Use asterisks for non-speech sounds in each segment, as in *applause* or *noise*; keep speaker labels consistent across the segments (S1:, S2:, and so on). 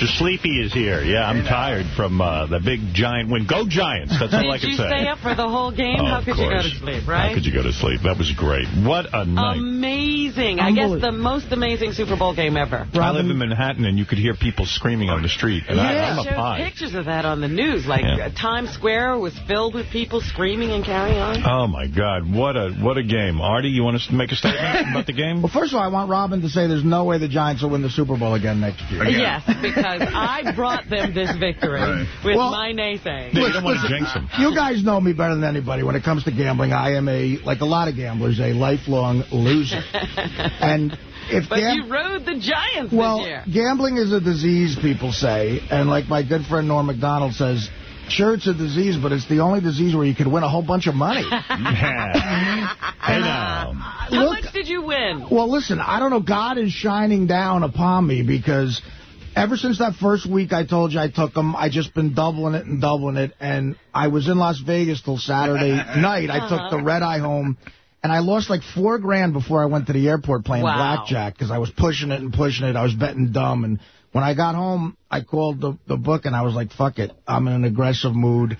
S1: Mr. Sleepy is here. Yeah, I'm tired from uh, the big giant win. Go Giants. That's all
S2: Did
S1: I can
S2: you stay up for the whole game?
S1: Oh,
S2: How
S1: of
S2: could you go to sleep, right?
S1: How could you go to sleep? That was great. What a night.
S2: Amazing. I guess the most amazing Super Bowl game ever.
S1: I live in Manhattan, and you could hear people screaming on the street. And I, I'm a
S2: Showed
S1: pie.
S2: pictures of that on the news. Like
S1: Yeah.
S2: uh, Times Square was filled with people screaming and carrying on.
S1: Oh, my God. What a what a game. Artie, you want us to make a statement about the game?
S3: Well, first of all, I want Robin to say there's no way the Giants will win the Super Bowl again next year.
S2: Yes, because I brought them this victory with
S3: Well,
S2: my naysaying.
S1: you don't want to jinx them.
S3: You guys know me better than anybody when it comes to gambling. I am a, like a lot of gamblers, a lifelong loser. *laughs* and if
S2: But you rode the Giants
S3: well,
S2: this year.
S3: gambling is a disease, people say. And like my good friend Norm MacDonald says, sure, it's a disease, but it's the only disease where you can win a whole bunch of money. *laughs*
S1: Hey, now.
S2: How much did you win?
S3: Well, listen, I don't know. God is shining down upon me because ever since that first week I told you I took them, I just been doubling it and doubling it. And I was in Las Vegas till Saturday *laughs* night. I uh-huh. took the red eye home. And I lost like four grand before I went to the airport playing
S2: Wow.
S3: blackjack because I was pushing it and pushing it. I was betting dumb. And when I got home, I called the, the book and I was like, fuck it. I'm in an aggressive mood.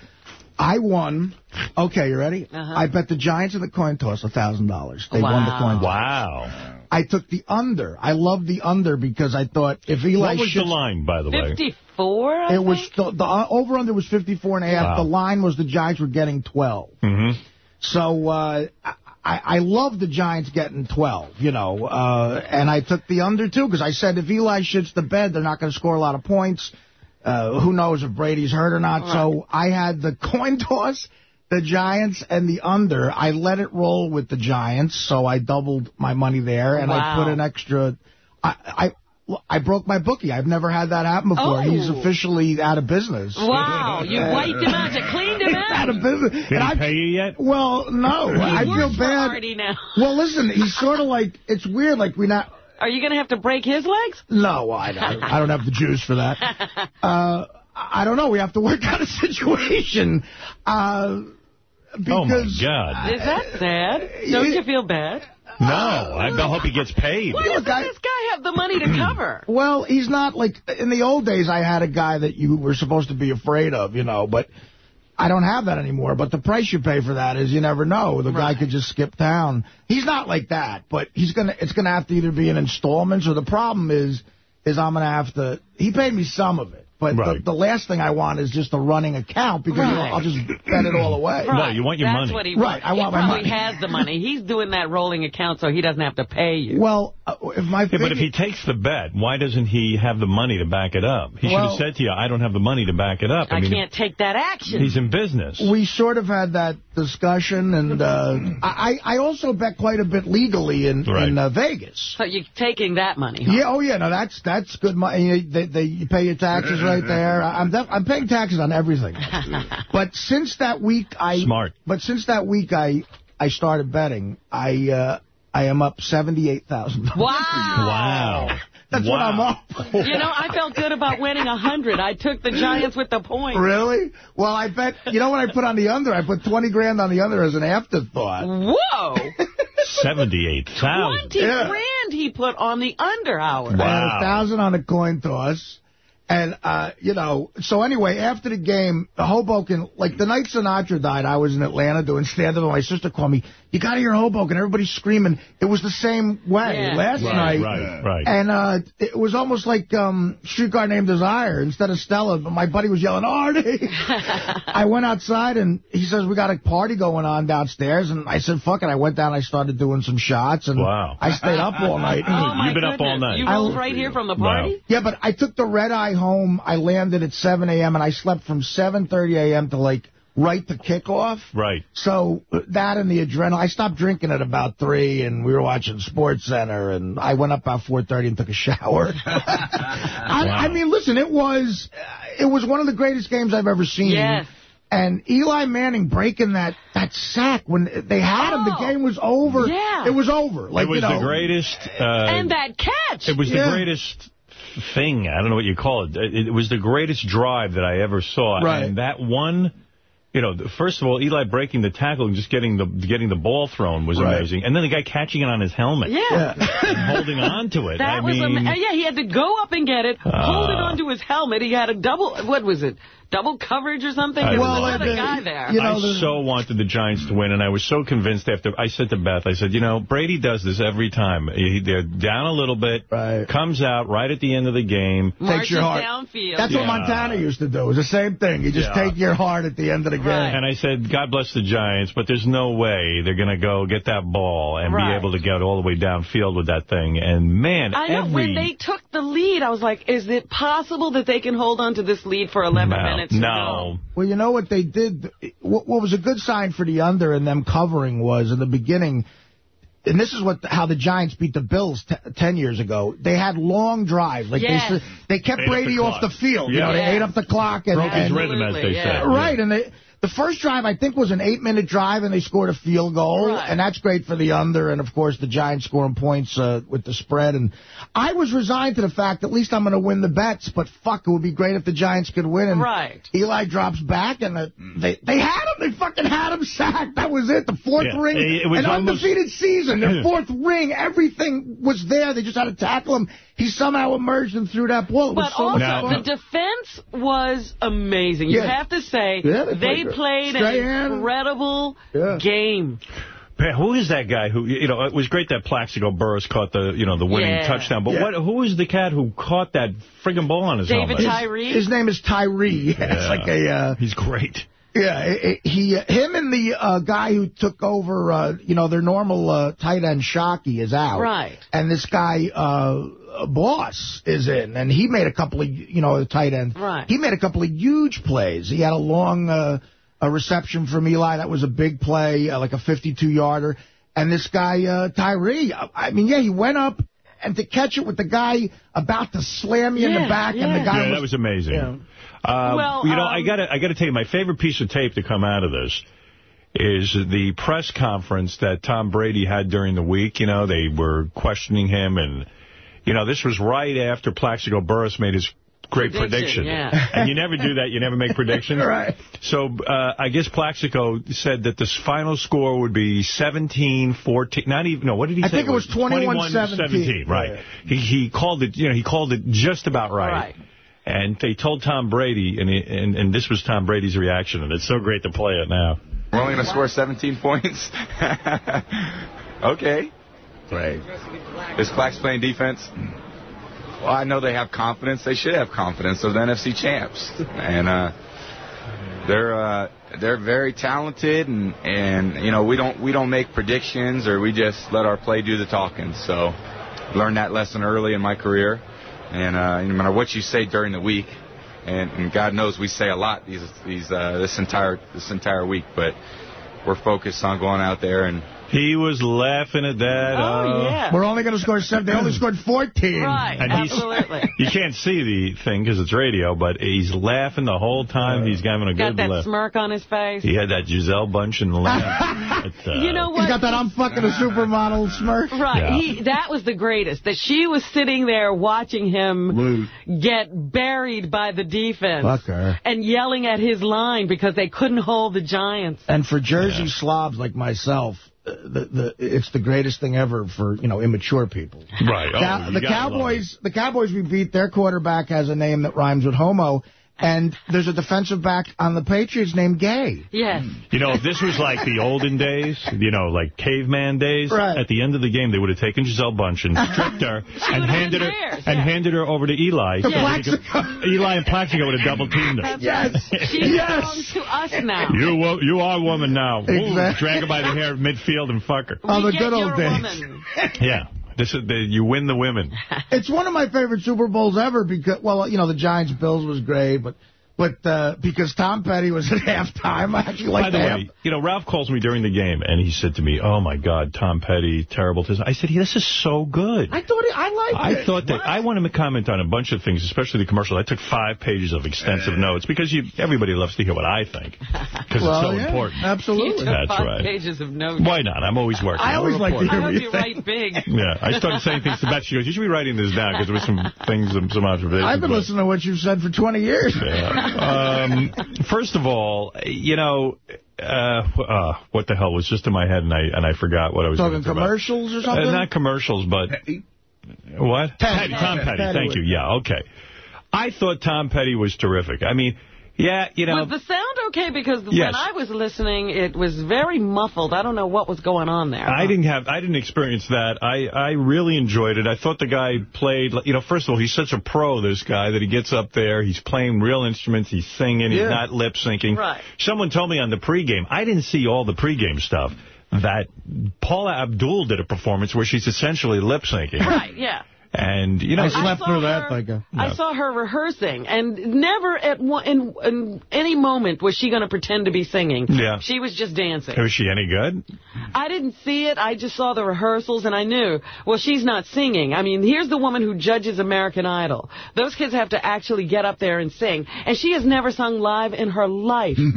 S3: I won. Okay, you ready?
S2: Uh-huh.
S3: I bet the Giants in the coin toss $1,000. They won the coin toss.
S1: Wow.
S3: I took the under. I love the under because I thought if Eli
S1: What was the line, by the way?
S2: 54, I
S3: it was
S2: think?
S3: the, the uh, over under was 54 and a half.
S1: Wow.
S3: The line was the Giants were getting 12.
S1: Mm-hmm.
S3: So uh, I, I love the Giants getting 12, you know, uh, and I took the under too because I said if Eli shits the bed, they're not going to score a lot of points. Uh, who knows if Brady's hurt or not? So I had the *laughs* coin toss, the Giants, and the under. I let it roll with the Giants, so I doubled my money there, and I put an extra. I. I I broke my bookie. I've never had that happen before.
S2: Oh.
S3: He's officially out of business.
S2: Wow, you wiped him out. You cleaned him
S3: out
S2: out.
S3: of business.
S1: Did
S3: And
S1: he
S3: I-
S1: pay you yet?
S3: well, no, I feel bad.
S2: Artie now.
S3: Well, listen, he's sort of like, it's weird, like we not,
S2: Are you going to have to break his legs?
S3: no, I don't, I don't have the juice for that. *laughs* Uh, I don't know, we have to work out a situation. Uh,
S1: Oh, my
S3: because,
S1: God.
S2: Is that sad? Don't you feel bad?
S1: No, I hope he gets paid.
S2: Why doesn't
S3: I-
S2: this guy have the money to *clears throat* cover?
S3: well, he's not like, in the old days I had a guy that you were supposed to be afraid of, you know, but I don't have that anymore. But the price you pay for that is you never know. The
S2: Right.
S3: guy could just skip town. He's not like that, but he's gonna. It's gonna have to either be in installments or the problem is, is I'm gonna have to. He paid me some of it, but
S1: Right.
S3: the, the last thing I want is just a running account because you know,
S2: Right.
S3: I'll just bet it all away.
S1: No, you want your
S2: That's
S1: money.
S2: what he
S3: Right,
S2: wants.
S3: I want
S2: he
S3: my
S2: probably
S3: money.
S2: has the money. He's doing that rolling account so he doesn't have to pay you.
S3: Well, uh, if my
S1: Yeah, but if he takes the bet, why doesn't he have the money to back it up? He should have said to you, I don't have the money to back it up.
S2: I,
S1: mean,
S2: can't take that action.
S1: He's in business.
S3: we sort of had that discussion, and uh, I I also bet quite a bit legally in
S1: Right.
S3: in uh, Vegas.
S2: so you're taking that money. Huh?
S3: Yeah, oh yeah, no, that's that's good money. They, they you pay your taxes right there. I- *laughs* I'm def- I'm paying taxes on everything. *laughs* but since that week, I
S1: Smart.
S3: But since that week, I I started betting. I uh, I am up seventy eight thousand.
S2: Wow.
S1: Wow.
S3: That's what I'm
S1: Wow.
S3: up. *laughs*
S2: You know, I felt good about winning a 100. I took the Giants with the point.
S3: Really? Well, I bet. You know what I put on the under? I put twenty grand on the under as an afterthought.
S2: Whoa. *laughs*
S1: 78,000.
S2: 20
S3: Yeah.
S2: grand he put on the under hour.
S3: I had thousand on a coin toss. And, uh, you know, so anyway, after the game, the Hoboken, like the night Sinatra died, I was in Atlanta doing stand-up, and my sister called me, you got to hear Hoboken, everybody's screaming. It was the same way
S2: Yeah.
S3: last
S2: Right,
S3: night.
S1: right, right.
S3: And uh, it was almost like um, Streetcar Named Desire instead of Stella, but my buddy was yelling, Artie! *laughs* I went outside, and he says, we got a party going on downstairs, and I said, fuck it. I went down, I started doing some shots, and
S1: Wow.
S3: I stayed up all night. *laughs*
S2: Oh, my
S1: You've been up all night.
S2: You
S3: I-
S2: rolled right here from the party?
S3: Yeah, but I took the red eye home. I landed at 7 a.m. and I slept from 7:30 a.m. to like right to kickoff.
S1: Right.
S3: So that and the adrenaline. I stopped drinking at about three, and we were watching Sports Center, and I went up about 4:30 and took a shower. *laughs* I, I mean, listen, it was it was one of the greatest games I've ever seen.
S2: Yes.
S3: And Eli Manning breaking that, that sack when they had him, the
S2: Oh,
S3: game was over.
S2: yeah.
S3: It was over. Like,
S1: it was
S3: you know,
S1: the greatest. Uh,
S2: And that catch.
S1: It was
S3: Yeah.
S1: the greatest thing. I don't know what you call it. It, it was the greatest drive that I ever saw.
S3: Right.
S1: And that one you know, first of all, Eli breaking the tackle and just getting the getting the ball thrown was
S3: Right.
S1: amazing. And then the guy catching it on his helmet.
S2: Yeah. *laughs*
S1: And holding on to it.
S2: That
S1: I
S2: was
S1: mean,
S2: yeah. He had to go up and get it, hold it
S1: Uh.
S2: onto his helmet. He had a double. What was it? Double coverage or something?
S1: I
S2: There was
S1: don't
S2: another
S3: Well,
S2: guy
S3: uh,
S2: there.
S3: you know,
S1: I
S3: the-
S1: so wanted the Giants to win, and I was so convinced after I said to Beth, I said, you know, Brady does this every time. He, they're down a little bit,
S3: Right.
S1: comes out right at the end of the game.
S2: Marches
S3: your heart.
S2: downfield.
S3: That's what Montana used to do. It was the same thing. You just
S1: Yeah.
S3: take your heart at the end of the game.
S2: Right.
S1: And I said, God bless the Giants, but there's no way they're going to go get that ball and
S2: Right.
S1: be able to get all the way downfield with that thing. And, man,
S2: I know.
S1: every...
S2: When they took the lead, I was like, is it possible that they can hold on to this lead for 11
S1: no,
S2: minutes?
S1: No.
S3: Well, you know what they did? What, what was a good sign for the under and them covering was in the beginning, and this is what how the Giants beat the Bills t 10 years ago. They had long drives. Like
S2: Yes.
S3: they, they kept
S1: Ate
S3: Brady
S1: the
S3: off the
S1: clock.
S3: field. You know,
S1: Yeah.
S3: they ate up the clock. And,
S1: Broke his rhythm, as they
S2: Absolutely,
S1: say.
S2: yeah.
S3: Right, and they, the first drive, I think, was an eight-minute drive, and they scored a field goal,
S2: Right.
S3: and that's great for the under, and, of course, the Giants scoring points uh, with the spread. And I was resigned to the fact, at least I'm going to win the bets, but fuck, it would be great if the Giants could win. And
S2: Right.
S3: Eli drops back, and the, they they had him. They fucking had him sacked. That was it. The fourth
S1: Yeah,
S3: ring,
S1: it was
S3: an
S1: almost-
S3: undefeated season. Their *clears throat* fourth ring, everything was there. They just had to tackle him. He somehow emerged and threw that ball. It
S2: But
S3: so
S2: also,
S3: much
S2: the defense was amazing. You
S3: Yeah.
S2: have to say,
S3: Yeah, they
S2: they,
S3: played good.
S2: played an incredible
S3: Yeah.
S2: game.
S1: Man, Who is that guy who, you know, it was great that Plaxico Burress caught the, you know, the winning
S2: Yeah.
S1: touchdown. But
S3: Yeah.
S1: what? who is the cat who caught that friggin' ball on his
S2: David
S1: helmet?
S2: Tyree?
S3: His name is Tyree. *laughs*
S1: Yeah.
S3: It's like a... Uh,
S1: He's great.
S3: Yeah, he, him and the uh, guy who took over, uh, you know, their normal uh, tight end Shockey is out.
S2: Right.
S3: And this guy, uh, Boss, is in, and he made a couple of, you know, the tight end.
S2: Right.
S3: He made a couple of huge plays. He had a long uh, a reception from Eli. That was a big play, uh, like a 52-yarder. And this guy, uh, Tyree, I mean, yeah, he went up, and to catch it with the guy about to slam you in the back, and the guy
S1: Yeah, that was amazing.
S3: Yeah.
S1: Uh,
S2: Well,
S1: you know,
S2: um,
S1: I gotta, I gotta tell you, my favorite piece of tape to come out of this is the press conference that Tom Brady had during the week. You know, they were questioning him, and you know, this was right after Plaxico Burress made his great
S2: Prediction,
S1: prediction.
S2: yeah. *laughs*
S1: And you never do that. You never make predictions. *laughs*
S3: Right.
S1: So uh, I guess Plaxico said that the final score would be 17-14. Not even, no, what did he
S3: I
S1: say?
S3: I think it was 21-17.
S1: 21-17, right.
S3: Yeah.
S1: He, he called it, you know, he called it just about right.
S2: Right.
S1: And they told Tom Brady, and, he, and and this was Tom Brady's reaction, and it's so great to play it now.
S4: We're only going to score 17 points? *laughs* okay.
S3: Right.
S4: Is Plax playing defense? Well, I know they have confidence. They should have confidence. They're the NFC champs. And uh, they're uh, they're very talented, and, and you know we don't we don't make predictions or we just let our play do the talking. So learned that lesson early in my career, and uh, no matter what you say during the week, and, and God knows we say a lot these these uh, this entire this entire week, but we're focused on going out there and
S1: He was laughing at that.
S2: Oh,
S1: uh,
S2: yeah.
S3: We're only going to score seven. They only scored 14.
S2: Right,
S1: And
S2: absolutely.
S1: You can't see the thing because it's radio, but he's laughing the whole time. He's having a
S2: Got
S1: good
S2: that smirk on his face.
S1: He had that Gisele Bündchen the laugh. *laughs* It's, uh,
S2: You know what?
S3: He's got that I'm fucking a supermodel smirk.
S2: Right.
S1: Yeah.
S2: He that was the greatest. That she was sitting there watching him get buried by the defense.
S3: Fuck her.
S2: And yelling at his line because they couldn't hold the Giants.
S3: And for Jersey
S1: Yeah.
S3: slobs like myself, the, the, it's the greatest thing ever for, you know, immature people.
S1: Right. Oh,
S3: Cow- the Cowboys, the Cowboys we beat, their quarterback has a name that rhymes with homo, and there's a defensive back on the Patriots named Gay.
S2: Yes.
S1: You know, if this was like the olden days, you know, like caveman days,
S3: Right.
S1: at the end of the game, they would have taken Gisele Bündchen *laughs* and stripped her and handed her
S2: been theirs,
S1: and
S2: yeah.
S1: handed her over to Eli.
S3: To
S1: So could-
S3: Plaxico. *laughs*
S1: Eli and Plaxico would have double teamed her.
S3: Yes.
S2: She
S3: yes.
S2: belongs to us now.
S1: You you are a woman now. Ooh,
S3: Exactly.
S1: drag her by the hair at midfield and fuck her.
S3: Oh,
S2: We
S3: the good old
S2: your
S3: days.
S2: woman.
S1: Yeah. This is the, you win the women.
S3: It's one of my favorite Super Bowls ever because, well, you know, the Giants Bills was great, but but uh, because Tom Petty was at *laughs* halftime, I actually
S1: By
S3: like
S1: the
S3: the
S1: way, you know, Ralph calls me during the game, and he said to me, oh, my God, Tom Petty, terrible. to-" I said, hey, this is so good.
S3: I thought it, I liked
S1: I
S3: it.
S1: thought that I wanted to comment on a bunch of things, especially the commercial. I took five pages of extensive notes because you everybody loves to hear what I think because
S3: well,
S1: it's so
S3: yeah,
S1: important.
S2: You
S3: Absolutely.
S2: took
S1: That's
S2: five
S1: right.
S2: pages of notes.
S1: Why not? I'm always working.
S3: I
S1: I'm
S3: always like to.
S2: I
S3: hear what
S2: you
S3: you think.
S2: write big. *laughs*
S1: Yeah, I started saying things to Beth. She goes, you should be writing this down because there was some things, some, some observations.
S3: I've been
S1: but-
S3: listening to what you've said for 20 years.
S1: Yeah. Um, first of all, you know, uh, uh, what the hell was just in my head, and I and I forgot what I was
S3: talking commercials
S1: about.
S3: or something.
S1: Uh, not commercials, but Petty? what?
S3: Petty.
S1: Tom Petty. Petty. Thank you. Yeah. Okay. I thought Tom Petty was terrific. I mean, yeah, you know.
S2: Was the sound okay? Because yes. when I was listening, it was very muffled. I don't know what was going on there.
S1: I didn't have, I didn't experience that. I, I really enjoyed it. I thought the guy played, you know, first of all, he's such a pro, this guy, that he gets up there, he's playing real instruments, he's singing, yeah. he's not lip syncing.
S2: Right.
S1: Someone told me on the pregame, I didn't see all the pregame stuff, that Paula Abdul did a performance where she's essentially lip syncing.
S2: Right, yeah.
S1: And, you know... I
S3: slept through that. Like uh, a,
S2: no. I saw her rehearsing, and never at one, in, in any moment was she going to pretend to be singing.
S1: Yeah.
S2: She was just dancing.
S1: Was she any good?
S2: I didn't see it. I just saw the rehearsals, and I knew, well, she's not singing. I mean, here's the woman who judges American Idol. Those kids have to actually get up there and sing, and she has never sung live in her life. *laughs*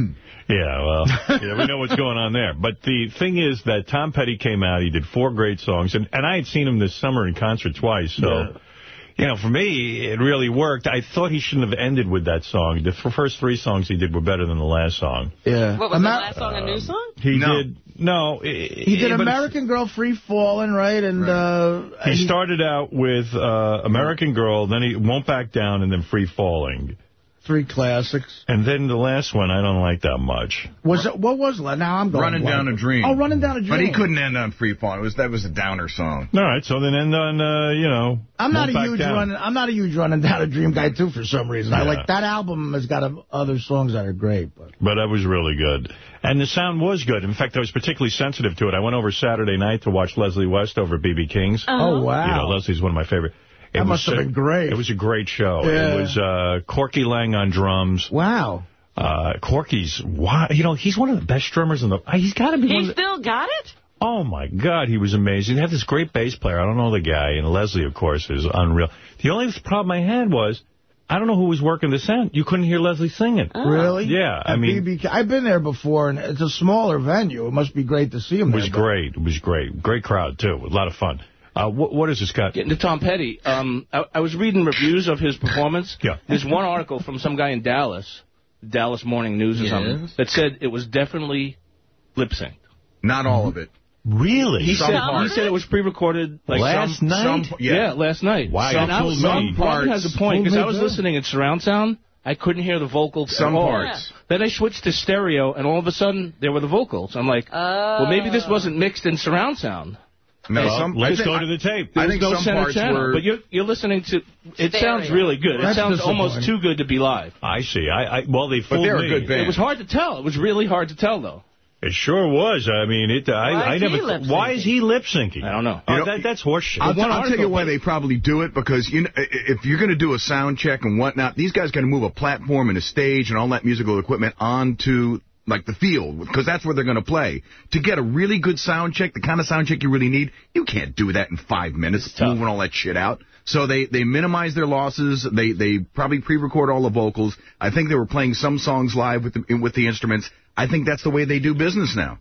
S1: Yeah, well, *laughs* yeah, we know what's going on there. But the thing is that Tom Petty came out. He did four great songs. And, and I had seen him this summer in concert twice. So, yeah. you know, for me, it really worked. I thought he shouldn't have ended with that song. The first three songs he did were better than the last song.
S3: Yeah.
S2: What was Amer the last song, a new song?
S1: He
S3: no.
S1: did. No. It,
S3: he did American Girl Free Falling, right? And right. Uh,
S1: He started out with uh, American Girl, then he Won't Back Down, and then Free Falling.
S3: Three classics.
S1: And then the last one, I don't like that much.
S3: Was it? What was it? Now I'm going
S5: Running
S3: blank.
S5: Down a Dream.
S3: Oh, Running Down a Dream.
S5: But he couldn't end on Free Fall. It was that was a downer song.
S1: All right, so then end on uh, you know.
S3: I'm not a huge running. I'm not a huge Running Down a Dream guy too for some reason. Yeah. I like that album has got a, other songs that are great, but
S1: but that was really good, and the sound was good. In fact, I was particularly sensitive to it. I went over Saturday night to watch Leslie West over BB King's.
S3: Oh wow!
S1: You know, Leslie's one of my favorite.
S3: It that must have been great.
S1: It was a great show.
S3: Yeah.
S1: It was uh, Corky Laing on drums.
S3: Wow.
S1: Uh, Corky's, wow, you know, he's one of the best drummers in the... He's got to be
S2: He still got it?
S1: Oh, my God, he was amazing. They had this great bass player. I don't know the guy. And Leslie, of course, is unreal. The only problem I had was, I don't know who was working the sound. You couldn't hear Leslie singing.
S3: Oh. Really?
S1: Yeah,
S3: At
S1: I mean...
S3: BBK. I've been there before, and it's a smaller venue. It must be great to see him
S1: It was
S3: there,
S1: great. It was great. Great crowd, too. A lot of fun. Uh, what, what is this, Scott?
S6: Getting to Tom Petty. Um, I, I, was reading reviews of his performance. *laughs*
S1: yeah.
S6: There's one article from some guy in Dallas, Dallas Morning News or yes. something, that said it was definitely lip-synced.
S5: Not all of it.
S1: Really?
S6: He said, he said it was pre-recorded like
S1: last
S6: some,
S1: night.
S6: Some, yeah. yeah. last night.
S1: Wow,
S6: some,
S1: I was,
S6: some parts. has a point because I was listening in surround sound. I couldn't hear the vocals
S5: Some
S6: at all.
S5: parts.
S6: Yeah. Then I switched to stereo, and all of a sudden there were the vocals. I'm like,
S2: oh.
S6: well, maybe this wasn't mixed in surround sound.
S1: No, well, some, let's go to the tape.
S6: There
S5: I think
S6: no
S5: some
S6: center
S5: parts
S6: channel,
S5: were...
S6: But you're, you're listening to... It
S2: Stereo.
S6: sounds really good.
S3: That's
S6: it sounds almost too good to be live.
S1: I see. I, I Well, they fooled
S5: But they're
S1: me.
S5: a good band.
S6: It was hard to tell. It was really hard to tell, though.
S1: It sure was. I mean, it. I,
S2: why
S1: I never. Why is he lip syncing?
S6: I don't know.
S1: Oh,
S5: You know
S1: that, that's horseshit.
S5: I'll, I'll tell you why they probably do it, because you know, if you're going to do a sound check and whatnot, these guys got to move a platform and a stage and all that musical equipment onto like the field, because that's where they're going to play. To get a really good sound check, the kind of sound check you really need, you can't do that in five minutes, moving all that shit out. So they, they minimize their losses. They they probably pre-record all the vocals. I think they were playing some songs live with the, with the instruments. I think that's the way they do business now.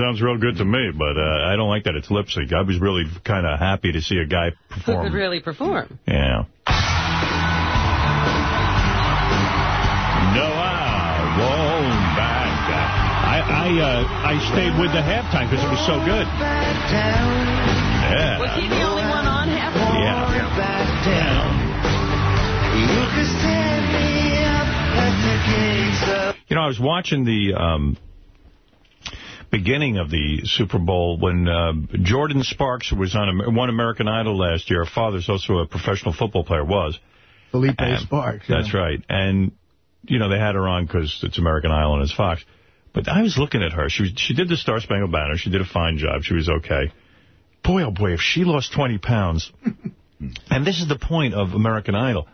S1: Sounds real good to me, but uh, I don't like that it's lip sync. I was really kind of happy to see a guy perform.
S2: Who could really perform.
S1: Yeah. No, I won't back down. I I, uh, I stayed with the halftime because it was so good. Yeah.
S2: Was he the only one on halftime?
S1: Yeah. yeah. You know, I was watching the um, beginning of the Super Bowl when uh, Jordin Sparks was on one American Idol last year. Her father's also a professional football player, was.
S3: Phillippe
S1: and,
S3: Sparks.
S1: Yeah. That's right. And, you know, they had her on because it's American Idol and it's Fox. But I was looking at her. She was, she did the Star Spangled Banner. She did a fine job. She was okay. Boy, oh boy, if she lost 20 pounds, *laughs* And this is the point of American Idol.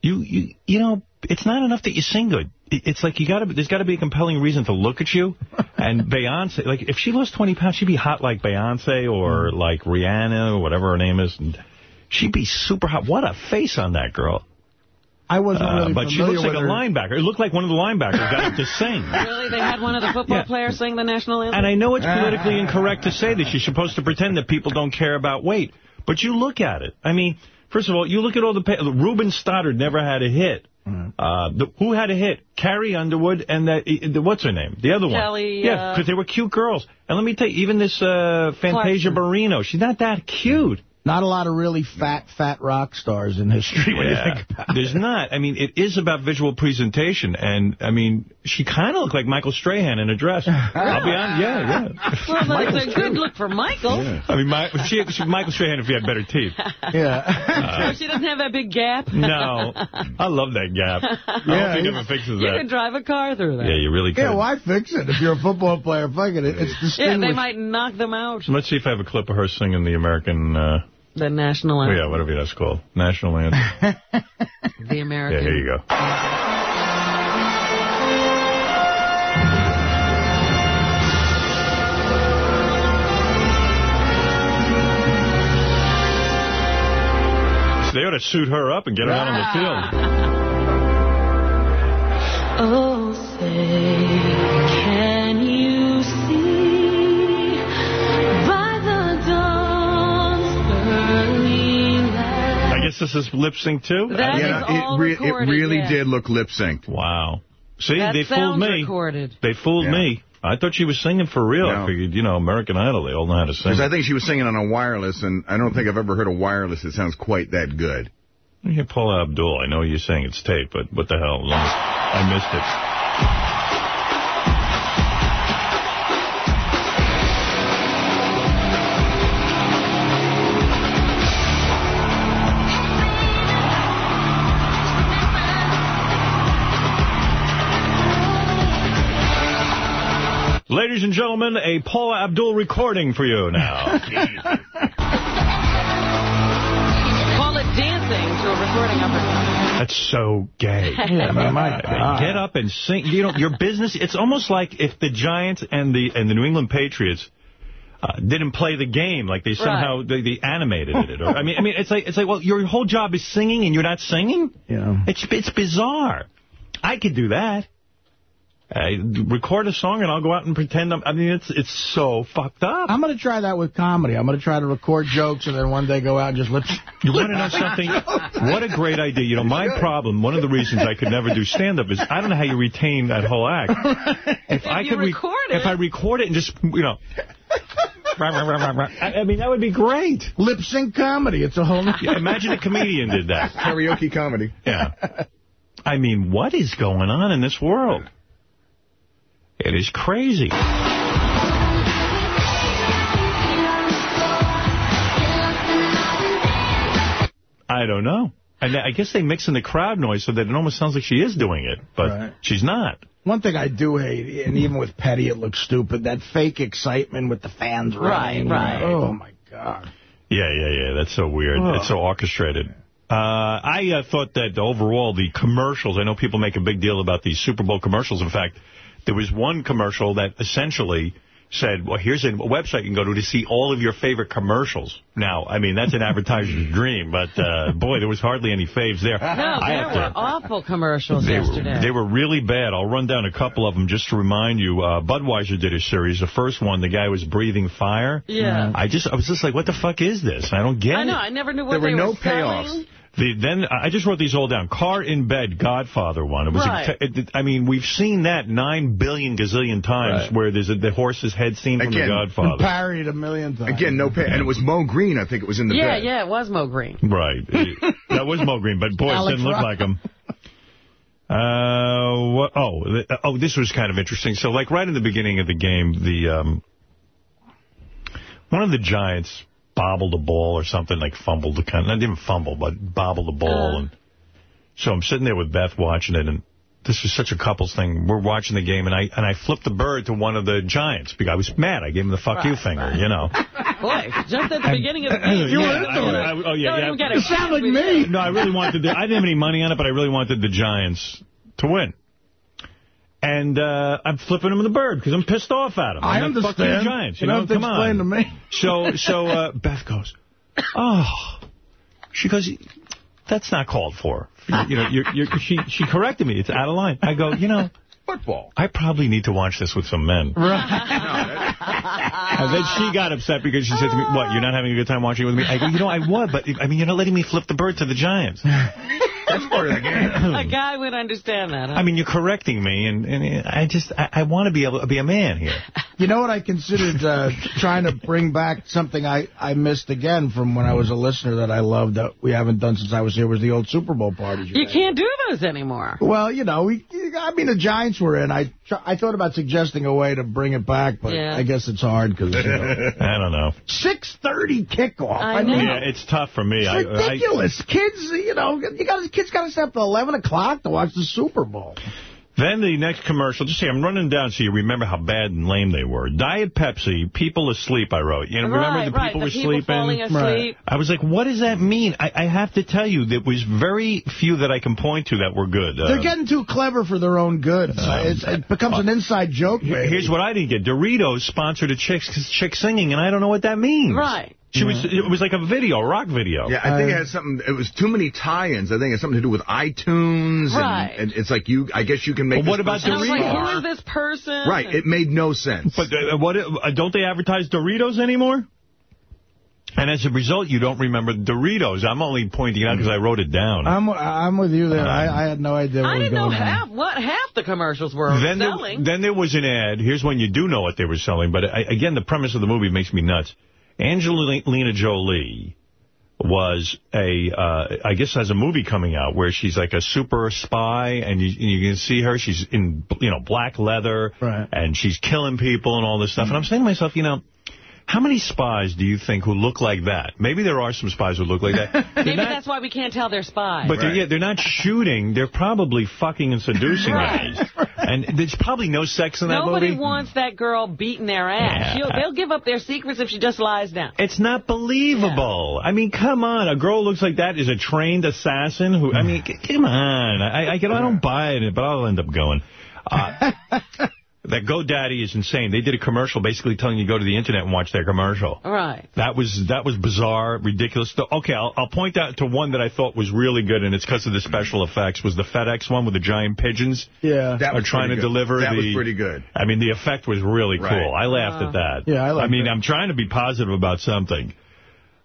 S1: You, you, you know, it's not enough that you sing good. It's like you got to. There's got to be a compelling reason to look at you. And *laughs* Beyonce, like if she lost 20 pounds, she'd be hot like Beyonce or
S3: Mm.
S1: like Rihanna or whatever her name is. And she'd be super hot. What a face on that girl.
S3: I wasn't
S1: Uh,
S3: really
S1: but she looks like
S3: with
S1: a linebacker. It looked like one of the linebackers got up to sing. *laughs*
S2: Really? They had one of the football
S1: Yeah.
S2: players sing the national anthem?
S1: And I know it's politically *laughs* incorrect to say that. You're supposed to pretend that people don't care about weight. But you look at it. I mean, first of all, you look at all the... Pa Ruben Studdard never had a hit. Uh, the, who had a hit? Carrie Underwood and the, the what's her name? The other one.
S2: Kelly,
S1: Yeah,
S2: uh,
S1: because they were cute girls. And let me tell you, even this uh, Fantasia
S2: Clarkson.
S1: Barrino, she's not that cute.
S3: Not a lot of really fat, fat rock stars in history when you
S1: Yeah.
S3: think about
S1: There's
S3: it.
S1: not. I mean, it is about visual presentation. And, I mean, she kind of looked like Michael Strahan in a dress. I'll be honest. Yeah, yeah. *laughs*
S2: Well, that's a good look for Michael.
S1: I mean, my, she, she, Michael Strahan if he had better teeth. *laughs*
S3: Yeah. *laughs*
S2: So she doesn't have that big gap?
S1: No. I love that gap. I hope
S3: Yeah,
S1: he
S3: you-
S1: never fixes
S2: You can drive a car through that.
S1: Yeah, you really can.
S3: yeah, why fix it? If you're a football player, fuck it. It's
S2: Yeah,
S3: distinguished.
S2: they might knock them out.
S1: Let's see if I have a clip of her singing the American, uh,
S2: The national
S1: oh,
S2: anthem.
S1: yeah, whatever that's called. National anthem.
S2: The American.
S1: Yeah, here you go. They ought to suit her up and get her out on the field.
S2: Oh, say, can you see by the dawn's early light?
S1: I guess this is lip sync too?
S2: That
S5: You
S2: is all
S5: it, re- it really
S2: yeah.
S5: did look lip synced.
S1: Wow. See,
S2: That
S1: they fooled me.
S2: recorded.
S1: They fooled
S5: Yeah.
S1: me. I thought she was singing for real. I figured, you know, American Idol, they all know how to sing.
S5: Because I think she was singing on a wireless, and I don't think I've ever heard a wireless that sounds quite that good.
S1: You hear Paula Abdul. I know you're saying it's tape, but what the hell? As as I missed it. Ladies and gentlemen, a Paula Abdul recording for you now. *laughs*
S2: Call it dancing to a recording of her.
S1: That's so gay. *laughs*
S3: I mean, my God.
S1: Get up and sing. You know, your business, it's almost like if the Giants and the and the New England Patriots uh, didn't play the game, like they somehow they, they animated it. Or, I mean, I mean, it's like it's like, well, your whole job is singing and you're not singing?
S3: Yeah.
S1: It's it's bizarre. I could do that. I record a song and I'll go out and pretend I'm, I mean, it's it's so fucked up.
S3: I'm going to try that with comedy. I'm going to try to record jokes and then one day go out and just lip
S1: You want to know something? What a great idea. You know, my problem, one of the reasons I could never do stand-up is I don't know how you retain that whole act. *laughs* If, I
S2: you
S1: could re-
S2: record it.
S1: If I record it and just, you know... *laughs* I, I mean, that would be great.
S3: lip sync comedy. It's a whole new...
S1: Yeah, imagine a comedian did that.
S5: Karaoke comedy.
S1: Yeah. I mean, what is going on in this world? It is crazy. I don't know. And I guess they mix in the crowd noise so that it almost sounds like she is doing it, but
S3: Right.
S1: she's not.
S3: One thing I do hate, and even with Petty it looks stupid, that fake excitement with the fans running.
S2: right.
S3: Oh, my God.
S1: Yeah, yeah, yeah. That's so weird.
S3: Oh.
S1: It's so orchestrated. Uh, I uh, thought that overall the commercials, I know people make a big deal about these Super Bowl commercials. In fact, there was one commercial that essentially said, well, here's a website you can go to to see all of your favorite commercials. Now, I mean, that's an advertiser's *laughs* dream, but uh, boy, there was hardly any faves there.
S2: No,
S1: I
S2: there were
S1: to-
S2: awful commercials
S1: they
S2: yesterday.
S1: were, they were really bad. I'll run down a couple of them just to remind you. Uh, Budweiser did a series. The first one, the guy was breathing fire.
S2: Yeah.
S1: I just, I was just like, what the fuck is this? I don't get it.
S2: I know,
S1: it.
S2: I never knew what
S5: There were
S2: they
S5: no
S2: selling.
S5: payoffs.
S1: The, then I just wrote these all down. Car in bed, Godfather one. It was.
S2: Right.
S1: A, it, I mean, we've seen that nine billion gazillion times
S3: Right.
S1: where there's a, the horse's head scene from
S5: Again,
S1: The Godfather.
S3: Parried a million times.
S5: Again, no pay. And it was Moe Greene, I think it was in the
S2: Yeah,
S5: bed.
S2: yeah, it was Moe Greene.
S1: Right. *laughs* that was Moe Greene, but boy, it didn't look
S3: Ross.
S1: like him. Uh, what, oh, the, oh, this was kind of interesting. So, like, right in the beginning of the game, the um, one of the Giants bobbled a ball or something, like fumbled the kind. I didn't even fumble, but bobbled the ball,
S2: Uh.
S1: and so I'm sitting there with Beth watching it, and this is such a couples thing. We're watching the game, and I and I flipped the bird to one of the Giants because I was mad. I gave him the fuck
S2: Right,
S1: you finger,
S2: right.
S1: you know. *laughs*
S2: Boy, just at the beginning of the game.
S1: You
S2: you
S1: were
S2: don't
S1: into
S2: even-
S1: it. I- oh, yeah,
S2: don't
S1: yeah.
S2: even get a
S1: You
S3: sound like me.
S1: No, I really wanted. The, I didn't have any money on it, but I really wanted the Giants to win. And uh, I'm flipping him the bird because I'm pissed off at him.
S3: I
S1: I'm like, Fuck you,
S3: understand.
S1: Giants.
S3: You
S1: You, know,
S3: have to
S1: come
S3: explain
S1: on.
S3: to me.
S1: So, so uh, Beth goes, oh. She goes, that's not called for. You know, you're, you're, she she corrected me. It's out of line. I go, you know,
S5: Football.
S1: I probably need to watch this with some men. Right. *laughs* And then she got upset because she said to me, what, you're not having a good time watching it with me? I go, you know, I would, but, I mean, you're not letting me flip the bird to the Giants. *laughs*
S5: That's part of the game. *laughs*
S2: A guy would understand that. Huh?
S1: I mean, you're correcting me, and, and I just, I, I want to be able to be a man here. *laughs*
S3: You know what I considered uh, trying to bring back something I, I missed again from when I was a listener that I loved that we haven't done since I was here was the old Super Bowl parties.
S2: you
S3: had.
S2: can't do those anymore.
S3: Well, you know, we, I mean, the Giants were in. I tr- I thought about suggesting a way to bring it back, but
S2: Yeah.
S3: I guess it's hard because you know, *laughs*
S1: I don't know.
S3: 6:30 kickoff.
S2: I know.
S3: mean,
S1: Yeah, it's tough for me.
S3: it's
S1: I, I,
S3: ridiculous. kids, you know, you got kids got to stay up till 11 o'clock to watch the Super Bowl.
S1: Then the next commercial, just see, I'm running down so you remember how bad and lame they were. Diet Pepsi, people asleep, I wrote. You know, remember
S2: right,
S1: the
S2: right.
S1: people
S2: the
S1: were
S2: people
S1: sleeping?
S2: falling asleep.
S3: Right.
S1: I was like, what does that mean? I, I have to tell you, there was very few that I can point to that were good.
S3: They're
S1: Uh,
S3: getting too clever for their own good. It's, it's, it becomes an inside joke. Baby.
S1: Here's what I didn't get. Doritos sponsored a chick, chick singing, and I don't know what that means.
S2: Right.
S1: She was. It was like a video, a rock video.
S5: Yeah, I think it had something. It was too many tie-ins. I think it had something to do with iTunes,
S2: Right.
S5: and, and it's like you. I guess you can make.
S1: Well, what about
S5: person
S2: And I was like,
S1: Doritos.
S2: who is this person?
S5: Right. It made no sense.
S1: But uh, what? Uh, don't they advertise Doritos anymore? And as a result, you don't remember Doritos. I'm only pointing out because I wrote it down.
S3: I'm I'm with you there. I, I had no idea what
S2: I didn't know
S3: going on.
S2: half what half the commercials were
S1: then there,
S2: selling.
S1: then there was an ad. Here's when you do know what they were selling. But I, again, the premise of the movie makes me nuts. Angelina Jolie was a, uh, I guess has a movie coming out where she's like a super spy and you, you can see her. She's in, you know, black leather
S3: Right.
S1: and she's killing people and all this stuff. And I'm saying to myself, you know, how many spies do you think who look like that? Maybe there are some spies who look like that. *laughs*
S2: Maybe
S1: not-
S2: that's why we can't tell they're spies.
S1: but they're, yeah, they're not shooting. They're probably fucking and seducing
S2: Right.
S1: guys. And there's probably no sex in that
S2: Nobody
S1: movie.
S2: wants that girl beating their ass.
S1: Yeah.
S2: She'll, they'll give up their secrets if she just lies down.
S1: It's not believable. I mean, come on. A girl who looks like that is a trained assassin who, I mean, come on. I, I, I don't buy it, but I'll end up going. Uh, *laughs* that GoDaddy is insane. They did a commercial basically telling you to go to the internet and watch their commercial.
S2: Right.
S1: That was that was bizarre, ridiculous. The- Okay, I'll, I'll point out to one that I thought was really good, and it's because of the special effects, was the FedEx one with the giant pigeons.
S3: Yeah.
S5: That
S1: are
S5: was
S1: trying to
S5: good.
S1: deliver
S5: That
S1: the...
S5: was pretty good.
S1: I mean, the effect was really cool. I laughed at that.
S3: Yeah, I
S1: I mean,
S3: it.
S1: I'm trying to be positive about something.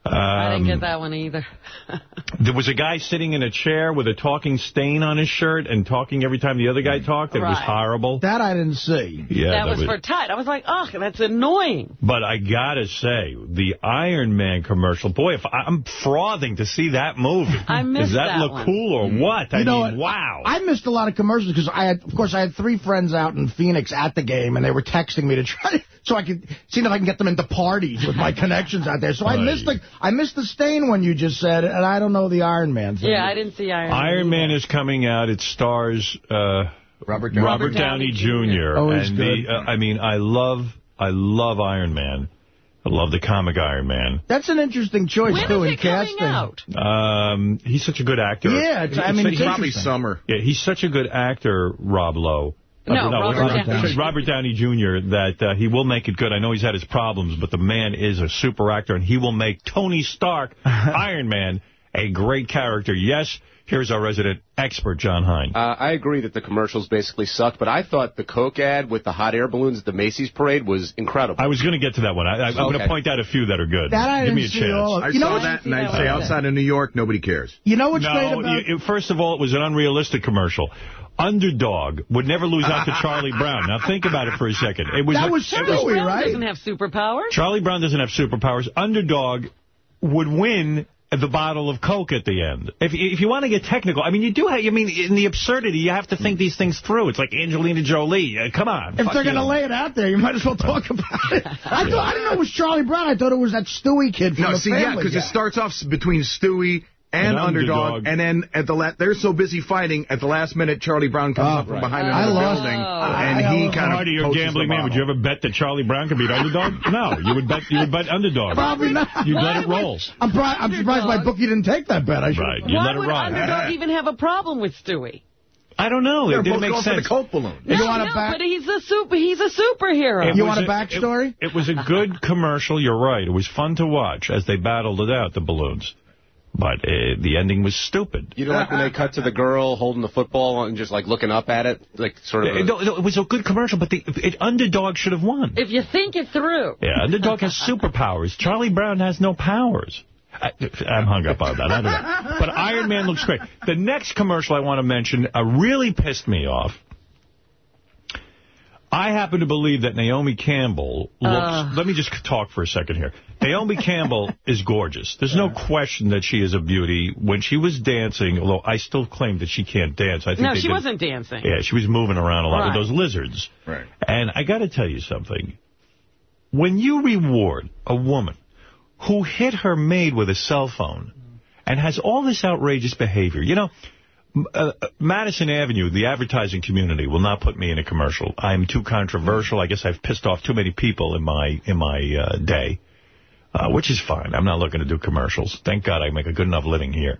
S2: I didn't
S1: Um,
S2: get that one either. *laughs*
S1: There was a guy sitting in a chair with a talking stain on his shirt and talking every time the other guy talked. It was horrible.
S3: That I didn't see.
S1: Yeah,
S2: that, was, for tight. I was like, ugh, that's annoying.
S1: But I gotta say, the Iron Man commercial, boy, if I, I'm frothing to see that movie.
S2: I missed
S1: Does that,
S2: that
S1: look
S2: one.
S1: cool or what? I
S3: know
S1: mean, wow.
S3: I missed a lot of commercials because I had, of course, I had three friends out in Phoenix at the game, and they were texting me to try so I could see if I can get them into parties with my connections out there. So I missed the I missed the stain one you just said and I don't know the Iron Man thing.
S2: Yeah, I didn't see Iron Man.
S1: Iron Man is coming out. It stars uh,
S5: Robert Downey.
S1: Robert
S2: Downey
S1: Downey
S2: Jr.
S1: Jr.
S3: Oh, he's
S1: and
S3: good.
S1: the, uh, I mean, I love, I love Iron Man. I love the comic Iron Man.
S3: That's an interesting choice
S2: When
S3: too
S2: is
S3: in
S2: it coming
S3: casting.
S2: out?
S1: Um, he's such a good actor.
S3: Yeah, it's- I mean,
S1: He's-
S3: it's
S5: Probably summer.
S1: Yeah, he's such a good actor, Rob Lowe.
S2: No,
S1: Uh,
S2: Robert
S1: Robert,
S3: Downey.
S1: Robert Downey Jr., that uh, he will make it good. I know he's had his problems, but the man is a super actor, and he will make Tony Stark, *laughs* Iron Man, a great character. Yes, here's our resident expert, Jon Hein.
S7: Uh, I agree that the commercials basically sucked, but I thought the Coke ad with the hot air balloons at the Macy's parade was incredible.
S1: I was going to get to that one. I, I, I'm going to point out a few that are good.
S3: That I
S1: Give me a chance.
S3: all
S5: I
S3: You
S5: saw that, and
S2: I
S5: I'd say outside of New York, nobody cares.
S3: You know what's great about
S1: you, it- first of all, it was an unrealistic commercial. Underdog would never lose out to Charlie Brown. Now think about it for a second. It was
S3: That
S1: a-
S3: was
S1: it
S3: Stewie,
S2: Brown
S3: right?
S2: doesn't have superpowers.
S1: Charlie Brown doesn't have superpowers. Underdog would win the bottle of Coke at the end. If if you want to get technical, I mean, you do have, I mean, in the absurdity, you have to think these things through. It's like Angelina Jolie. Uh, come on.
S3: If they're going to lay it out there, you might as well talk about it. I, thought, I didn't know it was Charlie Brown. I thought it was that Stewie kid from
S5: No,
S3: the
S5: see, yeah, because it starts off between Stewie and
S1: An
S5: underdog.
S1: underdog.
S5: And then at the la- they're so busy fighting, at the last minute, Charlie Brown comes
S3: Oh,
S5: up from
S3: right.
S5: behind
S3: I
S5: another
S3: lost-
S5: building,
S3: I-
S5: and
S3: I
S5: he
S3: lost-
S5: kind of
S1: Artie, you're a gambling man. Would you ever bet that Charlie Brown could beat underdog? *laughs* No, you would bet you would bet underdog.
S3: Probably not.
S1: You'd let it
S2: would-
S1: roll.
S3: I'm, I'm surprised my bookie didn't take that bet. I should.
S1: Right. You
S2: Why
S1: let it
S2: would
S1: ride.
S2: Underdog even have a problem with Stewie?
S1: I don't know.
S5: They're
S1: It didn't
S5: both
S1: make
S5: going for
S1: sense.
S5: the Coke balloon.
S3: You
S2: no,
S3: want a
S2: no,
S3: back-
S2: but he's a super. He's a superhero.
S1: It
S3: You
S1: was
S3: want a backstory?
S1: It, it was a good commercial. You're right. It was fun to watch as they battled it out, the balloons. But uh, the ending was stupid.
S7: You know, like when they cut to the girl holding the football and just like looking up at it, like sort of.
S1: It,
S7: a-
S1: no, no, it was a good commercial, but the it, underdog should have won.
S2: If you think it through.
S1: Yeah, underdog has *laughs* superpowers. Charlie Brown has no powers. I, I'm hung up on that. I don't know. But Iron Man looks great. The next commercial I want to mention uh, really pissed me off. I happen to believe that Naomi Campbell looks...
S2: Uh.
S1: let me just talk for a second here. Naomi Campbell *laughs* is gorgeous. There's no question that she is a beauty. When she was dancing, although I still claim that she can't dance. I think
S2: No, she
S1: did-
S2: wasn't dancing.
S1: Yeah, she was moving around a lot
S2: Right.
S1: with those lizards.
S5: Right.
S1: And I got to tell you something. When you reward a woman who hit her maid with a cell phone and has all this outrageous behavior, you know, m- uh, uh, Madison Avenue, the advertising community, will not put me in a commercial. I'm too controversial. I guess I've pissed off too many people in my in my uh, day, uh, which is fine. I'm not looking to do commercials. Thank God I make a good enough living here.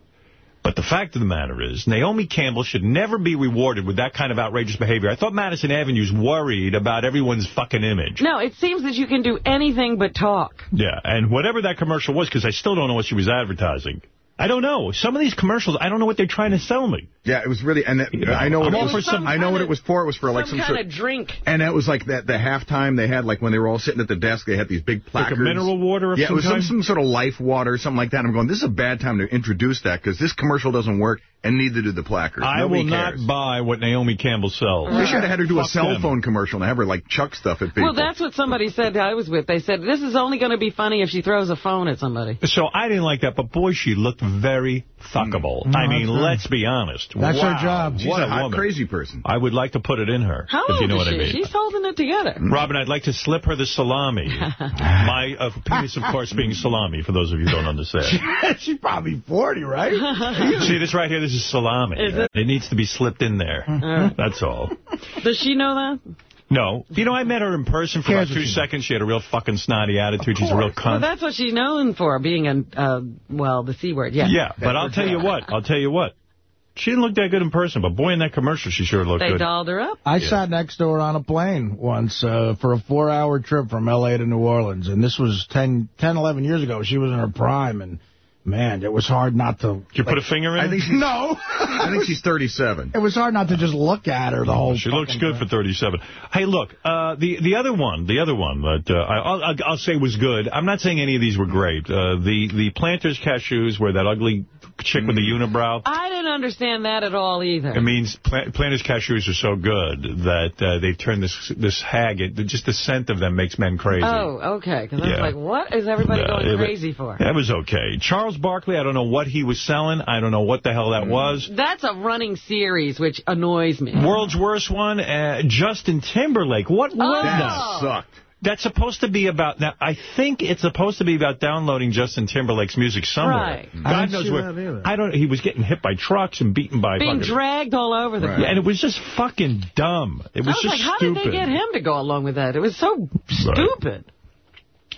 S1: But the fact of the matter is, Naomi Campbell should never be rewarded with that kind of outrageous behavior. I thought Madison Avenue's worried about everyone's fucking image.
S2: No, it seems that you can do anything but talk.
S1: Yeah, and whatever that commercial was, because I still don't know what she was advertising. I don't know. Some of these commercials, I don't know what they're trying to sell me.
S5: Yeah, it was really, and it,
S1: know,
S5: I know what it was.
S1: for some
S5: I know what
S2: of-
S5: it was for. It was for like
S2: some
S5: some
S2: kind
S5: sort
S2: of drink.
S5: And it was like that the halftime they had, like when they were all sitting at the desk, they had these big placards.
S1: Like a
S5: placards.
S1: mineral water of
S5: Yeah,
S1: some
S5: it was some, some sort of life water or something like that. I'm going, this is a bad time to introduce that because this commercial doesn't work, and neither do the placards.
S1: I
S5: Nobody
S1: will
S5: cares.
S1: not buy what Naomi Campbell sells.
S5: They should have had her do a cell
S1: them.
S5: phone commercial and have her like chuck stuff at people.
S2: Well, that's what somebody said I was with. They said, this is only going to be funny if she throws a phone at somebody.
S1: So I didn't like that, but boy, she looked very fuckable.
S5: Mm.
S1: I mean,
S3: that's
S1: let's be honest.
S3: That's her job.
S5: She's
S1: what
S5: a
S1: a
S5: hot,
S1: woman.
S5: crazy person.
S1: I would like to put it in her,
S2: How
S1: if
S2: old
S1: you know
S2: is
S1: what
S2: she?
S1: I mean.
S2: She's holding it together.
S1: Robin, I'd like to slip her the salami. *laughs* My uh, penis, of course, being salami, for those of you who don't understand. *laughs*
S3: She's probably 40, right? *laughs*
S1: See this right here? This is salami.
S2: Is it?
S1: needs to be slipped in there. That's all.
S2: Does she know that?
S1: No. You know, I met her in person for
S3: Cares
S1: about two seconds. She had a real fucking snotty attitude. She's a real cunt.
S2: Well, that's what she's known for, being a, uh, well, the C word, yeah.
S1: yeah, but I'll tell you what. I'll tell you what. She didn't look that good in person, but boy, in that commercial, she sure looked good.
S2: They dolled her up.
S3: I sat next to her on a plane once uh, for a four-hour trip from L.A. to New Orleans, and this was 10, 10, 11 years ago. She was in her prime, and, man, it was hard not to...
S1: Did you put a finger in
S5: I
S1: it?
S5: think she's,
S3: No. *laughs*
S5: I think she's 37.
S3: It was hard not to just look at her the whole
S1: She looks
S3: fucking
S1: good for 37. Hey, look, uh, the the other one, the other one that uh, I, I'll, I'll say was good. I'm not saying any of these were great. Uh, the the Planters cashews, were that ugly chick with the unibrow.
S2: I didn't understand that at all either.
S1: It means pla Planters cashews are so good that uh, they turn this this hag. It, just the scent of them makes men crazy.
S2: Oh, okay. Because I
S1: Yeah.
S2: was like, what is everybody going
S1: it-
S2: crazy for?
S1: That was okay. Charles Barkley, I don't know what he was selling. I don't know what the hell that was.
S2: That's a running series, which annoys me.
S1: World's worst one, uh, Justin Timberlake. What was
S2: Oh.
S1: that?
S5: Sucked.
S1: That's supposed to be about, now, I think it's supposed to be about downloading Justin Timberlake's music somewhere.
S2: Right.
S3: I
S1: God
S3: didn't
S1: knows where. I don't, he was getting hit by trucks and beaten by
S2: Being
S1: fucking.
S2: dragged all over the
S5: Right.
S2: place.
S1: Yeah, and it was just fucking dumb. It was,
S2: I was
S1: just
S2: like, how
S1: stupid.
S2: did they get him to go along with that? It was so stupid.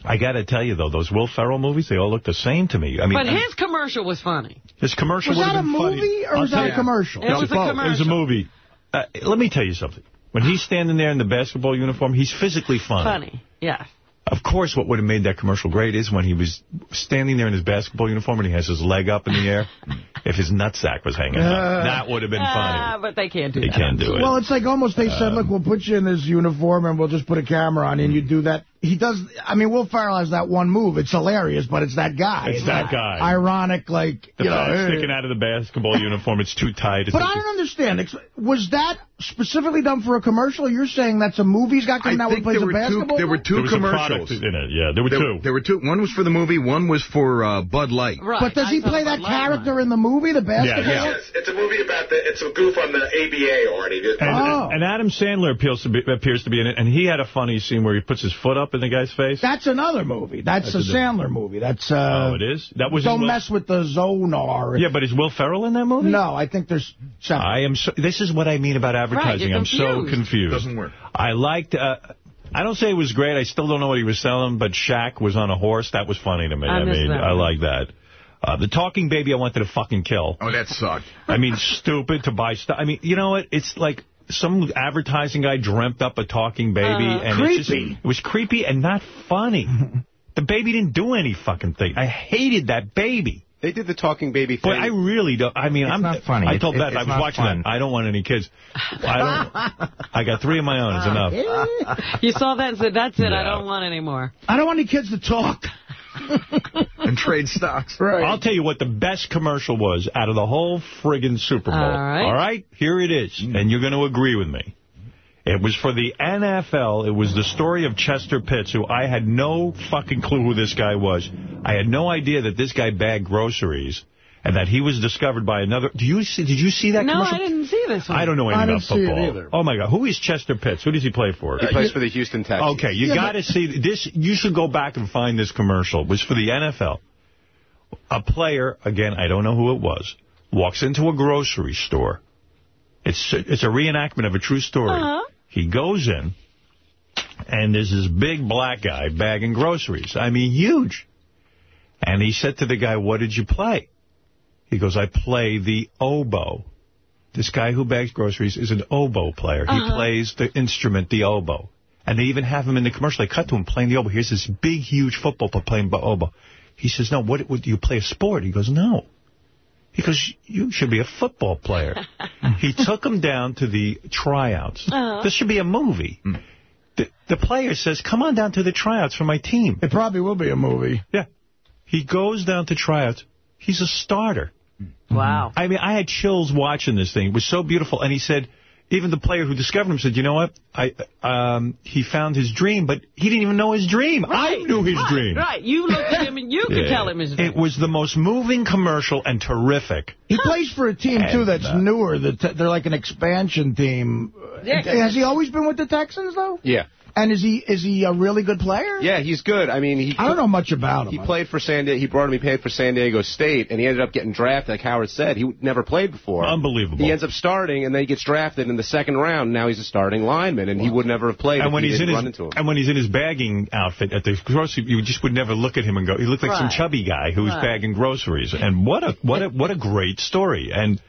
S1: I got to tell you, though, those Will Ferrell movies, they all look the same to me. I mean,
S2: But his commercial was funny.
S1: his commercial
S3: Was
S1: would
S3: that a
S1: have been funny.
S3: movie or
S1: I'll
S3: was
S1: tell
S3: that
S1: you.
S3: a commercial?
S2: It was a
S1: both. It was a movie. Uh, let me tell you something. When he's standing there in the basketball uniform, he's physically funny.
S2: Funny, yeah.
S1: Of course, what would have made that commercial great is when he was standing there in his basketball uniform and he has his leg up in the air. *laughs* if his nutsack was hanging out, that would have been
S2: Ah,
S1: funny.
S2: but they can't do
S1: They
S2: that.
S1: can't do it.
S3: Well, it's like almost they said, look, we'll put you in this uniform and we'll just put a camera on you and you do that. He does, I mean, Will Ferrell has that one move. It's hilarious, but it's that guy.
S1: It's that guy.
S3: Ironic, like,
S1: the
S3: you know. hey.
S1: sticking out of the basketball *laughs* uniform, it's too tight. It's
S3: But I don't understand. Was that specifically done for a commercial? You're saying that's a movie he's got
S5: I
S3: coming out where he plays a
S5: were, two,
S3: basketball?
S5: there were
S1: there
S5: two
S1: was a
S5: commercials.
S1: in it. Yeah, there were
S5: There,
S1: two.
S5: there were two. One was for the movie. One was for uh, Bud Light.
S2: Right.
S3: but does
S2: I
S3: he play that
S2: Bud
S3: character
S2: one.
S3: in the movie, the basketball?
S1: yeah.
S8: Yes, it's a movie about the. It's a goof on the ABA, Artie.
S1: And,
S3: Oh.
S1: and Adam Sandler appeals to be, appears to be in it, and he had a funny scene where he puts his foot up up in the guy's face?
S3: That's another movie. That's,
S1: That's
S3: a
S1: a
S3: Sandler movie. That's uh,
S1: oh, it is? That was in
S3: Don't mess with the Zohan.
S1: Yeah, but is Will Ferrell in that movie?
S3: No, I think there's separate.
S1: I am so, this is what I mean about advertising.
S3: you're
S1: I'm so
S3: confused.
S1: confused.
S5: Doesn't work.
S1: I liked, uh, I don't say it was great. I still don't know what he was selling, but Shaq was on a horse. That was funny to me.
S5: I
S1: I, mean,
S5: that
S1: I like that. Uh, the talking baby I wanted to fucking kill.
S5: Oh, that sucked.
S1: I mean, stupid to buy stuff. I mean, you know what? It's like some advertising guy dreamt up a talking baby.
S5: Uh,
S1: and It, just, it was creepy and not funny. *laughs* the baby didn't do any fucking thing. I hated that baby.
S7: They did the talking baby thing.
S1: But I really don't. I mean,
S7: It's
S1: I'm
S7: not funny.
S1: I told
S7: it's-
S1: Beth I
S7: it's
S1: was
S7: not
S1: watching
S7: fun.
S1: that. I don't want any kids. I don't. I got three of my own. It's *laughs* enough.
S2: You saw that and said, that's it, I don't want any more.
S3: I don't want any kids to talk.
S5: And trade stocks.
S3: Right.
S1: I'll tell you what the best commercial was out of the whole friggin' Super Bowl.
S2: All right.
S1: All right? Here it is. Mm-hmm. And you're going to agree with me. It was for the NFL. It was the story of Chester Pitts, who I had no fucking clue who this guy was. I had no idea that this guy bagged groceries and that he was discovered by another. Do you see? Did you see that
S2: no,
S1: commercial?
S2: I didn't see this one.
S1: I don't know anything
S7: I
S1: about
S7: didn't see it
S1: football.
S7: either.
S1: Oh, my God. Who is Chester Pitts? Who does he play for?
S7: He plays for the Houston Texans.
S1: Okay, you
S7: Yeah,
S1: got to see this. You should go back and find this commercial. It was for the NFL. A player, again, I don't know who it was, walks into a grocery store. It's it's a reenactment of a true story.
S2: Uh-huh.
S1: He goes in, and there's this big black guy bagging groceries. I mean, huge. And he said to the guy, what did you play? He goes, I play the oboe. This guy who bags groceries is an oboe player. He
S2: Uh-huh.
S1: plays the instrument, the oboe. And they even have him in the commercial. They cut to him playing the oboe. Here's this big, huge football player playing the oboe. He says, no, what, what do you play a sport? He goes, no. He goes, you should be a football player. *laughs* he took him down to the tryouts.
S2: Uh-huh.
S1: This should be a movie. The, the player says, come on down to the tryouts for my team.
S3: It probably will be a movie.
S1: Yeah. He goes down to tryouts. He's a starter.
S2: Wow.
S1: I mean, I had chills watching this thing. It was so beautiful. And he said, even the player who discovered him said, you know what? I um, He found his dream, but he didn't even know his dream. I knew his
S2: right,
S1: dream.
S2: Right. You looked at him and you could
S1: Yeah.
S2: tell him his
S1: It was the most moving commercial and terrific.
S3: He plays for a team, too, that's
S1: uh,
S3: newer. That They're like an expansion team.
S2: Yeah.
S3: Has he always been with the Texans, though?
S7: Yeah.
S3: And is he is he a really good player?
S7: Yeah, he's good. I mean, he
S3: I don't know much about him.
S7: he played for San Diego. He brought him. He played for San Diego State, and he ended up getting drafted. Like Howard said, he never played before.
S1: Unbelievable.
S7: He ends up starting, and then he gets drafted in the second round. Now he's a starting lineman, and he would never have played
S1: And
S7: if
S1: when
S7: he
S1: he's in
S7: didn't
S1: his
S7: run into him.
S1: and when he's in his bagging outfit at the grocery, you just would never look at him and go, he looked like some chubby guy who was
S2: Right.
S1: bagging groceries. And what a what a what a great story. And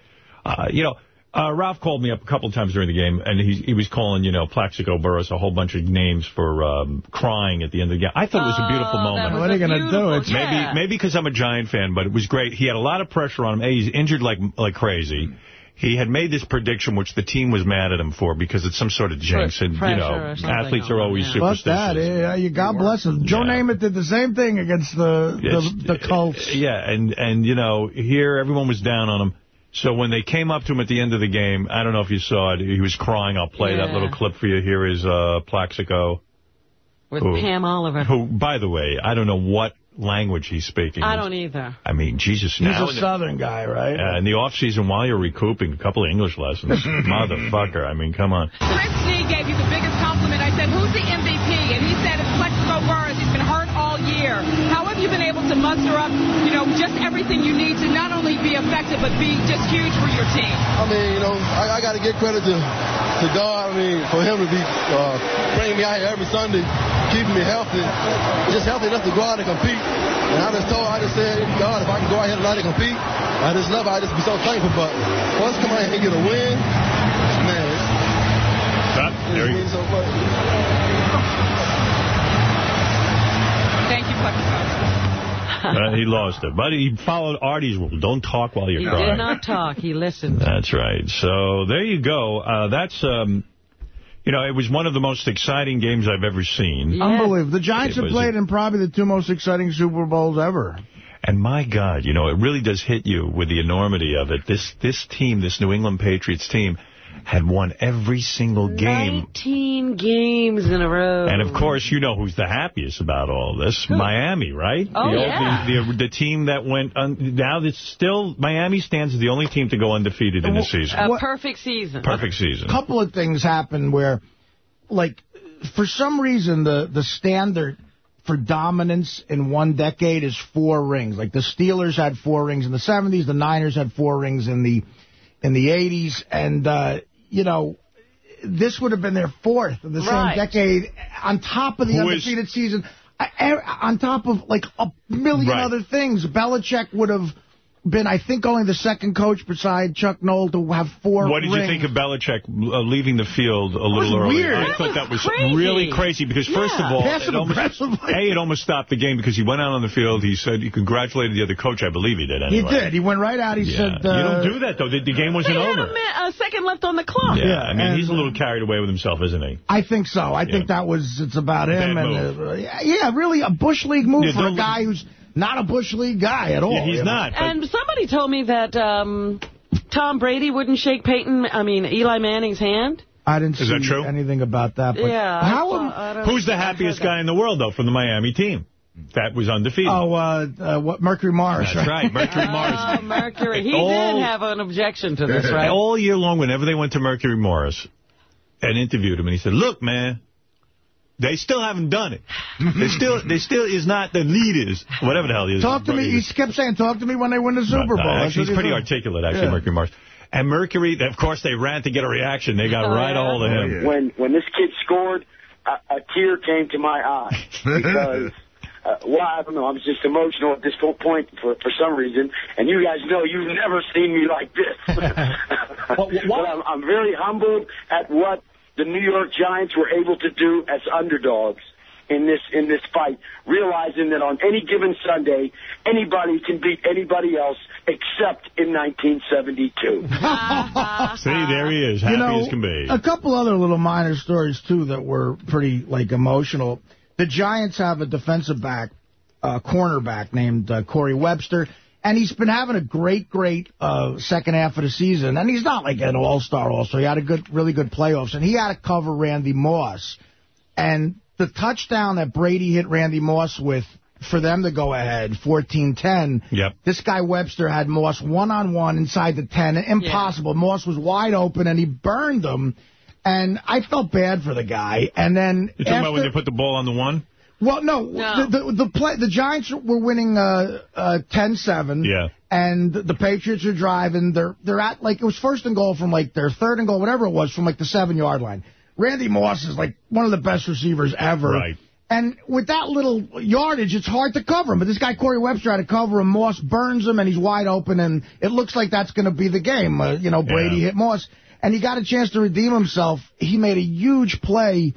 S1: uh, you know. Uh, Ralph called me up a couple of times during the game, and he he was calling, you know, Plaxico Burress a whole bunch of names for um, crying at the end of the game. I thought it was a beautiful
S2: Oh,
S1: moment.
S3: What are you gonna do? It's-
S1: Maybe
S2: yeah.
S1: maybe because I'm a Giant fan, but it was great. He had a lot of pressure on him. A, he's injured like like crazy. He had made this prediction, which the team was mad at him for because it's some sort of jinx, and you know, athletes are always
S2: yeah.
S3: Fuck that.
S1: superstitious.
S3: Yeah, you God bless him. Joe
S1: Yeah.
S3: Namath did the same thing against the
S1: It's-
S3: the, the Colts.
S1: Yeah, and and you know, here everyone was down on him. So when they came up to him at the end of the game, I don't know if you saw it, he was crying. I'll play that little clip for you. Here is uh, Plaxico,
S2: With
S1: Who?
S2: Pam Oliver.
S1: who, by the way, I don't know what language he's speaking.
S2: I don't either.
S1: I mean, Jesus,
S3: He's
S1: now
S3: a Southern guy, right?
S1: Uh, in the off season, while you're recouping, a couple of English lessons. *laughs* Motherfucker, I mean, come on.
S9: Chris G gave you the biggest compliment. I said, who's the MVP? And he said, it's Plaxico Burress. He's been hurt all year. How have been able to muster up, you know, just everything you need to not only be effective, but be just huge for your team?
S10: I mean, you know, I, I got to give credit to, to God. I mean, for him to be uh, bringing me out here every Sunday, keeping me healthy, just healthy enough to go out and compete. And I just told, I just said, God, if I can go out here tonight and compete, I just love it. I just be so thankful. But once come out here and get a win, man,
S1: Ah, there
S10: it
S1: he-
S10: means so much.
S9: Thank you, Plaxico.
S1: Uh, he lost it. But he followed Artie's rule. Don't talk while you're
S2: He
S1: crying.
S2: did not talk. He listened.
S1: That's right. So there you go. Uh, that's, um, you know, it was one of the most exciting games I've ever seen.
S3: Unbelievable. The Giants
S1: It
S3: have played in probably the two most exciting Super Bowls ever.
S1: And my God, you know, it really does hit you with the enormity of it. This this team, this New England Patriots team, had won every single game.
S2: 19 games in a row.
S1: And of course, you know who's the happiest about all this? Miami, right?
S2: Oh,
S1: the,
S2: yeah.
S1: the, the, the team that went, un, now it's still, Miami stands as the only team to go undefeated in the season.
S2: Uh, a perfect season.
S1: Perfect season.
S3: A couple of things happened where, like, for some reason, the, the standard for dominance in one decade is four rings. Like the Steelers had four rings in the 70s, the Niners had four rings in the in the 80s, and, uh, you know, this would have been their fourth in the
S2: Right.
S3: same decade on top of the
S1: Who is-
S3: undefeated season. I- I- On top of, like, a million
S1: Right.
S3: other things. Belichick would have been, I think, only the second coach beside Chuck Noll to have four
S1: What did you think of Belichick uh, leaving the field a little early?
S3: weird.
S1: I
S3: That
S1: thought
S3: was
S1: that was
S2: crazy.
S1: really crazy because, first of all, it almost. A, it almost stopped the game because he went out on the field. He said he congratulated the other coach. I believe he did
S3: He did. He went right out. He
S1: Yeah.
S3: said... Uh,
S1: you don't do that, though. The, the game wasn't
S2: had
S1: over.
S2: a, mi- a second left on the clock.
S1: Yeah,
S3: Yeah,
S1: I mean,
S3: and-
S1: he's a little carried away with himself, isn't he?
S3: I think so. I think that was, it's about him.
S1: Bad
S3: and uh, Yeah, really a Bush League move
S1: Yeah,
S3: for a guy who's not a Bush League guy at all.
S1: Yeah, he's
S3: you know?
S1: not.
S2: And somebody told me that um, Tom Brady wouldn't shake Peyton, I mean, Eli Manning's hand.
S3: I didn't
S1: Is
S3: see
S1: that true?
S3: anything about that. But
S2: yeah.
S3: How
S2: saw-
S3: am-
S1: who's the happiest guy in the world, though, from the Miami team? That was undefeated.
S3: Oh, uh, uh, what Mercury Morris.
S1: That's right, Mercury Morris.
S2: Oh, Mercury. He
S1: All-
S2: did have an objection to this, right?
S1: All year long, whenever they went to Mercury Morris and interviewed him, and he said, "Look, man, they still haven't done it. They still, they still is not the leaders, whatever the hell he is."
S3: Talk to me. He kept saying, talk to me when they win the Super
S1: No,
S3: Bowl.
S1: no,
S3: That's
S1: actually, he's pretty
S3: doing.
S1: articulate, actually,
S3: Yeah.
S1: Mercury Morris. And Mercury, of course, they ran to get a reaction. They got
S2: Oh,
S1: right a
S2: yeah?
S1: hold of him.
S11: when when this kid scored, a, a tear came to my eye *laughs* because. Uh, well, I don't know. I was just emotional at this po- point for for some reason, and you guys know you've never seen me like this. *laughs* *laughs* but I'm, I'm very humbled at what the New York Giants were able to do as underdogs in this in this fight, realizing that on any given Sunday, anybody can beat anybody else except in 1972. *laughs*
S1: See, there he is, happy
S3: you know,
S1: as can be.
S3: a couple other little minor stories, too, that were pretty, like, emotional. The Giants have a defensive back, uh, cornerback named uh, Corey Webster, and he's been having a great, great uh, second half of the season. And he's not like an all-star also. He had a good, really good playoffs, and he had to cover Randy Moss. And the touchdown that Brady hit Randy Moss with for them to go ahead, 14-10,
S1: Yep.
S3: this guy Webster had Moss one-on-one inside the 10. Impossible. Moss was wide open, and he burned him. And I felt bad for the guy. And then
S1: You're talking about when they put the ball on the one?
S3: Well, no,
S2: No.
S3: The, the, the, play, the Giants were winning uh, uh, 10-7.
S1: Yeah.
S3: And the Patriots are driving. They're they're at, like, it was first and goal from, like, their third and goal, whatever it was, from, like, the seven-yard line. Randy Moss is, like, one of the best receivers ever.
S1: Right.
S3: And with that little yardage, it's hard to cover him. But this guy, Corey Webster, had to cover him. Moss burns him, and he's wide open, and it looks like that's going to be the game. Uh, you know, Brady
S1: Yeah.
S3: hit Moss, and he got a chance to redeem himself. He made a huge play.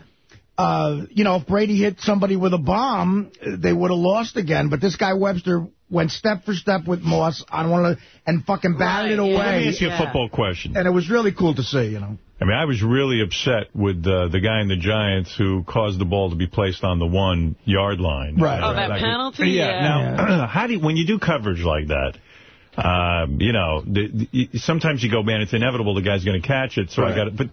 S3: Uh, you know, if Brady hit somebody with a bomb, uh, they would have lost again. But this guy, Webster, went step for step with Moss on one of the, and fucking batted
S2: Right,
S3: it
S2: yeah.
S3: away.
S1: Let me ask you a football question.
S3: And it was really cool to see, you know.
S1: I mean, I was really upset with uh, the guy in the Giants who caused the ball to be placed on the one-yard line.
S3: Right.
S2: Oh, that
S1: Like-
S2: penalty?
S1: Yeah.
S2: Yeah.
S1: Now, *clears throat* how do you, when you do coverage like that, um, you know, the, the, sometimes you go, man, it's inevitable the guy's going to catch it, so I got it. But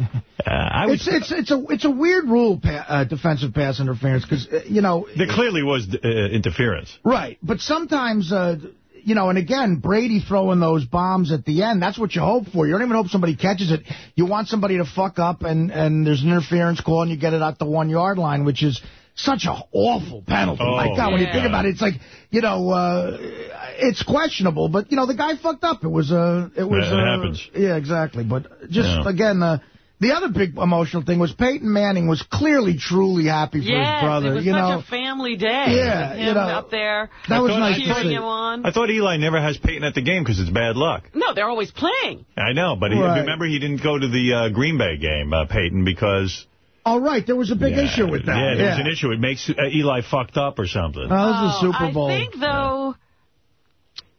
S1: uh, I
S3: It's it's it's a it's a weird rule, pa uh, defensive pass interference, because uh, you know
S1: there clearly was uh, interference.
S3: Right, but sometimes, uh, you know, and again, Brady throwing those bombs at the end, that's what you hope for. You don't even hope somebody catches it. You want somebody to fuck up, and, and there's an interference call, and you get it at the one-yard line, which is such an awful penalty.
S1: Oh,
S3: My God, when you think about it, it's like, you know, uh, it's questionable, but, you know, the guy fucked up. It was, uh, it was,
S1: Yeah, it
S3: uh,
S1: happens.
S3: Yeah, exactly. But just,
S1: Yeah.
S3: again, uh, the other big emotional thing was Peyton Manning was clearly, truly happy for
S2: Yes,
S3: his brother.
S2: it was
S3: you
S2: such
S3: know,
S2: a family day.
S3: Yeah,
S2: with
S3: you know,
S2: up there
S3: that was
S1: I thought-
S3: nice to
S2: cheering
S3: see.
S2: him on.
S1: I thought Eli never has Peyton at the game because it's bad luck.
S2: No, they're always playing.
S1: I know, but he, remember he didn't go to the uh, Green Bay game, uh, Peyton, because...
S3: All right, there was a big
S1: Yeah,
S3: issue with that.
S1: Yeah, there was an issue. It makes uh, Eli fucked up or something.
S3: Oh, this is
S2: Oh,
S3: the Super Bowl.
S2: I think, though,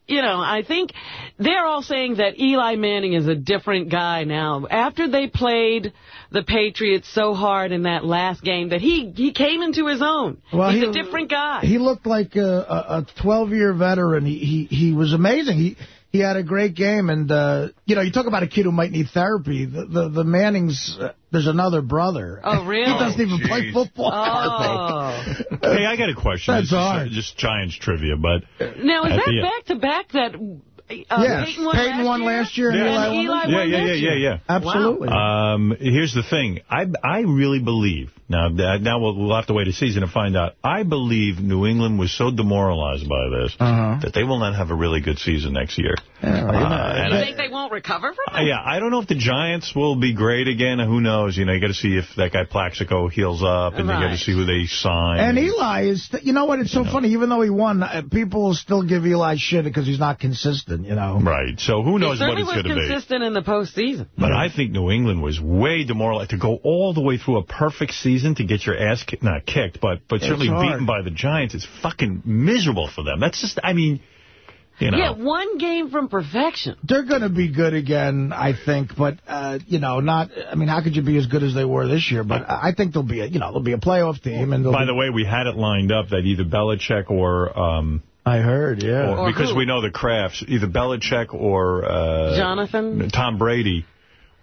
S2: you know, I think they're all saying that Eli Manning is a different guy now. After they played the Patriots so hard in that last game that he, he came into his own.
S3: Well,
S2: He's
S3: he-
S2: a different guy.
S3: He looked like a 12-year veteran. He, he he was amazing. He he had a great game, and uh, you know, you talk about a kid who might need therapy. The the, the Mannings, uh, there's another brother.
S2: Oh, really? *laughs*
S3: he doesn't even play football.
S2: Oh.
S1: Hey, I got a question.
S3: That's
S1: This is, uh,
S3: hard.
S1: Just Giants trivia, but
S2: Now, is that back-to-back that Uh,
S3: yeah,
S2: Peyton won last
S3: won
S2: year?
S3: last year, and
S1: Yeah.
S3: Eli
S2: And
S3: won.
S2: Eli
S1: Yeah,
S2: won
S1: yeah,
S2: this
S1: yeah,
S2: year.
S1: yeah, yeah.
S3: Absolutely.
S1: Um, here's the thing. I I really believe now. that- Now we'll, we'll have to wait a season to find out. I believe New England was so demoralized by this
S3: Uh-huh.
S1: that they will not have a really good season next year.
S3: Yeah, well, you know,
S1: Uh, and
S2: You
S1: I-
S2: think they won't recover from
S1: Uh,
S2: it?
S1: yeah, I don't know if the Giants will be great again. Who knows? You know, you got to see if that guy Plaxico heals up, and you got to see who they sign.
S3: And Eli is, you know what, it's so funny, even though he won, uh, people will still give Eli shit because he's not consistent, you know.
S1: Right. So who knows what
S2: certainly
S1: it's
S2: was
S1: going to be.
S2: consistent in the postseason.
S1: But I think New England was way demoralized to go all the way through a perfect season to get your ass kicked, not kicked, but but
S3: It's
S1: certainly
S3: hard.
S1: beaten by the Giants. It's fucking miserable for them. That's just, I mean, you know.
S2: Yeah, one game from perfection.
S3: They're going to be good again, I think, but, uh, you know, not, I mean, how could you be as good as they were this year? But I think they'll be, a, you know, they'll be a playoff team. and
S1: By the way, we had it lined up that either Belichick or... Um,
S3: I heard, yeah.
S1: or,
S2: Or
S1: because
S2: who?
S1: we know the Krafts, either Belichick or... Uh,
S2: Jonathan?
S1: Tom Brady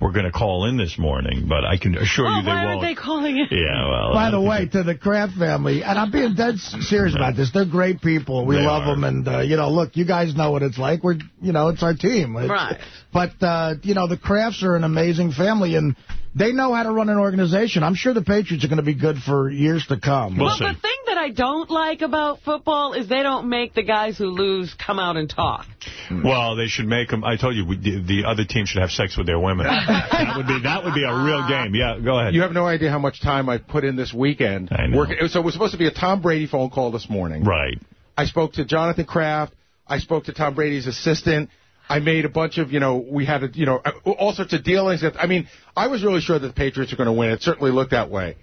S1: were going to call in this morning, but I can assure
S2: Oh,
S1: you they
S2: why
S1: won't.
S2: why aren't they calling it?
S1: Yeah, well...
S3: By
S1: I
S3: the way, to the Kraft family, and I'm being dead serious about this. They're great people. We
S1: They
S3: love
S1: are.
S3: them, and uh, you know, look, you guys know what it's like. We're, you know, it's our team. It's-
S2: Right.
S3: But uh, you know, the Krafts are an amazing family, and they know how to run an organization. I'm sure the Patriots are going to be good for years to come.
S1: We'll
S2: well,
S1: see.
S2: the thing that I don't like about football is they don't make the guys who lose come out and talk. Hmm.
S1: Well, they should make them. I told you, we, the, the other team should have sex with their women. *laughs* that would be that would be a real game. Yeah, go ahead.
S12: You have no idea how much time I put in this weekend.
S1: I know.
S12: Working. So it was supposed to be a Tom Brady phone call this morning.
S1: right.
S12: I spoke to Jonathan Kraft. I spoke to Tom Brady's assistant. I made a bunch of, you know, we had, a, you know, all sorts of dealings. I mean, I was really sure that the Patriots were going to win. It certainly looked that way.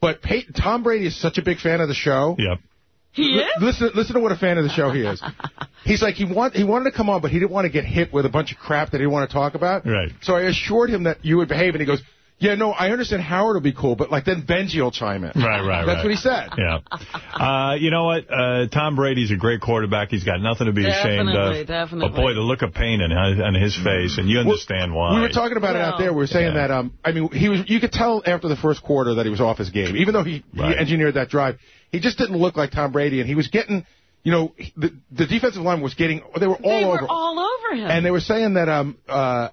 S12: But Pey- Tom Brady is such a big fan of the show.
S1: Yep.
S2: He
S12: Li-
S2: is?
S12: Listen, listen to what a fan of the show he is. *laughs* He's like he want he wanted to come on, but he didn't want to get hit with a bunch of crap that he didn't want to talk about.
S1: Right.
S12: So I assured him that you would behave, and he goes, "Yeah, no, I understand Howard will be cool, but like then Benji will chime in."
S1: Right, right, right.
S12: That's
S1: right.
S12: what he said.
S1: Yeah. Uh, you know what? Uh, Tom Brady's a great quarterback. He's got nothing to be ashamed of.
S2: definitely.
S1: But boy, the look of pain in, on his face, and you understand why.
S12: We were talking about it out there. We were saying
S1: Yeah.
S12: that um, I mean, he was. You could tell after the first quarter that he was off his game, even though he,
S1: Right.
S12: he engineered that drive. He just didn't look like Tom Brady, and he was getting, you know, the the defensive line was getting. They were all
S2: they
S12: over.
S2: were all over him.
S12: And they were saying that um uh,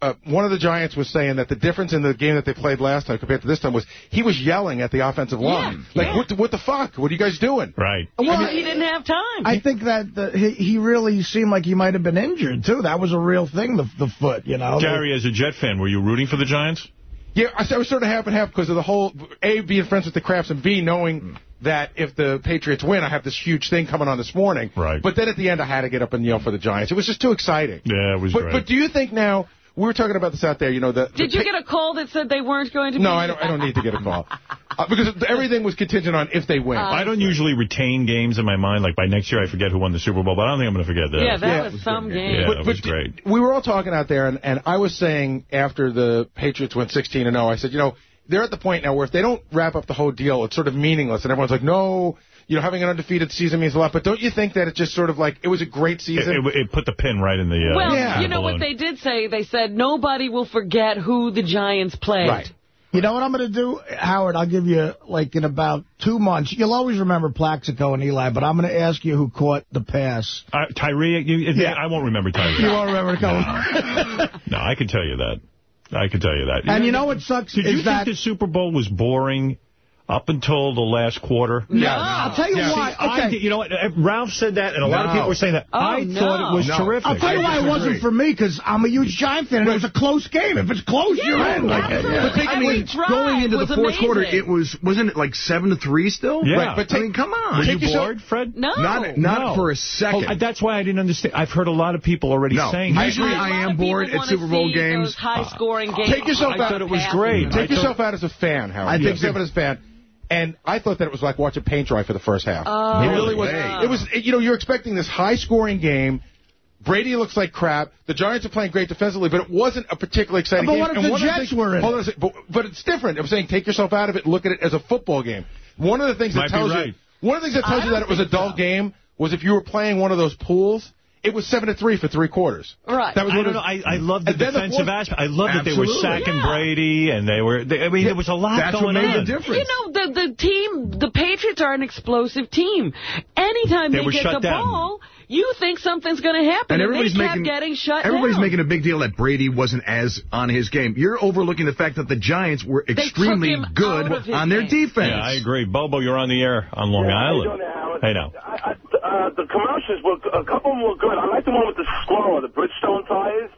S12: uh one of the Giants was saying that the difference in the game that they played last time compared to this time was he was yelling at the offensive line.
S2: Yeah,
S12: like
S2: yeah.
S12: what the, what the fuck? What are you guys doing?
S1: Right.
S2: well, he didn't have time.
S3: I think that the, he, he really seemed like he might have been injured, too. That was a real thing, the, the foot, you know.
S1: Gary, as a Jet fan, were you rooting for the Giants?
S12: Yeah, I, I was sort of half and half because of the whole A being friends with the Krafts and B knowing that if the Patriots win, I have this huge thing coming on this morning.
S1: Right.
S12: But then at the end, I had to get up and yell for the Giants. It was just too exciting.
S1: Yeah, it was
S12: But
S1: great.
S12: but do you think now? We were talking about this out there. You know the.
S2: Did
S12: the
S2: you get a call that said they weren't going to be?
S12: No, I don't. I don't need to get a call *laughs* uh, because everything was contingent on if they win.
S1: I don't usually retain games in my mind. Like by next year, I forget who won the Super Bowl, but I don't think I'm going to forget that.
S2: Yeah, that
S12: Yeah,
S2: was
S12: was
S2: some
S12: good.
S2: game.
S1: Yeah,
S12: But-
S1: it
S12: but
S1: was great.
S12: we were all talking out there, and, and I was saying after the Patriots went 16 and 0, I said, you know, they're at the point now where if they don't wrap up the whole deal, it's sort of meaningless, and everyone's like, no, you know, having an undefeated season means a lot. But don't you think that it just sort of like it was a great season?
S1: it, it put the pin right in the. Uh,
S2: well,
S12: Yeah.
S2: you know what they did say? They said nobody will forget who the Giants played.
S12: Right.
S3: You know what I'm going to do, Howard? I'll give you, like, in about two months. You'll always remember Plaxico and Eli, but I'm going to ask you who caught the pass.
S1: Uh, Tyree, you,
S3: Yeah.
S1: I won't remember Tyree.
S3: You won't remember the *laughs* color.
S1: No, I can tell you that. I can tell you that.
S3: And you know what sucks
S1: Did
S3: is
S1: you think the Super Bowl was boring up until the last quarter?
S3: No. I'll tell you
S1: See,
S3: why.
S1: I
S3: Okay.
S1: did- you know what? uh, Ralph said that, and a lot of people were saying that.
S2: Oh,
S1: I
S2: no.
S1: thought it was
S12: No.
S1: terrific.
S3: I'll tell you
S12: I
S3: why it wasn't for me, because I'm a huge Giant fan, and it was a close game. If it's close, you're in. Like,
S2: absolutely.
S5: But think, I mean, going into the
S2: was
S5: fourth quarter, it was wasn't it like seven to three still?
S1: Yeah.
S12: Right, but
S5: I mean, come on.
S1: Were you
S12: Take yourself-
S1: bored, Fred?
S2: No.
S5: Not not
S1: No.
S5: for a
S1: Oh,
S5: second.
S1: uh, that's why I didn't understand. I've heard a lot of people already
S5: No.
S1: saying that.
S5: Usually
S2: I
S5: am bored at Super Bowl games.
S2: high-scoring games.
S12: Take yourself out.
S1: I
S12: out.
S1: thought it was great.
S12: Take yourself out as a fan, Howard.
S5: I
S12: Take
S5: think
S12: yourself out as a fan. And I thought that it was like watching paint dry for the first half.
S2: Oh,
S12: it really was.
S2: yeah.
S12: It was. You know, you're expecting this high-scoring game. Brady looks like crap. The Giants are playing great defensively, but it wasn't a particularly exciting
S3: But
S12: game.
S3: what if
S12: And
S3: the
S12: one of
S3: Jets
S12: things-
S3: were in
S12: Hold
S3: it?
S12: on a second. But, but it's different. I'm saying take yourself out of it. and Look at it as a football game. One of the things
S1: Might
S12: that tells
S1: right.
S12: you one of the things that tells
S2: I
S12: you that it was a dull
S2: so.
S12: game was if you were playing one of those pools
S13: it was 7 to 3 for three quarters.
S2: Right.
S13: That was
S1: I don't
S13: it
S1: know. I, I love the
S13: And then the
S1: defensive aspect. I love that they were
S5: Absolutely.
S1: sacking
S2: Yeah.
S1: Brady, and they were. They, I mean, there was a lot
S5: That's
S1: going
S5: what made
S1: on.
S5: the difference.
S2: You know, the the team, the Patriots are an explosive team. Anytime
S1: They
S2: they, get the
S1: down.
S2: ball, you think something's going to happen.
S5: And
S2: they
S5: everybody's
S2: kept
S5: making
S2: getting shut down.
S5: everybody's
S2: down.
S5: making a big deal that Brady wasn't as on his game. You're overlooking the fact that the Giants were extremely good
S2: out of
S5: on their
S2: game.
S5: defense.
S1: Yeah, I agree. Bobo, you're on the air on Long
S8: Yeah,
S1: Island.
S8: doing there,
S1: Hey, now.
S8: I, I, uh, the commercials were a couple of them were good. I like the one with the squirrel, the Bridgestone tires.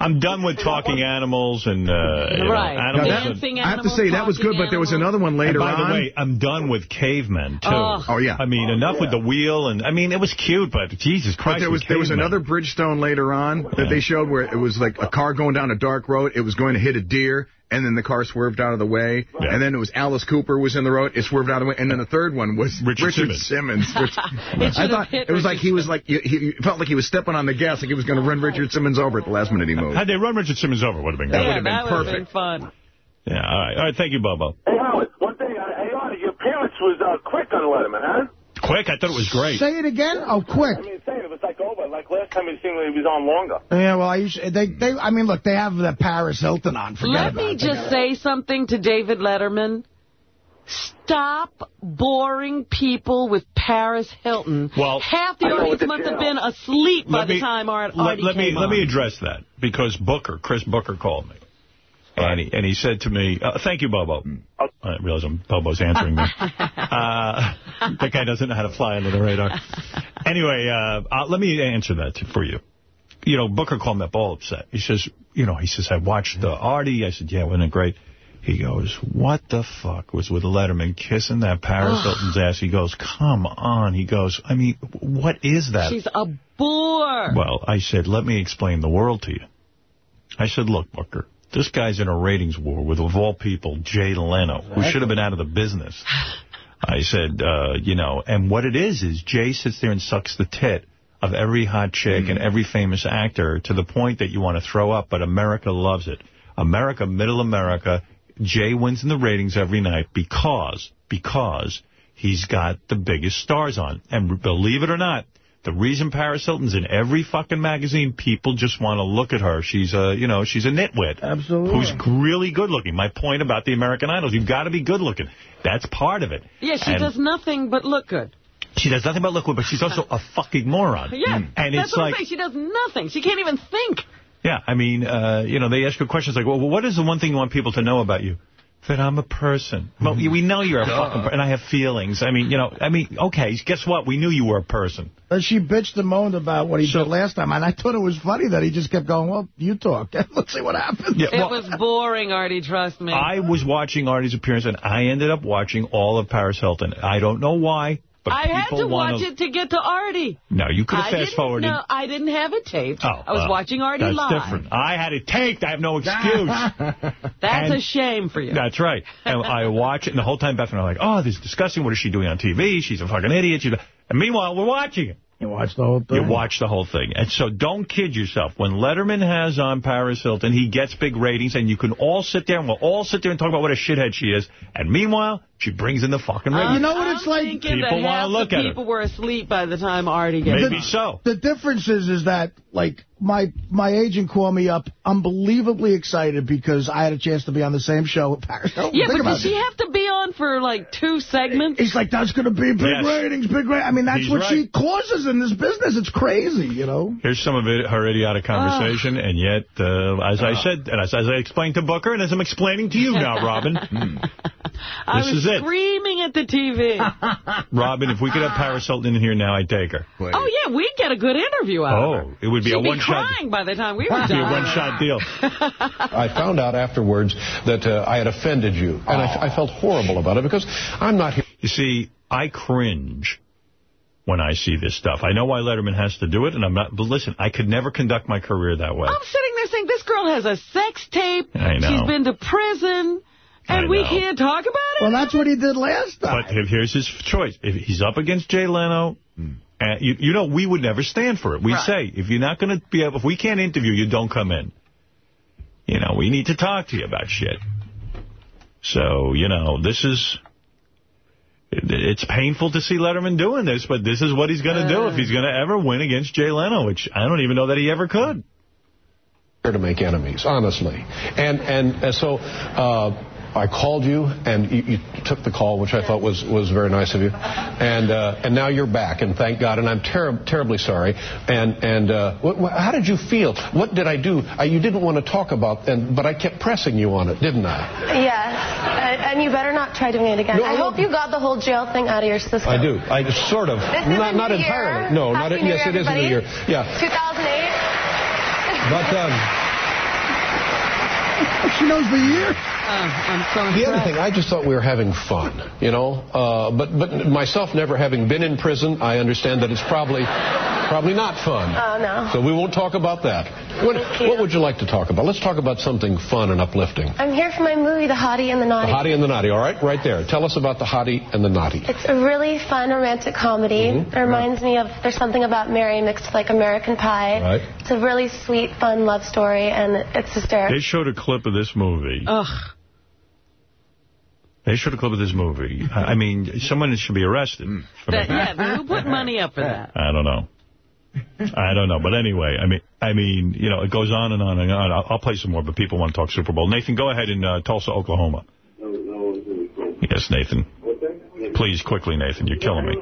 S1: I'm done with talking animals and uh, you know, animals.
S5: Now, that-
S1: and-
S2: Dancing
S5: I have to say that was good,
S2: talking
S5: but there was another one
S1: and
S5: later
S1: by
S5: on.
S1: the way, I'm done with cavemen too.
S2: Oh.
S5: Oh, yeah.
S1: I mean, enough with the wheel, and I mean, it was cute, but Jesus Christ,
S5: But there was
S1: with
S5: there was another Bridgestone later on that they showed where it was like a car going down a dark road. It was going to hit a deer, and then the car swerved out of the way.
S1: Yeah.
S5: And then it was Alice Cooper was in the road. It swerved out of the way. And then the third one was
S1: Richard
S5: Richard,
S1: Simmons.
S5: Simmons. which *laughs* I thought it was like he was like he, he felt like he was stepping on the gas, like he was going to run Richard Simmons over at the last minute he moved.
S1: Had they run Richard Simmons over, would have been good.
S2: yeah,
S5: would've been
S2: that would have been
S5: perfect.
S2: fun.
S1: Yeah, all right. All right, thank you, Bobo.
S8: Hey, Howard, one thing. Uh, hey, Artie, your appearance was uh, quick on Letterman, huh?
S1: Quick, I thought it was great.
S3: Say it again? Oh, quick.
S8: I mean, saying it was like over. Like last time it seemed like he was on longer.
S3: Yeah, well, I used, they, they, I mean, look, they have the Paris Hilton on. Forget
S2: Let
S3: about
S2: me
S3: it.
S2: just say something to David Letterman. Stop boring people with Paris Hilton.
S1: Well-
S2: half the audience
S8: what the
S2: must have been asleep by
S1: Let
S2: the time Art
S1: let,
S2: Artie
S1: let me
S2: came
S1: let me address that because Booker, Chris Booker, called me, and he and he said to me, uh, "Thank you, Bobo." I realize I'm, Bobo's answering me. *laughs* uh, that guy doesn't know how to fly under the radar. Anyway, uh, uh, let me answer that for you. You know, Booker called me up all upset. He says, you know, he says, I watched the Artie. I said, yeah, wasn't it great? He goes, what the fuck was with Letterman kissing that Paris Hilton's ass? He goes, come on. He goes, I mean, what is that?
S2: She's a bore.
S1: Well, I said, let me explain the world to you. I said, look, Booker, this guy's in a ratings war with, of all people, Jay Leno, who should have been out of the business. I said, uh, you know, and what it is, is Jay sits there and sucks the tit of every hot chick and every famous actor to the point that you want to throw up, but America loves it. America, middle America, Jay wins in the ratings every night because, because he's got the biggest stars on. And believe it or not, the reason Paris Hilton's in every fucking magazine, people just want to look at her. She's a, you know, she's a nitwit.
S3: Absolutely.
S1: Who's really good looking. My point about the American Idols, you've got to be good looking. That's part of it.
S2: yeah, she
S1: And
S2: does nothing but look good.
S1: She does nothing but look good, but she's also a fucking moron.
S2: Yeah,
S1: And
S2: that's
S1: it's
S2: what
S1: like,
S2: I'm saying. She does nothing. She can't even think.
S1: yeah, I mean, uh, you know, they ask you questions like, well, what is the one thing you want people to know about you? That I'm a person. Well, mm-hmm. we know you're a fucking person, and I have feelings. I mean, you know, I mean, okay, guess what? We knew you were a person.
S3: And she bitched and moaned about what he did last time, and I thought it was funny that he just kept going, well, you talk. *laughs* Let's see what happens.
S1: Yeah,
S2: It was boring, Artie, trust me.
S1: I was watching Artie's appearance, and I ended up watching all of Paris Hilton. I don't know why, but
S2: I had to watch it to get to Artie.
S1: No, you could
S2: I
S1: have
S2: didn't-
S1: fast-forwarded.
S2: No, I didn't have it taped.
S1: Oh,
S2: I was
S1: well,
S2: watching Artie
S1: that's
S2: live.
S1: different. I had it taped. I have no excuse. *laughs*
S2: That's
S1: And-
S2: a shame for you.
S1: That's right. And I watch it, and the whole time Beth and I are like, oh, this is disgusting. What is she doing on TV? She's a fucking idiot. She's. And meanwhile, we're watching it.
S3: You watch the whole thing?
S1: You watch the whole thing. And so don't kid yourself. When Letterman has on Paris Hilton, he gets big ratings, and you can all sit there, and we'll all sit there and talk about what a shithead she is. And meanwhile, she brings in the fucking ratings.
S3: you know what
S2: I'm
S3: it's like?
S2: thinking
S1: People
S2: that
S1: wanna look at her.
S2: people were asleep by the time Artie gets
S1: Maybe
S2: on.
S1: so.
S3: The difference is, is that, like, my my agent called me up unbelievably excited because I had a chance to be on the same show with Paris Hilton.
S2: Yeah,
S3: Think
S2: but
S3: about
S2: does she have to be on for like two segments?
S3: He's like, that's going to be big
S1: Yes.
S3: ratings, big ratings. I mean, that's
S1: He's
S3: what
S1: right.
S3: she causes in this business. It's crazy, you know?
S1: Here's some of it, her idiotic conversation,
S2: Ah.
S1: and yet, uh, as I said, and as, as I explained to Booker, and as I'm explaining to you *laughs* now, Robin,
S2: I
S1: this
S2: was
S1: is it.
S2: screaming at the TV. *laughs*
S1: Robin, if we could have Paris Hilton in here now, I'd take her.
S2: oh, yeah, we'd get a good interview out of her.
S1: Oh, it would be
S2: She'd
S1: a one-shot
S2: crying by the time we were
S1: it'd be a
S2: done.
S1: one-shot deal. *laughs*
S14: I found out afterwards that uh, I had offended you, and I, I felt horrible about it because I'm not here.
S1: You see, I cringe when I see this stuff. I know why Letterman has to do it, and I'm not. But listen, I could never conduct my career that way.
S2: I'm sitting there saying, this girl has a sex tape.
S1: I know.
S2: She's been to prison. And we can't talk about it?
S3: Well, that's what he did last time.
S1: But if- here's his choice. If he's up against Jay Leno, and you, you know, we would never stand for it. We
S2: Right.
S1: say, if you're not going to be able, if we can't interview you, don't come in. You know, we need to talk to you about shit. So, you know, this is, it's painful to see Letterman doing this, but this is what he's going to do if he's going to ever win against Jay Leno, which I don't even know that he ever could.
S14: To make enemies, honestly. And, and, and so... Uh, I called you, and you, you, took the call, which I thought was, was very nice of you. And uh, and now you're back, and thank God. And I'm ter terribly sorry. And and uh, what, what, how did you feel? What did I do? I, you didn't want to talk about, and but I kept pressing you on it, didn't I?
S15: Yes. And, and you better not try doing it again. No, I hope you got the whole jail thing out of your system.
S14: I do. I sort of.
S15: This
S14: not not
S15: year.
S14: entirely. No,
S15: Happy
S14: not.
S15: New
S14: yes,
S15: year,
S14: it is a new year. Yeah.
S15: 2008.
S14: But. Um, *laughs*
S3: she knows the year.
S2: Uh, I'm so
S14: the other thing, I just thought we were having fun, you know. Uh, but but myself never having been in prison, I understand that it's probably probably not fun.
S15: Oh no.
S14: So we won't talk about that. What, what would you like to talk about? Let's talk about something fun and uplifting.
S15: I'm here for my movie, The Hottie and the Nottie.
S14: The Hottie and the Nottie. All right, right there. Tell us about The Hottie and the Nottie.
S15: It's a really fun romantic comedy.
S14: Mm-hmm.
S15: It reminds me of There's Something About Mary mixed like American Pie.
S14: Right.
S15: It's a really sweet, fun love story, and it's hysterical.
S1: They showed a clip of this movie.
S2: Ugh.
S1: They should have clip of this movie. I mean, someone should be arrested. for
S2: That,
S1: that.
S2: yeah, who put money up for that?
S1: I don't know. I don't know. But anyway, I mean, I mean, you know, it goes on and on and on. I'll, I'll play some more, but people want to talk Super Bowl. Nathan, go ahead in uh, Tulsa, Oklahoma. Yes, Nathan. Please, quickly, Nathan. You're killing me.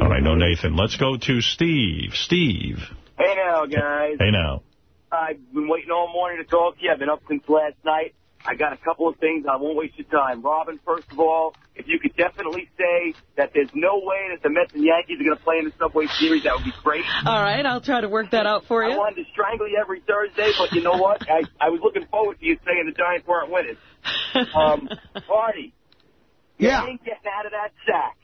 S1: All right, no, Nathan. Let's go to Steve. Steve.
S8: Hey now, guys.
S1: Hey now.
S8: I've been waiting all morning to talk to you. I've been up since last night. I got a couple of things. I won't waste your time. Robin, first of all, if you could definitely say that there's no way that the Mets and Yankees are going to play in the Subway Series, that would be great.
S2: All right, I'll try to work that out for you.
S8: I wanted to strangle you every Thursday, but you know what? I, I was looking forward to you saying the Giants weren't winning. Um, *laughs* Party.
S3: Yeah.
S8: Getting out of that sack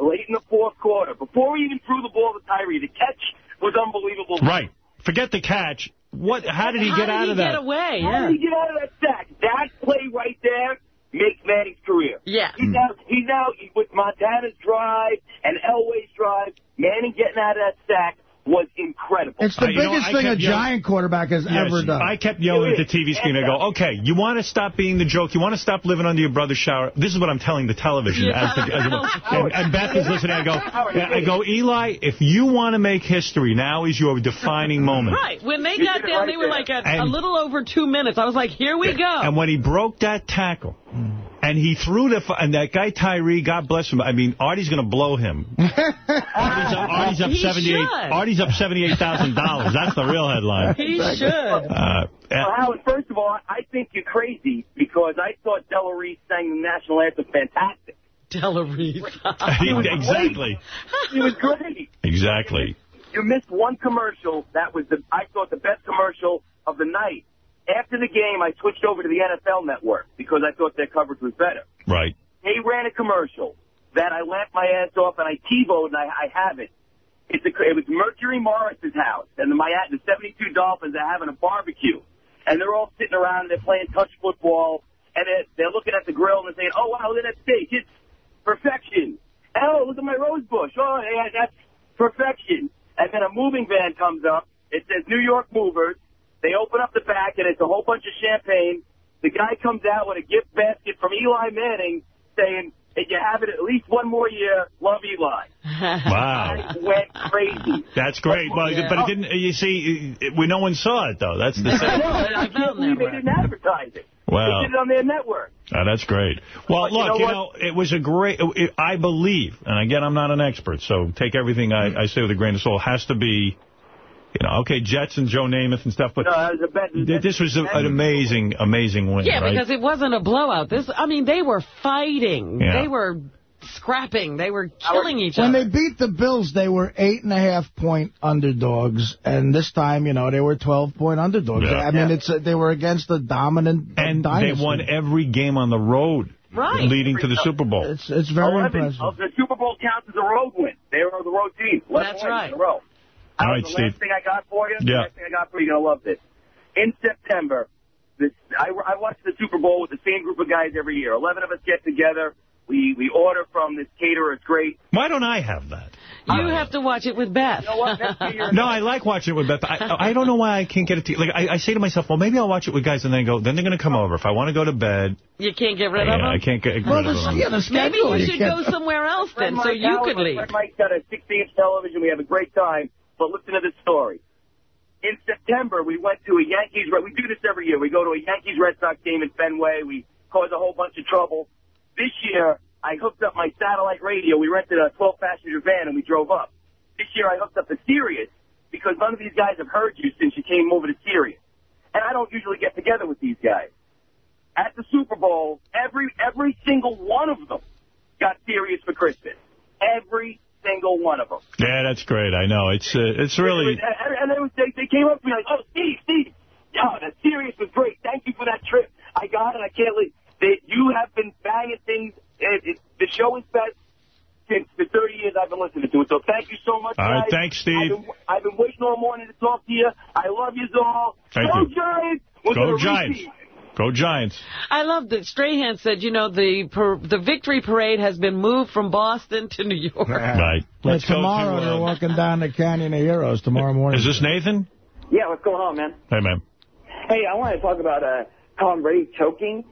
S8: late in the fourth quarter, before we even threw the ball to Tyree, the catch was unbelievable.
S1: Right. Forget the catch. What? How did he
S2: How
S1: get
S2: did
S1: out
S2: he
S1: of that?
S2: How did he get away?
S8: How
S2: Yeah.
S8: did he get out of that sack? That play right there makes Manning's career.
S2: Yeah.
S8: He's hmm. now, he's now with Montana's drive and Elway's drive. Manning getting out of that sack was incredible.
S3: It's the
S1: Uh, you know,
S3: biggest thing a
S1: yelling-
S3: giant quarterback has
S1: Yes,
S3: ever done.
S1: I kept yelling at the TV screen. I go, okay, you want to stop being the joke? You want to stop living under your brother's shower? This is what I'm telling the television.
S2: Yeah.
S1: As the, as the, *laughs* and, and Beth is listening. I go, I go, Eli, if you want to make history, now is your defining moment.
S2: Right. When they
S8: You
S2: got down,
S8: right
S2: they were
S8: there.
S2: like at a
S1: And-
S2: little over two minutes. I was like, here we go.
S1: And when he broke that tackle, and he threw the, and that guy Tyree, God bless him. I mean, Artie's going to blow him. *laughs* Artie's up, Artie's up
S2: He
S1: 78. Artie's up seventy-eight thousand dollars. *laughs* That's the real headline.
S2: he should.
S1: Uh,
S8: Well, Howard, first of all, I think you're crazy because I thought Della Reese sang the national anthem fantastic.
S2: Della Reese. *laughs*
S1: exactly.
S8: He was great.
S1: Exactly.
S8: You missed one commercial. That was the I thought the best commercial of the night. After the game, I switched over to the NFL Network because I thought their coverage was better.
S1: Right.
S8: They ran a commercial that I laughed my ass off and I TiVoed and I, I have it. It's a, it was Mercury Morris's house and the Miami, the 72 Dolphins are having a barbecue and they're all sitting around and they're playing touch football and they're, they're looking at the grill and they're saying, "Oh wow, look at that steak! It's perfection." Oh, look at my rose bush. Oh, yeah, that's perfection. And then a moving van comes up. It says New York Movers. They open up the back and it's a whole bunch of champagne. The guy comes out with a gift basket from Eli Manning saying, if you have it at least one more year, love Eli. *laughs*
S1: Wow.
S8: I went crazy.
S1: That's great. Well,
S8: Yeah.
S1: but it didn't. You see, we no one saw it though. That's the
S8: I
S1: thing.
S8: and I can't believe they didn't advertise it.
S1: Wow.
S8: They did it on their network.
S1: Oh, that's great. Well,
S8: But you
S1: look,
S8: know
S1: you know, it was a great. It, I believe, and again, I'm not an expert, so take everything I, I say with a grain of salt. Has to be, you know, okay, Jets and Joe Namath and stuff, but
S8: No, was a bet.
S1: th- this was a, an amazing, amazing win.
S2: Yeah,
S1: right?
S2: because it wasn't a blowout. This, I mean, they were fighting.
S1: Yeah.
S2: They were scrapping. They were killing each
S3: When
S2: other.
S3: When they beat the Bills, they were eight and a half point underdogs, and this time, you know, they were 12 point underdogs.
S1: Yeah.
S3: I mean, it's uh, they were against a dominant
S1: and
S3: dynasty.
S1: they won every game on the road,
S2: Right.
S1: leading to the Super Bowl.
S3: It's it's very
S8: 11
S3: impressive.
S8: of the Super Bowl counts as a road win. They were the road team. 11
S2: That's
S8: wins
S2: right.
S8: In a row.
S1: All right,
S8: the
S1: Steve.
S8: last thing I got for you, the
S1: Yeah.
S8: last thing I got for you, you're going to love this. In September, this, I, I watch the Super Bowl with the same group of guys every year. 11 of us get together. We we order from this caterer. It's great.
S1: Why don't I have that?
S2: You have to watch it with Beth. *laughs*
S1: No, I like watching it with Beth. I, I don't know why I can't get it to Like, I, I say to myself, well, maybe I'll watch it with guys, and then go, then they're going to come over. If I want to go to bed,
S2: You can't get rid
S1: yeah,
S2: of them?
S1: I can't get
S3: Well,
S1: rid of them.
S3: yeah, the schedule.
S2: Maybe
S3: schedule,
S2: we
S3: you
S2: should go somewhere else then, so you
S8: Allen,
S2: could leave.
S8: friend Mike's got a 60-inch television. We have a great time. But listen to this story. In September, we went to a Yankees. We do this every year. We go to a Yankees Red Sox game in Fenway. We cause a whole bunch of trouble. This year, I hooked up my satellite radio. We rented a 12-passenger van and we drove up. This year, I hooked up to Sirius because none of these guys have heard you since you came over to Sirius. And I don't usually get together with these guys. At the Super Bowl, every every single one of them got Sirius for Christmas. Every single one of them.
S1: Yeah, that's great. I know. It's uh, it's really...
S8: And, and they, they, came up to me like, oh, Steve, Steve, oh, that Sirius was great. Thank you for that trip. I got it. I can't leave. They, you have been banging things. It, it, the show is best since the 30 years I've been listening to it. So thank you so much,
S1: All right,
S8: guys.
S1: thanks, Steve.
S8: I've been, I've been waiting all morning to talk to you. I love you all.
S1: Thank
S8: Go
S1: you.
S8: Giants.
S1: Go Giants.
S8: Repeat.
S1: Go Giants.
S2: I love that Strahan said, you know, the per, the victory parade has been moved from Boston to New York. *laughs*
S1: Right. Let's go
S3: tomorrow
S1: to,
S3: they're
S1: uh,
S3: walking down the Canyon of Heroes tomorrow morning.
S1: Is this Nathan?
S16: Yeah, what's going on, man?
S1: Hey, man.
S16: Hey, I want to talk about uh, Tom Brady choking.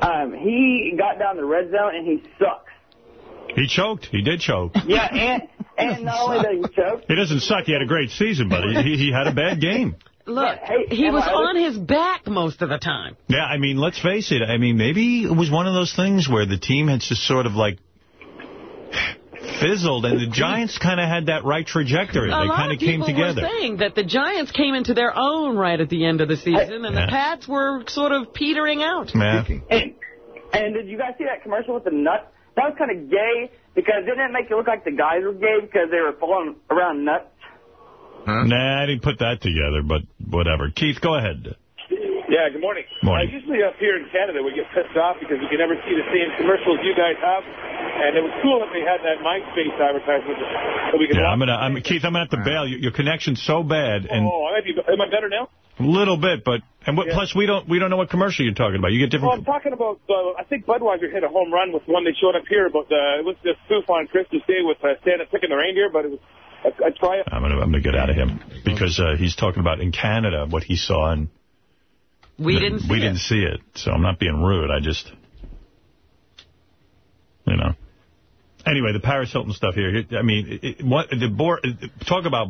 S16: Um, he got down the red zone and he sucks.
S1: He choked. He did choke. *laughs*
S16: Yeah, and and not only did he *laughs* choke,
S1: He doesn't suck. He had a great season, but he, he, he had a bad game.
S2: Look,
S16: Hey,
S2: he was
S16: I-
S2: on his back most of the time.
S1: Yeah, I mean, let's face it. I mean, maybe it was one of those things where the team had just sort of like fizzled, and the Giants kind of had that right trajectory.
S2: A
S1: they kind
S2: of
S1: of came
S2: people
S1: together.
S2: were saying that the Giants came into their own right at the end of the season, and
S1: Yeah.
S2: the Pats were sort of petering out.
S1: Yeah.
S16: and, and did you guys see that commercial with the nuts? That was kind of gay because didn't it make it look like the guys were gay because they were falling around nuts?
S1: Nah, I didn't put that together, but whatever. Keith, go ahead.
S17: Yeah, good morning.
S1: Morning.
S17: Uh, usually up here in Canada, we get pissed off because we can never see the same commercials you guys have. And it was cool that they had that MySpace advertisement so we could
S1: Yeah, I'm gonna, I'm, Keith, I'm gonna have to bail. Your, your connection's so bad, and
S17: Oh, I be, am I better now?
S1: a little bit, but and what,
S17: Yeah.
S1: plus we don't we don't know what commercial you're talking about. You get different.
S17: Well, I'm talking about, uh, I think Budweiser hit a home run with one they showed up here, but uh, it was this spoof on Christmas Day with uh, Santa picking the reindeer, but it was a, a try.
S1: I'm gonna I'm gonna get out of him because uh, he's talking about in Canada what he saw and
S2: We didn't see
S1: we
S2: it.
S1: didn't see it. So I'm not being rude. I just you know. Anyway, the Paris Hilton stuff here. I mean, it, it- what the board talk about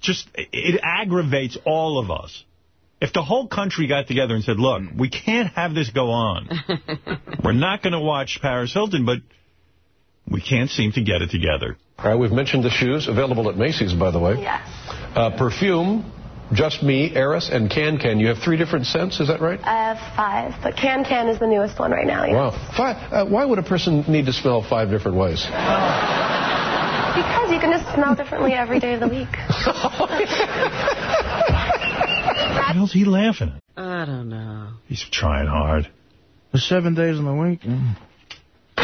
S1: just it aggravates all of us. If the whole country got together and said, "Look, we can't have this go on. *laughs* We're not going to watch Paris Hilton, but we can't seem to get it together."
S14: All right, we've mentioned the shoes, available at Macy's, by the way.
S15: Yes.
S14: Uh, perfume, Just Me, Heiress, and Can Can. You have three different scents, is that right?
S15: I have five, but Can Can is the newest one right now. yes.
S14: Wow. Five, uh, why would a person need to smell five different ways? *laughs*
S15: Because you can just smell differently every day of the week.
S1: What the hell's he laughing at?
S2: I don't know.
S1: He's trying hard.
S3: The seven days in the week. mm.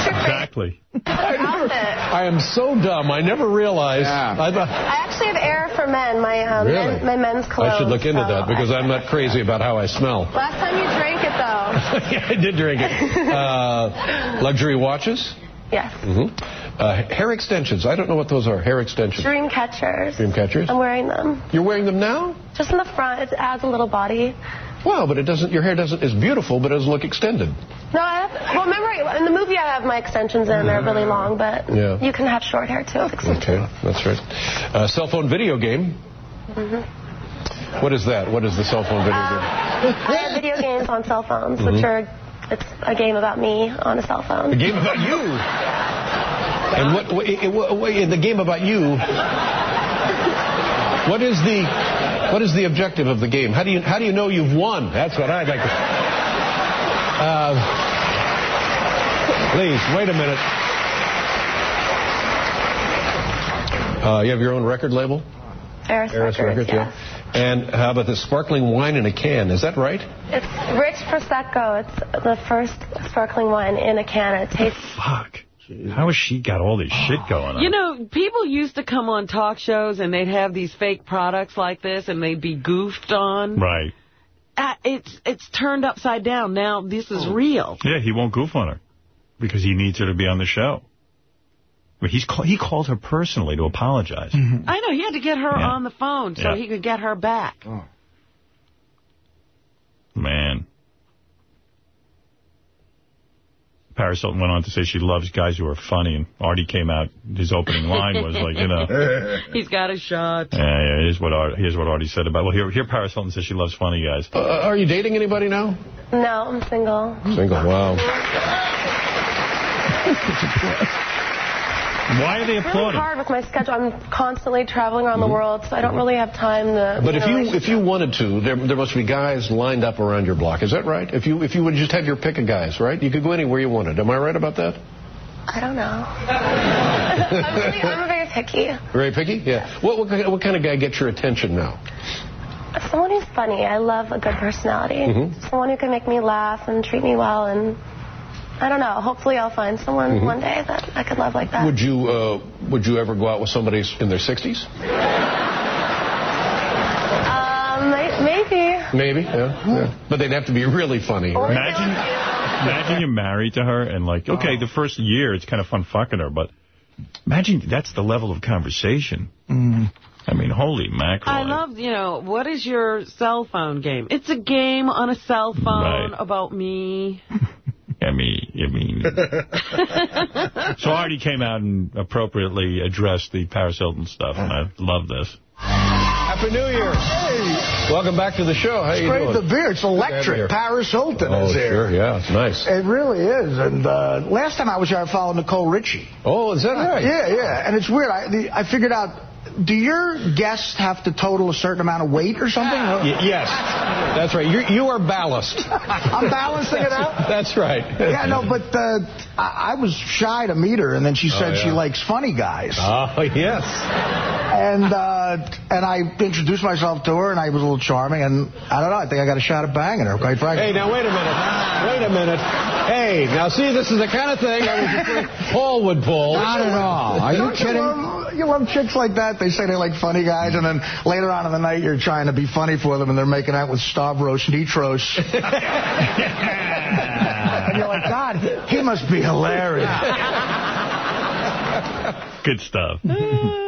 S1: Exactly.
S14: I am so dumb. I never realized. I, thought-
S15: I actually have air for men, my um,
S14: Really?
S15: men, my men's clothes.
S14: I should look into
S15: so
S14: that because I'm not crazy about how I smell.
S15: Last time you drank it, though. *laughs*
S14: yeah, I did drink it. *laughs* Uh, luxury watches.
S15: Yes.
S14: hmm Uh, hair extensions. I don't know what those are. Hair extensions.
S15: Dream catchers.
S14: Dream catchers.
S15: I'm wearing them.
S14: You're wearing them now?
S15: Just in the front. It adds a little body.
S14: Wow, but it doesn't. Your hair doesn't is beautiful, but it doesn't look extended.
S15: No, I have. Well, remember in the movie I have my extensions in. They're really long, but
S14: Yeah.
S15: you can have short hair too.
S14: Okay, that's right. Uh, cell phone video game.
S15: Mm-hmm.
S14: What is that? What is the cell phone video game?
S15: I have video games on cell phones,
S14: Mhm.
S15: which are it's a game about me on a cell phone.
S14: A game about you. And what, what, what, what- the game about you? What is the what is the objective of the game? How do you how do you know you've won? That's what I'd like to. Uh, please wait a minute. Uh, you have your own record label,
S15: Heiress,
S14: Heiress
S15: Records,
S14: Records,
S15: yeah.
S14: And how about the sparkling wine in a can? Is that right?
S15: It's rich prosecco. It's the first sparkling wine in a can. It tastes.
S1: Fuck. How has she got all this shit going on?
S2: You know, people used to come on talk shows and they'd have these fake products like this and they'd be goofed on.
S1: Right.
S2: Uh, it's it's turned upside down. Now this is real.
S1: Yeah, he won't goof on her because he needs her to be on the show. I he's call, he called her personally to apologize.
S2: I know. He had to get her
S1: Yeah.
S2: on the phone so
S1: Yeah.
S2: he could get her back.
S1: Man. Paris Hilton went on to say she loves guys who are funny, and Artie came out, his opening line was like, you know, *laughs*
S2: He's got a shot.
S1: yeah, yeah, here's what, Ar- here's what Artie said about, well, here, here Paris Hilton says she loves funny guys.
S14: Uh, are you dating anybody now?
S15: No, I'm single.
S14: Single. Wow. *laughs* *laughs*
S1: Why are they applauding?
S15: It's really hard with my schedule. I'm constantly traveling around the world, so I don't really have time to.
S14: But
S15: be
S14: if
S15: in a
S14: you if you wanted to, there there must be guys lined up around your block. Is that right? If you if you would just have your pick of guys, right? You could go anywhere you wanted. Am I right about that?
S15: I don't know. *laughs* I'm really, I'm very picky.
S14: Very picky. Yeah. What what, kind- what kind of guy gets your attention now?
S15: Someone who's funny. I love a good personality.
S14: Mhm.
S15: Someone who can make me laugh and treat me well, and I don't know. Hopefully, I'll find someone
S14: Mhm.
S15: one day that I could love like that.
S14: Would you uh, would you ever go out with somebody in their 60s?
S15: Um, maybe.
S14: Maybe. Yeah. yeah. But they'd have to be really funny. Right?
S1: Imagine, imagine you're married to her and like, okay, the first year it's kind of fun fucking her, but imagine that's the level of conversation. I mean, holy mackerel.
S2: I love, you know, what is your cell phone game? It's a game on a cell phone
S1: Right.
S2: about me. *laughs* *laughs*
S1: I mean, I mean. so Artie came out and appropriately addressed the Paris Hilton stuff, and I love this.
S14: Happy New Year. Hey. Welcome back to the show. How you
S3: Straight
S14: doing?
S3: the beer. It's
S14: Good to have you
S3: electric. Paris Hilton
S14: Oh,
S3: is here.
S14: sure. Yeah, it's nice.
S3: It really is. And uh, last time I was here, I followed Nicole Richie.
S14: Oh, is that right?
S3: Yeah, yeah. And it's weird. I, the, I figured out, do your guests have to total a certain amount of weight or something?
S14: Y- yes, that's right. You're, you are ballast. *laughs*
S3: I'm balancing it out?
S14: That's right.
S3: Yeah, no, but uh, I, I was shy to meet her, and then she
S14: Oh,
S3: said she likes funny guys.
S14: Oh, yes.
S3: And uh, and I introduced myself to her, and I was a little charming, and I don't know, I think I got a shot at banging her, quite frankly.
S14: Hey, now wait a minute. Wait a minute. Hey, now see, this is the kind of thing I was *laughs* Paul would pull.
S3: Not at all. Are you kidding?
S14: Love-
S3: you love chicks like that. They say they like funny guys, and then later on in the night, you're trying to be funny for them, and they're making out with Stavros Niarchos. *laughs* and you're like, God, he must be hilarious.
S1: Good stuff. *laughs*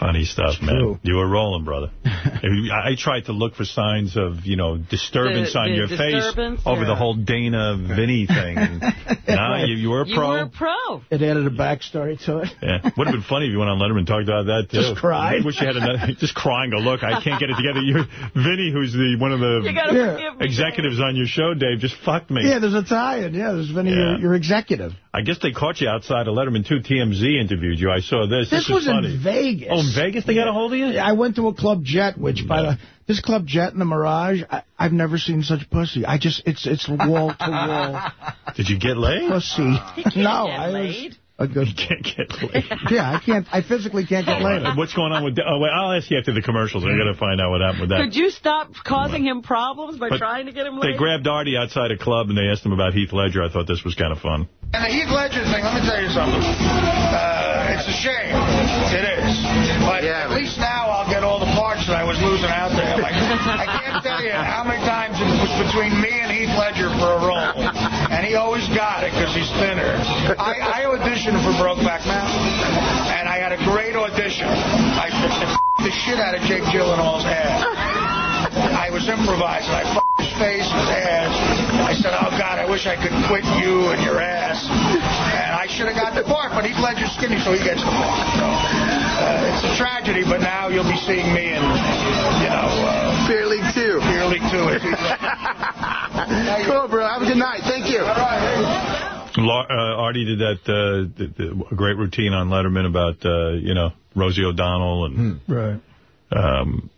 S1: Funny stuff, man. You were rolling, brother. *laughs* I I tried to look for signs of, you know, disturbance
S2: The-
S1: on
S2: the
S1: your
S2: disturbance,
S1: face over
S2: yeah.
S1: the whole Dana Vinny *laughs* thing. And, nah, you, you were a
S2: You
S1: pro.
S2: were a pro.
S3: It added a backstory to it.
S1: Yeah. Would have been funny if you went on Letterman and talked about that, too.
S3: Just cried.
S1: I wish you had another, *laughs* just crying. Go, look, I can't get it together. You, Vinny, who's the one of the
S3: Yeah.
S2: forgive me.
S1: executives on your show, Dave, just fucked me.
S3: Yeah, there's a tie-in. Yeah, there's Vinny,
S1: Yeah.
S3: your, your executive.
S1: I guess they caught you outside of Letterman, too. TMZ interviewed you. I saw this.
S3: This,
S1: is
S3: was
S1: funny.
S3: in Vegas.
S1: Oh, in Vegas they got a hold of you?
S3: I went to a Club Jet, which by the this Club Jet in the Mirage, I, I've never seen such pussy. I just it's it's wall to wall *laughs*
S1: Did you get laid?
S3: pussy.
S2: can't
S3: no,
S2: get
S3: I was
S2: laid.
S3: a good.
S1: You can't get laid. *laughs*
S3: Yeah, I can't. I physically can't get laid.
S1: And What's going on with... Oh, wait, I'll ask you after the commercials. I got to find out what happened with that.
S2: Could you stop causing him problems by
S1: But
S2: trying to get him
S1: They grabbed Artie outside a club and they asked him about Heath Ledger. I thought this was kind of fun.
S3: And the Heath Ledger thing, let me tell you something. Uh, it's a shame. It is. But at least now I'll get all the parts that I was losing out there. Like, I can't tell you how many times it was between me and Heath Ledger for a role. And he always got it because he's thinner. I, I auditioned for Brokeback Mountain. And I had a great audition. I f- the shit out of Jake Gyllenhaal's ass. I was improvising. I f***ed his face, his ass. I said, oh, God, I wish I could quit you and your ass. And I should have got the part, but Heath Ledger's skinny, so he gets the part. So uh, it's a tragedy, but now you'll be seeing me in, you know... Uh,
S10: Beer League 2.
S3: Beer League 2.
S10: cool, bro. Have a good night. Thank you.
S1: La- uh, Artie did that uh, the, the, great routine on Letterman about, uh, you know, Rosie O'Donnell and...
S3: Right.
S1: Um,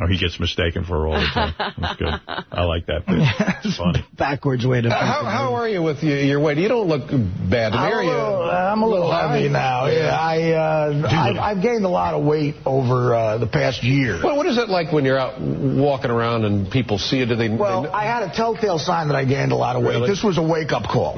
S1: Oh, he gets mistaken for her all the time. That's good. I like that *laughs* bit. It's funny.
S3: Backwards way to...
S14: Uh, how, how are you with your, your weight? You don't look bad to me,
S3: I'm
S14: are
S3: a
S14: you?
S3: little, I'm a little heavy now. Yeah, I, uh, I've, I've gained a lot of weight over uh, the past year.
S14: Well, what is it like when you're out walking around and people see you? Do they?
S3: Well,
S14: they,
S3: I had a telltale sign that I gained a lot of weight.
S14: Really?
S3: This was a wake-up call.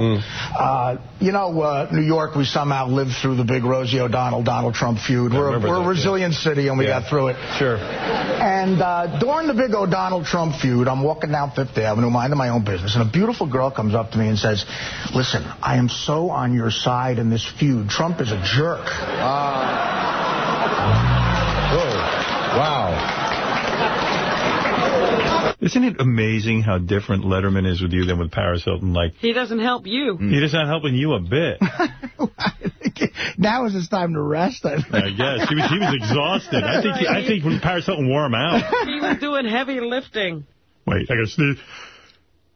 S3: Uh, you know, uh, New York, we somehow lived through the big Rosie O'Donnell, Donald Trump feud. We're, a, we're a
S14: that, yeah.
S3: resilient city, and we
S14: Yeah.
S3: got through it.
S14: Sure.
S3: And And uh, during the big O'Donnell Trump feud, I'm walking down Fifth Avenue, minding my own business, and a beautiful girl comes up to me and says, listen, I am so on your side in this feud. Trump is a jerk. *laughs*
S14: wow.
S1: Isn't it amazing how different Letterman is with you than with Paris Hilton? Like,
S2: He doesn't help you.
S1: he is not helping you a bit. *laughs*
S3: now is his time to rest. I,
S1: I guess. He was, he was exhausted. I think, he, I think when Paris Hilton wore him out.
S2: He was doing heavy lifting.
S1: Wait, I gotta sneeze.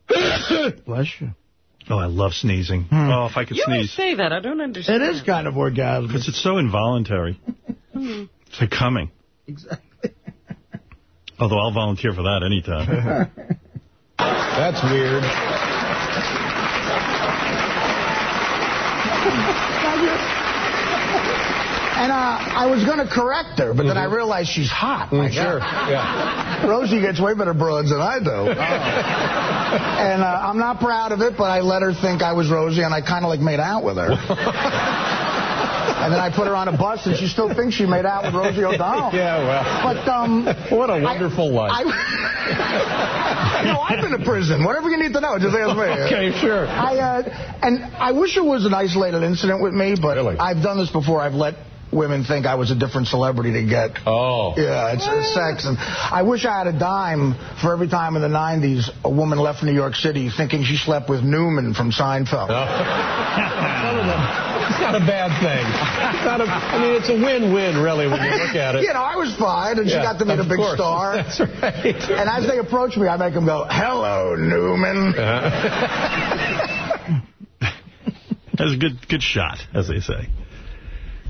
S1: *laughs*
S3: Bless you.
S1: Oh, I love sneezing. Oh, if I could
S2: You always
S1: sneeze.
S2: say that. I don't understand.
S3: It is kind of orgasmic.
S1: Because it's so involuntary.
S2: Hmm.
S1: It's like coming.
S3: Exactly.
S1: Although I'll volunteer for that anytime. *laughs*
S14: That's weird.
S3: And uh, I was going to correct her, but then I realized she's hot. My
S14: Mm, sure, yeah.
S3: Rosie gets way better broads than I do. and uh, I'm not proud of it, but I let her think I was Rosie, and I kind of like made out with her. *laughs* and then I put her on a bus, and she still thinks she made out with Rosie *laughs* O'Donnell.
S14: Yeah, well.
S3: But, um...
S14: What a wonderful life.
S3: I, *laughs* no, I've been to prison. Whatever you need to know, just ask me.
S14: Okay, sure.
S3: I uh, and I wish it was an isolated incident with me, but I've done this before. I've let women think I was a different celebrity to get.
S14: Oh.
S3: Yeah, it's, it's sex. And I wish I had a dime for every time in the 90s a woman left New York City thinking she slept with Newman from Seinfeld. Oh.
S14: It's not a bad thing. It's not a, I mean, it's a win-win, really, when you look at it.
S3: You know, I was fine, and she
S14: Yeah,
S3: got to meet a big
S14: course.
S3: star.
S14: That's right.
S3: And as they approach me, I make them go, hello, Newman. Uh-huh. *laughs*
S1: That was a good, good shot, as they say.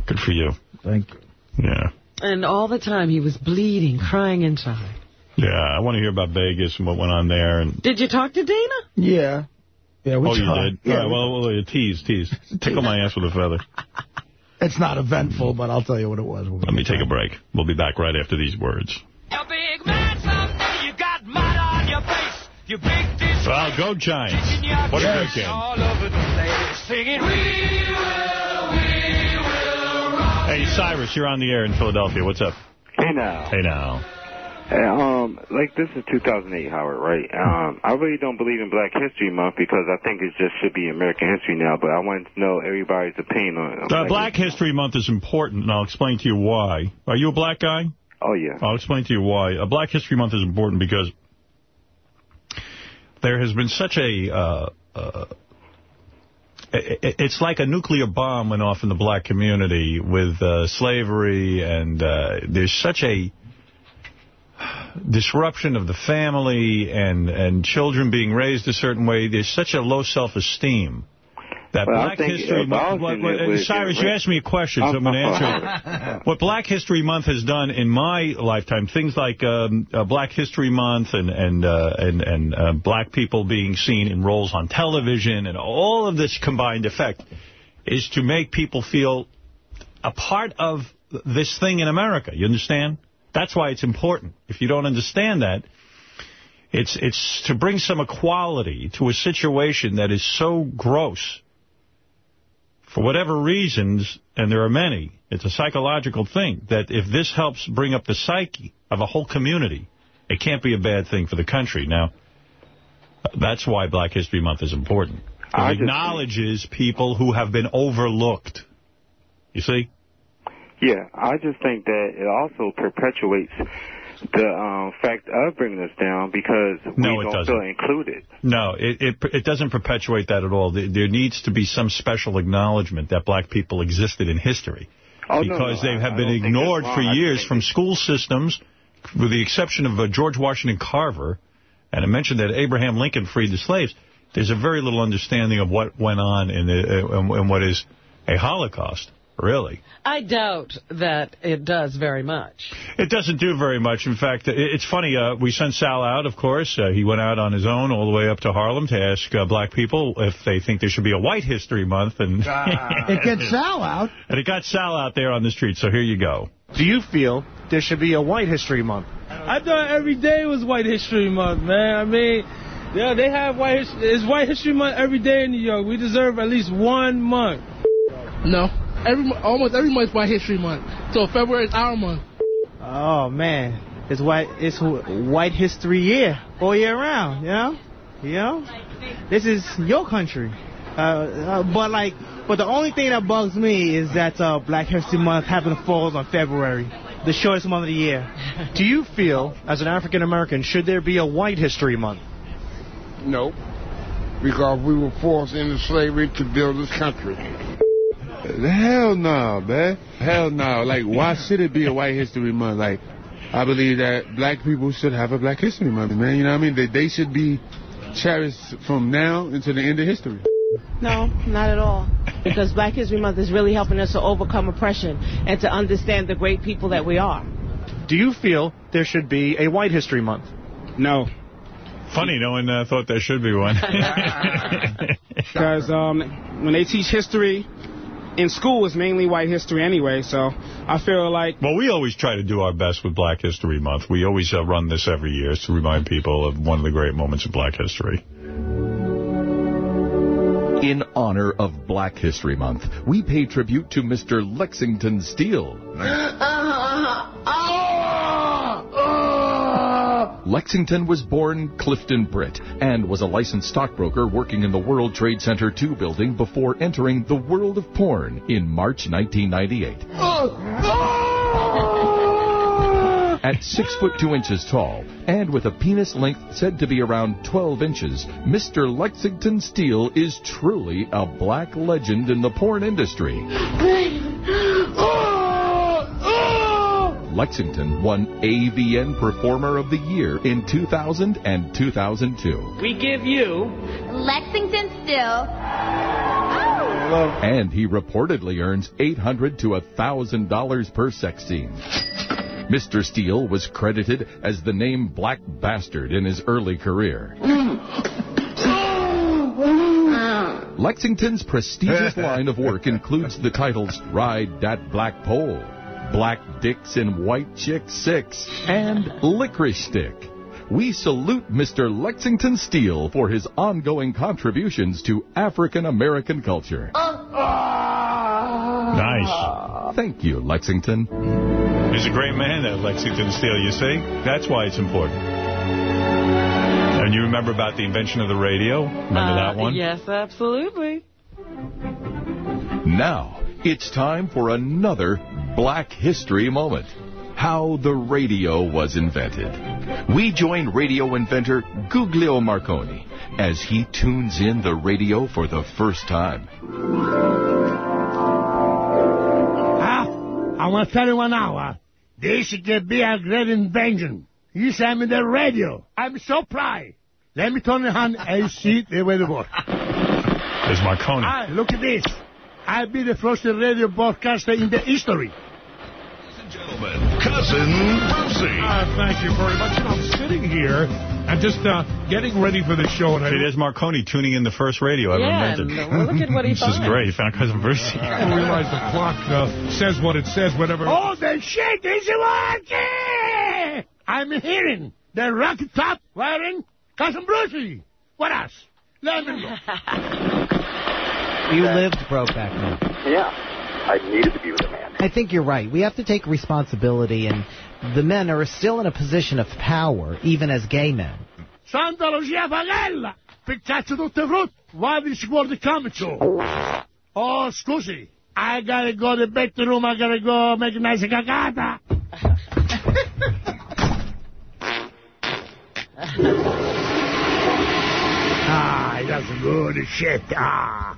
S1: Good for you.
S3: Thank you.
S1: Yeah.
S2: And all the time he was bleeding, crying inside.
S1: Yeah, I want to hear about Vegas and what went on there. And
S2: Did you talk to Dana?
S3: Yeah. Yeah, we
S1: Oh, you did?
S3: Yeah,
S1: All right, well, well, well, tease, tease. *laughs* Tickle my ass with a feather. *laughs*
S3: It's not eventful, but I'll tell you what it was.
S1: Let me take a break. We'll be back right after these words. Well, go Giants. What a great game. Hey, Cyrus, you're on the air in Philadelphia. What's up?
S18: Hey now.
S1: Hey now.
S18: Hey, um, like this is 2008, Howard, right? Um, I really don't believe in Black History Month because I think it just should be American history now. But I wanted to know everybody's opinion on it.
S1: Uh, Black History Month is important, and I'll explain to you why. Are you a black guy?
S18: Oh yeah.
S1: I'll explain to you why. Uh, Black History Month is important because there has been such a... Uh, uh, it's like a nuclear bomb went off in the black community with uh, slavery, and uh, there's such a disruption of the family and, and children being raised a certain way. There's such a low self-esteem. That
S18: Well,
S1: Black History Month... What- what-
S18: it was-
S1: Cyrus, you asked me a question, so I'm going *laughs* to answer it. *laughs* What Black History Month has done in my lifetime, things like um, uh, Black History Month and and uh, and, and uh, black people being seen in roles on television and all of this combined effect, is to make people feel a part of this thing in America. You understand? That's why it's important. If you don't understand that, it's it's to bring some equality to a situation that is so gross for whatever reasons, and there are many, it's a psychological thing, that if this helps bring up the psyche of a whole community, it can't be a bad thing for the country. Now, that's why Black History Month is important. It acknowledges people who have been overlooked. You see?
S18: Yeah, I just think that it also perpetuates the um, fact of bringing us down because
S1: No,
S18: we
S1: it
S18: don't
S1: doesn't.
S18: feel included.
S1: No, it, it it doesn't perpetuate that at all. There needs to be some special acknowledgement that black people existed in history.
S18: Oh,
S1: because
S18: no,
S1: they
S18: I-
S1: have
S18: I
S1: been ignored for years from school systems, with the exception of uh, George Washington Carver. And I mentioned that Abraham Lincoln freed the slaves. There's a very little understanding of what went on in, the, uh, in what is a Holocaust, really.
S2: I doubt that it does very much.
S1: It doesn't do very much. In fact, it's funny. Uh, we sent Sal out, of course. Uh, he went out on his own all the way up to Harlem to ask uh, black people if they think there should be a White History Month. And *laughs*
S3: It gets Sal out.
S1: And it got Sal out there on the street, so here you go.
S19: Do you feel there should be a White History Month?
S20: I thought every day was White History Month, man. I mean, yeah, they have White History. It's White History Month every day in New York. We deserve at least one month.
S21: No, every almost every month's White History Month. So February is our month.
S19: Oh man, it's white it's White History Year all year round. You know, you know, this is your country. Uh, uh, but like, but the only thing that bugs me is that uh, Black History Month happens to fall on February, the shortest month of the year.
S21: Do you feel, as an African American, should there be a White History Month?
S22: No, because we were forced into slavery to build this country. Hell no, man. Hell no. Like, why should it be a White History Month? Like, I believe that black people should have a Black History Month, man. You know what I mean? They, they should be cherished from now until the end of history.
S15: No, not at all. Because Black History Month is really helping us to overcome oppression and to understand the great people that we are.
S21: Do you feel there should be a White History Month?
S22: No.
S1: Funny, no one uh, thought there should be one. *laughs* *laughs*
S23: Because um, when they teach history in school, it's mainly white history anyway. So I feel like...
S1: Well, we always try to do our best with Black History Month. We always uh, run this every year to remind people of one of the great moments of Black history.
S24: In honor of Black History Month, we pay tribute to Mr. Lexington Steele. *laughs* Uh-huh, uh-huh, uh-huh. Oh! Lexington was born Clifton Britt and was a licensed stockbroker working in the World Trade Center 2 building before entering the world of porn in March 1998. At 6 foot 2 inches tall and with a penis length said to be around 12 inches, Mr. Lexington Steele is truly a black legend in the porn industry. Lexington won AVN Performer of the Year in 2000 and 2002.
S9: We give you
S25: Lexington Steele.
S24: And he reportedly earns $800 to $1,000 per sex scene. Mr. Steele was credited as the name Black Bastard in his early career. Mm. Lexington's prestigious *laughs* line of work includes the titles Ride That Black Pole, Black Dicks and White Chick 6, and Licorice Stick. We salute Mr. Lexington Steele for his ongoing contributions to African American culture.
S1: Nice.
S24: Thank you, Lexington.
S1: He's a great man, that Lexington Steele, you see? That's why it's important. And you remember about the invention of the radio? Remember
S2: Uh,
S1: that one?
S2: Yes, absolutely.
S24: Now, it's time for another Black History moment. How the radio was invented. We join radio inventor Guglielmo Marconi as he tunes in the radio for the first time.
S26: Ah, I want to tell you one now. Uh, this could be a great invention. You send me the radio. I'm so proud. Let me turn it on and see the way it works.
S1: There's Marconi.
S26: Ah, look at this. I'll be the first radio broadcaster in the history.
S27: Ladies and gentlemen, Cousin Brucey.
S28: Uh, thank you very much. And I'm sitting here and just uh, getting ready for the show. And I
S1: See, there's Marconi tuning in the first radio ever
S28: Yeah,
S1: invented.
S28: and, uh, look at what he *laughs*
S1: This is great. He found Cousin Brucey.
S28: I didn't realize the clock uh, says what it says whatever.
S26: Oh, the shit is working! I'm hearing the rock top wearing Cousin Brucey. What else? Let me know. *laughs*
S29: You lived Brokeback Mountain.
S30: Yeah, I needed to be with a man.
S29: I think you're right. We have to take responsibility, and the men are still in a position of power, even as gay men.
S26: Santa Lucia Pagella! Piccaccio tutte frutte! Vadi si guarda comico! Oh, scusi. I gotta go to the bedroom. I gotta go make a nice cagata. *laughs* *laughs* ah, that's good shit. Ah.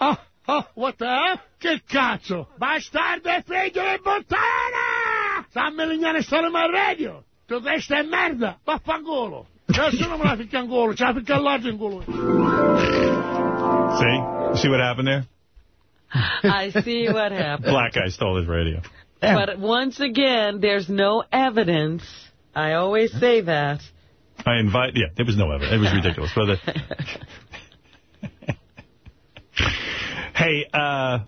S26: oh, *laughs* oh, what the hell? Che cazzo? Bastardo e figlio di puttana! Sta melignare solo il radio! Tu questa è merda! Vaffanculo! Eh, Nessuno me la ficca in culo, ce la ficca all'altro in culo!
S1: See? See what happened there? *laughs*
S2: I see what happened.
S1: Black guy stole his radio.
S2: But once again, there's no evidence. I always say that.
S1: I invite, yeah, there was no evidence. It was ridiculous. But the, *laughs* hey, uh,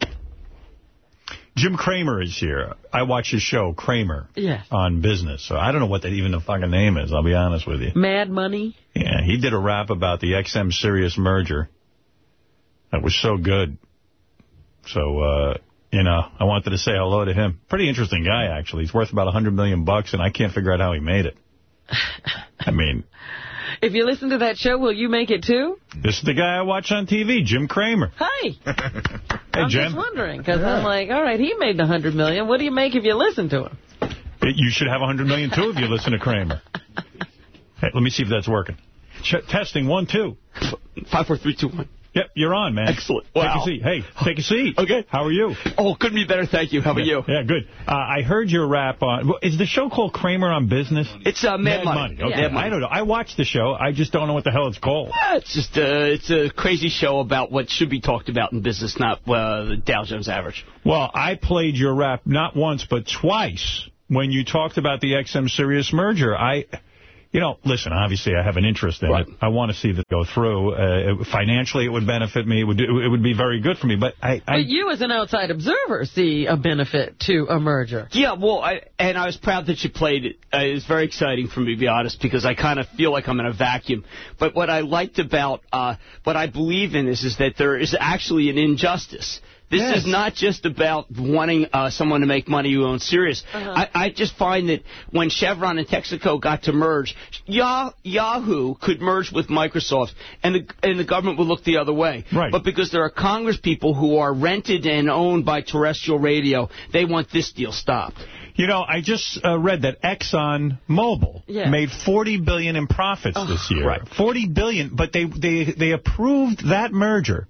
S1: Jim Cramer is here. I watch his show, Cramer,
S2: Yes.
S1: on business. So I don't know what that even the fucking name is, I'll be honest with you.
S2: Mad Money.
S1: Yeah, he did a rap about the XM Sirius merger. That was so good. So, uh, You know, I wanted to say hello to him. Pretty interesting guy, actually. He's worth about a 100 million bucks, and I can't figure out how he made it. I mean...
S2: If you listen to that show, will you make it too?
S1: This is the guy I watch on TV, Jim Cramer.
S2: Hi. *laughs*
S1: hey,
S2: I'm
S1: Jim.
S2: just wondering, because yeah. I'm like, all right, he made the 100 million. What do you make if you listen to him?
S1: You should have a 100 million, too, if you listen to Cramer. *laughs* Hey, let me see if that's working. Ch testing, one, two.
S31: Five, four, three, two, one.
S1: Yep, you're on, man.
S31: Excellent.
S1: Wow. Take a seat. Hey, take a seat. *laughs*
S31: okay.
S1: How are you?
S31: Oh, couldn't be better, thank you. How about
S1: yeah.
S31: you?
S1: Yeah, good. Uh, I heard your rap on... Is the show called Cramer on Business?
S31: It's uh, Mad,
S1: Mad Money.
S31: Money.
S1: Okay.
S31: Yeah.
S1: I don't know. I watched the show. I just don't know what the hell it's called.
S31: Uh, it's just uh, it's a crazy show about what should be talked about in business, not uh, the Dow Jones average.
S1: Well, I played your rap not once, but twice when you talked about the XM Sirius merger. I... You know, listen, obviously I have an interest in
S31: right.
S1: it. I want to see that go through. Uh, financially, it would benefit me. It would, do, it would be very good for me. But I, I...
S2: But you, as an outside observer, see a benefit to a merger.
S31: Yeah, well, I, and I was proud that you played it. Uh, it was very exciting for me, to be honest, because I kind of feel like I'm in a vacuum. But what I liked about uh, what I believe in is, is that there is actually an injustice. This
S1: yes.
S31: is not just about wanting uh, someone to make money who owns Sirius.
S2: Uh -huh.
S31: I, I, just find that when Chevron and Texaco got to merge, Yah Yahoo could merge with Microsoft, and the, and the government would look the other way.
S1: Right.
S31: But because there are Congress people who are rented and owned by terrestrial radio, they want this deal stopped.
S1: You know, I just uh, read that Exxon Mobil
S2: yeah.
S1: made 40 billion in profits
S31: oh,
S1: this year.
S31: Right.
S1: 40 billion, but they, they, they approved that merger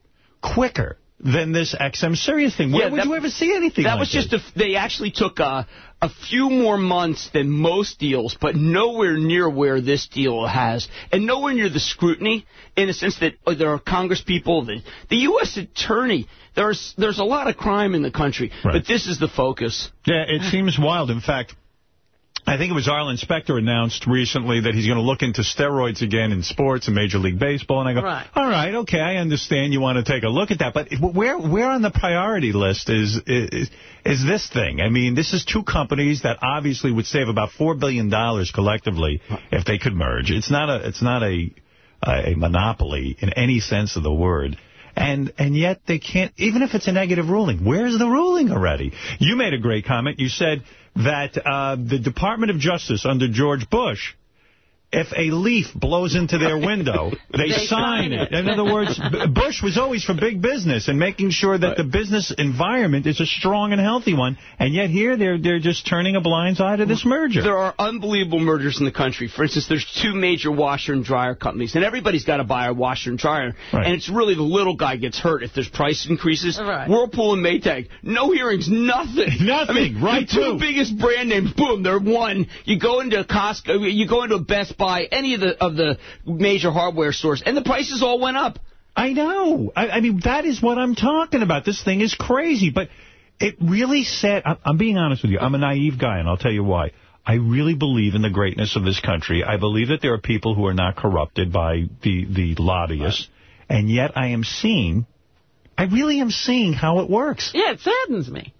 S1: quicker than this XM Sirius thing. Where
S31: yeah,
S1: would
S31: that,
S1: you ever see anything
S31: That
S1: like
S31: was just, a, they actually took a, a few more months than most deals, but nowhere near where this deal has, and nowhere near the scrutiny, in a sense that uh, there are Congress people, the, the U.S. attorney, there's, there's a lot of crime in the country,
S1: right.
S31: but this is the focus.
S1: Yeah, it seems wild. In fact, I think it was Arlen Specter announced recently that he's going to look into steroids again in sports and Major League Baseball. And I go,
S2: right.
S1: all right, okay, I understand you want to take a look at that. But where where on the priority list is, is is this thing? I mean, this is two companies that obviously would save about $4 billion collectively if they could merge. It's not a it's not a a monopoly in any sense of the word. And and yet they can't, even if it's a negative ruling, where's the ruling already? You made a great comment. You said that uh, the Department of Justice under George Bush, if a leaf blows into their *laughs* window, they,
S2: they
S1: sign it. In other words, Bush was always for big business and making sure that right. the business environment is a strong and healthy one. And yet here they're they're just turning a blind eye to this merger.
S31: There are unbelievable mergers in the country. For instance, there's two major washer and dryer companies, and everybody's got to buy a washer and dryer.
S1: Right.
S31: And it's really the little guy gets hurt if there's price increases.
S2: Right.
S31: Whirlpool and Maytag, no hearings, nothing. *laughs*
S1: Nothing,
S31: I mean,
S1: right?
S31: The two
S1: too.
S31: biggest brand names, boom, they're one. You go into Costco, you go into a Best Buy, any of the of the major hardware stores, and the prices all went up.
S1: I know. I, I mean, that is what I'm talking about. This thing is crazy, but it really said, I'm, I'm being honest with you, I'm a naive guy, and I'll tell you why. I really believe in the greatness of this country. I believe that there are people who are not corrupted by the, the lobbyists, and yet I am seeing, I really am seeing how it works.
S2: Yeah, it saddens me.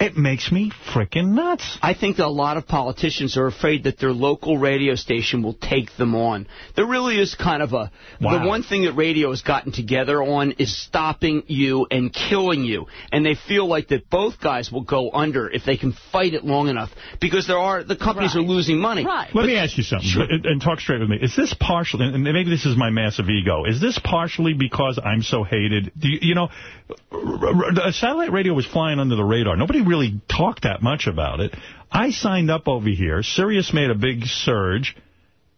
S1: It makes me freaking nuts.
S31: I think that a lot of politicians are afraid that their local radio station will take them on. There really is kind of a...
S1: Wow.
S31: The one thing that radio has gotten together on is stopping you and killing you. And they feel like that both guys will go under if they can fight it long enough. Because there are the companies
S2: right.
S31: are losing money.
S2: Right.
S1: Let but, me ask you something,
S31: sure.
S1: and, and talk straight with me. Is this partially, and maybe this is my massive ego, is this partially because I'm so hated? Do you, you know, satellite radio was flying under the radar. Nobody really talked that much about it. I signed up over here. Sirius made a big surge.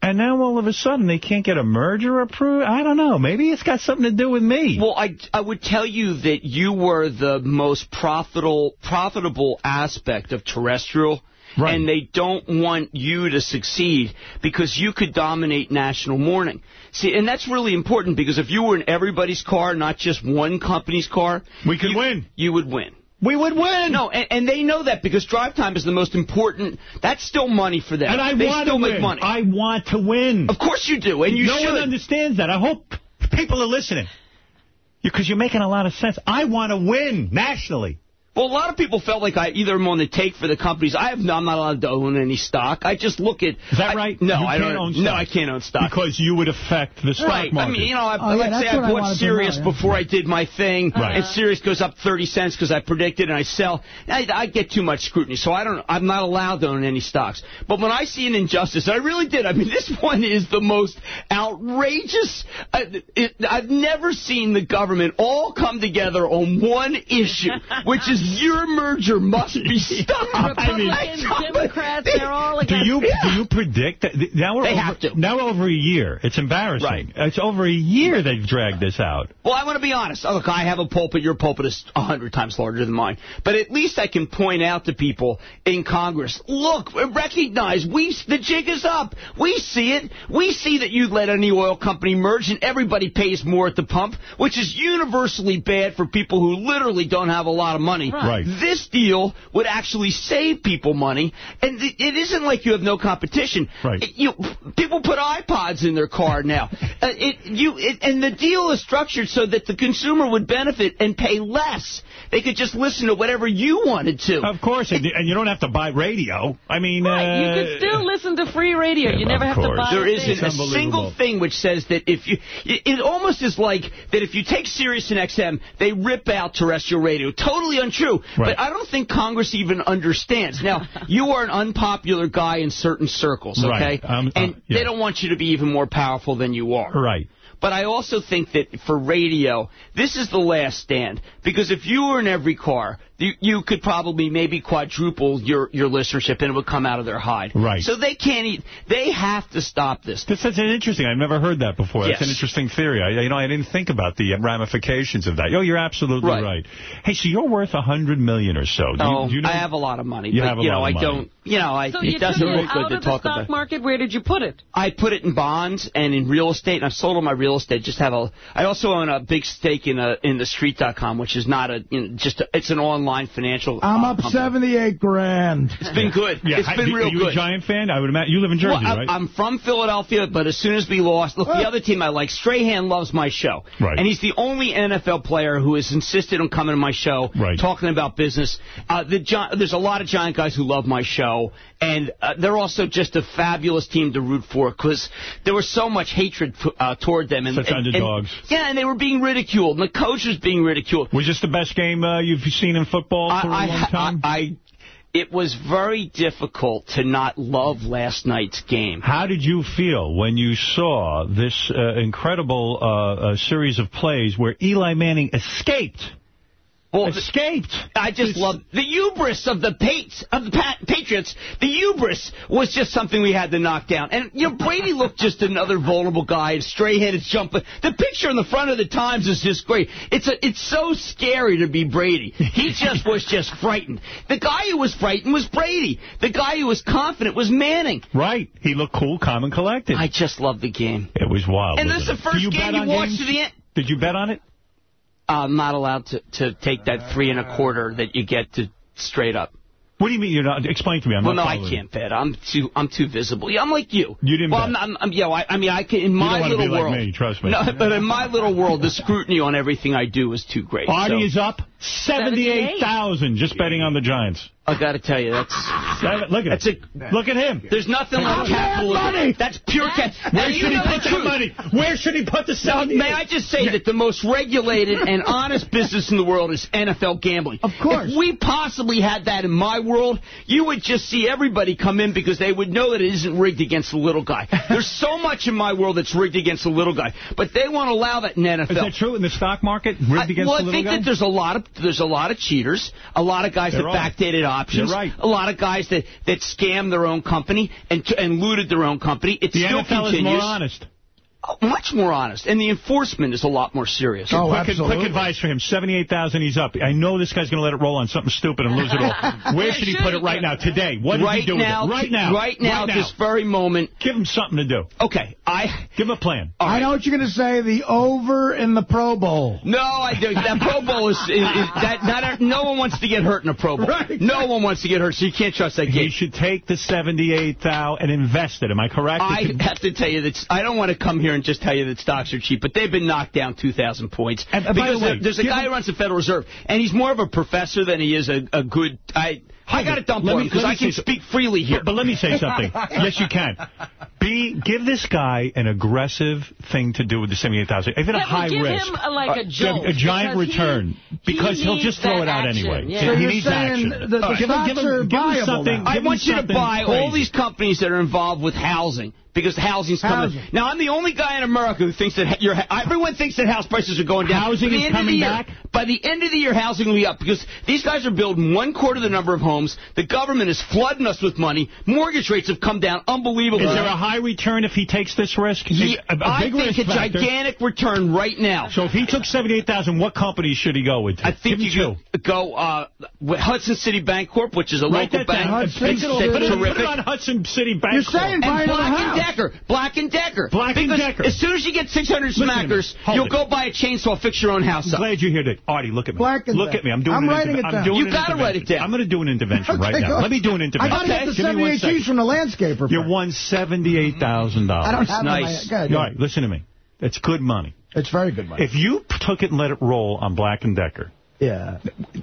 S1: And now all of a sudden they can't get a merger approved? I don't know. Maybe it's got something to do with me.
S31: Well, I, I would tell you that you were the most profitable profitable aspect of terrestrial.
S1: Right.
S31: And they don't want you to succeed because you could dominate national morning. See, and that's really important because if you were in everybody's car, not just one company's car,
S1: we could
S31: you,
S1: win.
S31: You would win.
S1: We would win.
S31: No, and, and, they know that because drive time is the most important. That's still money for them.
S1: And I
S31: they
S1: want
S31: still
S1: to
S31: make
S1: win.
S31: money.
S1: I want to win.
S31: Of course you do, and you
S1: no
S31: should.
S1: one understands that. I hope people are listening because you're making a lot of sense. I want to win nationally.
S31: Well, a lot of people felt like I either am on the take for the companies. I have no, I'm not allowed to own any stock. I just look at.
S1: Is that
S31: I-
S1: right?
S31: No,
S1: You
S31: I
S1: can't
S31: don't.
S1: own
S31: no,
S1: stock.
S31: I can't own stock
S1: Because you would affect the stock
S31: right.
S1: market.
S31: I mean, you know, I,
S3: Oh, yeah,
S31: let's
S3: that's
S31: say I
S3: I
S31: bought
S3: wanted to know,
S31: Sirius
S3: yeah.
S31: before I did my thing,
S1: Right.
S31: and Sirius goes up 30 cents because I predicted and I sell. I, I get too much scrutiny, so I don't. I'm not allowed to own any stocks. But when I see an injustice, I really did. I mean, *laughs* this one is the most outrageous. Uh, it, I've never seen the government all come together on one issue, which is your merger must be *laughs* stopped. I mean,
S2: Republicans, Democrats, they're all against
S1: Do
S2: against
S1: you do you predict that now we're
S31: They
S1: over,
S31: have to.
S1: now over a year? It's embarrassing.
S31: Right.
S1: It's over a year they've dragged this out.
S31: Well, I want to be honest. Oh, Look, I have a pulpit. Your pulpit is a hundred times larger than mine. But at least I can point out to people in Congress, look, recognize we the jig is up. We see it. We see that you let any oil company merge and everybody pays more at the pump, which is universally bad for people who literally don't have a lot of money.
S1: Right.
S31: This deal would actually save people money, and it it isn't like you have no competition.
S1: Right.
S31: It- you people put iPods in their car now. *laughs* Uh, it you it, and the deal is structured so that the consumer would benefit and pay less. They could just listen to whatever you wanted to.
S1: Of course, and, and you don't have to buy radio. I mean,
S2: Right, you
S1: uh,
S2: could still listen to free radio.
S1: Yeah,
S2: you never have to buy
S31: There isn't a single thing which says that if you, it, it almost is like that if you take Sirius and XM, they rip out terrestrial radio. Totally untrue.
S1: Right.
S31: But I don't think Congress even understands. Now, *laughs* you are an unpopular guy in certain circles, okay?
S1: Right. Um,
S31: and
S1: yeah.
S31: they don't want you to be even more powerful than you are.
S1: Right.
S31: But I also think that for radio, this is the last stand. Because if you were in every car, you, you could probably maybe quadruple your, your listenership and it would come out of their hide.
S1: Right.
S31: So they can't eat. They have to stop this.
S1: This is interesting. I've never heard that before. That's an interesting theory. I, you know, I didn't think about the ramifications of that. Oh, you're absolutely right.
S31: Right.
S1: Hey, so you're worth a hundred million or so. Do you-
S31: Oh,
S1: do you know-
S31: I have a lot of money.
S1: You
S31: but,
S1: have a
S31: you
S1: lot
S31: know,
S1: of
S31: I
S1: money.
S31: don't. You know, I,
S2: So
S31: it
S2: you took
S31: doesn't
S2: it
S31: look good
S2: out
S31: to
S2: of the
S31: talk
S2: stock market. Where did you put it?
S31: I put it in bonds and in real estate, and I've sold all my real estate. Just have a. I also own a big stake in a in the Street.com, which is not a you know, just a, it's an online financial.
S3: I'm
S31: uh,
S3: up
S31: company.
S3: 78 grand.
S31: It's been good.
S1: Yeah,
S31: it's
S1: hi-
S31: been
S1: are
S31: real
S1: you
S31: good.
S1: a Giant fan? I would imagine you live in Jersey,
S31: Well, I,
S1: right?
S31: I'm from Philadelphia, but as soon as we lost, look, the other team I like, Strahan loves my show.
S1: Right.
S31: And he's the only NFL player who has insisted on coming to my show,
S1: Right.
S31: talking about business. Uh, the Gi- There's a lot of Giant guys who love my show, and uh, they're also just a fabulous team to root for because there was so much hatred uh, toward them. And,
S1: Such
S31: and- and- yeah, and they were being ridiculed, and the coach was being ridiculed.
S1: Was this the best game uh, you've seen in football for a
S31: I,
S1: long time?
S31: I, I, it was very difficult to not love last night's game.
S1: How did you feel when you saw this uh, incredible uh, uh, series of plays where Eli Manning escaped?
S31: Well,
S1: escaped.
S31: I just love the hubris of the Pates of the Pat, Patriots. The hubris was just something we had to knock down. And you know, Brady *laughs* looked just another vulnerable guy. Stray-headed jumping. The picture in the front of the Times is just great. It's a, it's so scary to be Brady. He just was just frightened. The guy who was frightened was Brady. The guy who was confident was Manning.
S1: Right. He looked cool, calm, and collected.
S31: I just love the game.
S1: It was wild.
S31: And this is the first
S1: you
S31: game you watched
S1: games?
S31: to the end.
S1: Did you bet on it?
S31: I'm not allowed to, to take that three and a quarter that you get to straight up.
S1: What do you mean you're not? Explain to me. I'm
S31: well, no, I can't bet. I'm too. I'm too visible. Yeah, I'm like you.
S1: You didn't
S31: Well,
S1: bet.
S31: I'm, I'm, you know, I, I mean, I can in my
S1: don't want to
S31: little
S1: be like
S31: world.
S1: me, trust me.
S31: No, *laughs* but in my little world, the scrutiny on everything I do is too great.
S1: Artie
S31: so-
S1: is up 78,000 just betting on the Giants.
S31: I got to tell you, that's
S1: Look at
S31: that's
S1: it.
S31: a.
S1: Look at him.
S31: There's nothing like capitalism. That's pure cap.
S1: Where should he put
S31: the
S1: that money? Where should he put the 78?
S31: may I just say that the most regulated and *laughs* honest business in the world is NFL gambling. Of
S3: course.
S31: If we possibly had that in my world, you would just see everybody come in because they would know that it isn't rigged against the little guy. *laughs* There's so much in my world that's rigged against the little guy, but they won't allow that in NFL.
S1: Is that true in the stock market? Rigged against
S31: well,
S1: the
S31: I think
S1: guy?
S31: that there's a lot of there's a lot of cheaters, a lot of guys
S1: There
S31: that
S1: are.
S31: backdated options,
S1: You're right.
S31: a lot of guys that that scammed their own company and and looted their own company. It
S1: the
S31: still
S1: NFL
S31: continues.
S1: is more honest.
S31: Oh, much more honest, and the enforcement is a lot more serious.
S3: Oh,
S1: quick,
S3: absolutely.
S1: quick advice for him. 78,000, he's up. I know this guy's going to let it roll on something stupid and lose it all. *laughs* Where should he put it right now, today? What does
S31: right
S1: he do
S31: now,
S1: with it? Right now.
S31: right now, this very moment.
S1: Give him something to do.
S31: Okay, I
S1: Give him a plan.
S3: I know what you're going to say. The over in the Pro Bowl.
S31: no, I do. That Pro Bowl is, is, is that not no one wants to get hurt in a Pro Bowl.
S3: Right.
S31: No one wants to get hurt, so you can't trust that
S1: He
S31: game.
S1: should take the 78,000 and invest it. Am I correct?
S31: I
S1: could-
S31: have to tell you that I don't want to come here here and just tell you that stocks are cheap, but they've been knocked down 2,000 points.
S1: And, uh, by
S31: because
S1: the way,
S31: there's a guy who runs the Federal Reserve, and he's more of a professor than he is a, a good... I I got to dump
S1: Let
S31: on
S1: me-
S31: him because I can
S1: so-
S31: speak freely here.
S1: But, but let me say something. *laughs* yes, you can. Be Give this guy an aggressive thing to do with the 78,000. Even a
S2: Yeah, but
S1: high
S2: give
S1: risk.
S2: him, uh, like, a
S1: Uh,
S2: jolt,
S1: A giant
S2: because he-
S1: return. because
S2: he
S1: he'll just throw it out
S2: action,
S1: anyway.
S2: yeah.
S1: He-
S2: So
S1: he needs action.
S3: the- the
S1: All right. Give him- give him- give him something-
S3: now.
S31: I
S1: give
S31: want you to
S1: something
S31: buy all these companies that are involved with housing because the housing's coming.
S3: Housing.
S31: Now, I'm the only guy in America who thinks that your everyone thinks that house prices are going down.
S1: Housing is
S31: end of the
S1: coming
S31: year-
S1: back?
S31: By the end of the year, housing will be up because these guys are building one quarter the number of homes. The government is flooding us with money. Mortgage rates have come down unbelievably.
S1: Is there a high return if he takes this risk?
S31: He-
S1: a, a
S31: I
S1: big
S31: think
S1: risk
S31: a
S1: factor.
S31: gigantic return right now.
S1: So if he took 78,000, what company should he go with?
S31: I think
S1: Give me
S31: you could go uh, with Hudson City Bancorp, which is a
S1: Write
S31: local bank.
S1: down.
S31: It's
S1: Put it, put it on Hudson City Bank.
S3: You're
S1: Corp.
S3: saying buy another house.
S31: Decker. Black and Decker.
S1: Black and Decker.
S31: As soon as you get 600
S1: Listen
S31: smackers, you'll
S1: it.
S31: go buy a chainsaw, fix your own house
S1: I'm
S31: up.
S1: glad you're here to Artie, look at me.
S3: Black and
S1: look
S3: Decker.
S1: at me. I'm doing
S3: I'm
S1: an
S3: writing
S1: interve-
S3: it
S1: I'm
S3: down.
S1: doing
S31: You gotta write it down.
S1: I'm going to do an intervention right now. Let me do an intervention.
S3: I
S1: intervention.
S3: got to get the
S1: Give me one
S3: 78
S1: second.
S3: keys from the landscaper.
S1: You won $78,000.
S3: I don't have
S31: nice.
S3: my... Go
S1: All right, listen to me. It's good money.
S3: It's very good money.
S1: If you took it and let it roll on Black and Decker,
S3: yeah.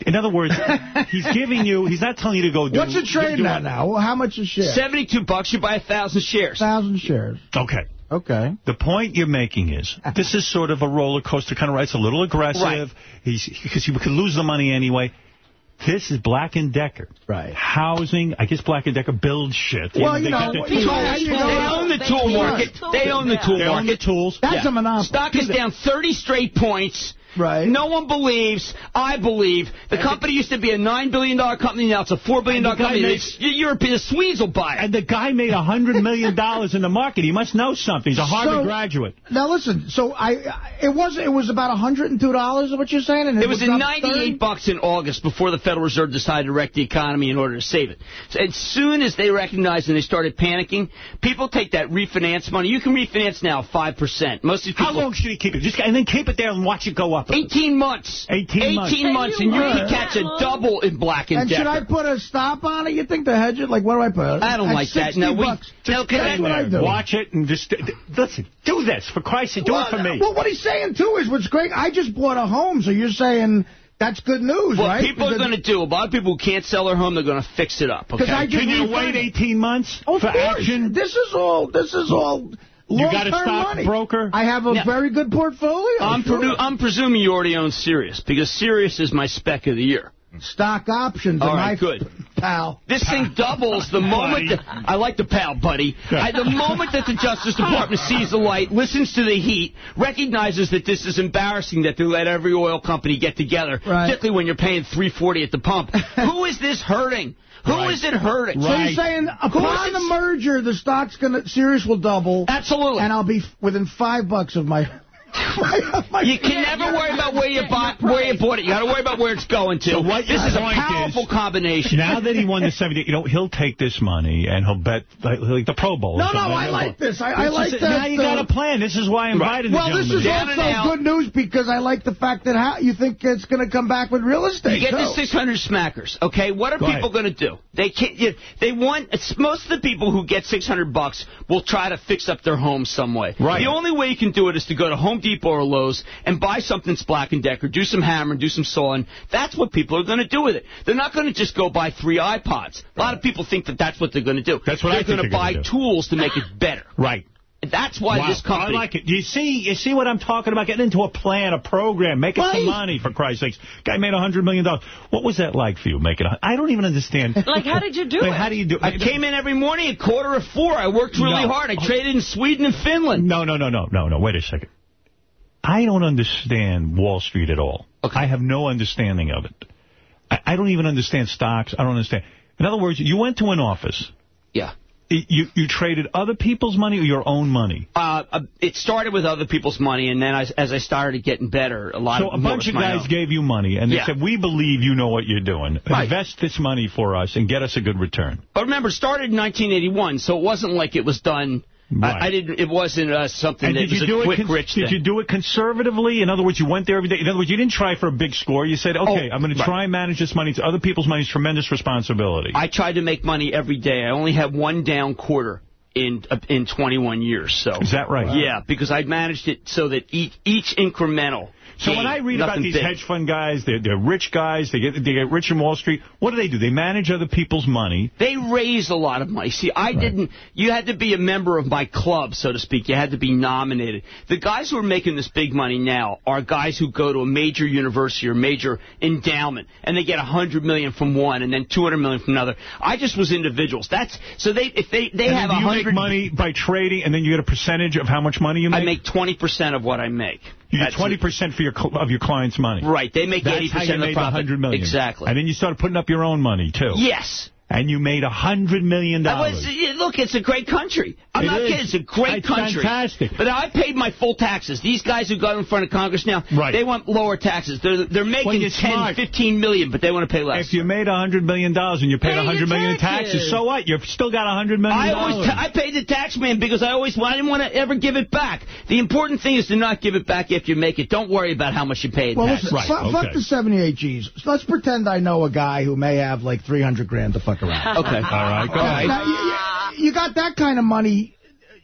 S1: in other words, *laughs* he's giving you, he's not telling you to go do...
S3: What's it trading
S1: do
S3: at now? Well, how much a share?
S31: 72 bucks, you buy a thousand shares.
S3: thousand shares.
S1: Okay.
S3: Okay.
S1: The point you're making is *laughs* this is sort of a roller coaster kind of ride. It's a little aggressive.
S31: Right.
S1: He's because you could lose the money anyway. This is Black and Decker.
S3: Right.
S1: Housing. I guess Black and Decker builds shit.
S3: Well,
S1: they
S3: you know,
S1: the-
S3: you
S31: Tools.
S3: you
S31: They own the tool market. They own the tool
S1: They own the
S31: market.
S1: tools.
S3: That's
S31: Yeah.
S3: a monopoly.
S31: Stock is down 30 straight points.
S3: Right.
S31: No one believes. I believe. The company used to be a $9 billion company. Now it's a $4 billion
S1: the
S31: company.
S1: makes-
S31: The European the Swedes will buy it.
S1: And the guy made a $100 million in the market. He must know something. He's a Harvard
S3: So-
S1: graduate.
S3: Now listen, so I it was it was about $102 is what you're saying? And
S31: It was
S3: up
S31: at 98
S3: 30?
S31: bucks in August before the Federal Reserve decided to wreck the economy in order to save it. So as soon as they recognized and they started panicking, people take that refinance money. You can refinance now 5%. Most of these
S1: How long should he keep it? Just and then keep it there and watch it go up.
S31: 18 months.
S1: 18 months.
S31: 18 months, and you
S2: Can you
S31: can catch a double in Black and,
S3: And
S31: Decker.
S3: should I put a stop on it? You think the hedge it? Like, what do I put?
S31: I don't
S3: At
S31: like that.
S3: 60
S31: No, we-
S3: bucks.
S31: no, 'cause
S3: That's
S31: I-
S3: what I do.
S1: Watch it and just listen. Do this for Christ's sake. Do
S3: well,
S1: it for me.
S3: Well, what he's saying, too, is what's great. I just bought a home, so you're saying that's good news,
S31: what
S3: right?
S31: people are going to do, a lot of people who can't sell their home, they're going to fix it up, Okay?
S1: Can you wait 18 months
S3: Of
S1: for
S3: course.
S1: action?
S3: This is all, this is all
S1: You got a
S3: long-term
S1: stock
S3: money.
S1: broker?
S3: I have a very good portfolio.
S31: I'm,
S3: sure.
S31: I'm presuming you already own Sirius, because Sirius is my spec of the year.
S3: Stock options
S31: All
S3: are
S31: right, good.
S3: pal.
S31: This thing *laughs* doubles the moment that, I like the pal, buddy. I, the moment that the Justice Department sees the light, listens to the heat, recognizes that this is embarrassing that they let every oil company get together,
S3: Right.
S31: particularly when you're paying 340 at the pump. *laughs* Who is this hurting? Who is
S1: Right.
S31: it hurting?
S3: So you're saying upon the merger, the stock's gonna Sirius will double,
S31: Absolutely.
S3: and I'll be within five bucks of my. My, my
S31: You can never worry about where you bought where you bought it. You got to worry about where it's going to.
S1: So what
S31: this is a
S1: point
S31: powerful
S1: is-
S31: combination.
S1: Now that he won the 70, you know, he'll take this money and he'll bet like, like the Pro Bowl. or
S3: No, no. I like this. I, I
S1: This
S3: like
S1: is-
S3: that.
S1: Now you got
S3: uh,
S1: a plan. This is why I invited
S3: Well,
S1: the
S3: this
S1: gentleman.
S3: is
S31: Down and
S3: also
S31: out.
S3: good news because I like the fact that how you think it's going to come back with real estate.
S31: You get the 600 smackers, okay? What are
S1: Go
S31: people going to do? They can't. You, they want. It's, most of the people who get 600 bucks will try to fix up their home some way.
S1: Right.
S31: The only way you can do it is to go to Home Depot or Lowe's and buy something that's Black and Decker, do some hammering, do some sawing. That's what people are going to do with it. They're not going to just go buy three iPods. A lot of people think that that's what they're going to do.
S1: That's what I
S31: they're
S1: think
S31: gonna
S1: they're
S31: buy
S1: gonna do.
S31: tools to make it better. *laughs*
S1: Right.
S31: That's why
S1: Wow.
S31: this company.
S1: I like it. You see, you see what I'm talking about? Getting into a plan, a program, making some money, for Christ's sakes. Guy made a 100 million. dollars. What was that like for you, making a, I don't even understand. *laughs*
S2: Like, how did you do
S1: Like,
S2: it?
S1: How do you do
S31: I came in every morning at quarter of four. I worked really
S1: No.
S31: hard. I traded in Sweden and Finland.
S1: No, no, no, no, no, no. Wait a second. I don't understand Wall Street at all. I have no understanding of it. I, I don't even understand stocks. I don't understand. In other words, you went to an office.
S31: Yeah.
S1: You you traded other people's money or your own money?
S31: Uh, uh, it started with other people's money, and then I, as I started getting better, a lot
S1: So
S31: of
S1: So
S31: a
S1: bunch of guys
S31: own.
S1: gave you money, and they
S31: Yeah.
S1: said, we believe you know what you're doing.
S31: Right.
S1: Invest this money for us and get us a good return.
S31: But remember, it started in 1981, so it wasn't like it was done.
S1: Right.
S31: I, I didn't. It wasn't uh, something
S1: And
S31: that was
S1: you do
S31: a
S1: it?
S31: quick, rich
S1: did
S31: thing.
S1: you do it conservatively? In other words, you went there every day. In other words, you didn't try for a big score. You said, okay,
S31: Oh,
S1: I'm going to try and manage this money. It's other people's money. It's tremendous responsibility.
S31: I tried to make money every day. I only had one down quarter. in uh, in 21 years. So
S1: Is that right?
S31: Yeah, because I managed it so that each each incremental.
S1: So when I read about these
S31: big.
S1: hedge fund guys, they're, they're rich guys, they get they get rich in Wall Street, what do they do? They manage other people's money.
S31: They raise a lot of money. See, I didn't. You had to be a member of my club, so to speak. You had to be nominated. The guys who are making this big money now are guys who go to a major university or major endowment, and they get a hundred million from one, and then two hundred million from another. I just was individuals. That's so they if they they
S1: and
S31: have a
S1: you make
S31: hundred.
S1: money by trading, and then you get a percentage of how much money you make?
S31: I make twenty percent of what I make.
S1: You get 20% for your of your client's money.
S31: Right, they make
S1: That's
S31: 80%
S1: how you
S31: of the
S1: made
S31: profit.
S1: 100 million.
S31: Exactly.
S1: And then you started putting up your own money, too.
S31: Yes.
S1: And you made a $100 million.
S31: Was, look, it's a great country. I'm
S1: It
S31: not
S1: is.
S31: kidding. It's a great
S1: It's
S31: country.
S1: fantastic.
S31: But I paid my full taxes. These guys who go in front of Congress now,
S1: Right.
S31: they want lower taxes. They're they're making
S1: you're
S31: 10,
S1: smart.
S31: $15 million, but they want to pay less.
S1: If you made a $100 million and you paid
S31: Pay your
S1: 100 million in
S31: taxes.
S1: taxes, so what? You've still got a 100 million.
S31: I always t- I paid the tax man because I always I didn't want to ever give it back. The important thing is to not give it back after you make it. Don't worry about how much you paid.
S3: Well,
S31: taxes.
S3: listen, fu- fuck the 78 G's. Let's pretend I know a guy who may have like 300 grand to fuck around. *laughs*
S31: Okay. All
S1: right, go ahead.
S3: now, you, you- you got that kind of money.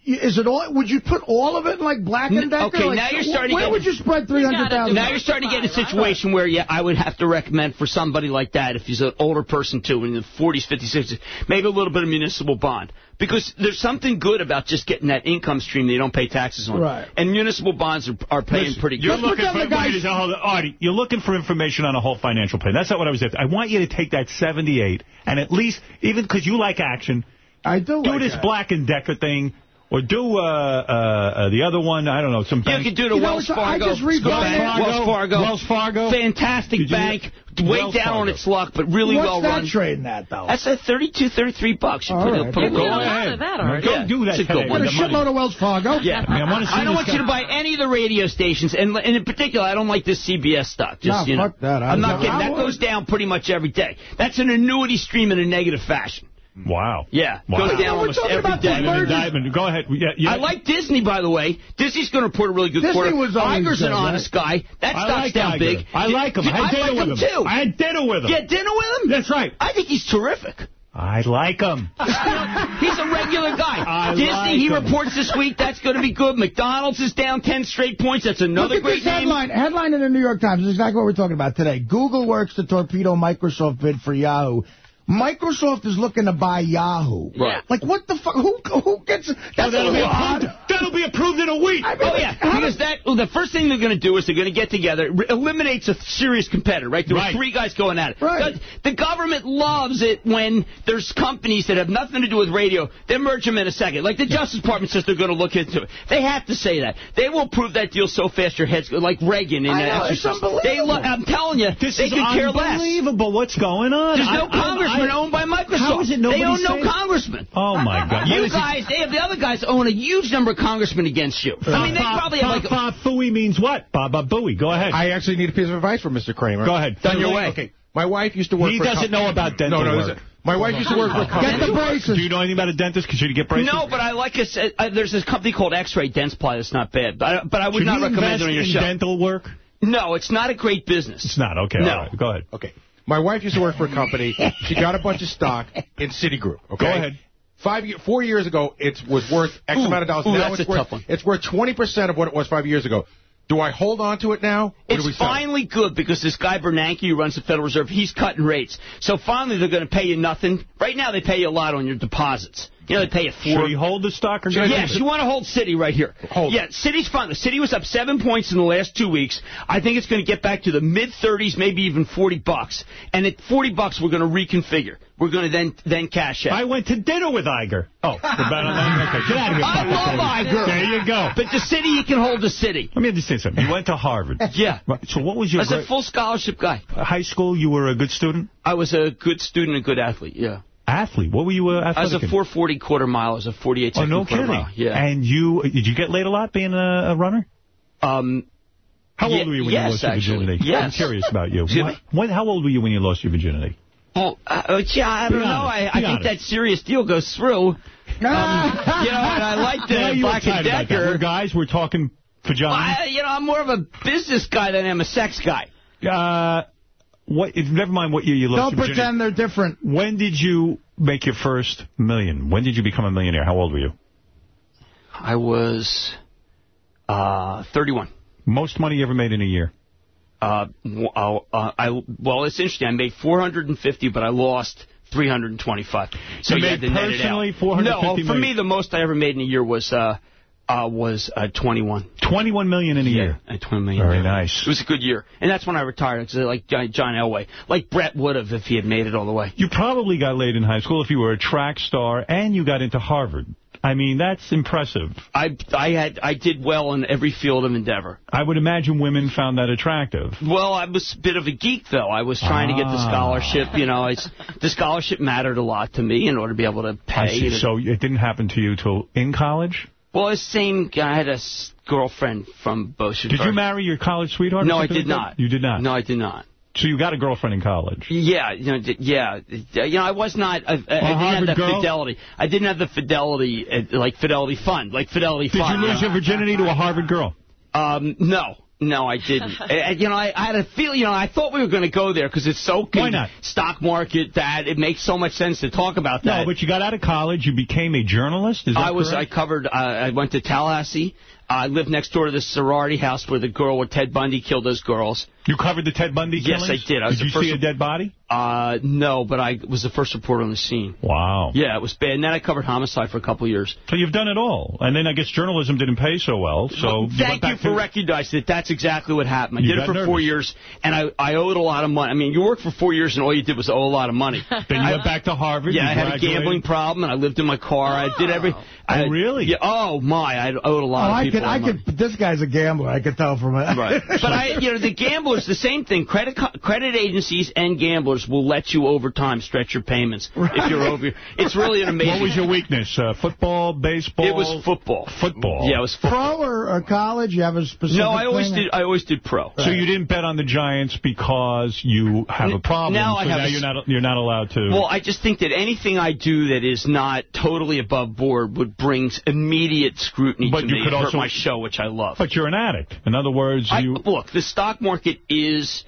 S3: Is it all? Would you put all of it in like Black and Decker?
S31: Okay,
S3: Like,
S31: now you're
S3: wh-
S31: starting to
S3: Where
S31: get-
S3: would you spread 300,000?
S31: Now you're starting to get in a situation where yeah, I would have to recommend for somebody like that, if he's an older person too, in the 40s, 50s, 60s, maybe a little bit of municipal bond. Because there's something good about just getting that income stream that you don't pay taxes on.
S1: Right.
S31: And municipal bonds are, are paying
S1: Listen,
S31: pretty
S1: You're
S31: good.
S1: looking for wait, is- Artie, you're looking for information on a whole financial plan. That's not what I was after. I want you to take that 78 and at least, even because you like action,
S3: I do
S1: do
S3: like
S1: this
S3: that.
S1: Black and Decker thing. Or do uh, uh, uh, the other one, I don't know, some bank.
S31: You could do the Wells Fargo.
S1: Wells
S31: Wells
S1: Fargo.
S31: Wells Fargo.
S1: Wells Fargo.
S31: Fantastic
S1: Did you-
S31: bank. Way
S1: Wells
S31: down on
S1: Fargo.
S31: its luck, but really
S3: What's
S31: well
S3: that
S31: run.
S3: trading at, though?
S31: That's at 32, 33 bucks. You
S3: All
S31: put,
S3: right.
S31: put a
S3: Give me
S31: goal
S3: a lot
S31: ahead.
S3: that,
S1: Artie. Go do that
S31: It's a
S1: today
S31: good
S3: a shitload of Wells Fargo.
S31: Yeah,
S1: I mean, I wanna
S31: don't
S1: this
S31: want you to buy any of the radio stations, and, and in particular, I don't like this CBS stuff. Just
S3: No,
S31: you know,
S3: fuck that. I-
S31: I'm not
S3: no,
S31: kidding. That goes down pretty much every day. That's an annuity stream in a negative fashion. Mm.
S1: Wow.
S31: Yeah,
S1: Wow.
S31: goes down almost every day.
S1: An indictment. Go ahead. Yeah, yeah.
S31: I like Disney, by the way. Disney's going to report a really good
S3: Disney
S31: quarter.
S3: was always
S31: Iger's an
S3: good,
S31: honest guy. That
S1: I
S31: stock's
S1: like
S31: down
S1: Iger.
S31: big.
S1: I like him. I had dinner
S31: like
S1: with
S31: him,
S1: him.
S31: too.
S1: I had dinner with him.
S31: You had dinner with him?
S1: That's right.
S31: I think he's terrific.
S1: I like him. *laughs*
S31: He's a regular guy.
S1: I
S31: Disney,
S1: like
S31: he
S1: him.
S31: reports this week. That's going to be good. McDonald's is down 10 straight points. That's another
S3: Look at
S31: great
S3: this
S31: name.
S3: headline. Headline in the New York Times. This is exactly what we're talking about today. Google works to torpedo Microsoft bid for Yahoo. Microsoft is looking to buy Yahoo.
S31: Right.
S3: Like, what the fuck? Who, who gets... That's
S1: that'll,
S3: a
S1: be approved, that'll be approved in a week.
S3: I mean,
S31: Oh, yeah.
S3: how
S31: Because that, well, the first thing they're going to do is they're going to get together. It eliminates a serious competitor, right? There
S1: Right.
S31: were three guys going at it.
S3: Right.
S31: The, the government loves it when there's companies that have nothing to do with radio. They merge them in a second. Like the Justice Department says they're going to look into it. They have to say that. They will prove that deal so fast your head's go like Reagan in
S3: I
S31: that
S3: know, it's
S31: exercise. They I'm telling you,
S1: This
S31: they
S1: is
S31: could care less.
S1: unbelievable. What's going on?
S31: There's no
S1: I- I-
S31: congressman
S1: I-
S31: owned by Microsoft.
S1: How is it
S31: they own no congressman.
S1: Oh, my God.
S31: You guys, they have the other guys own a huge number of congressmen against you. I mean, they
S1: Fa-
S31: probably
S1: fa-
S31: have like.
S1: fa- Fooey means what? Baba Booey. Go ahead.
S12: I actually need a piece of advice from Mr. Cramer.
S1: Go ahead.
S31: Done your way.
S12: Okay. My wife used to work
S1: He
S12: for a
S1: doesn't know about dental
S12: No, no,
S1: work.
S12: listen. My wife used to work for a company.
S3: Get the braces.
S1: Do you know anything about a dentist? Should you get braces?
S31: No, but I like I said, uh, there's this company called X-Ray Dentsply that's not bad. But I, but I would
S1: Should
S31: not recommend it on your
S1: in
S31: show.
S1: dental work?
S31: no, it's not a great business.
S1: It's not. Okay.
S31: No.
S1: All right. Go ahead.
S12: Okay. My wife used to work for a company. She got a bunch of stock in Citigroup. Okay.
S1: Go ahead.
S12: Five year, four years ago, it was worth X
S31: Ooh,
S12: amount of dollars.
S31: ooh,
S12: now
S31: that's
S12: it's
S31: a
S12: worth
S31: tough one.
S12: it's worth 20 percent of what it was five years ago. Do I hold on to it now? Or do we
S31: It's finally good because this guy Bernanke who runs the Federal Reserve, he's cutting rates. So finally they're going to pay you nothing. Right now they pay you a lot on your deposits. You know, they pay you four.
S1: Should he hold the stock or get
S31: Yes, you want to hold Citi right here.
S12: Hold
S31: yeah, Citi's fine. The Citi was up seven points in the last two weeks. I think it's going to get back to the mid 30s, maybe even 40 bucks. And at 40 bucks, we're going to reconfigure. We're going to then then cash out.
S1: I went to dinner with Iger. Oh, *laughs* about *laughs* Okay, get out of here.
S31: I love. Iger.
S1: There you go.
S31: But the Citi, you can hold the Citi.
S1: Let me understand something. You went to Harvard. *laughs*
S31: Yeah.
S1: So what was your
S31: As a full scholarship guy.
S1: high school? You were a good student?
S31: I was a good student and good athlete, yeah.
S1: Athlete. What were you uh,
S31: I was a
S1: in?
S31: 440 quarter mile. I was a 48
S1: Oh,
S31: second
S1: no
S31: quarter
S1: kidding.
S31: mile. Yeah.
S1: And you, did you get laid a lot being a, a runner?
S31: Um,
S1: How old were you when
S31: yes,
S1: you lost your virginity?
S31: Yes.
S1: I'm curious about you. *laughs*
S31: Excuse
S1: When, when, how old were you when you lost your virginity?
S31: well, uh, yeah, I don't know.
S1: honest.
S31: I, I think that serious deal goes through. *laughs* Um, you know, and I like *laughs*
S1: Why are
S31: the
S1: you
S31: Black and
S1: excited about that? We're
S31: Decker.
S1: guys, we're talking vagina.
S31: I, you know, I'm more of a business guy than I'm a sex guy.
S1: Uh, what? If, never mind what year you lost
S3: Don't
S1: your virginity.
S3: pretend they're different.
S1: When did you make your first million? When did you become a millionaire? How old were you?
S31: I was uh, 31.
S1: Most money you ever made in a year?
S31: Uh, w- uh, uh, I well, it's interesting. I made 450, but I lost 325. So
S1: You
S31: you
S1: made
S31: had to net it out.
S1: 450
S31: No, for
S1: million.
S31: me, the most I ever made in a year was uh, uh, was uh, 21.
S1: 21 million in a year.
S31: Yeah, 20 million.
S1: Very nice.
S31: It was a good year, and that's when I retired. It's like John Elway, like Brett would have if he had made it all the way.
S1: You probably got laid in high school if you were a track star and you got into Harvard. I mean, that's impressive.
S31: I I had I did well in every field of endeavor.
S1: I would imagine women found that attractive.
S31: Well, I was a bit of a geek, though. I was trying to get the
S1: Ah.
S31: scholarship. You know, it's, the scholarship mattered a lot to me in order to be able to
S1: I
S31: pay.
S1: So it didn't happen to you till in college?
S31: Well, the same guy I had a girlfriend from Bossier.
S1: Did you marry your college sweetheart?
S31: No, I did not.
S1: You did not?
S31: No, I did not.
S1: So you got a girlfriend in college?
S31: Yeah, you know, yeah, you know, I was not. I, didn't have the
S1: girl?
S31: fidelity. I didn't have the fidelity, uh, like fidelity fund, like fidelity
S1: Did
S31: fund.
S1: you lose your virginity to a Harvard girl?
S31: Um, no. No, I didn't. *laughs* Uh, you know, I, I had a feel. You know, I thought we were going to go there because it's so.
S1: Why not?
S31: Stock market that it makes so much sense to talk about that.
S1: No, but you got out of college. You became a journalist. Is that
S31: I was.
S1: correct?
S31: I covered. Uh, I went to Tallahassee. I lived next door to the sorority house where the girl where Ted Bundy killed those girls.
S1: You covered the Ted Bundy
S31: Yes. I did. I was
S1: did
S31: the
S1: you
S31: first
S1: see a dead body?
S31: Uh, no, but I was the first reporter on the scene.
S1: Wow.
S31: Yeah, it was bad. And then I covered homicide for a couple of years.
S1: So you've done it all. And then I guess journalism didn't pay so well. So
S31: Well,
S1: you went
S31: thank you
S1: back
S31: for
S1: to-
S31: recognizing that that's exactly what happened. I
S1: You
S31: did it for
S1: nervous.
S31: four years, and I, I owed a lot of money. I mean, you worked for four years, and all you did was owe a lot of money. *laughs*
S1: Then you went back to Harvard.
S31: Yeah, I had a gambling problem, and I lived in my car. I did every. I,
S1: Oh, really?
S31: Yeah. Oh my, I owed a lot
S3: Oh,
S31: of
S3: I could, I
S31: money.
S3: could. This guy's a gambler. I could tell from it.
S31: Right. *laughs* But I, you know, the gamblers, the same thing. Credit credit agencies and gamblers will let you over time stretch your payments if you're over. It's really an amazing.
S1: What was your weakness? Uh, football, baseball?
S31: It was football.
S1: Football.
S31: Yeah, it was football.
S3: Pro or, or college? You have a specific.
S31: No, I always
S3: thing?
S31: did. I always did pro.
S1: So you didn't bet on the Giants because you have a problem.
S31: now
S1: so
S31: I have
S1: now
S31: a-
S1: you're not you're not allowed to.
S31: Well, I just think that anything I do that is not totally above board would bring immediate scrutiny
S1: But
S31: to
S1: you
S31: me
S1: could
S31: and hurt
S1: also-
S31: my show, which I love.
S1: but you're an addict. In other words,
S31: I,
S1: you
S31: look, the stock market is.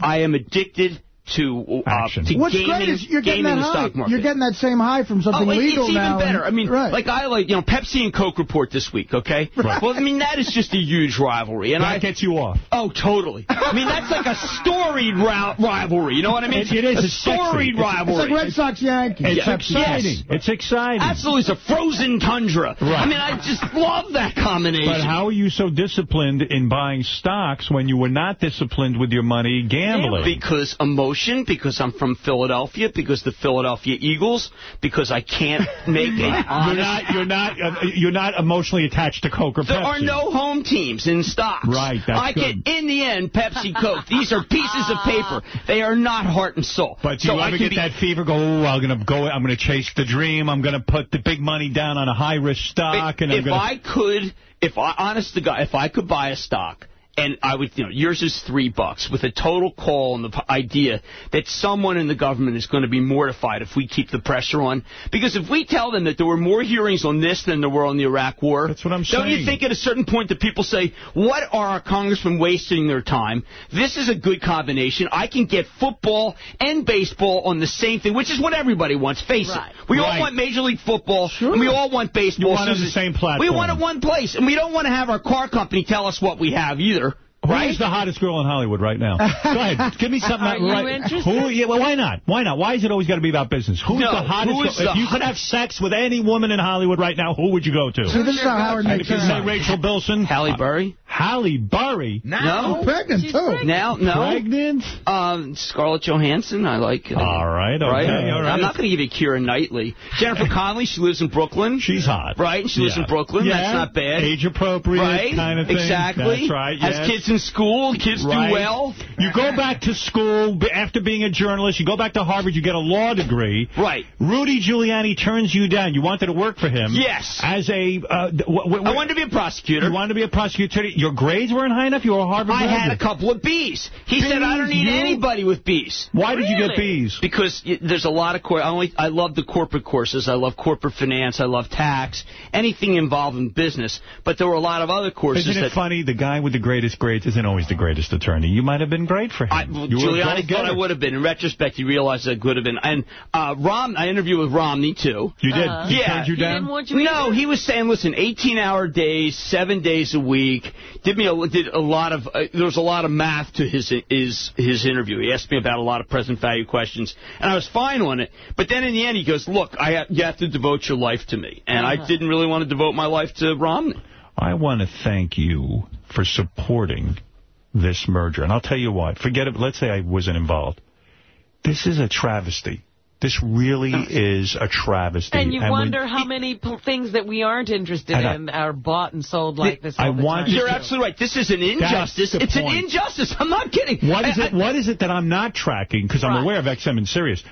S31: I am addicted to uh,
S1: Action.
S31: to
S3: What's
S31: gaming,
S3: great is you're getting that high. You're getting that same high from something
S31: Oh,
S3: legal
S31: it's even
S3: now.
S31: better. I mean,
S3: right.
S31: like I like you know Pepsi and Coke report this week, okay?
S1: Right.
S31: Well, I mean that is just a huge rivalry, and
S1: that
S31: I
S1: gets you off.
S31: oh totally. I mean that's like a storied ri- rivalry. You know what I mean?
S1: It- it is.
S31: a storied
S1: It's-
S3: it's
S31: rivalry.
S3: like Red Sox Yankees.
S1: It's
S31: Yeah.
S1: exciting.
S31: Yes.
S1: It's exciting.
S31: Absolutely, it's a frozen tundra.
S1: Right.
S31: I mean, I just love that combination.
S1: But how are you so disciplined in buying stocks when you were not disciplined with your money gambling?
S31: Because emotion, because I'm from Philadelphia, because the Philadelphia Eagles, because I can't *laughs* make a
S1: you're not you're not uh, you're not emotionally attached to Coke or
S31: There
S1: Pepsi.
S31: are no home teams in stocks.
S1: Right, that's
S31: I
S1: good.
S31: get, in the end, Pepsi, Coke. These are pieces of paper. They are not heart and soul.
S1: But do
S31: so
S1: you ever get
S31: be-
S1: that fever? Go, oh, I'm gonna go. I'm gonna chase the dream. I'm gonna put the big money down on a high risk stock, and I'm
S31: if
S1: gonna.
S31: I could, if I, honest to God, if I could buy a stock, and I would, you know, yours is three bucks, with a total call on the idea that someone in the government is going to be mortified if we keep the pressure on. Because if we tell them that there were more hearings on this than there were on the Iraq War,
S1: That's what I'm
S31: don't you think at a certain point that people say, what are our congressmen wasting their time? This is a good combination. I can get football and baseball on the same thing, which is what everybody wants. Face
S2: Right.
S31: it. We all want Major League Football, and we all want baseball.
S1: You want it on the same platform.
S31: We want it one place, and we don't want to have our car company tell us what we have either.
S1: Who
S31: right?
S1: is the hottest girl in Hollywood right now? *laughs* Go ahead, give me something.
S2: Are
S1: that-
S2: you
S1: right.
S2: interested?
S1: Who? Yeah, well, why not? Why not? Why is it always got to be about business? Who's
S31: No,
S1: the hottest?
S31: who is
S1: girl?
S31: the
S1: if you could have sex with any woman in Hollywood right now, who would you go to?
S3: See, this is how Howard makes
S1: if you
S3: it.
S1: say Rachel Bilson,
S31: Halle Berry?
S1: Halle Berry,
S31: No.
S3: pregnant
S2: She's
S3: too.
S2: pregnant.
S31: Now, no.
S1: pregnant.
S31: Um, Scarlett Johansson, I like. uh,
S1: All right, okay,
S31: right?
S1: all right.
S31: I'm not going to give you Keira Knightley. Jennifer *laughs* Connelly, she lives in Brooklyn.
S1: She's hot.
S31: Right? She lives
S1: Yeah.
S31: in Brooklyn.
S1: Yeah.
S31: That's not bad.
S1: Age appropriate
S31: right?
S1: kind of thing.
S31: Exactly.
S1: That's right.
S31: Has
S1: yes.
S31: Kids in school. Kids
S1: Right.
S31: do well.
S1: You go back to school after being a journalist. You go back to Harvard. You get a law degree.
S31: Right.
S1: Rudy Giuliani turns you down. You wanted to work for him.
S31: Yes.
S1: As a. Uh, th- wh- wh-
S31: I wanted to be a prosecutor.
S1: You wanted to be a prosecutor. your grades weren't high enough? You were a Harvard
S31: I
S1: graduate.
S31: had a couple of B's. He said, I don't need
S1: You-
S31: anybody with B's.
S1: Why did you get B's?
S31: Because there's a lot of. I only I love the corporate courses. I love corporate finance. I love tax. Anything involving business. But there were a lot of other courses
S1: Isn't it funny? The guy with the greatest grades isn't always the greatest attorney. You might have been great for him.
S31: Well,
S1: you were a
S31: Giuliani thought
S1: go-getter.
S31: I would have been. In retrospect, he realized I could have been. And uh, Rom, I interviewed with Romney too.
S1: You did?
S2: Uh-huh.
S1: He
S31: yeah.
S1: turned you He down? didn't
S2: want you
S31: no, he was saying, listen, 18-hour days, seven days a week. Did me a, did a lot of. Uh, there was a lot of math to his his his interview. He asked me about a lot of present value questions, and I was fine on it. But then in the end, he goes, look, I ha- you have to devote your life to me, and I
S2: Uh-huh.
S31: didn't really want to devote my life to Romney.
S1: I want to thank you for supporting this merger. And I'll tell you why. Forget it. Let's say I wasn't involved. This is a travesty. This really uh, is a travesty.
S2: And you
S1: when-
S2: wonder how many things that we aren't interested
S1: I-
S2: in are bought and sold like this all
S1: I
S2: the
S1: want
S2: time.
S1: you
S31: You're absolutely right. This is an injustice.
S1: the
S31: It's an injustice. I'm not kidding.
S1: What is
S31: I-
S1: it? What is it that I'm not tracking? Because I'm aware of XM and Sirius.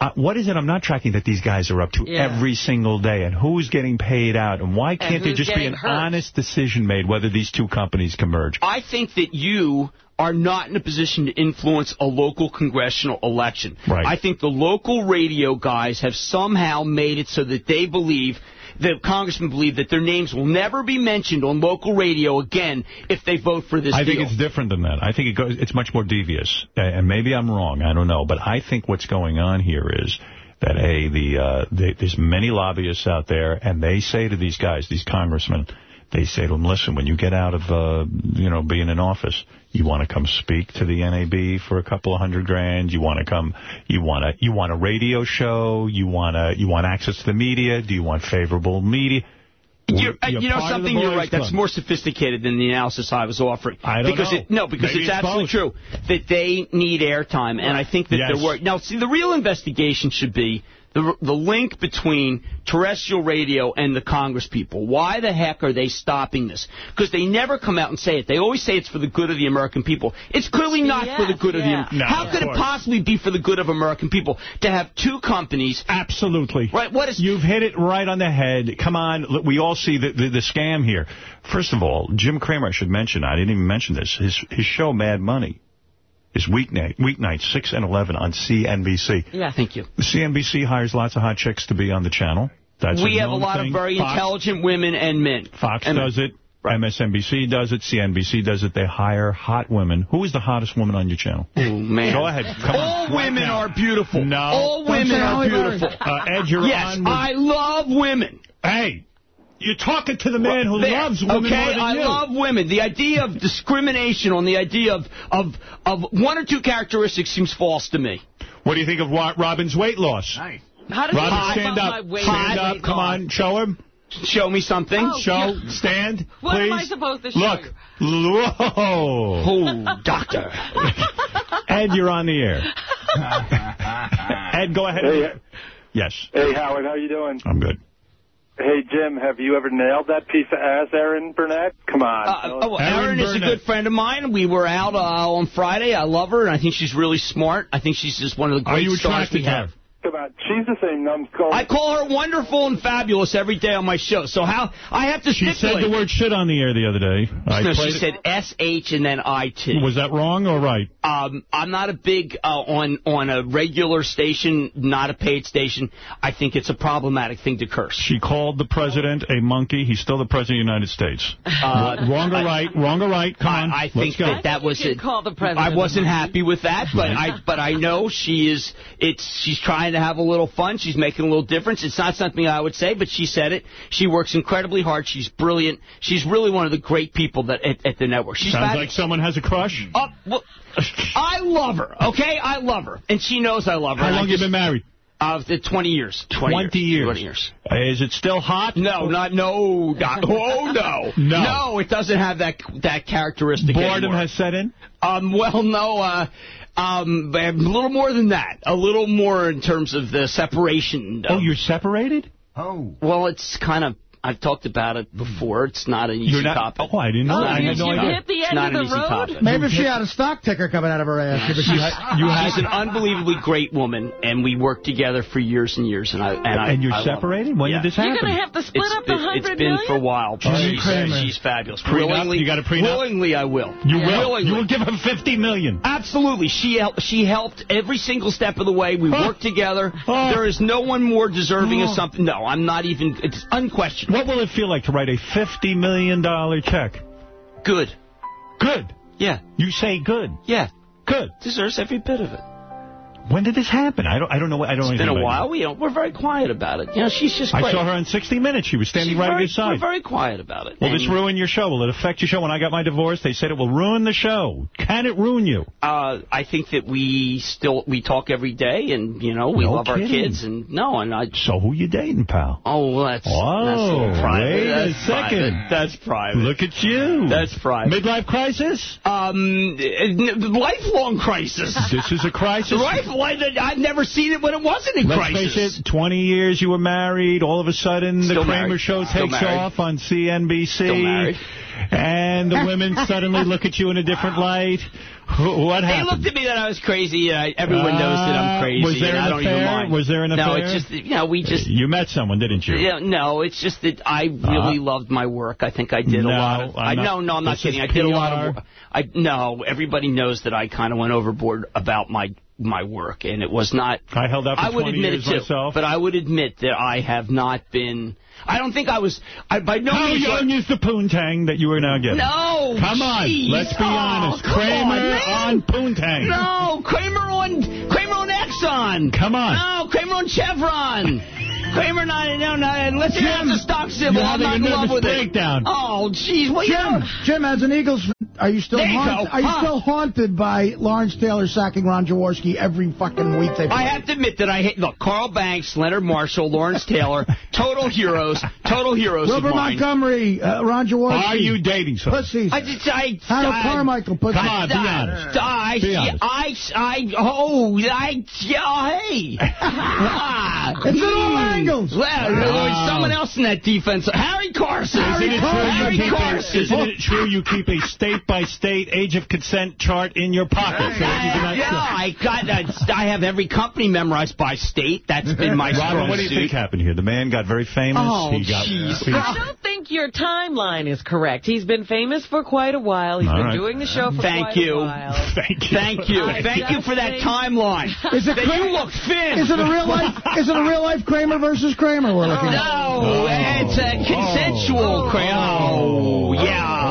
S1: Uh, what is it I'm not tracking that these guys are up to
S2: Yeah.
S1: every single day? And who's getting paid out? And why can't there just be an
S2: hurt?
S1: honest decision made whether these two companies can merge?
S31: I think that you are not in a position to influence a local congressional election.
S1: Right.
S31: I think the local radio guys have somehow made it so that they believe the congressmen believe that their names will never be mentioned on local radio again if they vote for this
S1: I
S31: deal.
S1: think it's different than that. I think it goes. It's much more devious, and maybe I'm wrong. I don't know, but I think what's going on here is that a the uh, they, there's many lobbyists out there, and they say to these guys, these congressmen, they say to them, listen, when you get out of uh, you know being in office, you want to come speak to the NAB for a couple of hundred grand. You want to come. You want to. You want a radio show. You want to. You want access to the media. Do you want favorable media?
S31: You're,
S1: You're
S31: you know
S1: part of the
S31: something, you're right. That's more sophisticated than the analysis I was offering.
S1: I don't
S31: because
S1: know.
S31: It, no, because
S1: Maybe
S31: it's,
S1: it's
S31: absolutely true that they need airtime, and I think that
S1: Yes.
S31: they're worried. Now, see, the real investigation should be the the link between terrestrial radio and the Congress people. Why the heck are they stopping this? Because they never come out and say it. They always say it's for the good of the American people. It's clearly not for the good
S2: yeah.
S31: of the.
S1: No,
S31: How
S1: of
S31: could it possibly be for the good of American people to have two companies?
S1: Absolutely.
S31: Right. What is
S1: You've hit it right on the head. Come on. We all see the, the, the scam here. First of all, Jim Cramer, I should mention, I didn't even mention this, his, his show, Mad Money, is weeknight, weeknight 6 and 11 on CNBC.
S2: Yeah.
S31: Thank you.
S1: CNBC hires lots of hot chicks to be on the channel. That's
S31: we have a lot
S1: thing.
S31: of very
S1: Fox,
S31: intelligent women and men.
S1: Fox
S31: And-
S1: does it. MSNBC does it. CNBC does it. They hire hot women. Who is the hottest woman on your channel?
S31: Oh, man.
S1: Go ahead. Come
S31: All
S1: on.
S31: Women
S1: now.
S31: are beautiful.
S1: No.
S31: All women are beautiful.
S1: Uh, Ed, you're
S31: yes,
S1: on with-
S31: I love women.
S1: Hey, you're talking to the man who
S31: There.
S1: loves women
S31: okay,
S1: more than
S31: I
S1: you.
S31: love women. The idea of discrimination on the idea of, of, of one or two characteristics seems false to me.
S1: What do you think of Robin's weight loss? Nice.
S2: How does
S1: Robin,
S2: talk
S1: stand up.
S2: my weight
S1: Stand up. Come
S2: loss?
S1: on. Show him.
S31: Show me something.
S2: Oh,
S1: Show.
S2: yeah.
S1: Stand. *laughs*
S2: What
S1: please.
S2: am I supposed to show
S1: Look.
S2: you?
S1: Whoa.
S31: Oh, doctor. *laughs*
S1: Ed, you're on the air. *laughs* Ed, go ahead.
S30: Hey.
S1: Yes,
S30: Hey, Howard, how are you doing?
S1: I'm good.
S30: Hey, Jim, have you ever nailed that piece of ass, Erin Burnett? Come on.
S31: Uh, oh, well,
S1: Aaron
S31: Erin is a good friend of mine. We were out uh, on Friday. I love her, and I think she's really smart. I think she's just one of the great stars we
S1: attracted to
S31: have.
S1: Her?
S30: Come on. She's the same numbskull.
S31: I call her wonderful and fabulous every day on my show. So how I have to
S1: She
S31: stipulate.
S1: said the word shit on the air the other day. I
S31: no, she
S1: it.
S31: said S H and then I T.
S1: Was that wrong or right?
S31: Um, I'm not a big uh, on on a regular station, not a paid station. I think it's a problematic thing to curse.
S1: She called the president a monkey. He's still the president of the United States.
S31: Uh,
S1: wrong or right? Wrong or right? Come on.
S31: I, I think that that was it.
S2: call the president
S31: I wasn't happy with that, but I but I know she is. It's she's trying to have a little fun. She's making a little difference. It's not something I would say, but she said it. She works incredibly hard. She's brilliant. She's really one of the great people that at, at the network. She's
S1: Sounds like someone has a crush.
S31: Oh, well, I love her. Okay, I love her, and she knows I love her.
S1: How long you been married?
S31: Uh, the 20 years. 20,
S1: 20 years.
S31: 20 years.
S1: Uh, Is it still hot?
S31: No, not no. Not, *laughs* oh no.
S1: No.
S31: No, it doesn't have that that characteristic.
S1: Boredom
S31: anymore.
S1: has set in?
S31: Um. Well, no. Uh. Um. A little more than that. A little more in terms of the separation.
S1: Oh, you're separated?
S31: Oh. Well, it's kind of. I've talked about it mm-hmm. before. It's not an easy
S1: You're not-
S31: topic.
S1: oh, I didn't know
S31: It's
S1: that.
S31: not
S1: I had no idea. hit the
S31: It's
S1: end
S31: not
S1: of
S31: an
S1: the
S31: easy
S1: road?
S31: topic.
S3: Maybe if she had a stock ticker coming out of her ass. she'd be
S31: She's,
S3: like, ah.
S31: she's an unbelievably great woman, and we worked together for years and years. And I and, I,
S1: you're
S31: I love
S1: separated? When
S31: Yeah.
S1: did this happen?
S2: You're
S1: happen?
S2: going to have to split
S31: It's
S2: up the
S31: been, it's
S2: hundred
S31: been
S2: million?
S31: for a while. but
S1: Jimmy
S31: she's, she's fabulous.
S1: Prenup?
S31: Willingly,
S1: You got a prenup?
S31: Willingly, I will.
S1: You will.
S31: Willingly.
S1: You will give him 50 million.
S31: Absolutely. She helped, she helped every single step of the way. We worked together. There is no one more deserving of something. No, I'm not even. It's unquestionable.
S1: What will it feel like to write a $50 million check?
S31: Good.
S1: Good.
S31: Yeah.
S1: You say good.
S31: Yeah.
S1: Good.
S31: Deserves every bit of it.
S1: When did this happen? I don't. I don't know. I don't.
S31: It's been a while. We don't, we're very quiet about it. You know, she's just
S1: I saw her on 60 Minutes. She was standing
S31: She's
S1: right
S31: very,
S1: at your side.
S31: We're very quiet about it.
S1: Will this ruin your show? Will it affect your show? When I got my divorce, they said it will ruin the show. Can it ruin you?
S31: Uh, I think that we still we talk every day, and you know we
S1: No
S31: love our kids, and no, and I.
S1: So who you dating, pal?
S31: Oh, well, that's
S1: Oh,
S31: that's private.
S1: wait a
S31: that's
S1: second.
S31: Private. That's private.
S1: Look at you.
S31: That's private.
S1: Midlife crisis?
S31: Um, lifelong crisis.
S1: This is a crisis. *laughs*
S31: Life, like, I've never seen it when it wasn't a
S1: Let's
S31: crisis.
S1: face it, 20 years you were married, all of a sudden
S31: Still
S1: the Cramer
S31: married.
S1: show
S31: Still
S1: takes
S31: married.
S1: off on CNBC. And the *laughs* women suddenly look at you in a different light. Wh- What
S31: They looked at me that I was crazy, and I, everyone knows that I'm
S1: Uh,
S31: crazy.
S1: was there an
S31: I don't even
S1: affair?
S31: mind.
S1: Was there an
S31: No,
S1: affair?
S31: it's just you know we just.
S1: You met someone, didn't you?
S31: Yeah, no, it's just that I really loved my work. I think I did
S1: No,
S31: a lot of.
S1: I'm
S31: I
S1: not-
S31: no, no, I'm not kidding. I did a lot of. I no, everybody knows that I kind of went overboard about my my work, and it was not.
S1: I held out for
S31: I would
S1: 20
S31: admit it too,
S1: myself.
S31: but I would admit that I have not been. I don't think I was. I by no
S1: How
S31: means.
S1: young is the poontang that you are now getting?
S31: No,
S1: Come on, let's be
S31: Oh,
S1: honest. Cramer
S31: on,
S1: on poontang.
S31: No, Cramer on Cramer on Exxon.
S1: Come on.
S31: No, Cramer on Chevron. *laughs* Cramer not no no. Unless it has a stock symbol, I'm not in love with
S1: breakdown.
S31: it. Oh, jeez, what you
S3: Jim,
S31: know?
S3: Jim, as an Eagles, are you still
S31: you
S3: haunted? Are you
S31: Huh.
S3: still haunted by Lawrence Taylor sacking Ron Jaworski every fucking week? They
S31: I have to admit that I hate look Carl Banks, Leonard Marshall, Lawrence Taylor, *laughs* total heroes, total heroes
S3: Wilbert
S31: of mine.
S3: Montgomery, uh, Ron Jaworski.
S1: Are you dating someone?
S3: Pussies.
S31: I just I
S3: Harold
S31: I,
S3: Carmichael, pussies.
S1: Come on, be
S31: I,
S1: honest.
S31: I,
S1: Be honest.
S31: I, I, oh, I, yeah, hey. *laughs* Ah,
S3: It's in all angles.
S31: Well, there was someone else in that defense. Harry Carson.
S1: Isn't it, true
S31: Harry
S1: you keep a,
S31: Carson.
S1: isn't it true you keep a state-by-state age of consent chart in your pocket? So that you
S31: yeah, I got. Uh, I have every company memorized by state. That's been my strong
S1: Robin, what do you
S31: suit.
S1: think happened here? The man got very famous.
S31: Oh,
S1: he got.
S31: jeez.
S1: he-
S2: I don't think your timeline is correct. He's been famous for quite a while. He's
S1: All
S2: been
S1: right.
S2: doing the show for
S31: Thank
S2: quite
S31: you.
S2: a while. *laughs*
S1: Thank you.
S31: Thank you.
S2: I
S31: Thank you for that timeline.
S3: Is it
S31: that
S3: Kramer?
S31: you look thin.
S3: Is it a real life? Is it a real life Kramer versus Kramer we're looking at?
S31: No, it's a consensual oh. crayon. Oh, yeah.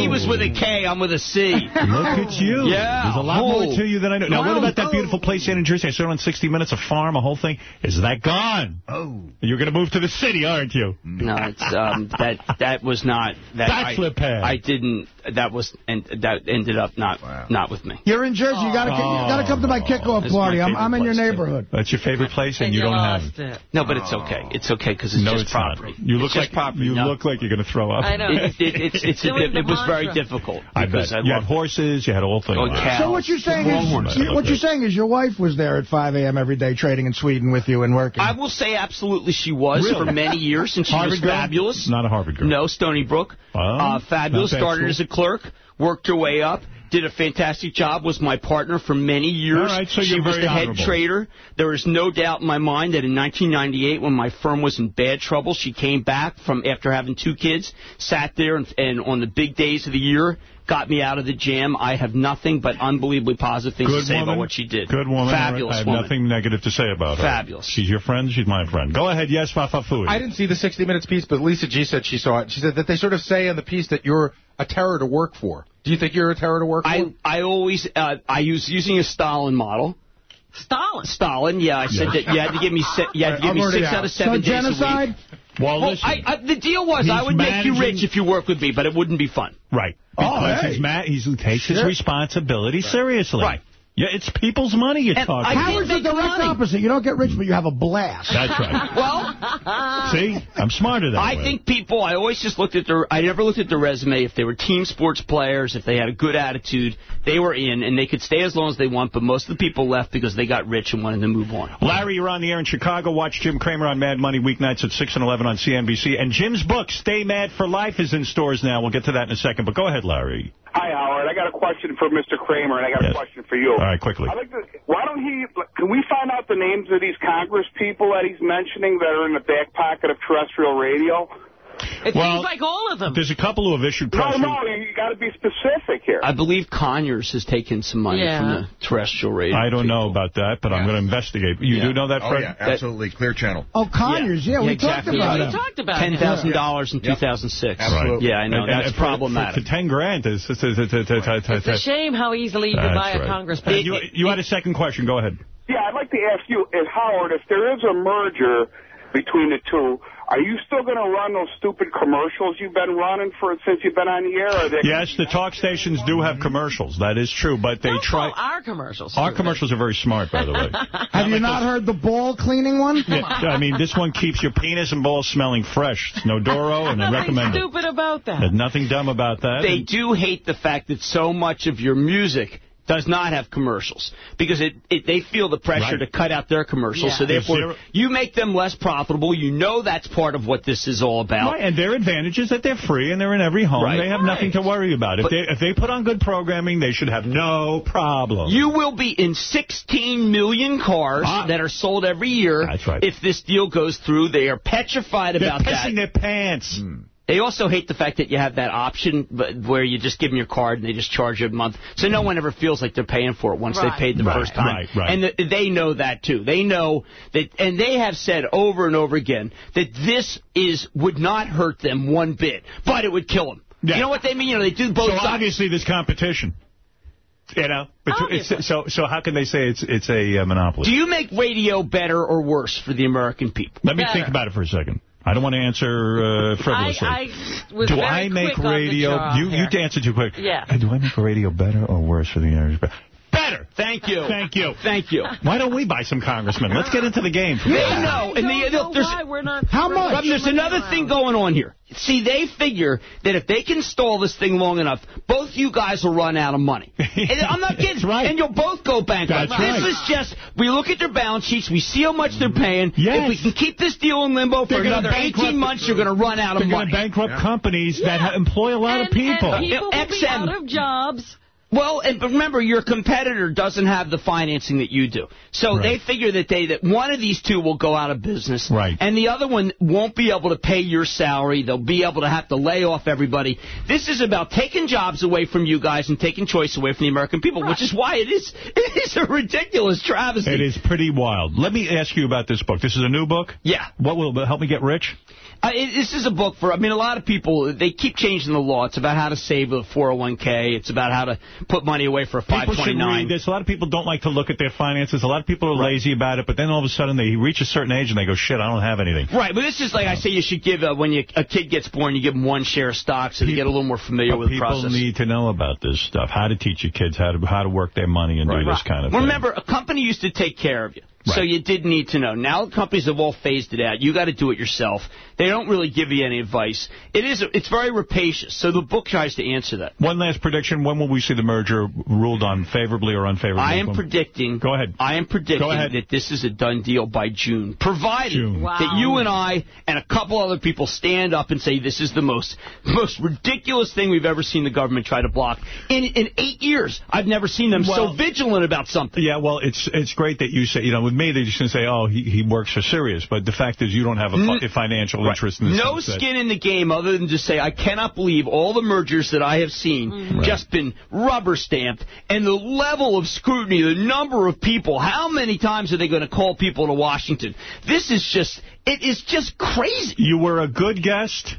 S31: Ooh. He was with a K, I'm with a C.
S1: Look at you.
S31: Yeah.
S1: There's a lot more
S31: Oh.
S1: to you than I know. Now, what about that beautiful place in New Jersey? I saw it on 60 Minutes, a farm, a whole thing. Is that gone?
S3: Oh.
S1: You're going to move to the city, aren't you?
S31: No, it's um that that was not that
S1: Bachelor
S31: I,
S1: pad.
S31: I didn't that was and that ended up not not with me.
S3: You're in Jersey. You gotta, you gotta come to my kickoff
S31: It's my
S3: party. I'm, I'm in your
S31: place, too.
S3: neighborhood.
S1: That's your favorite place, and,
S2: And
S1: you
S2: you
S1: don't have it.
S2: it.
S31: No, but it's okay. It's okay because it's
S1: No,
S31: just
S1: it's
S31: property.
S1: not. You look
S31: just
S1: like
S31: property.
S1: you
S31: no.
S1: look like you're going to throw up.
S2: I know.
S31: It, it, it's it's
S2: Doing
S31: it, it was very difficult
S1: I
S31: because
S1: bet.
S31: I
S1: you had horses. You had all things.
S31: Oh, cow.
S3: So what you're saying
S1: Longhorns.
S3: is, you- what you're saying is your wife was there at 5 a.m. every day trading in Sweden with you and working.
S31: I will say absolutely she was
S1: Really?
S31: for many years, and she
S1: Harvard
S31: was
S1: girl?
S31: fabulous.
S1: Not a Harvard girl.
S31: No, Stony Brook.
S1: Oh,
S31: uh, fabulous.
S1: not
S31: Started
S1: school.
S31: as a clerk, worked her way up, did a fantastic job, was my partner for many years.
S1: All right, so
S31: she
S1: you're
S31: was
S1: very
S31: the head
S1: honorable.
S31: trader. There is no doubt in my mind that in 1998, when my firm was in bad trouble, she came back from after having two kids, sat there, and, and on the big days of the year, got me out of the jam. I have nothing but unbelievably positive things
S1: Good
S31: to say
S1: woman.
S31: about what she did.
S1: Good woman.
S31: Fabulous
S1: I have
S31: woman.
S1: nothing negative to say about her.
S31: Fabulous.
S1: She's your friend. She's my friend. Go ahead. Yes, Fafa Fooey.
S12: I didn't see the 60 Minutes piece, but Lisa G said she saw it. She said that they sort of say in the piece that you're a terror to work for. Do you think you're a terror to work for?
S31: I I always uh, I was using a Stalin model.
S2: Stalin.
S31: Stalin, yeah. I said that you had to give me se- you had to give
S12: I'm
S31: me six
S12: out.
S31: out of
S3: so
S31: seven days
S3: genocide?
S31: a week.
S1: Well,
S31: Well,
S1: listen.
S31: I, I, the deal was I
S1: He's
S31: would make you rich if you work with me, but it wouldn't be fun.
S1: Right.
S3: Oh,
S1: Because
S3: hey.
S1: he's mad. He's, he takes his
S3: Sure.
S1: responsibility seriously.
S31: Right.
S1: Yeah, it's people's money you're talking about.
S3: Howard's the direct opposite. You don't get rich, but you have a blast.
S1: That's right. *laughs*
S31: Well, *laughs*
S1: See? I'm smarter than that
S31: I
S1: way.
S31: think people, I always just looked at their, I never looked at their resume. If they were team sports players, if they had a good attitude, they were in, and they could stay as long as they want, but most of the people left because they got rich and wanted to move on.
S1: Larry, you're on the air in Chicago. Watch Jim Cramer on Mad Money weeknights at 6 and 11 on CNBC. And Jim's book, Stay Mad for Life, is in stores now. We'll get to that in a second. But go ahead, Larry.
S32: Hi, Howard. I got a question for Mr. Cramer, and I got
S1: Yes.
S32: a question for you.
S1: All right, quickly.
S32: Like to, why don't he, can we find out the names of these Congress people that he's mentioning that are in the back pocket of terrestrial radio?
S2: It
S1: Well,
S2: seems like all of them.
S1: There's a couple who have issued press
S32: No, no, you got to be specific here.
S31: I believe Conyers has taken some money
S2: Yeah.
S31: from the terrestrial radio.
S1: I don't know about that, but I'm going to investigate. You do know that,
S33: Oh, yeah, absolutely. Clear channel.
S3: Oh, Conyers, yeah, we
S31: exactly
S3: talked about
S31: right.
S3: it.
S2: We talked about it.
S31: thousand dollars in
S33: Yep.
S31: 2006.
S33: Absolutely.
S31: Yeah, I know.
S1: And- and
S31: That's
S1: for-
S31: problematic.
S1: For, for 10 grand. Is, is, is, is,
S2: It's a shame how easily you can
S1: That's
S2: buy a
S1: right.
S2: congressman.
S1: You, you had a second question. Go ahead.
S32: Yeah, I'd like to ask you, if Howard, if there is a merger between the two, are you still going to run those stupid commercials you've been running for since you've been on the air? Or are they
S1: Yes, the talk stations do have commercials. That is true, but they
S2: Don't
S1: try.
S2: our commercials.
S1: Our commercials are very smart, by the way. *laughs*
S3: Have you not heard the ball cleaning one?
S1: Yeah, I mean, this one keeps your penis and balls smelling fresh. It's no Doro, *laughs* and I
S2: Nothing
S1: recommend it.
S2: stupid about that.
S1: There's nothing dumb about that.
S31: They do hate the fact that so much of your music does not have commercials because it, it they feel the pressure
S1: Right.
S31: to cut out their commercials.
S2: Yeah.
S31: So therefore, you make them less profitable. You know that's part of what this is all about.
S1: Right, and their advantage is that they're free and they're in every home.
S31: Right.
S1: They have nothing to worry about. If
S31: But-
S1: they if they put on good programming, they should have no problem.
S31: You will be in 16 million cars
S1: Ah.
S31: that are sold every year.
S1: That's right.
S31: If this deal goes through, they are petrified
S1: they're
S31: about that.
S1: pissing their pants.
S31: They also hate the fact that you have that option but- where you just give them your card and they just charge you a month. So no one ever feels like they're paying for it once
S2: Right.
S31: they paid the
S1: Right,
S31: first time.
S1: right, right.
S31: And the, they know that too. They know that, and they have said over and over again that this is would not hurt them one bit, but it would kill them.
S1: Yeah.
S31: You know what they mean? You know, they do both
S1: So
S31: sides.
S1: obviously there's competition. You know, but it's, so so how can they say it's it's a uh, monopoly?
S31: Do you make radio better or worse for the American people?
S1: Let me think about it for a second. I don't want to answer uh, frivolously.
S2: I was
S1: do I make radio? You you
S2: here.
S1: answer too quick.
S2: Yeah.
S1: Do I make radio better or worse for the average? Better.
S31: Thank you.
S1: Thank you.
S31: Thank you.
S1: Why don't we buy some congressmen? Let's get into the game. For
S31: They
S1: God's
S31: know, and they,
S2: don't know
S31: there's,
S2: we're not
S3: How much?
S31: Rob, there's another thing going on here. See, they figure that if they can stall this thing long enough, both you guys will run out of money. *laughs* And I'm not kidding.
S1: Right.
S31: And you'll both go bankrupt.
S1: That's
S31: this
S1: right.
S31: is just, we look at their balance sheets, we see how much they're paying.
S1: Yes.
S31: If we can keep this deal in limbo for
S1: They're gonna
S31: another 18 months, you're going to run out of
S1: They're going
S31: money.
S1: to bankrupt companies that
S2: Yeah.
S1: ha- employ a lot
S2: and,
S1: of people.
S2: And people will be
S31: XM.
S2: out of jobs.
S31: Well, and remember, your competitor doesn't have the financing that you do. So
S1: Right.
S31: they figure that they that one of these two will go out of business,
S1: Right.
S31: And the other one won't be able to pay your salary. They'll be able to have to lay off everybody. This is about taking jobs away from you guys and taking choice away from the American people, which is why it is *laughs* it is a ridiculous travesty.
S1: It is pretty wild. Let me ask you about this book. This is a new book?
S31: Yeah.
S1: What will help me get rich?
S31: Uh, it, this is a book for, I mean, a lot of people, they keep changing the law. It's about how to save a 401k. It's about how to put money away for a 529.
S1: People should
S31: 529.
S1: read this. A lot of people don't like to look at their finances. A lot of people are lazy about it, but then all of a sudden they reach a certain age and they go, shit, I don't have anything.
S31: Right, but this is like I say you should give, uh, when you, a kid gets born, you give them one share of stock so they get a little more familiar with the process.
S1: people need to know about this stuff, how to teach your kids how to how to work their money and do this kind of
S31: Well,
S1: thing.
S31: remember, a company used to take care of you. So you did need to know. Now companies have all phased it out. You got to do it yourself. They don't really give you any advice. It is. It's very rapacious. So the book tries to answer that.
S1: One last prediction. When will we see the merger ruled on favorably or unfavorably?
S31: I am predicting.
S1: Go ahead.
S31: I am predicting that this is a done deal by June, provided
S1: June.
S31: that you and I and a couple other people stand up and say this is the most most ridiculous thing we've ever seen the government try to block in in eight years. I've never seen them
S1: Well-
S31: so vigilant about something.
S1: Yeah, well, it's it's great that you say, you know, with me, they're just going to say, oh, he, he works for Sirius. But the fact is you don't have a, fi- a financial interest in this.
S31: No skin in the game other than to say I cannot believe all the mergers that I have seen mm-hmm.
S1: Right.
S31: just been rubber stamped and the level of scrutiny, the number of people, how many times are they going to call people to Washington? This is just it is just crazy.
S1: You were a good guest.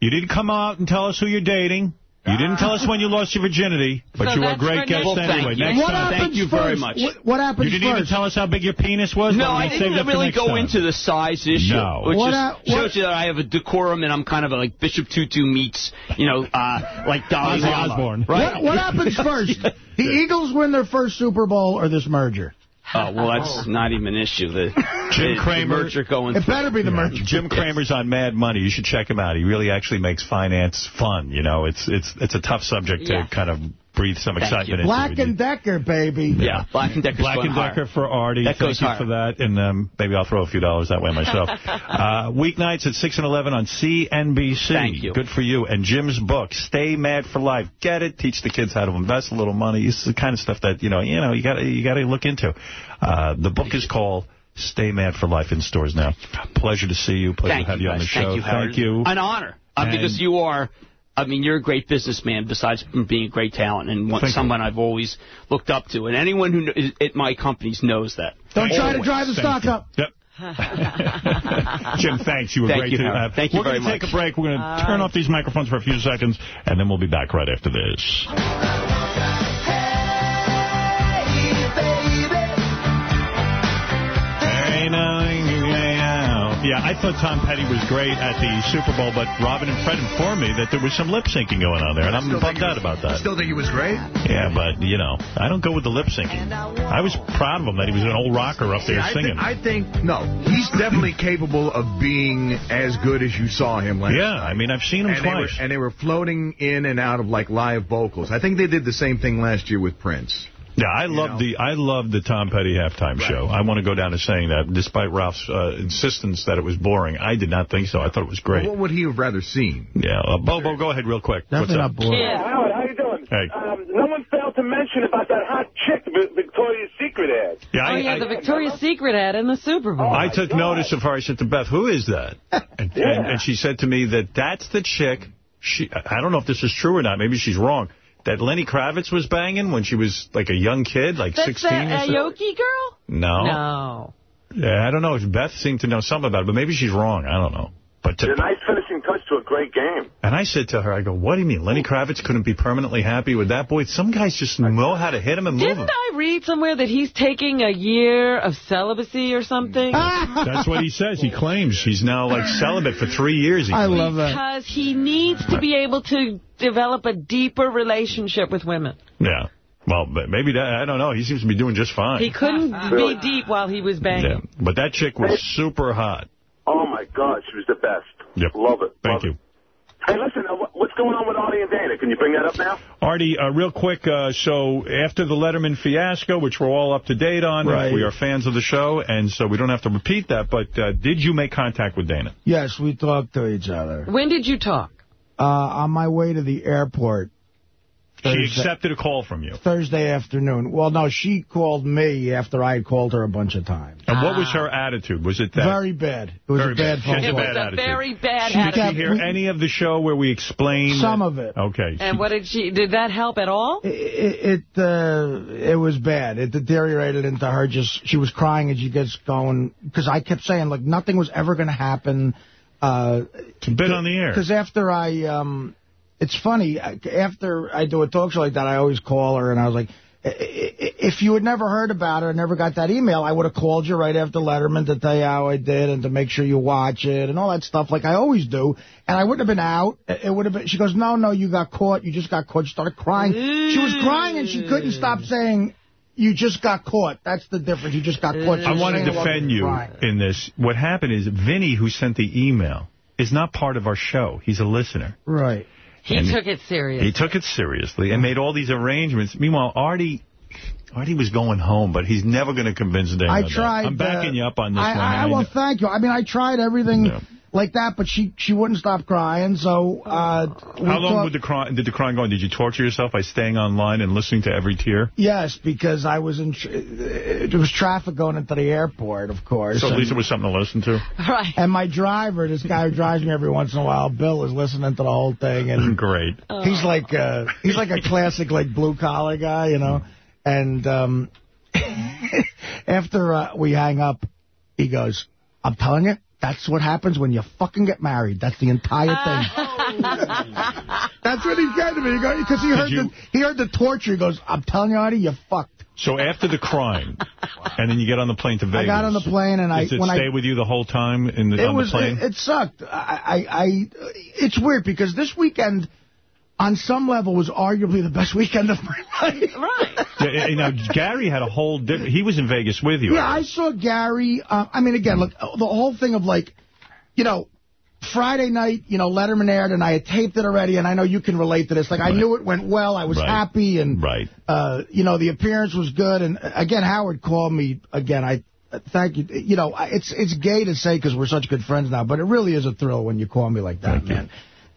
S1: You didn't come out and tell us who you're dating. You didn't tell us when you lost your virginity, but
S2: So
S1: you were a great guest
S2: next time.
S1: anyway.
S2: Thank you.
S1: Next
S3: What
S1: time.
S3: happens
S31: Thank you very much.
S3: What, what happens
S1: You didn't even
S3: first?
S1: tell us how big your penis was?
S31: No, I
S1: don't
S31: didn't
S1: for
S31: really
S1: next
S31: go
S1: time?
S31: into the size issue,
S1: No.
S31: which
S3: What
S31: is,
S3: a- what-
S31: shows you that I have a decorum and I'm kind of a, like Bishop Tutu meets, you know, uh, like Dolly
S1: Ozzy
S31: Lama, Right?
S3: What, what happens *laughs* first? The Eagles win their first Super Bowl or this merger?
S31: Oh, well, that's oh. not even an issue. The,
S1: Jim
S31: the,
S1: Cramer-
S31: the going
S3: It
S31: through.
S3: better be the merger.
S1: Jim Cramer's on Mad Money. You should check him out. He really actually makes finance fun. You know, it's it's it's a tough subject to kind of breathe some
S31: Thank
S1: excitement
S31: you.
S1: into.
S3: Black and Decker, baby.
S31: Yeah, Black and Decker's
S1: Black
S31: going
S1: and Decker
S31: higher.
S1: for Artie.
S31: That
S1: Thank
S31: goes
S1: you
S31: higher.
S1: for that. And um, maybe I'll throw a few dollars that way myself. *laughs* uh, weeknights at 6 and 11 on CNBC.
S31: Thank you.
S1: Good for you. And Jim's book, Stay Mad for Life. Get it. Teach the kids how to invest a little money. This is the kind of stuff that, you know, you know, you got you got to look into. Uh, the book is called Stay Mad for Life in stores now. Pleasure to see you. Pleasure
S31: Thank
S1: to have
S31: you,
S1: you, on the show.
S31: Thank you, Howard.
S1: Thank you.
S31: An honor, uh, because you are. I mean, you're a great businessman besides being a great talent and one,
S1: Thank you.
S31: someone I've always looked up to. And anyone who kn- at my companies knows that.
S3: Don't try to drive the
S1: Thank
S3: stock
S1: you.
S3: up.
S1: Yep. *laughs* Jim, thanks. You were
S31: Thank
S1: great
S31: you,
S1: to
S31: Howard.
S1: have.
S31: Thank you
S1: We're going to take
S31: much.
S1: a break. We're going to turn off these microphones for a few seconds, and then we'll be back right after this. Yeah, I thought Tom Petty was great at the Super Bowl, but Robin and Fred informed me that there was some lip syncing going on there, and I'm bummed out
S33: was-
S1: about that.
S33: Still think he was great?
S1: Yeah, but, you know, I don't go with the lip syncing. I was proud of him that he was an old rocker up there
S33: I,
S1: singing.
S33: think, I think, no, he's definitely capable of being as good as you saw him last
S1: yeah,
S33: night.
S1: I mean, I've seen him
S33: and they, were,
S1: twice.
S33: and they were floating in and out of like live vocals. I think they did the same thing last year with Prince.
S1: Yeah, I love the I love the Tom Petty halftime show. I want to go down to saying that, despite Ralph's uh, insistence that it was boring. I did not think so. I thought it was great.
S33: What would he have rather seen?
S1: Yeah, uh, Bobo, go ahead real quick. What's up?
S32: Yeah, Howard, how you doing?
S1: Hey.
S32: Um, no one failed to mention about that hot chick, Vi- Victoria's Secret ad.
S1: Yeah,
S2: oh, yeah,
S1: I,
S2: the Victoria's Secret ad in the Super Bowl.
S1: I took notice of her. I said to Beth, "Who is that?" *laughs* And, and, and she said to me that that's the chick. She I don't know if this is true or not. Maybe she's wrong. That Lenny Kravitz was banging when she was like a young kid, like
S2: That's
S1: 16
S2: that
S1: or something.
S2: Aoki girl?
S1: No.
S2: No.
S1: Yeah, I don't know. Beth seemed to know something about it, but maybe she's wrong. I don't know. But to,
S32: a nice finishing touch to a great game.
S1: And I said to her, I go, what do you mean? Lenny Kravitz couldn't be permanently happy with that boy? Some guys just know how to hit him and move him.
S2: Didn't I read somewhere that he's taking a year of celibacy or something? *laughs*
S1: That's what he says. He claims he's now like celibate for three years. He claims.
S2: Because he needs to be able to develop a deeper relationship with women.
S1: Yeah. Well, but maybe that, I don't know. He seems to be doing just fine.
S2: He couldn't be deep while he was banging.
S1: Yeah. But that chick was super hot.
S32: My God, she was the best.
S1: Yep.
S32: Love it.
S1: Thank you.
S32: Hey, listen, uh, what's going on with Artie and Dana? Can you bring that up now?
S1: Artie, uh, real quick, uh, so after the Letterman fiasco, which we're all up to date on,
S3: Right.
S1: we are fans of the show, and so we don't have to repeat that, but uh, did you make contact with Dana?
S3: Yes, we talked to each other.
S2: When did you talk?
S3: Uh, on my way to the airport.
S1: She accepted a call from you.
S3: Thursday afternoon. Well, no, she called me after I had called her a bunch of times.
S1: And what was her attitude? Was it that?
S3: Very bad. It was
S1: Very
S3: a bad
S1: She
S3: phone
S1: has a
S3: call.
S1: bad attitude.
S2: Very bad
S1: Did
S2: attitude.
S1: you hear any of the show where we explained?
S3: Some
S1: that-
S3: of it.
S1: Okay.
S2: And what did she, did that help at all?
S3: It it, uh, it was bad. It deteriorated into her just, she was crying and she gets going, because I kept saying, like, nothing was ever going to happen. Uh,
S1: it's a bit on the air.
S3: Because after I, um, it's funny, after I do a talk show like that, I always call her and I was like, "I- I- if you had never heard about it, never got that email, I would have called you right after Letterman to tell you how I did and to make sure you watch it and all that stuff like I always do. And I wouldn't have been out. It would have been, she goes, no, no, you got caught. You just got caught. She started crying. She was crying and she couldn't stop mm. saying, you just got caught. That's the difference. You just got caught. Mm. She
S1: I want to
S3: saying it wasn't
S1: defend you
S3: crying.
S1: in this. What happened is Vinny, who sent the email, is not part of our show. He's a listener.
S3: Right.
S2: He
S1: And
S2: took it seriously.
S1: He took it seriously and made all these arrangements. Meanwhile, Artie... Artie was going home, but he's never going to convince Dana.
S3: I
S1: of that.
S3: tried.
S1: I'm backing
S3: uh,
S1: you up on this
S3: I,
S1: one.
S3: I,
S1: I
S3: well,
S1: know-
S3: thank you. I mean, I tried everything like that, but she she wouldn't stop crying. So uh,
S1: How long
S3: talked-
S1: would the cry, did the crying go on? Did you torture yourself by staying online and listening to every tear?
S3: Yes, because I was in. Tr there was traffic going into the airport, of course.
S1: So at least it was something to listen to.
S2: Right.
S3: and my driver, this guy who drives me every once in a while, Bill, is listening to the whole thing, and
S1: Great.
S3: he's like uh, he's like a *laughs* classic like blue collar guy, you know. And um, *laughs* after uh, we hang up, he goes, "I'm telling you." That's what happens when you fucking get married. That's the entire uh, thing. That's oh. *laughs* That's what he's getting me. Because he,
S1: Did
S3: heard
S1: you-
S3: the he heard the torture. He goes, I'm telling you, Artie, you fucked.
S1: So after the crime, and then you get on the plane to Vegas.
S3: I got on the plane and I
S1: Does it
S3: when
S1: stay
S3: I
S1: with you the whole time in the,
S3: it
S1: on
S3: was
S1: the plane?
S3: It, it sucked. I, I I it's weird because this weekend. On some level, was arguably the best weekend of my *laughs* life.
S2: Right.
S1: Yeah, you know, Gary had a whole different... He was in Vegas with you.
S3: Yeah, I saw Gary. Uh, I mean, again, look, the whole thing of like, you know, Friday night, you know, Letterman aired, and I had taped it already, and I know you can relate to this. Like, I knew it went well. I was
S1: Right.
S3: happy, and,
S1: Right.
S3: uh, you know, the appearance was good. And, uh, again, Howard called me, again, I uh, thank you. You know, it's it's gay to say because we're such good friends now, but it really is a thrill when you call me like that, man.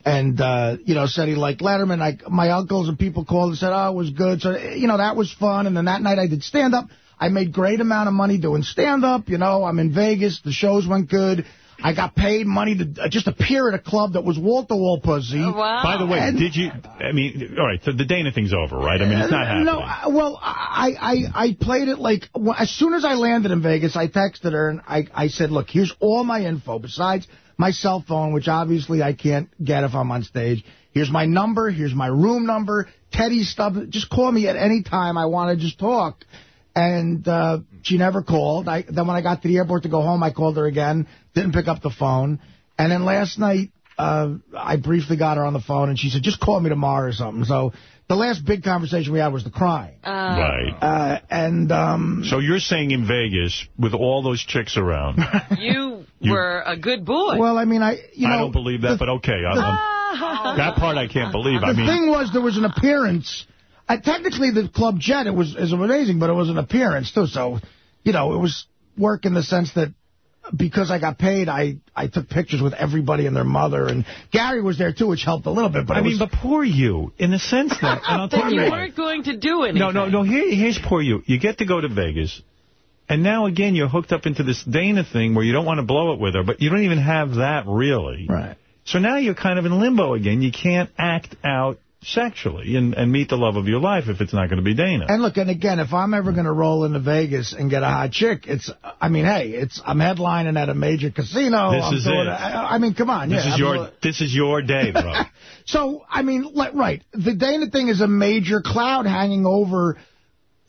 S3: And, uh, you know, said he liked Letterman. I, my uncles and people called and said, oh, it was good. So, you know, that was fun. And then that night I did stand-up. I made great amount of money doing stand-up. You know, I'm in Vegas. The shows went good. I got paid money to uh, just appear at a club that was wall-to-wall pussy. Wow.
S1: By the way,
S3: And-
S1: did you... I mean, all right, so the Dana thing's over, right? I mean, it's not happening.
S3: No, I- well, I, I, I played it like, well, as soon as I landed in Vegas, I texted her and I, I said, look, here's all my info besides my cell phone, which obviously I can't get if I'm on stage. Here's my number. Here's my room number. Teddy's stuff. Just call me at any time I want to just talk. And uh, she never called. I, then when I got to the airport to go home, I called her again. Didn't pick up the phone. And then last night, uh, I briefly got her on the phone, and she said, just call me tomorrow or something. So the last big conversation we had was the crime.
S1: right.
S3: Uh, and um,
S1: So you're saying in Vegas, with all those chicks around, *laughs*
S2: You,
S1: You-
S2: were a good boy.
S3: well, I mean, I you know
S1: I don't believe that, but okay. I'm, I'm- *laughs* that part I can't believe.
S3: the
S1: I mean,
S3: thing was there was an appearance. Uh, technically, the Club Jet it was is amazing, but it was an appearance too. So, you know, it was work in the sense that because I got paid, I I took pictures with everybody and their mother, and Gary was there too, which helped a little bit. But
S1: I
S3: it
S1: mean,
S3: was,
S1: but poor you, in the sense that, and I'll *laughs* tell
S2: you
S1: you
S2: weren't going to do anything.
S1: No, no, no. Here, here's poor you. You get to go to Vegas, and now again you're hooked up into this Dana thing where you don't want to blow it with her, but you don't even have that really.
S3: Right.
S1: So now you're kind of in limbo again. You can't act out sexually and, and meet the love of your life if it's not going to be Dana.
S3: And look, and again, if I'm ever going to roll into Vegas and get a hot chick, it's, I mean, hey, it's, I'm headlining at a major casino.
S1: This
S3: I'm
S1: is
S3: doing
S1: it.
S3: I, I mean, come on.
S1: this
S3: yeah,
S1: is
S3: I'm
S1: your this is your day, bro. *laughs*
S3: So, I mean, right, the Dana thing is a major cloud hanging over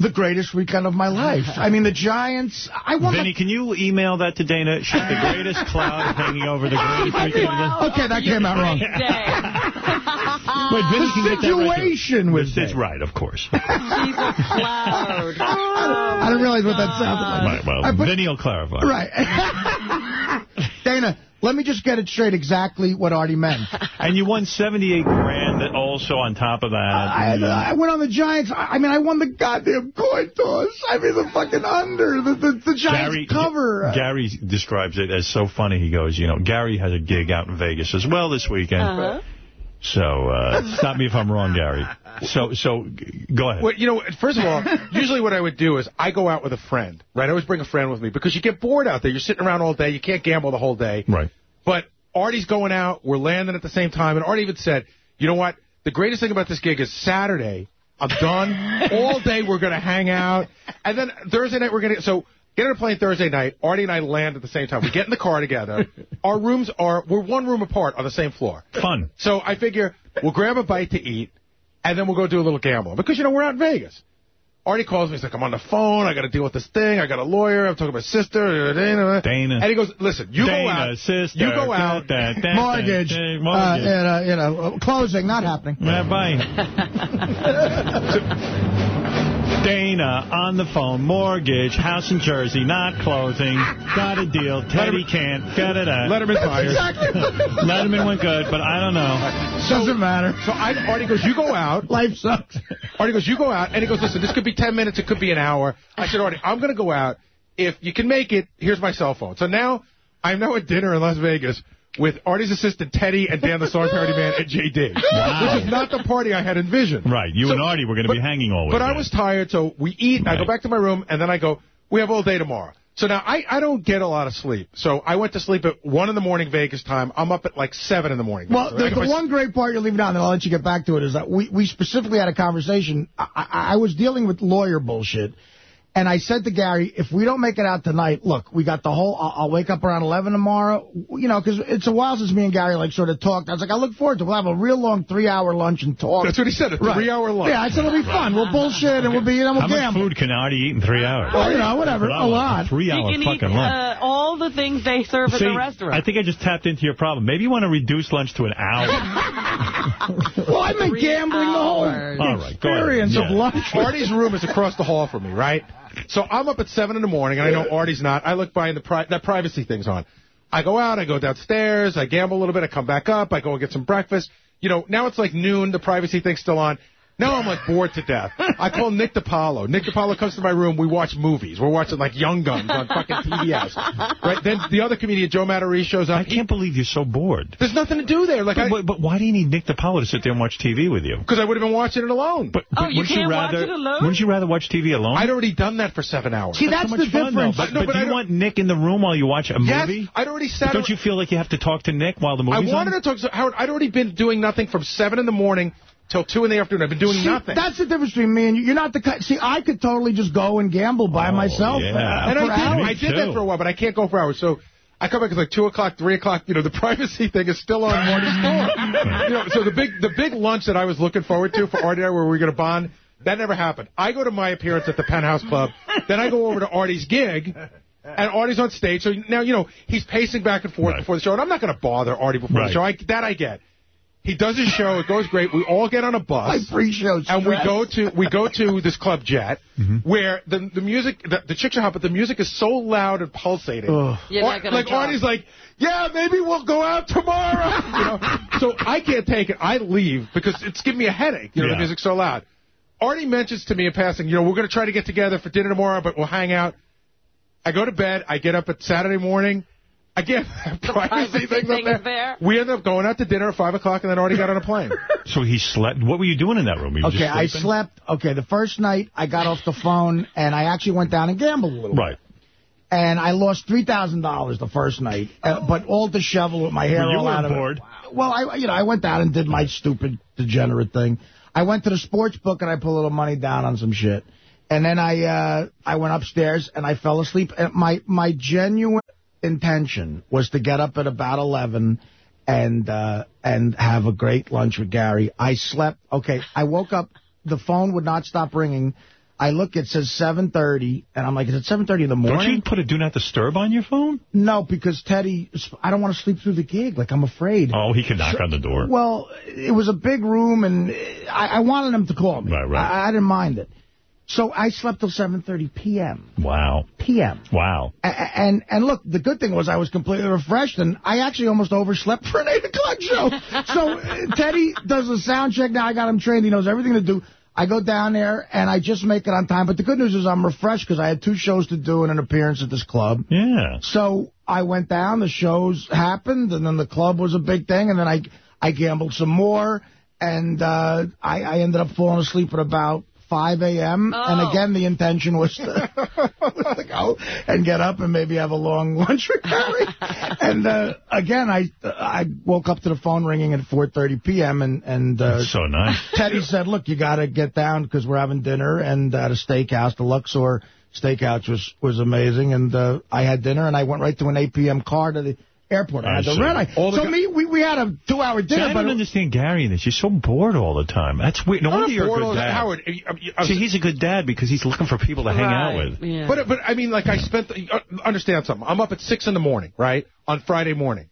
S3: the greatest weekend of my life. I mean, the Giants, I want
S1: Vinny, can you email that to Dana? She's the greatest cloud *laughs* hanging over the greatest oh, weekend. of the-
S3: Okay, that came out wrong.
S1: Wait, *laughs* Vinny can get that right.
S3: situation was
S1: It's, it's right, of course. *laughs*
S2: She's a cloud.
S3: I didn't realize what that sounded like.
S1: Right, well,
S3: I put-
S1: Vinny will clarify.
S3: Right. Dana, let me just get it straight exactly what Artie meant. *laughs*
S1: And you won 78 grand also on top of that.
S3: I, I went on the Giants. I, I mean, I won the goddamn coin toss. I mean, the fucking under. The, the, the Giants
S1: Gary,
S3: cover.
S1: Gary describes it as so funny. He goes, you know, Gary has a gig out in Vegas as well this weekend.
S2: Uh-huh.
S1: So, uh, *laughs* stop me if I'm wrong, Gary. So, so go ahead.
S12: Well, you know, first of all, usually what I would do is I go out with a friend, right? I always bring a friend with me because you get bored out there. You're sitting around all day. You can't gamble the whole day.
S1: Right.
S12: But Artie's going out. We're landing at the same time. And Artie even said, you know what? The greatest thing about this gig is Saturday. I'm done. *laughs* all day we're going to hang out. And then Thursday night we're going to... So get on a plane Thursday night. Artie and I land at the same time. We get in the car together. *laughs* Our rooms are... We're one room apart on the same floor.
S1: Fun.
S12: So I figure we'll grab a bite to eat, and then we'll go do a little gambling. Because, you know, we're out in Vegas. Artie calls me. He's like, I'm on the phone. I got to deal with this thing. I got a lawyer. I'm talking to my sister. Dana.
S1: Dana.
S12: And he goes, listen, you
S1: Dana,
S12: go out.
S1: sister.
S12: You go out.
S1: Da, da, da,
S3: mortgage.
S1: da, da,
S3: Uh, and, uh, you know, closing, not happening.
S1: Yeah, *laughs* bye. *laughs* Dana on the phone, mortgage, house in Jersey, not closing, got a deal, Teddy can't, got it out.
S12: Letterman fired.
S3: Exactly.
S1: Letterman went good, but I don't know.
S3: Doesn't matter.
S12: So I, Artie goes, you go out. *laughs*
S3: Life sucks.
S12: Artie goes, you go out. And he goes, listen, this could be 10 minutes. It could be an hour. I said, Artie, I'm going to go out. If you can make it, here's my cell phone. So now I'm now at dinner in Las Vegas with Artie's assistant, Teddy, and Dan the Song Parody Man, and J.D. *laughs*
S1: Wow.
S12: Which is not the party I had envisioned.
S1: Right, you
S12: So-
S1: and Artie were going to be hanging all
S12: But I was tired, so we eat. I go back to my room, and then I go, we have all day tomorrow. So now I, I don't get a lot of sleep. So I went to sleep at 1 in the morning Vegas time. I'm up at like 7 in the morning.
S3: Well,
S12: So
S3: the, the one great part you're leaving out, and I'll let you get back to it, is that we, we specifically had a conversation. I, I, I was dealing with lawyer bullshit, And I said to Gary, if we don't make it out tonight, look, we got the whole, I'll, I'll wake up around 11 tomorrow, you know, because it's a while since me and Gary, like, sort of talked. I was like, I look forward to it. We'll have a real long three-hour lunch and talk.
S12: That's what he said, a
S3: Right.
S12: three-hour lunch.
S3: Yeah, I said it'll be fun. We'll bullshit and we'll be, you know, we'll
S1: How much food can Artie eat in three hours?
S3: Well, you know, whatever, a lot.
S1: Three-hour
S2: You can eat
S1: fucking lunch.
S2: uh, all the things they serve at the restaurant.
S1: I think I just tapped into your problem. Maybe you want to reduce lunch to an hour. *laughs*
S3: Well, I've been gambling the whole
S1: All right, go ahead.
S3: experience of
S1: Yeah.
S3: lunch.
S12: Artie's room is across the hall from me, right? So I'm up at 7 in the morning, and I know Artie's not. I look by, and the pri that privacy thing's on. I go out, I go downstairs, I gamble a little bit, I come back up, I go and get some breakfast. You know, now it's like noon, the privacy thing's still on. Now I'm like bored to death. I call Nick DiPaolo. Nick DiPaolo comes to my room. We watch movies. We're watching like Young Guns on fucking PBS. Right? Then the other comedian, Joe Matarese, shows up.
S1: I can't believe you're so bored.
S12: There's nothing to do there. Like,
S1: But,
S12: I,
S1: but, but why do you need Nick DiPaolo to sit there and watch TV with you?
S12: because I would have been watching it alone.
S1: But, but
S2: Oh, you
S1: wouldn't
S2: can't watch
S1: rather,
S2: it alone?
S1: Wouldn't you rather watch TV alone?
S12: I'd already done that for seven hours.
S3: See, that's
S1: so
S3: the
S1: much fun,
S3: difference.
S1: Though. But,
S12: No,
S1: but
S12: but
S1: do you want Nick in the room while you watch a
S12: Yes,
S1: movie?
S12: I'd already sat.
S1: Don't you feel like you have to talk to Nick while the
S12: I
S1: movie's
S12: wanted
S1: on?
S12: to talk to Howard. I'd already been doing nothing from 7 in the morning till 2 in the afternoon. I've been doing
S3: See,
S12: nothing.
S3: That's the difference between me and you. You're not the kind. See, I could totally just go and gamble by
S1: Oh,
S3: myself
S1: yeah.
S3: uh,
S12: and
S3: for
S12: I did,
S3: hours.
S12: I did that for a while, but I can't go for hours. So I come back, it's like 2 o'clock, 3 o'clock. You know, the *laughs* privacy thing is still on Artie's *laughs* door. you know, so the big the big lunch that I was looking forward to for Artie and I, where we were going to bond, that never happened. I go to my appearance at the Penthouse Club. then I go over to Artie's gig. And Artie's on stage, so now, you know, he's pacing back and forth
S1: Right.
S12: before the show, and I'm not going to bother Artie before
S1: Right.
S12: the show. I, that I get. He does his show. It goes great. We all get on a bus.
S3: My pre-show
S12: and we go to we go to *laughs* this club jet
S1: Mm-hmm.
S12: where the the music the, the chicks are hot, but the music is so loud and pulsating.
S3: Ugh.
S2: You're not gonna
S12: like
S2: talk.
S12: Artie's like, yeah, maybe we'll go out tomorrow. *laughs* you know, so I can't take it. I leave because it's giving me a headache. You know,
S1: Yeah.
S12: the music's so loud. Artie mentions to me in passing, you know, we're going to try to get together for dinner tomorrow, but we'll hang out. I go to bed. I get up at Saturday morning. Again, *laughs* privacy
S2: privacy
S12: things up
S2: thing
S12: there.
S2: is there.
S12: We end up going out to dinner at 5 o'clock, and then already got on a plane. *laughs*
S1: So he slept. What were you doing in that room? You
S3: Okay,
S1: just
S3: I slept. Okay, the first night I got off the phone and I actually went down and gambled a little.
S1: Right.
S3: And I lost three thousand dollars the first night, uh, but all disheveled with my hair
S1: Well,
S3: all out of
S1: bored.
S3: it. Well, I you know I went down and did my stupid degenerate thing. I went to the sports book and I put a little money down on some shit, and then I uh, I went upstairs and I fell asleep. And my my genuine intention was to get up at about eleven and uh, and have a great lunch with Gary. I slept. Okay, I woke up. The phone would not stop ringing. I look, it says 7.30, and I'm like, is it 7.30 in the morning?
S1: Don't you put a do not disturb on your phone?
S3: No, because Teddy, I don't want to sleep through the gig. Like, I'm afraid.
S1: Oh, he can knock on the door.
S3: Well, it was a big room, and I, I wanted him to call me.
S1: Right, right.
S3: I, I didn't mind it. So I slept till 7.30 p.m.
S1: Wow.
S3: p.m.
S1: Wow.
S3: A- And and look, the good thing was I was completely refreshed, and I actually almost overslept *laughs* for an 8 o'clock show. so uh, Teddy does a sound check now. I got him trained. He knows everything to do. I go down there, and I just make it on time. But the good news is I'm refreshed because I had two shows to do and an appearance at this club.
S1: Yeah.
S3: So I went down, the shows happened, and then the club was a big thing, and then I I gambled some more, and uh, I, I ended up falling asleep at about 5 a.m.
S2: Oh.
S3: And again, the intention was to, *laughs* was to go and get up and maybe have a long *laughs* lunch with Gary. *laughs* and uh, again, I I woke up to the phone ringing at 4.30 p.m. and, and uh,
S1: That's so nice.
S3: Teddy said, look, you got to get down because we're having dinner and at a steakhouse. The Luxor Steakhouse was, was amazing. And uh, I had dinner, and I went right to an 8 p.m. car to the airport. I,
S1: I
S3: had the
S1: see.
S3: red eye.
S1: All
S3: So me, we, we had a two-hour
S1: See,
S3: dinner.
S1: I don't understand Gary in this. You're so bored all the time. That's weird. No
S12: I'm
S1: wonder you're a
S12: bored
S1: good dad.
S12: Howard, I- I- I-
S1: See, he's a good dad because he's *laughs* looking for people to hang out with.
S2: Yeah.
S12: But but I mean, like I spent. Uh, understand something? I'm up at six in the morning, right, on Friday morning.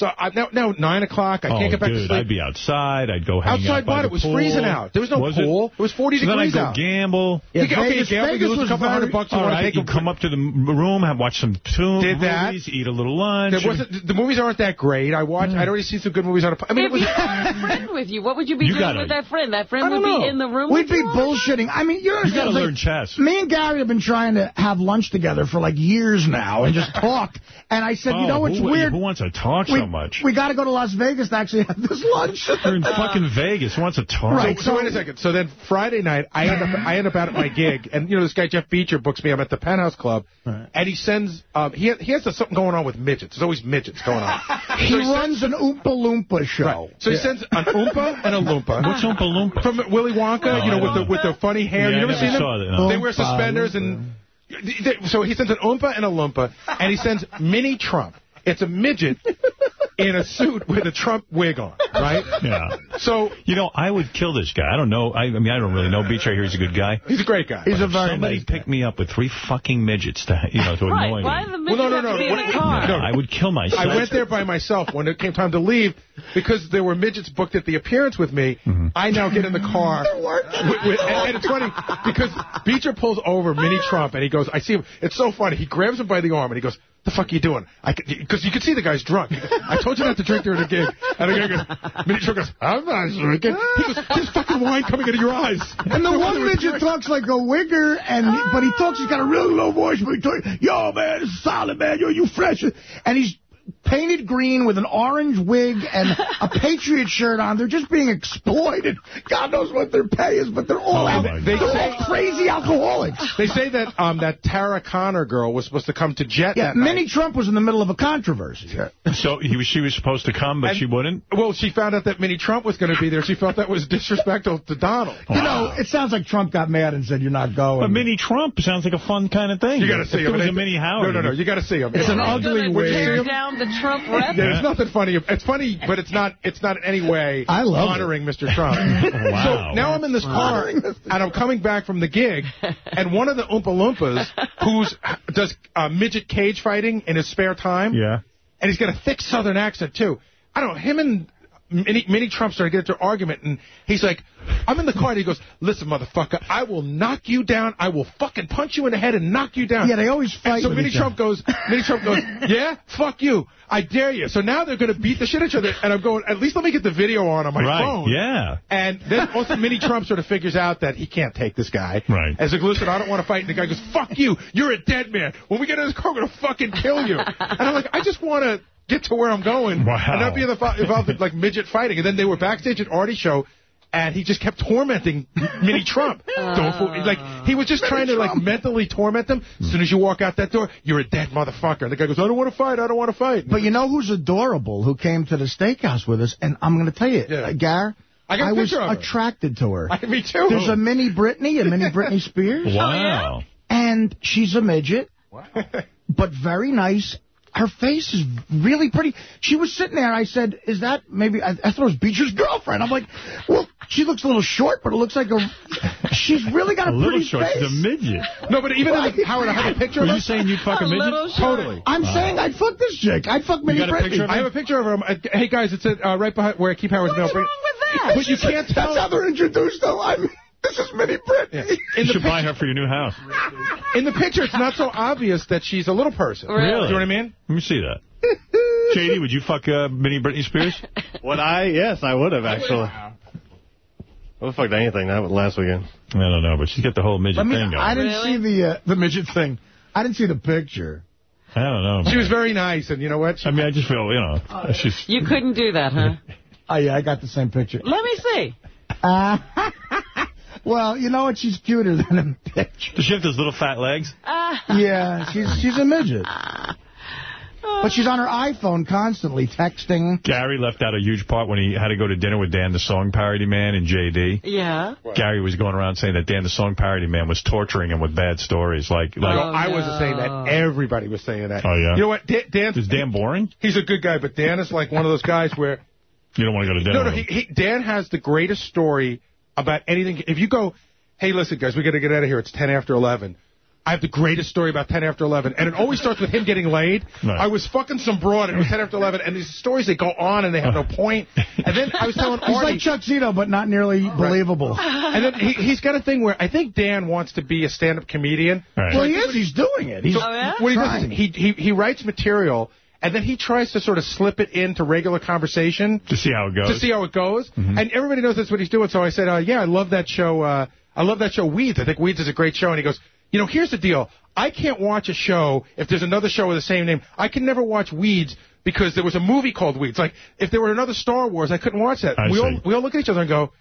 S12: So I, now now nine o'clock. I
S1: oh,
S12: can't get back
S1: dude,
S12: to sleep.
S1: I'd be outside. I'd go hang
S12: Outside
S1: out by
S12: what?
S1: the
S12: It was
S1: pool.
S12: freezing out. There was no
S1: Was
S12: pool.
S1: It?
S12: It was 40
S1: so
S12: degrees
S1: then I'd go gamble.
S3: Yeah,
S12: You get- okay,
S3: Vegas-
S12: you gamble, you lose a couple
S3: very-
S12: hundred bucks. You
S1: All
S12: want to
S1: right,
S12: take
S1: you come up to the room, have watch some tune
S12: Did that.
S1: movies, eat a little lunch.
S12: There wasn't, the movies aren't that great. I watched. I'd already seen some good movies on. A, I mean, it
S2: if
S12: was.
S2: you had a friend with you, what would you be
S1: You
S2: doing
S1: gotta-
S2: with that friend? That friend would
S3: know.
S2: be in the room
S3: We'd
S2: with
S3: be
S2: you all the time?
S3: bullshitting. I mean, you
S1: you got to learn chess.
S3: Me and Gary have been trying to have lunch together for like years now and just talk. And I said,
S1: oh,
S3: you know, what's
S1: who,
S3: weird.
S1: Who wants to talk so
S3: we,
S1: much.
S3: We got to go to Las Vegas to actually have this lunch. *laughs*
S1: You're in fucking Vegas. Who wants to talk?
S12: Right. So, so, wait a second. So then Friday night, I end up I end up out at my gig, and you know this guy Jeff Beecher books me. I'm at the Penthouse Club, right. and he sends um, he he has something going on with midgets. There's always midgets going on. *laughs*
S3: he, so he runs sends, an Oompa Loompa show.
S12: Right. So yeah. he sends an Oompa and a Loompa. *laughs*
S1: What's Oompa Loompa?
S12: From Willy Wonka,
S1: oh,
S12: you know, with the with the funny hair.
S1: Yeah,
S12: you ever seen them?
S1: That, no.
S12: They wear suspenders and. So he sends an Oompa and a Loompa, and he sends Mini Trump. It's a midget in a suit with a Trump wig on, right?
S1: Yeah.
S12: So
S1: you know, I would kill this guy. I don't know. I, I mean, I don't really know. Beach right here. He's a good guy.
S12: He's a great guy.
S3: He's a very
S1: somebody
S3: nice
S1: picked me up with three fucking midgets to you know to
S2: right.
S1: annoy
S2: Why
S1: me.
S2: the midgets
S12: well, no, no, no.
S2: Have in the car?
S12: No,
S1: I would kill myself.
S12: I went there by myself when it came time to leave because there were midgets booked at the appearance with me.
S1: Mm -hmm.
S12: I now get in the car. *laughs* with, with, and, and, it's funny because Beecher pulls over Mini Trump and he goes, I see him. It's so funny. He grabs him by the arm and he goes, the fuck are you doing? Because you can see the guy's drunk. I told you not to drink during the gig. And the guy goes, Mini goes, I'm not drinking. He goes, there's fucking wine coming out of your eyes.
S3: And the one midget talks like a wigger, and he, but he talks, he's got a really low voice, but he talks, yo, man, this is solid, man. Yo, you fresh. And he's painted green with an orange wig and a *laughs* Patriot shirt on. They're just being exploited. God knows what their pay is, but they're all,
S1: oh,
S3: they, they're all crazy alcoholics.
S12: They say that um, that Tara Conner girl was supposed to come to Jet
S3: Yeah, Minnie
S12: night.
S3: Trump was in the middle of a controversy. Yeah.
S1: So he was, she was supposed to come, but
S12: and,
S1: she wouldn't?
S12: Well, she found out that Mini Trump was going to be there. She felt that was disrespectful to Donald.
S3: Wow. You know, it sounds like Trump got mad and said, you're not going.
S1: But Mini Trump sounds like a fun kind of thing.
S12: You got to see
S1: if
S12: him.
S1: It was a Mini Howard.
S12: No, no, no. You got to see him.
S3: It's,
S12: it's
S3: an ugly wig.
S2: Tear down the Trump rep?
S12: Yeah, there's nothing funny. It's funny, but it's not It's not in any way
S3: I love
S12: honoring
S3: it.
S12: Mr. Trump. *laughs*
S1: wow.
S12: So now I'm in this car, and I'm coming back from the gig, and one of the Oompa Loompas, who's does uh, midget cage fighting in his spare time,
S1: yeah,
S12: and he's got a thick Southern accent, too. I don't know, him and Mini, Mini Trump started to get into an argument, and he's like, I'm in the car, and he goes, listen, motherfucker, I will knock you down. I will fucking punch you in the head and knock you down.
S3: Yeah, they always fight
S12: and So
S3: with
S12: Mini Trump goes, Mini Trump goes, *laughs* yeah, fuck you. I dare you. So now they're going to beat the shit out of each other, and I'm going, at least let me get the video on on my
S1: right.
S12: phone.
S1: yeah.
S12: And then also Mini Trump sort of figures out that he can't take this guy.
S1: Right.
S12: As like, listen, I don't want to fight. And the guy goes, fuck you. You're a dead man. When we get in this car, I'm going to fucking kill you. And I'm like, I just want to get to where I'm going.
S1: Wow.
S12: And not be involved in like midget fighting. And then they were backstage at Artie's show. And he just kept tormenting *laughs* Mini Trump. Don't fool me. Like, he was just trying to, like, mentally torment them. As soon as you walk out that door, you're a dead motherfucker. And the guy goes, I don't want to fight. I don't want to fight.
S3: But you know who's adorable who came to the steakhouse with us? And I'm going to tell you,
S12: Yeah.
S3: uh, Gar,
S12: I got a
S3: was
S12: picture of her.
S3: attracted to her.
S12: I, me too.
S3: There's a mini Britney, a mini Britney *laughs* Spears.
S1: Wow.
S3: And she's a midget, Wow. but very nice. Her face is really pretty. She was sitting there. I said, is that maybe, I, I thought it was Beecher's girlfriend. I'm like, well, she looks a little short, but it looks like a, she's really got a, *laughs*
S1: A little
S3: pretty
S1: short.
S3: face.
S1: She's a midget.
S12: No, but even in the, Howard, I have a *laughs* picture
S1: Were
S12: of her.
S1: you saying you'd fuck a,
S2: A
S1: midget?
S12: Totally.
S3: I'm saying I'd fuck this chick. I'd fuck Minnie
S1: got a
S3: Britney.
S12: I have a picture of her. Uh, Hey, guys, it's uh, right behind where I keep Howard's
S2: What's
S12: mail.
S2: wrong with that?
S12: But you can't tell.
S3: That's how they're introduced, though. I'm, this is Mini Britney.
S12: In
S1: You
S12: the,
S1: should buy her for your new house. *laughs*
S12: in the picture, it's not so obvious that she's a little person.
S2: Really?
S12: Do you know what I mean?
S1: Let me see that. *laughs* JD, would you fuck uh, Mini Britney Spears? *laughs*
S34: Would I? Yes, I would have, actually. I would have fucked anything that last weekend.
S1: I don't know, but she's got the whole midget
S3: Let me,
S1: thing going.
S3: I didn't
S2: Really?
S3: see the uh, the midget thing. I didn't see the picture.
S1: I don't know.
S12: She was very nice, and you know what? She,
S1: I mean, I just feel, you know, she's...
S2: You couldn't do that, huh?
S3: Oh, yeah, I got the same picture.
S2: Let me see.
S3: Uh, well, you know what? She's cuter *laughs* than a the picture.
S1: Does she have those little fat legs? *laughs* Ah.
S3: Yeah, she's she's a midget. Ah. But she's on her iPhone constantly texting.
S1: Gary left out a huge part when he had to go to dinner with Dan the Song Parody Man and JD.
S2: Yeah.
S1: Gary was going around saying that Dan the Song Parody Man was torturing him with bad stories. Like, like
S12: no, oh, I wasn't saying that. Everybody was saying that.
S1: Oh, yeah?
S12: You know what? Dan, Dan,
S1: is Dan boring?
S12: he's a good guy, but Dan is like one of those guys where...
S1: You don't want to go to dinner
S12: No, no, he, he, Dan has the greatest story about anything. If you go, hey, listen, guys, we got to get out of here. It's 10 after 11. I have the greatest story about 10 after 11. And it always starts with him getting laid.
S1: Right.
S12: I was fucking some broad, and it was 10 after 11. And these stories, they go on, and they have no point. And then I was telling *laughs*
S3: He's like Chuck Zito, but not nearly believable.
S12: and then he, he's got a thing where I think Dan wants to be a stand-up comedian.
S1: Right.
S3: Well, he is. He's doing it. He's
S12: So
S2: Oh, yeah?
S12: what he does is he, he, he writes material, and then he tries to sort of slip it into regular conversation
S1: To see how it goes.
S12: to see how it goes. And everybody knows that's what he's doing. So I said, uh, yeah, I love that show. Uh, I love that show, Weeds. I think Weeds is a great show. And he goes, you know, here's the deal. I can't watch a show if there's another show with the same name. I can never watch Weeds because there was a movie called Weeds. Like, if there were another Star Wars, I couldn't watch that.
S1: I
S12: we all we all look at each other and go,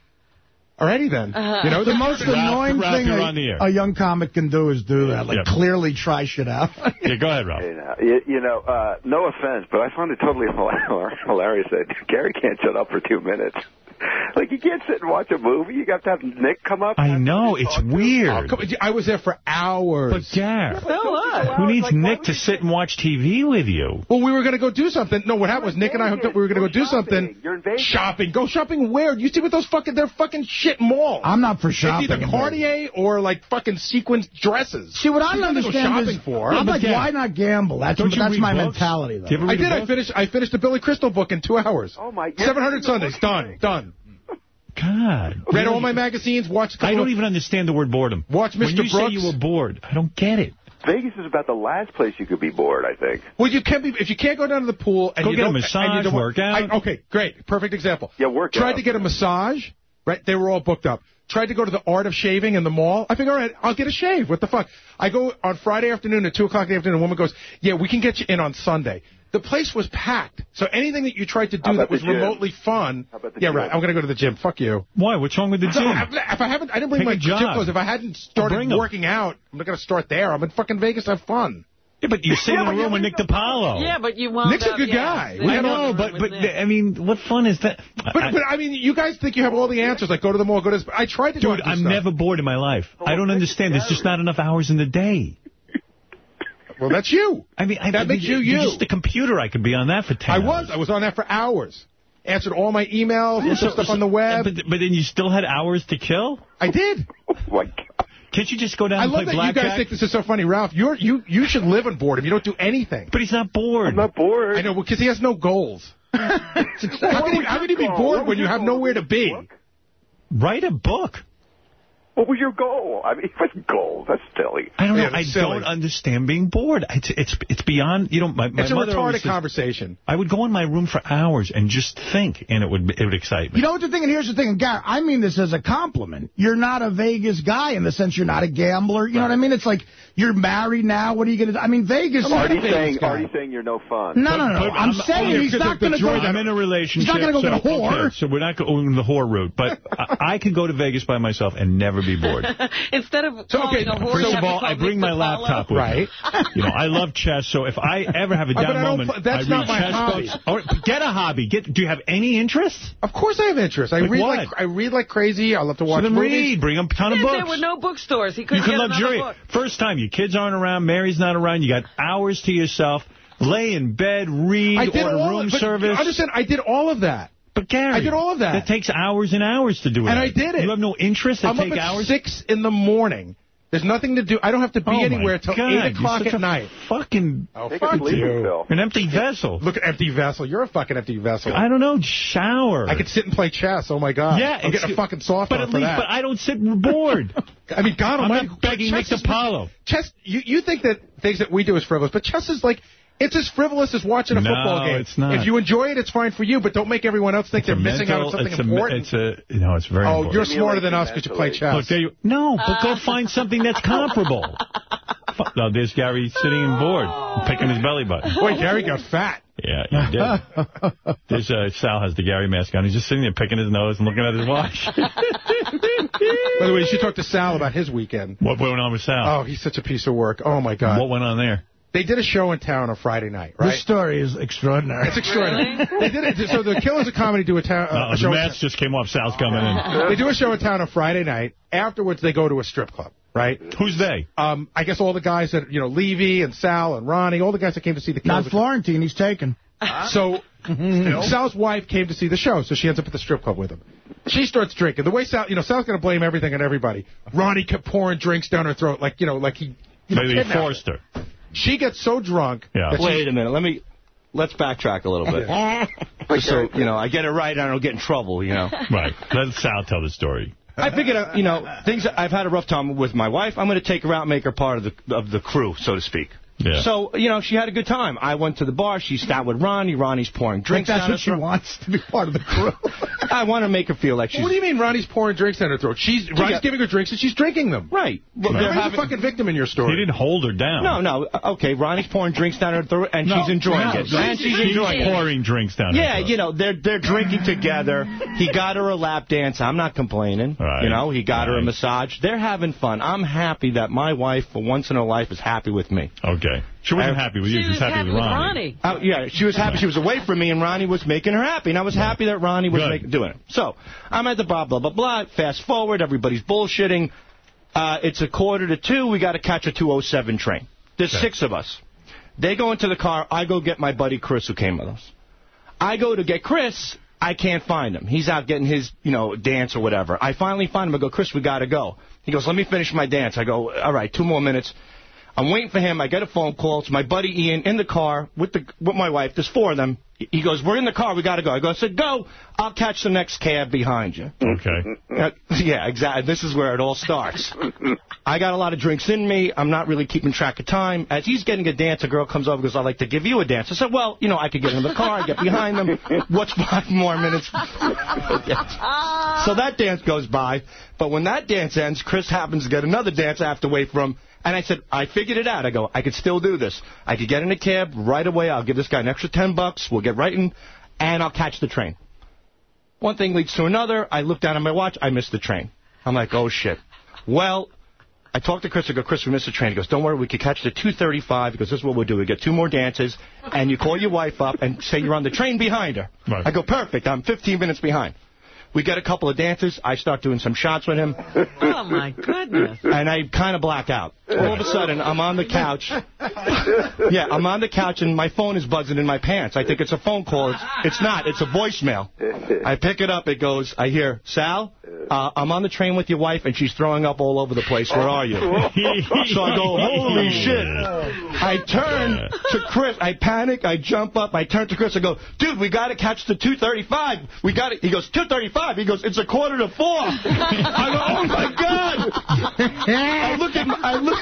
S12: alrighty then.
S3: Uh-huh.
S12: You know,
S3: the most annoying
S1: Ralph,
S3: thing a,
S1: on the air.
S3: a young comic can do is do that. Like,
S1: Yeah.
S3: clearly try shit out. *laughs*
S1: Yeah, go ahead, Ralph.
S35: You know, you, you know uh, no offense, but I found it totally *laughs* hilarious that Gary can't shut up for two minutes. *laughs* Like, you can't sit and watch a movie. You got to have Nick come up.
S1: I know, it's weird.
S12: Oh, come I was there for hours.
S1: But, Gar,
S35: So what?
S1: who needs
S35: Like,
S1: Nick to sit and watch TV with you?
S12: Well, we were going to go do something. No, what happened was Nick and I hooked up. We were going to go do something.
S35: You're in Vegas.
S12: Shopping. Go shopping where? You see what those fucking, they're fucking shit malls.
S3: I'm not for shopping.
S12: It's either Cartier or like fucking sequin dresses.
S3: See, what I
S12: There's
S3: don't
S12: nothing to go
S3: understand is,
S12: for.
S3: I'm like, why not gamble? That's,
S1: Don't you
S3: that's my
S1: books?
S3: mentality, though.
S1: Do you ever
S12: I did. I finished. I finished the Billy Crystal book in two hours.
S35: Oh, my. God.
S12: 700 Sundays. Done. Done.
S1: God.
S12: Read all my magazines. Watched. a
S1: I
S12: couple
S1: don't even understand the word boredom.
S12: Watch Mr.
S1: When
S12: Mr.
S1: you say you were bored, I don't get it.
S35: Vegas is about the last place you could be bored, I think.
S12: Well, you can be if you can't go down to the pool and
S1: Go
S12: you
S1: get
S12: don't,
S1: massage,
S12: and don't,
S1: work out.
S12: I, okay, great, perfect example.
S35: Yeah, work
S12: Tried
S35: out.
S12: to get a massage. Right, they were all booked up. Tried to go to the Art of Shaving in the mall. I think, all right, I'll get a shave. What the fuck? I go on Friday afternoon at two o'clock in the afternoon. A woman goes, "Yeah, we can get you in on Sunday." The place was packed. So anything that you tried to do that was remotely fun.
S35: How about the
S12: yeah,
S35: gym?
S12: right. I'm gonna go to the gym. Fuck you.
S1: Why? What's wrong with the
S12: No,
S1: gym?
S12: if I haven't, I didn't bring
S1: Take
S12: my gym clothes. If I hadn't
S1: started
S12: started
S1: 'em.
S12: working out, I'm not gonna start there. I'm in fucking Vegas. to Have fun.
S1: Yeah, but you sit
S35: Yeah,
S1: in a room with Nick DiPaolo.
S2: Yeah, but you wound
S12: Nick's a good
S2: yeah,
S12: guy. We
S1: I
S2: in
S12: had
S1: know, but but
S2: Nick.
S1: I mean, what fun is that?
S12: But,
S1: I-
S12: but I mean, you guys think you have all the answers. Like, go to the mall, go to this. I tried to go
S1: Dude,
S12: out and
S1: I'm
S12: stuff.
S1: never bored in my life.
S35: Oh,
S1: I don't understand. There's just not enough hours in the day.
S12: Well, that's you.
S1: I mean, I,
S12: That makes you
S1: you're just a computer. I could be on that for 10
S12: I was. I was on that for hours. Answered all my emails, looked
S1: So-
S12: up stuff
S1: so-
S12: on the web.
S1: But, but then you still had hours to kill?
S12: I did.
S35: Oh, my God.
S1: Can't you just go down
S12: I
S1: and
S12: love that you guys
S1: blackjack?
S12: think this is so funny, Ralph. You're you you should live on boredom. You don't do anything.
S1: But he's not bored.
S35: I'm not bored.
S12: I know because he has no goals. *laughs* how can you, how can you be bored when you have nowhere to be?
S1: Write a book.
S35: What was your goal? I mean, *laughs* what's goal? That's silly.
S1: I don't
S12: Yeah,
S1: know. I
S12: silly.
S1: don't understand being bored. It's it's it's beyond. You know, my, my
S12: It's a
S1: mother always
S12: retarded
S1: says-
S12: conversation.
S1: I would go in my room for hours and just think, and it would it would excite me.
S3: You know what the thing, and here's the thing, and Gary, I mean this as a compliment. You're not a Vegas guy in the sense you're not a gambler. You know what I mean? It's like you're married now. What are you going to do? I mean, Vegas. is a
S35: Artie's
S3: Vegas
S35: saying,
S3: guy.
S35: Artie's saying you're no fun.
S3: No, no, no.
S1: But
S3: I'm,
S1: I'm-
S3: saying he's not going to go.
S1: joy- I'm in a relationship.
S3: He's not going to go
S1: so,
S3: get a whore.
S1: okay, so we're not going the whore route, but I, I could go to Vegas by myself and never be bored. *laughs*
S2: Instead of
S12: So,
S2: calling
S12: okay,
S2: a whore,
S1: First of all, I bring my
S2: DiPaolo.
S1: laptop with
S12: Right.
S1: me. You know, I love chess, so if I ever have a *laughs* down
S12: I
S1: moment,
S12: pl- that's
S1: I read
S12: not my
S1: chess
S12: hobby.
S1: books. Or, get a hobby. Get. Do you have any interests?
S12: Of course, I have interests. I
S1: Like
S12: read
S1: what?
S12: like I read like crazy. I love to
S1: So
S12: watch
S1: then
S12: movies.
S1: read. Bring a ton of books.
S2: there were no bookstores. He couldn't
S1: You can
S2: get another
S1: luxuriate.
S2: book.
S1: First time, your kids aren't around, Mary's not around, you got hours to yourself. Lay in bed, read,
S12: I did
S1: order room
S12: of,
S1: service.
S12: Understand? I did all of that.
S1: But Gary,
S12: I did all of that.
S1: That takes hours and hours to do it.
S12: And I did it.
S1: You have no interest that
S12: I'm
S1: take
S12: up at
S1: hours?
S12: six in the morning. There's nothing to do. I don't have to be
S1: Oh,
S12: anywhere till
S1: God,
S12: eight o'clock at night.
S1: Fucking
S12: Oh, fuck you.
S1: an empty vessel.
S12: Look at empty vessel. You're a fucking empty vessel.
S1: I don't know. Shower.
S12: I could sit and play chess. Oh my god.
S1: Yeah,
S12: I'm getting a fucking soft
S1: But at least,
S12: that.
S1: but I don't sit bored. *laughs*
S12: I mean, God
S1: I'm
S12: Almighty,
S1: not begging Nick DiPaolo.
S12: Chess. You you think that things that we do is frivolous, but chess is like. It's as frivolous as watching a
S1: No,
S12: football game.
S1: it's not.
S12: If you enjoy it, it's fine for you, but don't make everyone else think
S1: It's
S12: they're missing out on something
S1: it's a,
S12: important.
S1: It's a, no, it's very
S12: oh,
S1: important.
S12: you're smarter than us because you play chess.
S1: Look, there you, no, but go find something that's comparable. *laughs* Fu- no, there's Gary sitting and bored, picking his belly button.
S12: Boy, Gary got fat.
S1: Yeah, he did. *laughs* There's uh, Sal has the Gary mask on. He's just sitting there picking his nose and looking at his watch.
S12: By the way, you should talk to Sal about his weekend.
S1: what went on with Sal?
S12: Oh, he's such a piece of work. Oh, my God.
S1: What went on there?
S12: They did a show in town on Friday night, right?
S3: This story is extraordinary.
S12: It's extraordinary. They did it. So the Killers of Comedy do a, town, uh,
S1: Uh,
S12: a show. in
S1: mask just came off. Sal's coming in.
S12: They do a show in town on Friday night. Afterwards, they go to a strip club, right?
S1: Who's they?
S12: Um, I guess all the guys that, you know, Levy and Sal and Ronnie, all the guys that came to see the
S3: Not Florentine. He's taken. *laughs*
S12: So Sal's wife came to see the show, so she ends up at the strip club with him. She starts drinking. The way Sal, you know, Sal's going to blame everything on everybody. Ronnie kept pouring drinks down her throat, like, you know, like he you know,
S1: Maybe
S12: kidnapped her.
S1: forced her.
S12: She gets so drunk.
S1: Yeah.
S36: Wait a minute. Let me. Let's backtrack a little bit. Just *laughs* so you know, I get it right, and I don't get in trouble. You know. *laughs*
S1: Right. Let Sal tell the story.
S36: I figured, uh, you know, things. I've had a rough time with my wife. I'm going to take her out, and make her part of the of the crew, so to speak.
S1: Yeah.
S37: So, you know, she had a good time. I went to the bar. She sat with Ronnie. Ronnie's pouring drinks
S3: that's
S37: down
S3: what
S37: her
S3: she
S37: throat.
S3: wants to be part of the crew. *laughs*
S37: I want to make her feel like she's...
S12: What do you mean Ronnie's pouring drinks down her throat? She's Ronnie's
S37: got-
S12: giving her drinks and she's drinking them.
S37: Right. Well, they're having-
S12: a fucking victim in your story.
S1: He didn't hold her down.
S37: No, no. uh, Okay, Ronnie's pouring drinks down her throat, and she's enjoying
S1: no,
S37: it. And she's enjoying it.
S1: pouring drinks down her
S37: Yeah, you know, they're they're drinking together. He got her a lap dance. I'm not complaining.
S1: Right.
S37: You know, he got her a massage. They're having fun. I'm happy that my wife, for once in her life, is happy with me.
S1: Okay. She wasn't
S37: Uh,
S1: happy with you. She, was happy, with Ronnie.
S37: Uh, yeah, she was happy. She was away from me, and Ronnie was making her happy. And I was happy that Ronnie was
S1: Good.
S37: make, doing it. So I'm at the blah, blah, blah, blah. Fast forward. Everybody's bullshitting. Uh, it's a quarter to two. We got to catch a 207 train. There's six of us. They go into the car. I go get my buddy Chris, who came with us. I go to get Chris. I can't find him. He's out getting his, you know, dance or whatever. I finally find him. I go, Chris, we got to go. He goes, let me finish my dance. I go, all right, two more minutes. I'm waiting for him. I get a phone call. It's my buddy Ian in the car with the with my wife. There's four of them. He goes, we're in the car. We got to go. I go, I said, go. I'll catch the next cab behind you.
S1: Okay.
S37: Uh, yeah, exactly. This is where it all starts. I got a lot of drinks in me. I'm not really keeping track of time. As he's getting a dance, a girl comes over and goes, I'd like to give you a dance. I said, well, you know, I could get in the car, and get behind them. What's five more minutes? *laughs* so that dance goes by. But when that dance ends, Chris happens to get another dance I have to wait from. And I said, I figured it out. I go, I could still do this. I could get in a cab right away. I'll give this guy an extra 10 bucks. We'll get right in, and I'll catch the train. One thing leads to another. I look down at my watch. I missed the train. I'm like, oh, shit. Well, I talked to Chris. I go, Chris, we missed the train. He goes, don't worry. We could catch the 235. He goes, this is what we'll do. We get two more dances, and you call your wife up and say you're on the train behind her.
S1: Right.
S37: I go, perfect. I'm 15 minutes behind. We get a couple of dances. I start doing some shots with him. *laughs*
S2: Oh, my goodness.
S37: And I kind of black out. All of a sudden, I'm on the couch. *laughs* Yeah, I'm on the couch, and my phone is buzzing in my pants. I think it's a phone call. It's, it's not. It's a voicemail. I pick it up. It goes, I hear, Sal, uh, I'm on the train with your wife, and she's throwing up all over the place. Where are you? *laughs* so I go, holy shit. I turn to Chris. I panic. I jump up. I turn to Chris. I go, dude, we got to catch the 235. We got it. He goes, 235. He goes, it's a quarter to four. *laughs* I go, oh my god. I look at my, I look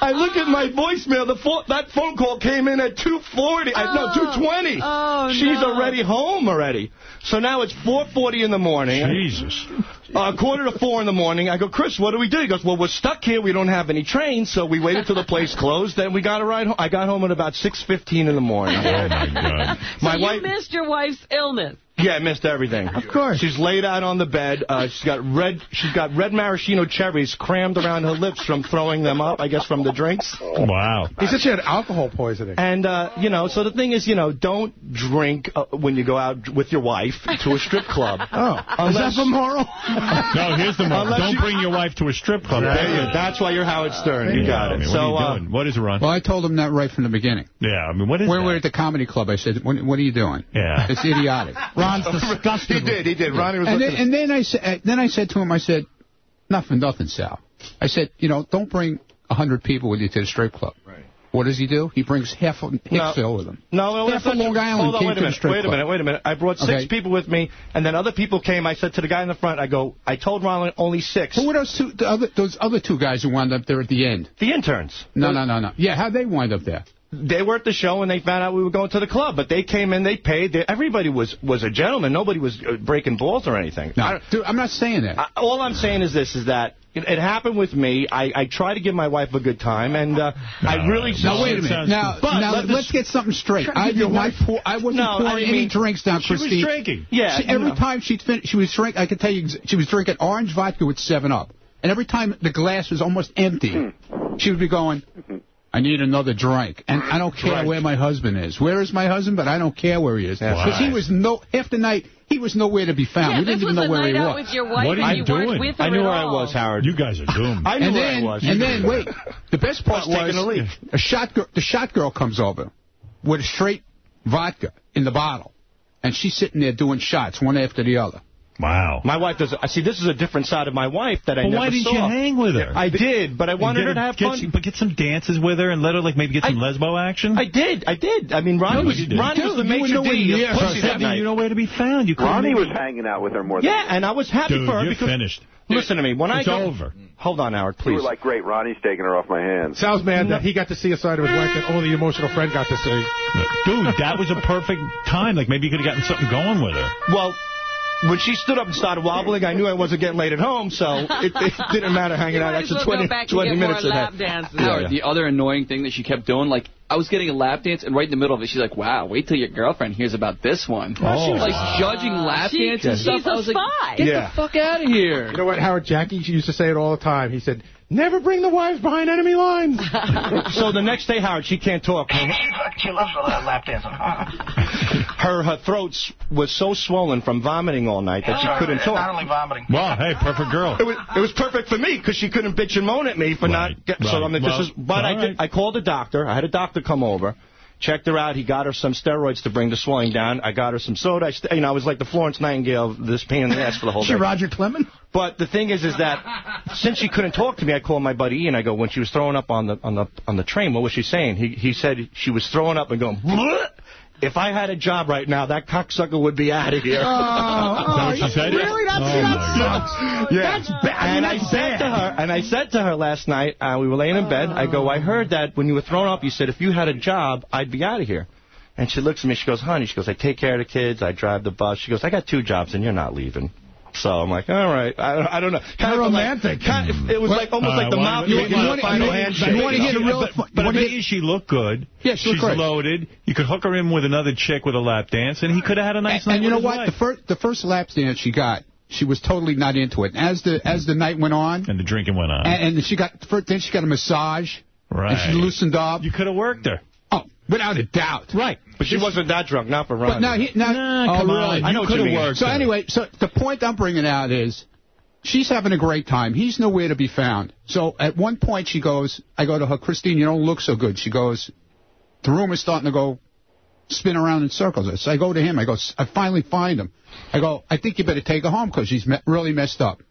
S37: I look at my voicemail. The pho- that phone call came in at 240. I, no, 220.
S2: Oh,
S37: She's
S2: no.
S37: already home already. So now it's 4:40 in the morning.
S1: Jesus.
S37: Uh, quarter to four in the morning. I go, Chris, what do we do? He goes, well, we're stuck here. We don't have any trains, so we waited till the place closed. Then we got a ride home. I got home at about 6:15 in the morning.
S1: Oh, my God. *laughs*
S2: So
S37: My
S2: you
S37: wife-
S2: missed your wife's illness.
S37: Yeah, I missed everything. Of course. She's laid out on the bed. Uh, she's got red. She's got red maraschino cherries crammed around her lips from throwing them up. I guess from the drinks.
S1: Wow.
S12: He said she had alcohol poisoning.
S37: And uh, you know, so the thing is, you know, don't drink uh, when you go out with your wife to a strip club.
S3: Oh,
S37: Unless-
S3: is that the moral?
S1: No, here's the moral. Don't
S37: you-
S1: bring your wife to a strip club.
S37: There you. That's why you're Howard Stern. You got
S1: I
S37: it.
S1: mean,
S37: So,
S1: what are
S37: uh,
S1: you doing? What is it, Ron?
S38: Well, I told him that right from the beginning.
S1: Yeah, I mean, what is
S38: When
S1: that?
S38: we were at the comedy club, I said, what, what are you doing?
S1: Yeah.
S38: It's idiotic. *laughs*
S3: Ron's *laughs* disgusted.
S37: he did. He did. Ronnie was
S38: and then, and then I said, then I said to him, I said, nothing, nothing, Sal. I said, you know, don't bring a hundred people with you to the strip club. Right. What does he do? He brings half a Hicksville with him.
S37: No, no,
S38: Half of Long. Island
S37: Hold on, wait a minute. Wait a minute. Wait a minute. I brought six
S38: Okay.
S37: people with me, and then other people came. I said to the guy in the front, I go, I told Ron only six.
S38: Who were those two, the other, those other two guys who wound up there at the end?
S37: The interns.
S38: No, no, no, no. Yeah, how'd they wind up there?
S37: They were at the show and they found out we were going to the club, but they came in, they paid. They, everybody was was a gentleman. Nobody was uh, breaking balls or anything.
S38: No, dude, I'm not saying that.
S37: I, all I'm saying is this: is that it, it happened with me. I, I try to give my wife a good time, and uh, I really.
S38: Now wait a minute. Now,
S37: But
S38: now
S37: let
S38: let's get something straight. I did
S37: your
S38: not
S37: wife-
S38: pour, I wasn't
S37: No,
S38: pouring
S37: didn't
S38: any drinks down
S1: She was drinking.
S37: Yeah,
S38: She- every
S37: know.
S38: time she'd fin- she was drink, I could tell you she was drinking orange vodka with Seven Up, and every time the glass was almost empty, she would be going. I need another drink, and I don't care
S37: Right.
S38: where my husband is. Where is my husband? But I don't care where he is because he was no half the night. He was nowhere to be found.
S2: Yeah,
S38: we didn't
S2: this
S38: even
S2: was
S38: know
S2: a
S38: where
S2: night
S38: he
S2: out
S38: was.
S2: with your wife
S1: What are you
S2: you
S1: doing?
S2: with
S37: I knew where I was, Howard.
S1: You guys are doomed.
S37: I knew
S38: and
S37: where
S38: then,
S37: I was.
S38: and then wait, the best part
S37: I was taking a leak.
S38: a shot girl, the shot girl comes over with a straight vodka in the bottle, and she's sitting there doing shots one after the other.
S1: Wow.
S37: My wife does. I see. This is a different side of my wife that I
S1: But
S37: never
S1: why didn't
S37: saw.
S1: you hang with her?
S37: I did, but I wanted
S1: Get
S37: her to have
S1: get
S37: fun.
S1: some- but get some dances with her and let her like maybe get some lesbo action.
S37: I did. I did. I mean, Ronnie
S1: No,
S37: was. Ronnie was the
S1: Dude, you were
S37: major
S1: nowhere
S37: D
S1: near
S37: of
S1: her.
S37: pussy that night.
S1: you know where to be found. You
S35: Ronnie was hanging out with her more than
S37: Yeah, and I was happy
S1: Dude,
S37: for her
S1: you're
S37: because
S1: finished.
S37: listen to me. When I
S1: It's
S37: go,
S1: over.
S37: Hold on, Howard,
S35: You
S37: please.
S35: were like, great, Ronnie's taking her off my hands.
S12: Sal's mad that he got to see a side of his wife that only the emotional friend got to see.
S1: Dude, that was a perfect time. Like maybe you could have gotten something going with her.
S37: Well, when she stood up and started wobbling, I knew I wasn't getting laid at home, so it, it *laughs* didn't matter hanging out
S2: might as
S37: extra 20, 20 minutes
S2: more
S37: a day.
S2: lap dances.
S39: The other annoying thing that she kept doing, like, I was getting a lap dance, and right in the middle of it, she's like, wow, wait till your girlfriend hears about this one.
S12: Oh,
S39: she was, like,
S12: wow.
S39: judging ah. lap
S2: She-
S39: dances and
S2: she's
S39: stuff.
S2: a
S39: I was like,
S2: spy.
S39: get
S12: Yeah.
S39: the fuck out of here.
S12: You know what, Howard Jackie used to say it all the time. He said, never bring the wives behind enemy lines. *laughs*
S37: so the next day, Howard, she can't talk.
S40: She loves the lap dancing. *laughs*
S37: Her her throat was so swollen from vomiting all night that she couldn't talk.
S40: Not only vomiting.
S1: Wow, hey, perfect girl.
S37: It was, it was perfect for me because she couldn't bitch and moan at me for not. Get, So. I mean,
S1: Well,
S37: this is. But I did.
S1: right.
S37: I called a doctor. I had a doctor come over, checked her out. He got her some steroids to bring the swelling down. I got her some soda. I, st- you know, I was like the Florence Nightingale this pain in the ass for the whole
S3: She
S37: day.
S3: Roger Clemens?
S37: But the thing is, is that since she couldn't talk to me, I called my buddy Ian. I go, when she was throwing up on the on the on the train, what was she saying? He he said she was throwing up and going. "Bleh." If I had a job right now, that cocksucker would be out of here.
S3: Oh, oh,
S1: she said?
S3: really? That's,
S1: Oh,
S3: that
S1: my
S3: sucks.
S37: Yeah.
S3: That's bad. I mean,
S37: and I
S3: that's
S37: said
S3: bad.
S37: to her, and I said to her last night, uh, we were laying in bed. I go, I heard that when you were thrown up, you said if you had a job, I'd be out of here. And she looks at me. She goes, honey, she goes, I take care of the kids. I drive the bus. She goes, I got two jobs, and you're not leaving. So I'm like, all right. I, I don't know. Kind
S3: You're
S37: of
S3: romantic.
S37: Like, kind of, it was like almost
S1: All
S37: like the
S1: right,
S37: mouth
S1: well, you
S37: the
S1: wanna-
S37: final
S1: you wanna-
S37: handshake.
S3: you wanna hear the real-
S1: But, but I
S3: wanna
S1: bet
S3: hear-
S1: you she looked good.
S3: Yeah, she looked
S1: She's
S3: great.
S1: loaded. You could hook her in with another chick with a lap dance, and he could have had a nice
S38: And,
S1: night
S38: and you know
S1: with his
S38: what? The first the first lap dance she got, she was totally not into it. As the as the night went on,
S1: And the drinking went on.
S38: and, and she got first, then she got a massage,
S1: right.
S38: and she loosened up.
S1: You could have worked her.
S38: Without a doubt.
S1: Right.
S37: But she wasn't that drunk, not for Ron.
S38: But now, he, now
S1: Nah,
S38: oh,
S1: come
S38: really?
S1: on.
S37: I know
S1: you
S37: what you
S1: could have
S37: mean.
S1: worked
S38: So
S1: her.
S38: anyway, so the point I'm bringing out is she's having a great time. He's nowhere to be found. So at one point she goes, I go to her, Christine, you don't look so good. She goes, the room is starting to go spin around in circles. So I go to him. I go, I finally find him. I go, I think you better take her home because she's me really messed up.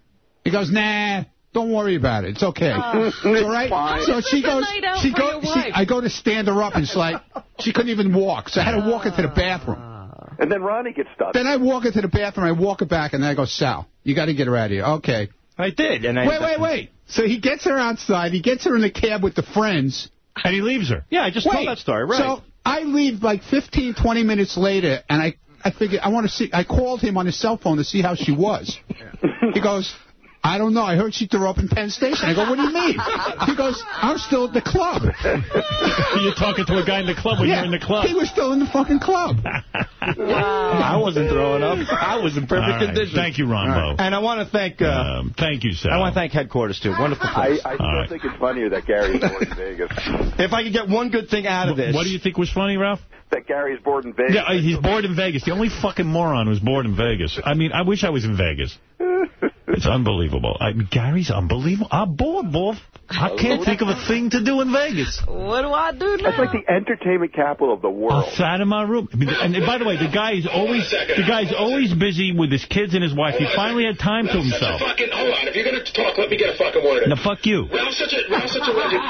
S38: He goes, nah. Don't worry about it. It's okay. Oh. It's all right. So she
S2: This is a
S38: goes. She goes. She. I go to stand her up, and she's like she couldn't even walk. So I had to walk her to the bathroom. Ah.
S35: And then Ronnie gets stuck.
S38: Then I walk into the bathroom, I walk her back, and then I go, Sal, you got to get her out of here. Okay.
S37: I did. And I,
S38: Wait, wait, wait. So he gets her outside. He gets her in the cab with the friends.
S1: And he leaves her.
S37: Yeah, I just
S38: Wait.
S37: told that story, right?
S38: So I leave like 15, 20 minutes later, and I, I figured I want to see. I called him on his cell phone to see how she was. He goes, I don't know. I heard she threw up in Penn Station. I go, what do you mean? He goes, I'm still at the club. *laughs*
S1: You're talking to a guy in the club when
S38: yeah,
S1: you're in the club.
S38: He was still in the fucking club. *laughs*
S37: I wasn't throwing up. I was in perfect
S1: All right.
S37: condition.
S1: Thank you, Ronbo.
S37: And I want to thank. Uh,
S1: Um, thank you, Sal.
S37: I want to thank headquarters too. Wonderful
S35: I,
S37: place.
S35: I still
S1: All right.
S35: think it's funnier that Gary's bored in Vegas. *laughs*
S37: if I could get one good thing out of this,
S1: What do you think was funny, Ralph?
S35: That Gary's bored in Vegas.
S1: Yeah, uh, he's bored in Vegas. The only fucking moron who's bored in Vegas. I mean, I wish I was in Vegas. It's unbelievable. I Gary's unbelievable. I'm bored, Wolf. I can't think of a thing to do in Vegas.
S2: What do I do now?
S35: That's like the entertainment capital of the world.
S1: I'm sat in my room. I mean, and, and by the way, the guy is always the guy's always busy with his kids and his wife. He finally had time to himself.
S41: Fucking, hold on. If you're going to talk, let me get a fucking word in.
S1: Now, fuck you.
S41: Ralph's such a, Ralph's such a legend.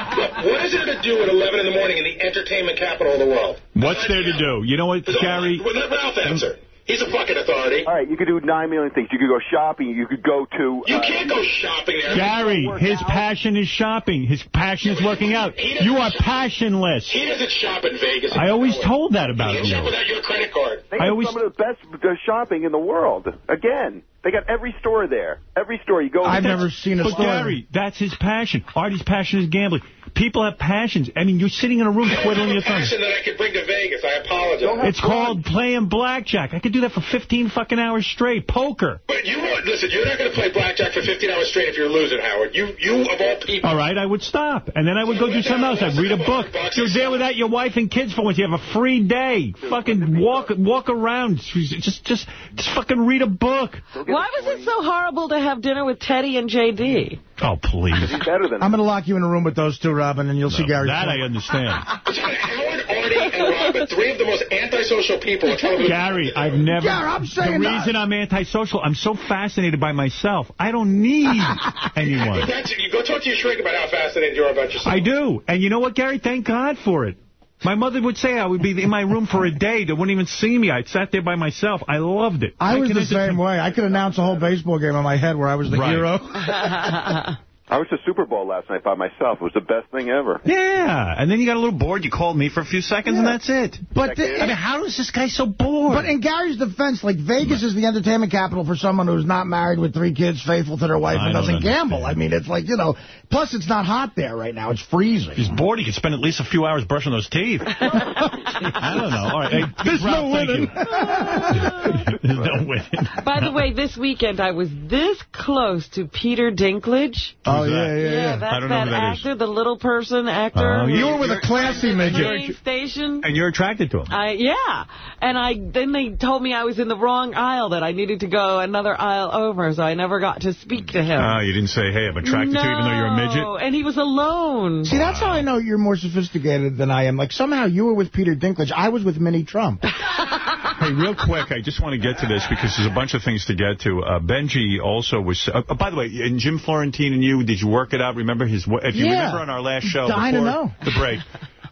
S41: What is there to do at 11 in the morning in the entertainment capital of the world?
S1: What's there to do? You know what, Gary?
S41: Let Ralph answer. He's a fucking authority.
S35: All right, you could do nine million things. You could go shopping. You could go to.
S41: You
S35: uh,
S41: can't go shopping there.
S1: Gary, his passion is shopping. His passion is working out. You are passionless.
S41: He doesn't shop in Vegas.
S1: I always told that
S41: He
S1: about
S41: doesn't shop without your credit card.
S35: They
S1: I always-
S35: some of the best uh, shopping in the world. Again, they got every store there. Every store you go.
S3: I've never seen a
S1: But
S3: store.
S1: Gary, that's his passion. Artie's passion is gambling. People have passions. I mean, you're sitting in a room
S41: I don't
S1: twiddling
S41: have
S1: your
S41: a
S1: thumbs.
S41: passion that I could bring to Vegas. I apologize.
S1: It's called playing blackjack. I could do that for 15 fucking hours straight. Poker.
S41: But you won't listen. You're not going to play blackjack for 15 hours straight if you're losing, Howard. You, you of all people.
S1: All right, I would stop. And then I would go do something else. I'd read a book. You're there without your wife and kids for once. You have a free day. Fucking walk walk around. Just just just fucking read a book.
S2: Why was it so horrible to have dinner with Teddy and J.D.?
S1: Oh, please.
S35: He's better than.
S3: I'm going to lock you in a room with those two, Robin, and you'll see Gary.
S1: That I understand. *laughs*
S41: Howard Artie, and Robin, three of the most antisocial people.
S1: Gary, I've never...
S41: Gary, I'm saying
S1: the
S41: that.
S1: reason I'm antisocial, I'm so fascinated by myself. I don't need *laughs* anyone.
S41: But that's, you go talk to your shrink about how fascinated you are about yourself.
S1: I do. And you know what, Gary? Thank God for it. My mother would say I would be in my room for a day. They wouldn't even see me. I'd sat there by myself. I loved it.
S3: I was the same way. I could announce a whole baseball game in my head where I was the
S1: Right.
S3: hero. *laughs*
S35: I was at Super Bowl last night by myself. It was the best thing ever.
S1: Yeah, and then you got a little bored. You called me for a few seconds, and that's it.
S3: But the-
S1: I mean, how is this guy so bored?
S3: But in Gary's defense, like Vegas is the entertainment capital for someone who's not married with three kids, faithful to their wife,
S1: I
S3: and doesn't
S1: understand.
S3: gamble. I mean, it's like, you know, plus it's not hot there right now. It's freezing.
S1: He's bored. He could spend at least a few hours brushing those teeth. *laughs* I don't know. All right, hey,
S3: There's
S1: Ralph,
S3: no
S1: thank
S3: winning. *laughs*
S1: There's no winning.
S2: By the way, this weekend I was this close to Peter Dinklage.
S3: Oh,
S1: Who's
S3: yeah, yeah, yeah.
S2: That's
S1: I don't know
S2: that
S1: who that is.
S2: actor, the little person actor.
S1: Oh,
S2: who-
S1: you
S3: were with a classy midget.
S2: Train station.
S1: And you're attracted to him.
S2: I yeah, and I then they told me I was in the wrong aisle that I needed to go another aisle over, so I never got to speak to him.
S1: Oh, you didn't say, hey, I'm attracted to you, even though you're a midget?
S2: No, and he was alone.
S3: See, that's how I know you're more sophisticated than I am. Like, somehow you were with Peter Dinklage. I was with Mini Trump. *laughs*
S1: Hey, real quick, I just want to get to this because there's a bunch of things to get to. Uh, Benji also was... Uh, by the way, and Jim Florentine and you, did you work it out? Remember his... If you
S2: Yeah.
S1: remember on our last show
S2: Dying to
S1: before
S2: know.
S1: the break,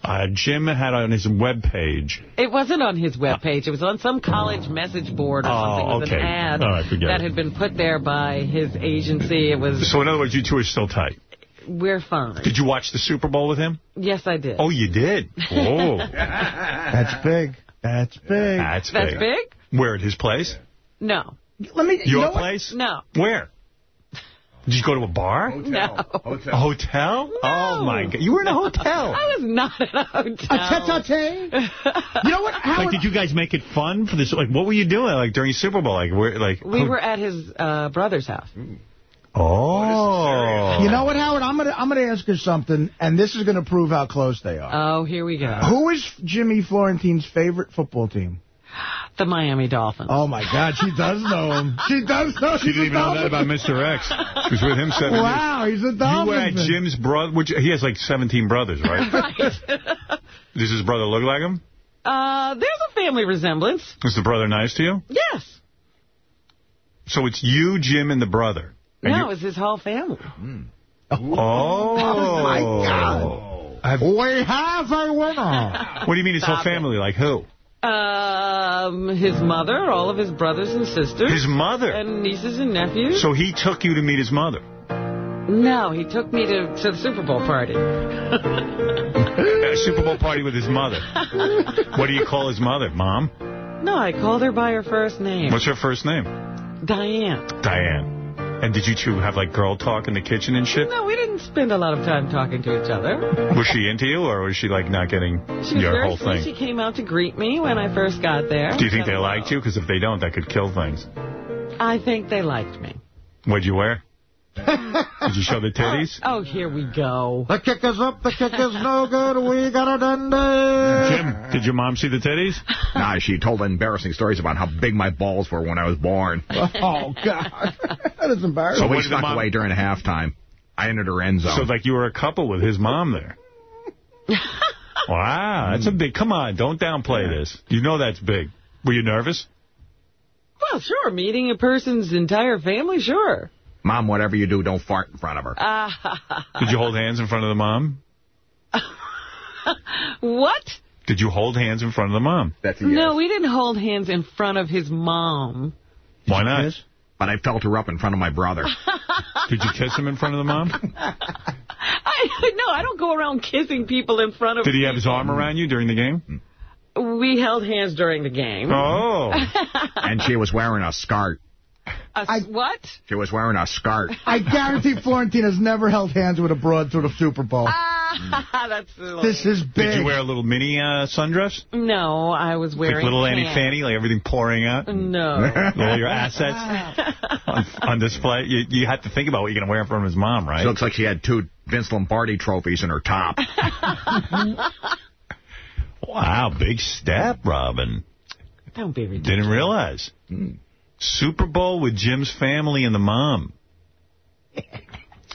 S1: uh, Jim had on his web page...
S2: It wasn't on his web page. It was on some college message board or
S1: Oh,
S2: something with
S1: okay.
S2: an ad
S1: All right, forget
S2: that
S1: it.
S2: had been put there by his agency. It was,
S1: So in other words, you two are still tight.
S2: We're fine.
S1: Did you watch the Super Bowl with him?
S2: Yes, I did.
S1: Oh, you did? Oh. *laughs*
S3: That's big. That's big.
S1: That's big.
S2: That's
S1: big.
S2: big?
S1: Where, at his place?
S2: No.
S3: Let me.
S1: Your
S3: know what?
S1: place?
S2: No.
S1: Where? Did you go to a bar?
S2: No. Hotel?
S1: A hotel? Oh, my God. You were in a hotel.
S2: I was not in a hotel.
S3: A tete-a-tete? You know what? Howard,
S1: Like, did you guys make it fun for this? Like, what were you doing, like, during Super Bowl? Like, where, like...
S2: We were at his uh, brother's house.
S1: Oh.
S3: You know what, Howard? I'm gonna I'm gonna ask her something, and this is gonna prove how close they are.
S2: Oh, here we go.
S3: Who is Jimmy Florentine's favorite football team?
S2: The Miami Dolphins.
S3: Oh my God, she does know him. *laughs* She does know.
S1: She didn't even know that about Mr. X. She was with him seven years.
S3: Wow, he's a
S1: You
S3: Dolphins.
S1: were at. Jim's brother, which he has like 17 brothers, right? *laughs* right? Does his brother look like him?
S2: Uh, there's a family resemblance.
S1: Is the brother nice to you?
S2: Yes.
S1: So it's you, Jim, and the brother. And
S2: no,
S1: you-
S2: it's his whole family.
S1: Oh.
S3: Oh, my God. we have a winner. *laughs*
S1: What do you mean his whole
S2: Stop it.
S1: family? Like who?
S2: Um, his mother, all of his brothers and sisters.
S1: His mother?
S2: And nieces and nephews.
S1: So he took you to meet his mother.
S2: No, he took me to, to the Super Bowl party. *laughs*
S1: A Super Bowl party with his mother. *laughs* What do you call his mother? Mom?
S2: No, I called her by her first name.
S1: What's her first name?
S2: Diane.
S1: Diane. And did you two have like girl talk in the kitchen and shit?
S2: No, we didn't spend a lot of time talking to each other.
S1: Was she into you or was she like not getting
S2: She
S1: your whole
S2: sweet.
S1: thing?
S2: She came out to greet me when I first got there.
S1: Do you think they liked you? Because if they don't, that could kill things.
S2: I think they liked me.
S1: What'd you wear? Did you show the titties? *laughs*
S2: Oh, here we go.
S3: The kick is up, the kick is no good, we got a dundee.
S1: Jim, did your mom see the titties? *laughs*
S33: Nah, she told embarrassing stories about how big my balls were when I was born. *laughs*
S3: Oh, God. that is embarrassing.
S33: So we snuck away during halftime. I entered her end zone.
S1: So like you were a couple with his mom there. wow, that's a big. Come on, don't downplay this. You know that's big. Were you nervous?
S2: Well, sure. Meeting a person's entire family, sure.
S33: Mom, whatever you do, don't fart in front of her. *laughs*
S1: Did you hold hands in front of the mom? *laughs*
S2: what?
S1: Did you hold hands in front of the mom?
S33: That's
S2: No, we didn't hold hands in front of his mom.
S1: Why not?
S33: But I felt her up in front of my brother. *laughs*
S1: Did you kiss him in front of the mom?
S2: I no, I don't go around kissing people in front of.
S1: Did he have his arm around you during the game?
S2: We held hands during the game.
S1: Oh.
S33: and she was wearing a skirt.
S2: A, what?
S33: She was wearing a skirt.
S3: I guarantee Florentine has never held hands with a broad through the Super Bowl.
S2: Ah, *laughs* that's a
S3: This is big.
S1: Did you wear a little mini uh, sundress?
S2: No, I was wearing
S1: like little Annie. Fanny, like everything pouring out?
S2: No. *laughs*
S1: All your assets *laughs* on, on display? You, you have to think about what you're going to wear in front of his mom, right?
S33: She looks like she had two Vince Lombardi trophies in her top.
S1: Wow, big step, Robin.
S2: Don't be ridiculous.
S1: Didn't realize. Super Bowl with Jim's family and the mom.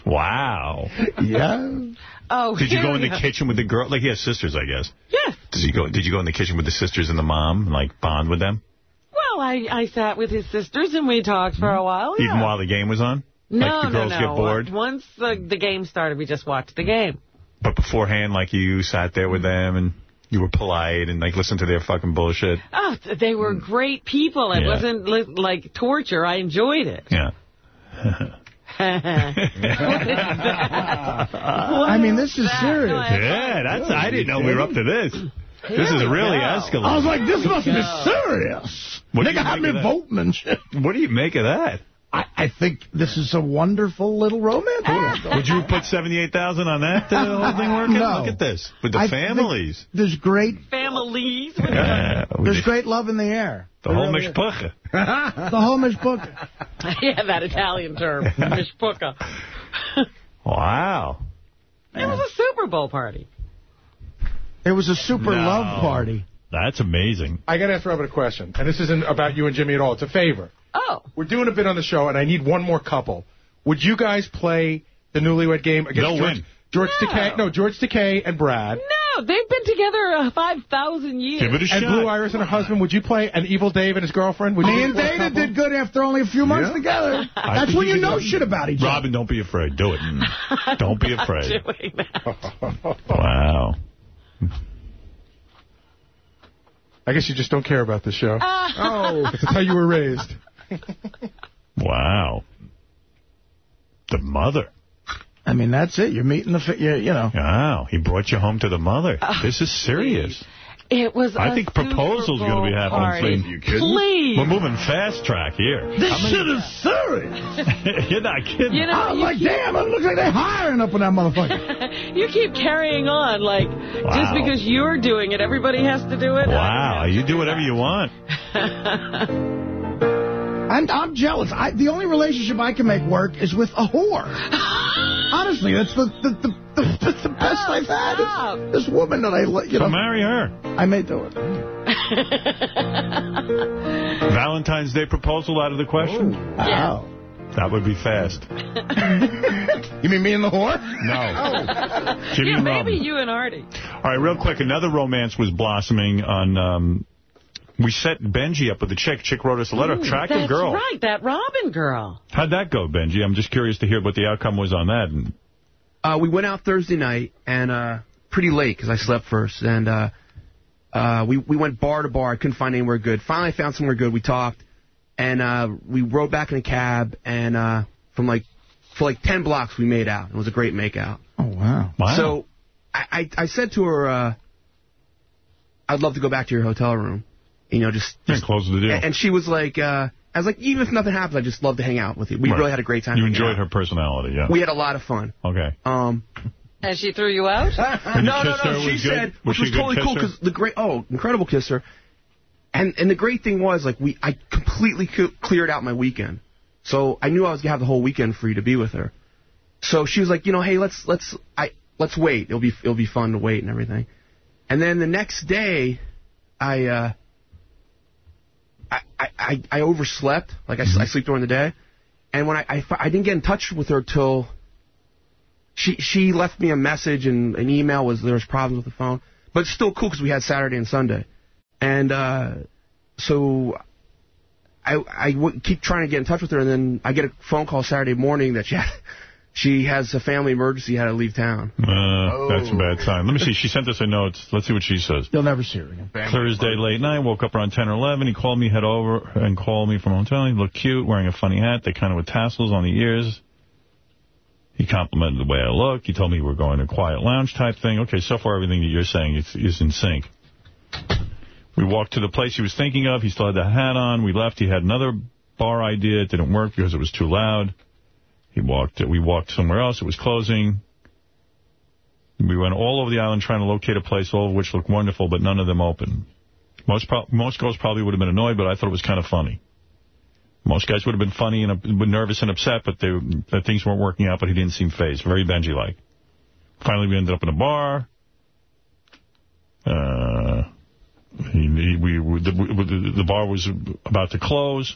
S1: Wow.
S3: Yeah.
S2: Oh,
S1: Did you go in the kitchen with the girl? Like, he has sisters, I guess.
S2: Yes.
S1: Did you go Did you go in the kitchen with the sisters and the mom and, like, bond with them?
S2: Well, I, I sat with his sisters and we talked for a hmm. while.
S1: Even while the game was on?
S2: no,
S1: like, the
S2: no,
S1: girls
S2: no.
S1: get bored?
S2: Once the, the game started, we just watched the game.
S1: But beforehand, like, you sat there with them and you were polite and, like, listened to their fucking bullshit?
S2: Oh, they were hmm. great people. It
S1: Yeah.
S2: wasn't li like torture. I enjoyed it.
S1: Yeah. *laughs* *laughs*
S3: I mean, this is serious.
S1: Yeah, that's. I didn't know we were up to this. This is really escalating.
S3: I was like, this must be serious.
S1: What do
S3: Nigga
S1: you
S3: had
S1: make
S3: me
S1: of that?
S3: voting and shit.
S1: What do you make of that?
S3: I, I think this is a wonderful little romance.
S1: Would you put 78000 on that uh, whole thing *laughs* working?
S3: No.
S1: Look at this. With the
S3: I
S1: families.
S3: There's great,
S2: Families.
S1: Yeah,
S3: there's great love in the air.
S1: the whole mishpucha.
S3: The whole *laughs* *laughs* book.
S2: yeah, that Italian term. Mishpucha.
S1: Wow.
S2: It was a Super Bowl party.
S3: It was a super
S1: No.
S3: love party.
S1: That's amazing.
S12: I got to ask Robert a question, and this isn't about you and Jimmy at all. It's a favor.
S2: Oh.
S12: We're doing a bit on the show, and I need one more couple. Would you guys play the newlywed game against
S1: They'll
S12: George,
S1: win.
S12: George
S2: No.
S12: Takei? No, George Takei and Brad.
S2: No, they've been together uh, 5,000 years.
S1: Give it a
S12: And
S1: shot.
S12: Blue Iris and her husband. Would you play an Evil Dave and his girlfriend? Would
S3: Me
S12: you
S3: and
S12: play
S3: Dana did good after only a few months
S12: Yeah.
S3: together.
S1: I
S3: That's when you know
S1: do it.
S3: shit about each other.
S1: Robin, don't be afraid. Do it. *laughs* Don't be afraid.
S2: Doing that. *laughs*
S1: Wow.
S12: I guess you just don't care about the show. *laughs*
S3: Oh.
S12: That's how you were raised. *laughs*
S1: Wow. The mother.
S3: I mean, that's it. You're meeting the, fi- you, you know.
S1: Wow. He brought you home to the mother.
S2: Oh,
S1: this is serious.
S2: It was
S1: I
S2: a
S1: think proposals
S2: Super
S1: going to be happening
S2: party.
S1: soon. You kidding?
S2: Please.
S1: We're moving fast track here.
S3: This
S1: How many-
S3: shit is *laughs* serious.
S1: You're not kidding.
S2: You know,
S3: I was
S2: you
S3: like,
S2: keep-
S3: damn, it looks like they're hiring up in that motherfucker. *laughs*
S2: you keep carrying on like
S1: Wow.
S2: just because you're doing it, everybody has to do it.
S1: Wow. You do whatever you want.
S3: And I'm jealous. I, the only relationship I can make work is with a whore. *gasps* Honestly, that's the the, the, the, the best
S2: Oh,
S3: I've had.
S2: stop.
S3: Is this woman that I, li- you
S1: So
S3: know,
S1: marry her.
S3: I may do it. *laughs*
S1: Valentine's Day proposal out of the question?
S3: Wow.
S1: That would be fast. *laughs*
S3: You mean me and the whore?
S1: No. *laughs* Jimmy
S2: yeah, maybe
S1: Robin.
S2: you and Artie.
S1: All right, real quick. Another romance was blossoming on... Um, we set Benji up with a chick. Chick wrote us a letter. Attractive
S2: That's
S1: girl.
S2: right, that Robin girl.
S1: How'd that go, Benji? I'm just curious to hear what the outcome was on that. And
S42: Uh, we went out Thursday night and uh, pretty late because I slept first, and uh, uh, we we went bar to bar. I couldn't find anywhere good. Finally, I found somewhere good. We talked, and uh, we rode back in a cab, and uh, from like for like ten blocks we made out. It was a great make out.
S3: Oh, wow.
S1: Wow.
S42: So I, I I said to her, uh, I'd love to go back to your hotel room. You know, just,
S1: Yeah,
S42: just
S1: close the deal.
S42: And she was like, uh, I was like, even if nothing happens, I just love to hang out with you. We
S1: Right.
S42: really had a great time.
S1: You enjoyed
S42: out.
S1: her personality, yeah.
S42: We had a lot of fun.
S1: Okay.
S42: Um,
S2: And she threw you out? *laughs*
S1: When you
S42: no, no,
S1: kissed
S42: no. She
S1: good?
S42: said,
S1: Was
S42: which
S1: she a
S42: was
S1: good
S42: totally cool because the great, oh, incredible kisser. And and the great thing was like we, I completely cleared out my weekend, so I knew I was gonna have the whole weekend free to be with her. So she was like, you know, hey, let's let's I let's wait. It'll be it'll be fun to wait and everything. And then the next day, I uh, I I I, I overslept. Like I sleep during the day, and when I, I I didn't get in touch with her till she she left me a message and an email was there was problems with the phone, but it's still cool because we had Saturday and Sunday, and uh, so I I w- keep trying to get in touch with her, and then I get a phone call Saturday morning that she had, she has a family emergency, had to leave town.
S1: Uh, That's a bad sign. Let me see. She sent us a note. Let's see what she says.
S3: You'll never see her again.
S1: Thursday late night, woke up around 10 or 11. He called me, head over, and called me from a hotel. He looked cute, wearing a funny hat. They kind of with tassels on the ears. He complimented the way I look. He told me we were going to a quiet lounge type thing. Okay, so far everything that you're saying is, is in sync. We walked to the place he was thinking of. He still had the hat on. We left. He had another bar idea. It didn't work because it was too loud. He walked. We walked somewhere else. It was closing. We went all over the island trying to locate a place, all of which looked wonderful, but none of them open. Most most girls probably would have been annoyed, but I thought it was kind of funny. Most guys would have been funny and uh, nervous and upset, but they, that things weren't working out, but he didn't seem phased. Very Benji-like. Finally, we ended up in a bar. Uh, he, he, we, the, the bar was about to close.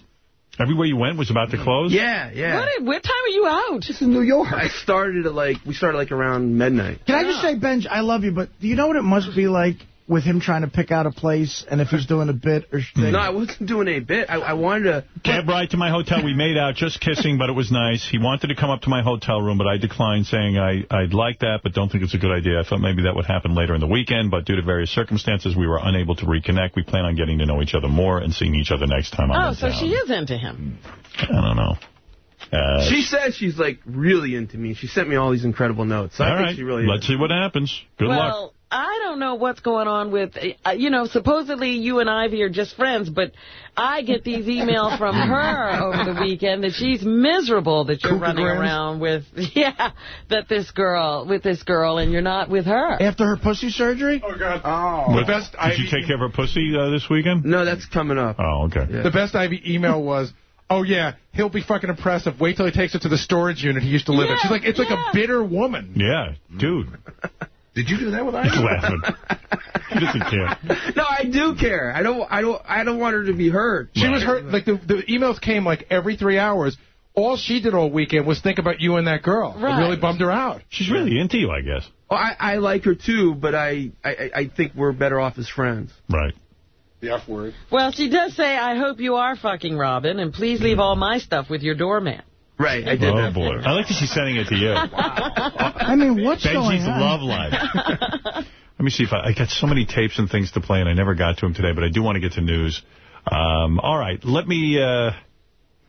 S1: Everywhere you went was about to close?
S42: Yeah, yeah.
S2: What, what time are you out?
S3: This in New York.
S42: I started at like, we started like around midnight.
S3: Can I just say, Benj, I love you, but do you know what it must be like with him trying to pick out a place and if he's doing a bit or shit?
S42: No, I wasn't doing a bit. I, I wanted to...
S1: Cab ride to my hotel. We made out just kissing, but it was nice. He wanted to come up to my hotel room, but I declined, saying I, I'd like that, but don't think it's a good idea. I thought maybe that would happen later in the weekend, but due to various circumstances, we were unable to reconnect. We plan on getting to know each other more and seeing each other next time I'm
S2: Oh,
S1: in
S2: so
S1: town.
S2: she is into him.
S1: I don't know. Uh,
S42: She says she's like really into me. She sent me all these incredible notes. So I
S1: all
S42: think she really
S1: let's
S42: is.
S1: see what happens. Good luck.
S2: Well, I don't know what's going on with, uh, you know, supposedly you and Ivy are just friends, but I get these emails from *laughs* her over the weekend that she's miserable that you're running
S3: Cougargrams?
S2: around with, *laughs* yeah, that this girl, with this girl, and you're not with her.
S3: After her pussy surgery?
S12: Oh, God.
S42: Oh.
S1: What- did you take care of her pussy uh, this weekend?
S42: No, that's coming up.
S1: Oh, okay.
S12: The best Ivy email was, oh, yeah, he'll be fucking impressive. Wait till he takes it to the storage unit he used to live in. She's like, it's like a bitter woman.
S1: Yeah, dude. *laughs*
S33: Did you do that with
S1: He's *laughs*
S33: Ivy?
S1: laughing. He doesn't care.
S42: No, I do care. I don't. I don't. I don't want her to be hurt.
S12: She was hurt. Like, the, the emails came, like, every three hours. All she did all weekend was think about you and that girl.
S2: Right.
S12: It really bummed her out.
S1: She's really into you, I guess.
S42: Well, I, I like her too, but I, I, I think we're better off as friends.
S1: Right.
S12: The F word.
S2: Well, she does say, I hope you are fucking Robin, and please leave all my stuff with your doorman.
S42: Right, I did
S1: Oh,
S42: that.
S1: boy. I like that she's sending it to you. *laughs*
S3: I mean, what's going
S1: Benji's
S3: on?
S1: love life. *laughs* Let me see if I, I got so many tapes and things to play, and I never got to them today, but I do want to get to news. Um, all right, let me... Uh,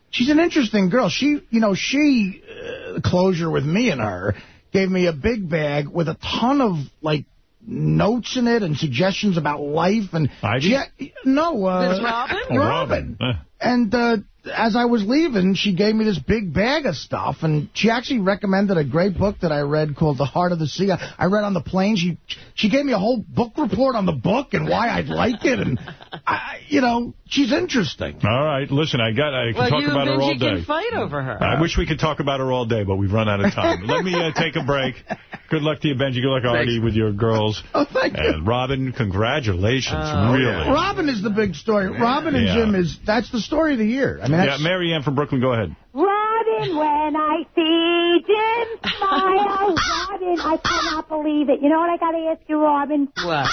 S3: She's an interesting girl. She, you know, she, uh, closure with me and her, gave me a big bag with a ton of, like, notes in it and suggestions about life. and
S1: Ivy?
S3: she had- No, uh...
S2: This Robin?
S1: oh,
S3: Robin.
S1: Uh,
S3: And uh, as I was leaving, she gave me this big bag of stuff, and she actually recommended a great book that I read called The Heart of the Sea. I, I read on the plane. She she gave me a whole book report on the book and why I'd like it, and I, you know, she's interesting.
S1: all right, listen, I got. I can
S2: Well,
S1: talk
S2: you
S1: about her all
S2: Benji
S1: day.
S2: can fight over her.
S1: I wish we could talk about her all day, but we've run out of time. Let me uh, take a break. Good luck to you, Benji. Good luck, Artie, with your girls.
S3: Oh, thank you.
S1: And Robin, congratulations,
S2: Oh,
S1: really.
S3: Robin is the big story. Robin and
S1: Yeah.
S3: Jim is that's the story of the year. I mean,
S1: Yeah, Mary Ann from Brooklyn, go ahead.
S43: Robin, when I see Jim smile, *laughs* Robin, I cannot believe it. You know what I got to ask you, Robin?
S2: What?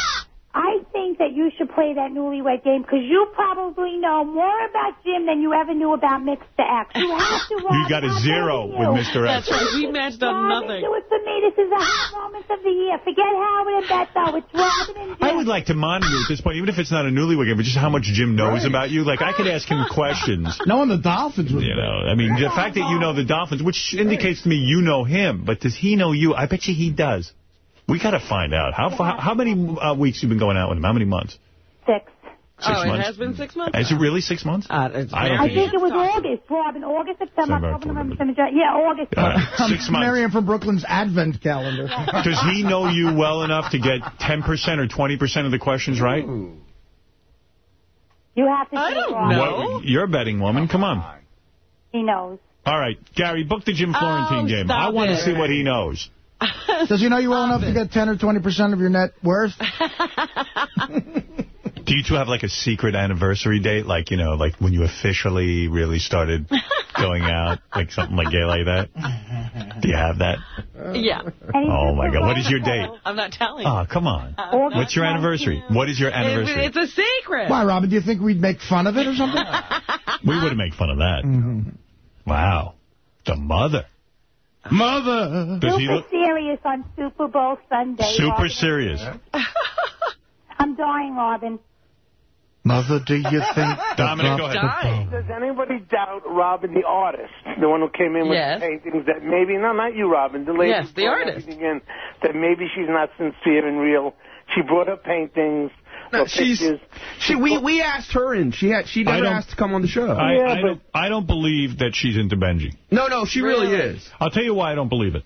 S43: I think that you should play that newlywed game because you probably know more about Jim than you ever knew about Mr. X. You have to, *laughs* Robin.
S1: You got a
S43: I'm
S1: zero with. Mr. X.
S2: That's right. We matched on
S43: Robin,
S2: nothing.
S43: do it for me. This is a hot moment of the year. Forget Howard and Beto. It's Robin and Jim.
S1: I would like to monitor you at this point, even if it's not a newlywed game, but just how much Jim knows about you. Like, I could ask him *laughs* questions.
S3: knowing the Dolphins was
S1: You know, I mean, the fact that you know the Dolphins, which indicates to me you know him, but does he know you? I bet you he does. We got to find out. How far, how many uh, weeks you been going out with him? How many months?
S43: Six.
S1: Six
S2: oh,
S1: months.
S2: it has been six months?
S1: Is it really six months?
S2: Uh, it's
S1: I don't
S43: I
S1: think
S43: think it was August, Robin. August, September,
S1: September,
S43: October, November, December, January. Yeah, August.
S1: All right, *laughs* six months.
S3: Marion from Brooklyn's Advent calendar. *laughs*
S1: Does he know you well enough to get 10% or 20% of the questions right?
S43: You have to
S2: I don't
S43: Robin.
S2: know.
S1: What, you're a betting woman. Come on.
S43: He knows.
S1: All right, Gary, book the Jim Florentine
S2: Oh,
S1: game. I want to see what he knows. *laughs*
S3: Does he know you well enough to get 10 or 20% of your net worth? *laughs*
S1: Do you two have like a secret anniversary date? Like, you know, like when you officially really started going out? Like something like gay like that? *laughs* Do you have that?
S2: Yeah.
S1: Oh, my God. What is your date?
S2: I'm not telling
S1: Oh, come on. What's your anniversary? What is your anniversary?
S2: it's a secret.
S3: Why, Robin? Do you think we'd make fun of it or something?
S1: We wouldn't make fun of that.
S3: Mm-hmm.
S1: Wow. The mother.
S3: Mother.
S1: Does he
S43: Super
S1: look
S43: serious on Super Bowl Sunday.
S1: super
S43: Robin.
S1: serious? *laughs*
S43: I'm dying, Robin.
S3: Mother, do you think... *laughs*
S1: Dominic, go ahead.
S30: Does anybody doubt Robin, the artist, the one who came in with
S2: Yes.
S30: the paintings, that maybe, no, not you, Robin, the lady
S2: Yes, the artist.
S30: in, that maybe she's not sincere and real. She brought her paintings,
S42: No, she's
S30: pictures.
S42: she. We we asked her in. She had she
S1: I
S42: never
S1: don't-
S42: asked to come on the show.
S1: I,
S30: Yeah,
S1: I,
S30: but-
S1: don't, I don't believe that she's into Benji.
S42: no, no, she really,
S2: Really?
S42: is.
S1: I'll tell you why I don't believe it.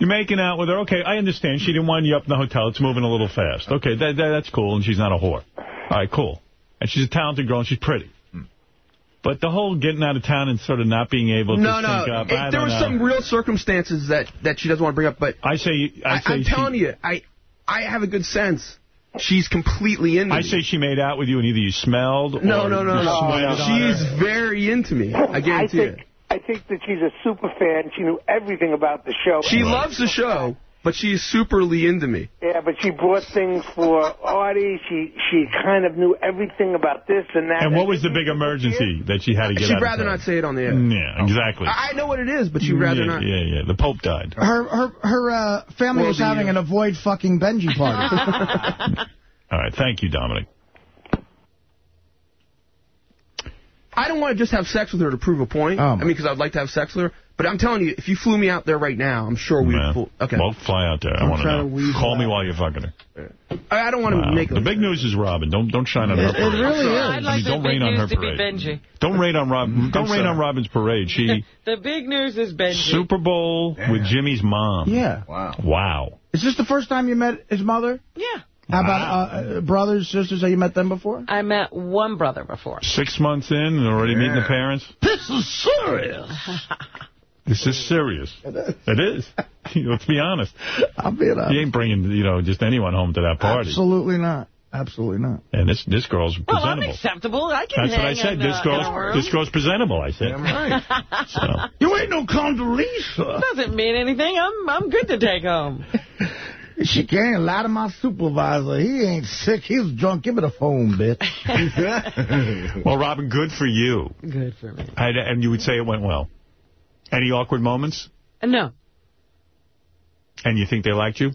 S1: You're making out with her. Okay, I understand. She didn't wind you up in the hotel. It's moving a little fast. Okay, that, that, that's cool, and she's not a whore. All right, cool. And she's a talented girl, and she's pretty. Hmm. But the whole getting out of town and sort of not being able to
S42: No, no.
S1: up,
S42: If
S1: I
S42: there
S1: don't
S42: were some real circumstances that that she doesn't want to bring up, but
S1: I say, I
S42: I,
S1: say
S42: I'm
S1: she-
S42: telling you, I I have a good sense. she's completely into
S1: I
S42: me.
S1: I say she made out with you and either you smelled
S42: No,
S1: or
S42: no, no,
S1: you
S42: no. She's very into me. I
S43: I
S42: guarantee
S43: think
S42: it.
S43: I think that she's a super fan. She knew everything about the show.
S42: She loves the show, but she's superly into me.
S43: Yeah, but she brought things for Artie. She she kind of knew everything about this and that.
S1: And what was the big emergency that she had to get
S42: She'd
S1: out
S42: rather
S1: of
S42: not say it on the air.
S1: Yeah, exactly.
S42: I I know what it is, but she'd rather
S1: yeah,
S42: not.
S1: Yeah, yeah. The Pope died.
S3: Her her her uh, family
S42: Well,
S3: was having
S42: uh,
S3: an avoid fucking Benji party. *laughs*
S1: All right. Thank you, Dominic.
S42: I don't want to just have sex with her to prove a point. Oh, I mean, because I'd like to have sex with her. But I'm telling you, if you flew me out there right now, I'm sure we'd.
S1: Yeah.
S42: Pull, okay.
S1: Well, fly out there. I
S42: Don't
S1: want to know. Call me
S42: out.
S1: while you're fucking her.
S42: I, I don't want to
S1: Wow.
S42: make
S1: The big news is Robin. Don't don't shine on her
S42: It- it really is.
S2: I'd
S1: I mean,
S2: the
S1: don't
S2: big
S1: rain on her
S2: news to be
S1: parade.
S2: Benji.
S1: Don't rain on Rob. Mm-hmm. Don't rain on Robin's parade. She *laughs*
S2: The big news is Benji.
S1: Super Bowl with Jimmy's mom.
S3: Yeah.
S1: Wow. Wow.
S3: Is this the first time you met his mother?
S2: Yeah.
S3: How about uh, uh, brothers, sisters? Have you met them before?
S2: I met one brother before.
S1: Six months in and already meeting the parents.
S3: This is serious. *laughs*
S1: This is serious. It is. It is. *laughs* Let's be honest.
S3: I'll be honest.
S1: He ain't bringing you know just anyone home to that party.
S3: Absolutely not. Absolutely not.
S1: And this this girl's
S2: Well, I'm
S1: presentable.
S2: acceptable. I can
S1: That's what I said.
S2: in,
S1: This
S2: uh,
S1: girl's
S2: in a room.
S1: this girl's presentable. I said. *laughs* So
S3: You ain't no Condoleezza.
S2: Doesn't mean anything. I'm I'm good to take home.
S3: She can't lie to my supervisor. He ain't sick. He's drunk. Give me the phone, bitch. *laughs*
S1: well, Robin, good for you.
S2: Good for me.
S1: And, and you would say it went well. Any awkward moments?
S2: Uh, no,
S1: And you think they liked you?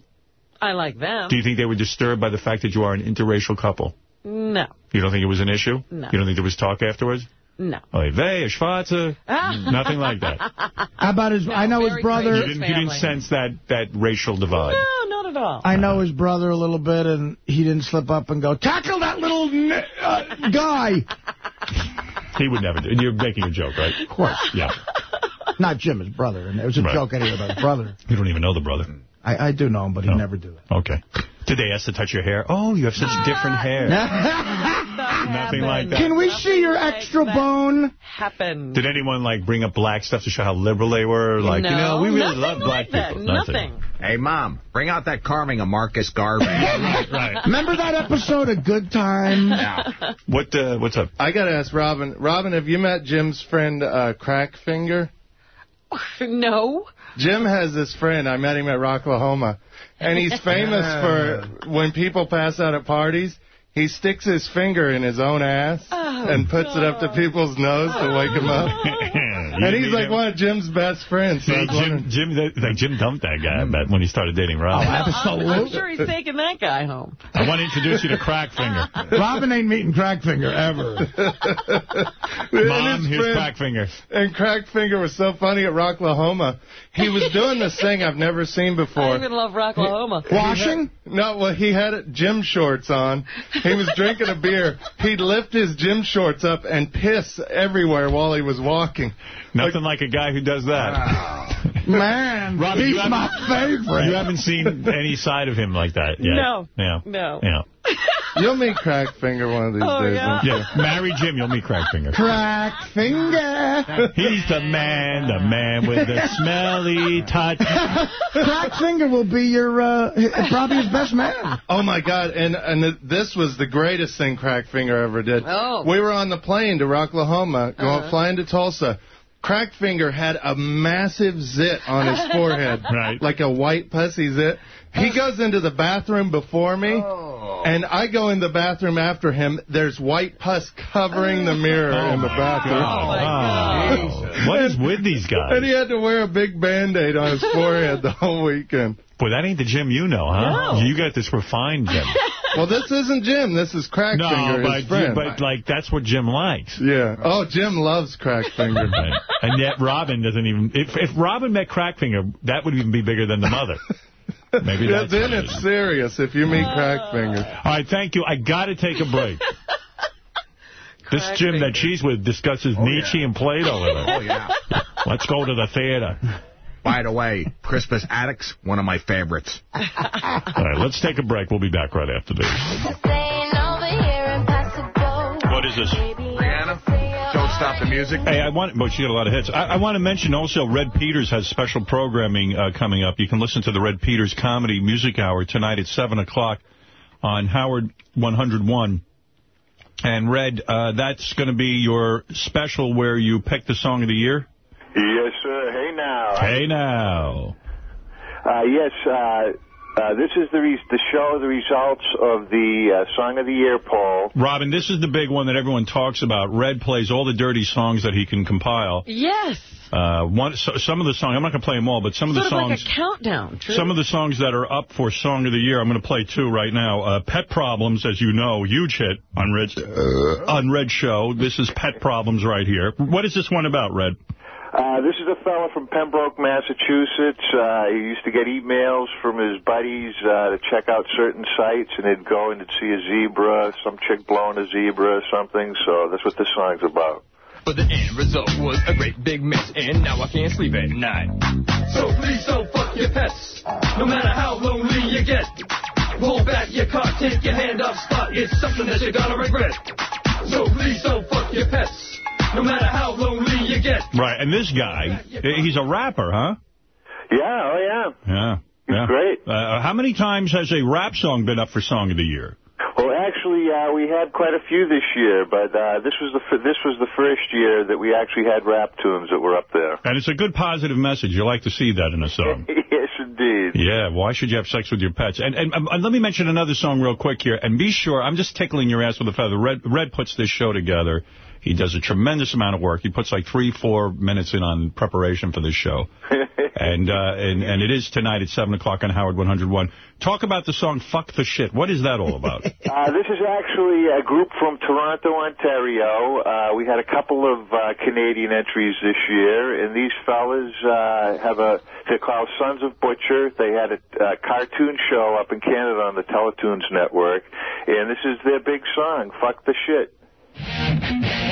S2: I like them.
S1: Do you think they were disturbed by the fact that you are an interracial couple?
S2: No,
S1: You don't think it was an issue?
S2: No.
S1: You don't think there was talk afterwards?
S2: no.
S1: Oy vey, a schwarze? *laughs* Nothing like that.
S3: How about his? I know his brother.
S1: You didn't, you didn't sense that, that racial divide?
S2: No, not at all.
S3: I know his brother a little bit, and he didn't slip up and go, tackle that little n- uh, guy. *laughs*
S1: He would never do it. You're making a joke, right? Of
S3: course.
S1: Yeah.
S3: Not Jim, his brother. And it was a
S1: Right.
S3: joke anyway about his brother.
S1: You don't even know the brother.
S3: I, I do know him, but he never do it.
S1: Okay. Did they ask to touch your hair? Oh, you have such different *laughs* hair. Nothing like that.
S3: Can we see your extra bone?
S2: Happened.
S1: Did anyone, like, bring up black stuff to show how liberal they were? Like, you know, we really
S2: nothing
S1: love black
S2: that.
S1: people.
S2: Nothing.
S5: Hey, Mom, bring out that carving of Marcus Garvey. *laughs*
S1: right, right.
S3: Remember that episode of Good Time? *laughs*
S1: What, uh, what's up?
S34: I got to ask Robin. Robin, have you met Jim's friend, uh, Crackfinger?
S2: No.
S34: Jim has this friend. I met him at Rocklahoma. And he's famous for when people pass out at parties, he sticks his finger in his own ass
S2: Oh,
S34: and puts it up to people's nose to wake them up. *laughs* and he's like one of Jim's best friends. So I
S1: See, Jim, Jim, that- like Jim dumped that guy, hmm. I bet, when he started dating Robin.
S2: Oh, I'm, *laughs* I'm sure he's taking that guy home.
S1: I want to introduce you to Crackfinger. *laughs*
S3: Robin ain't meeting Crackfinger ever.
S1: Mom,
S34: his
S1: here's
S34: friend-
S1: Crackfinger.
S34: And Crackfinger was so funny at Rocklahoma. He was doing this thing I've never seen before.
S2: I
S34: before.
S2: even love Rocklahoma.
S3: Washing?
S34: No, well, he had gym shorts on. He was drinking a beer. He'd lift his gym shorts up and piss everywhere while he was walking.
S1: Nothing like a guy who does that.
S3: Man, *laughs*
S1: Robin,
S3: he's
S1: you haven't-
S3: my favorite.
S1: You haven't seen any side of him like that yet.
S2: No.
S1: Yeah.
S2: No.
S1: Yeah.
S34: You'll meet Crackfinger one of these
S2: Oh,
S34: days.
S2: yeah?
S1: Yeah. Marry Jim, you'll meet Crackfinger.
S3: Crackfinger.
S1: He's the man, the man with the smelly touch.
S3: Crackfinger will be your, uh, probably his best man.
S34: Oh my God! And and th- this was the greatest thing Crackfinger ever did.
S2: Oh.
S34: We were on the plane to Rocklahoma, going
S2: Uh-huh.
S34: flying to Tulsa. Crackfinger had a massive zit on his *laughs* forehead,
S1: Right.
S34: like a white pussy zit. He goes into the bathroom before me, and I go in the bathroom after him. There's white pus covering the mirror in the bathroom.
S1: Oh, what is with these guys?
S34: And he had to wear a big Band-Aid on his *laughs* forehead the whole weekend.
S1: Boy, that ain't the Jim you know, huh? You got this refined Jim. *laughs*
S34: Well, this isn't Jim. This is Crackfinger,
S1: no,
S34: his
S1: but,
S34: friend.
S1: but like that's what Jim likes.
S34: Yeah. Oh, Jim loves Crackfinger. *laughs*
S1: Right. And yet Robin doesn't even. If if Robin met Crackfinger, that would even be bigger than the mother. *laughs* Maybe
S34: Yeah,
S1: that's
S34: then
S1: what it
S34: it's serious if you meet Crackfinger. Uh.
S1: All right, thank you. I got to take a break. this Jim that she's with discusses oh, Nietzsche and Plato with her.
S5: Oh, yeah.
S1: Let's go to the theater.
S5: By the way, Crispus Attucks, one of my favorites.
S1: All right, let's take a break. We'll be back right after this. What is this?
S5: Rihanna, Don't Stop the Music.
S1: Hey, I want, but she got a lot of hits. I, I want to mention also Red Peters has special programming uh, coming up. You can listen to the Red Peters Comedy Music Hour tonight at 7 o'clock on Howard 101. And, Red, uh, that's going to be your special where you pick the song of the year?
S44: Yes, sir. Hey, now.
S1: Hey, now.
S44: Uh, yes, uh, uh, this is the re the show, the results of the uh, Song of the Year poll.
S1: Robin, this is the big one that everyone talks about. Red plays all the dirty songs that he can compile.
S2: Yes.
S1: Uh, one, so, some of the songs, I'm not going to play them all, but some of
S2: Sort
S1: the
S2: of
S1: songs...
S2: like a countdown. True.
S1: Some of the songs that are up for Song of the Year, I'm going to play two right now. Uh, Pet Problems, as you know, huge hit on Red's, on Red's show. This is Pet Problems right here. What is this one about, Red?
S44: Uh, this is a fellow from Pembroke, Massachusetts. Uh, he used to get emails from his buddies uh, to check out certain sites, and he'd go and he'd see a zebra, some chick blowing a zebra or something. So that's what this song's about.
S45: But the end result was a great big mess, and now I can't sleep at night. So please don't fuck your pets, no matter how lonely you get. Pull back your car, take your hand off spot, it's something that you're gonna regret. So please don't fuck your pets, no matter how lonely you get.
S1: Right, and this guy, he's a rapper, huh?
S44: Yeah, oh yeah.
S1: Yeah. Yeah.
S44: great.
S1: Uh, how many times has a rap song been up for Song of the Year?
S44: Well, actually, uh, we had quite a few this year, but uh, this was the f this was the first year that we actually had rap tunes that were up there.
S1: And it's a good positive message. You like to see that in a song. *laughs*
S44: yes, indeed.
S1: Yeah, why should you have sex with your pets? And, and, and let me mention another song real quick here. And be sure, I'm just tickling your ass with a feather. Red, Red puts this show together. He does a tremendous amount of work. He puts like three, four minutes in on preparation for this show. *laughs* and, uh, and and it is tonight at 7 o'clock on Howard 101. Talk about the song Fuck the Shit. What is that all about? *laughs*
S44: Uh, this is actually a group from Toronto, Ontario. Uh, we had a couple of uh, Canadian entries this year, and these fellas uh, have a, they're called Sons of Butcher. They had a uh, cartoon show up in Canada on the Teletoons Network, and this is their big song, Fuck the Shit.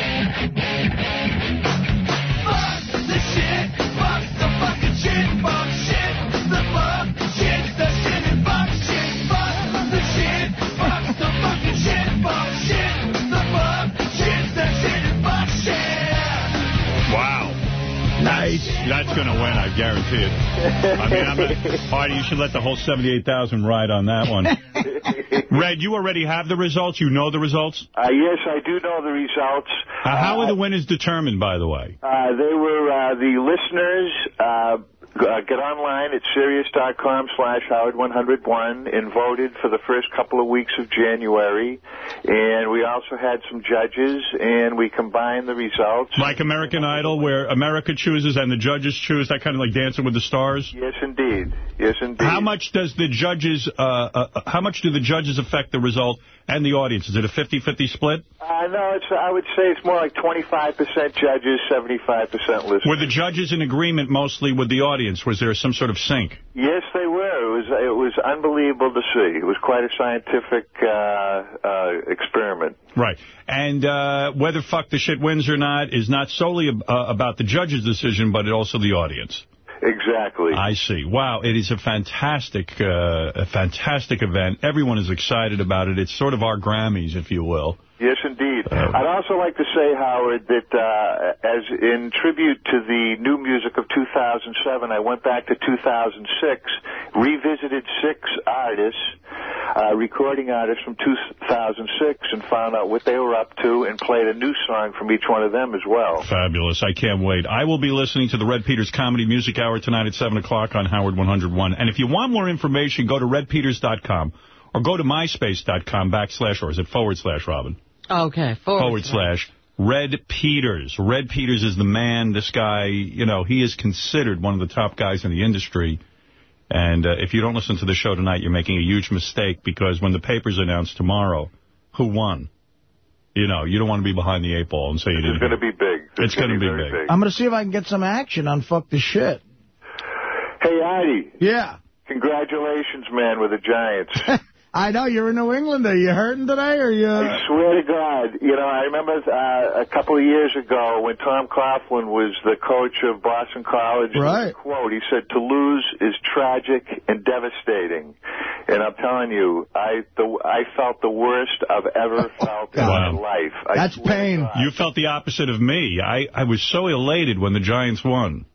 S1: Nice. That's going to win, I guarantee it. I mean, I'm a, *laughs* Artie, you should let the whole 78,000 ride on that one. *laughs* Red, you already have the results? You know the results?
S44: Uh, yes, I do know the results.
S1: Uh, how are the winners determined, by the way?
S44: Uh, they were uh, the listeners. Uh, uh, get online at Sirius.com slash Howard101 and voted for the first couple of weeks of January. And we also had some judges, and we combined the results.
S1: Like American Idol, where America chooses and the judges choose, that kind of like Dancing with the Stars?
S44: Yes, indeed. Yes, indeed.
S1: How much does the judges, uh, uh, how much do the judges affect the result and the audience? Is it a 50-50 split?
S44: Uh, no, it's, I would say it's more like 25% judges, 75% listeners.
S1: Were the judges in agreement mostly with the audience? Was there some sort of sync?
S44: Yes, they were. It was it was unbelievable to see. It was quite a scientific uh, uh, experiment.
S1: Right. And uh, whether Fuck the Shit wins or not is not solely uh, about the judge's decision, but also the audience.
S44: Exactly.
S1: I see. Wow, it is a fantastic, uh, a fantastic event. Everyone is excited about it. It's sort of our Grammys, if you will.
S44: Yes, indeed. I'd also like to say, Howard, that uh, as in tribute to the new music of 2007, I went back to 2006, revisited six artists, uh, recording artists from 2006, and found out what they were up to and played a new song from each one of them as well.
S1: Fabulous. I can't wait. I will be listening to the Red Peters Comedy Music Hour tonight at 7 o'clock on Howard 101. And if you want more information, go to redpeters.com or go to myspace.com backslash, or is it forward slash, Robin?
S2: Okay, forward,
S1: forward slash. Red Peters. Red Peters is the man. This guy, you know, he is considered one of the top guys in the industry. And uh, if you don't listen to the show tonight, you're making a huge mistake because when the papers announce tomorrow who won, you know, you don't want to be behind the eight ball and say you didn't.
S44: It's going to be big.
S1: It's, it's going to be big.
S44: big.
S3: I'm going to see if I can get some action on Fuck the Shit.
S44: Hey, Artie.
S3: Yeah.
S44: Congratulations, man, with the Giants. *laughs*
S3: I know, you're in New England. Are you hurting today? Or you...
S44: I swear to God. You know, I remember uh, a couple of years ago when Tom Coughlin was the coach of Boston College.
S3: Right.
S44: Quote, he said, to lose is tragic and devastating. And I'm telling you, I the, I felt the worst I've ever felt in my life. I
S3: That's pain.
S1: You felt the opposite of me. I, I was so elated when the Giants won.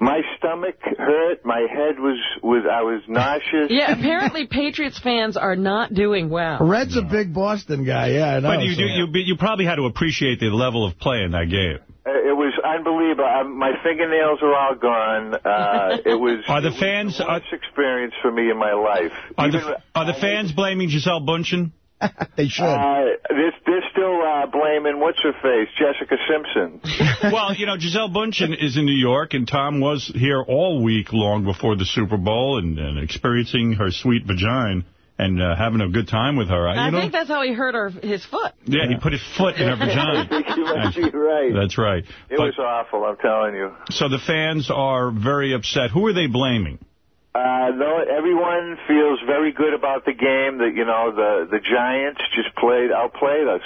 S44: My stomach hurt. My head was was I was nauseous.
S2: Yeah, apparently Patriots fans are not doing well.
S3: Red's a big Boston guy. Yeah, I know.
S1: But you,
S3: so-
S1: do, you, you probably had to appreciate the level of play in that game.
S44: Uh, It was unbelievable. I, my fingernails are all gone. Uh, *laughs* it was.
S1: Are the
S44: it was
S1: fans-
S44: the worst experience for me in my life?
S1: Are
S44: Even-
S1: the, are the fans blaming Gisele Bündchen?
S3: They should.
S44: Uh, they're, they're still uh, blaming what's her face, Jessica Simpson. *laughs*
S1: well, you know, Gisele Bündchen is in New York, and Tom was here all week long before the Super Bowl and, and experiencing her sweet vagina and uh, having a good time with her.
S2: I
S1: you know,
S2: think that's how he hurt her his foot.
S1: yeah, he put his foot in her vagina. *laughs*
S44: you right.
S1: That's right.
S44: It
S1: But-
S44: was awful, I'm telling you.
S1: So the fans are very upset. Who are they blaming?
S44: Uh, no, everyone feels very good about the game. That you know, the the Giants just played outplayed us.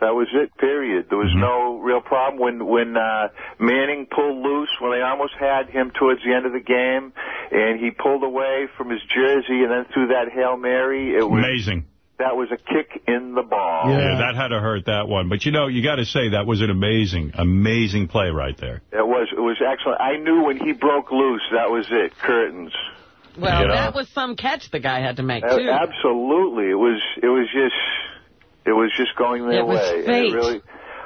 S44: That was it. Period. There was
S1: Mm-hmm.
S44: no real problem when when uh, Manning pulled loose when they almost had him towards the end of the game, and he pulled away from his jersey and then threw that hail mary. It was
S1: Amazing.
S44: that was a kick in the ball.
S1: Yeah, that had to hurt that one. But, you know, you got to say that was an amazing, amazing play right there.
S44: It was it was excellent. I knew when he broke loose, that was it. Curtains.
S2: Well,
S44: You know?
S2: that was some catch the guy had to make,
S44: Uh,
S2: too.
S44: Absolutely, it was. It was just. It was just going their
S2: It was
S44: way. And
S2: fate.
S44: It really.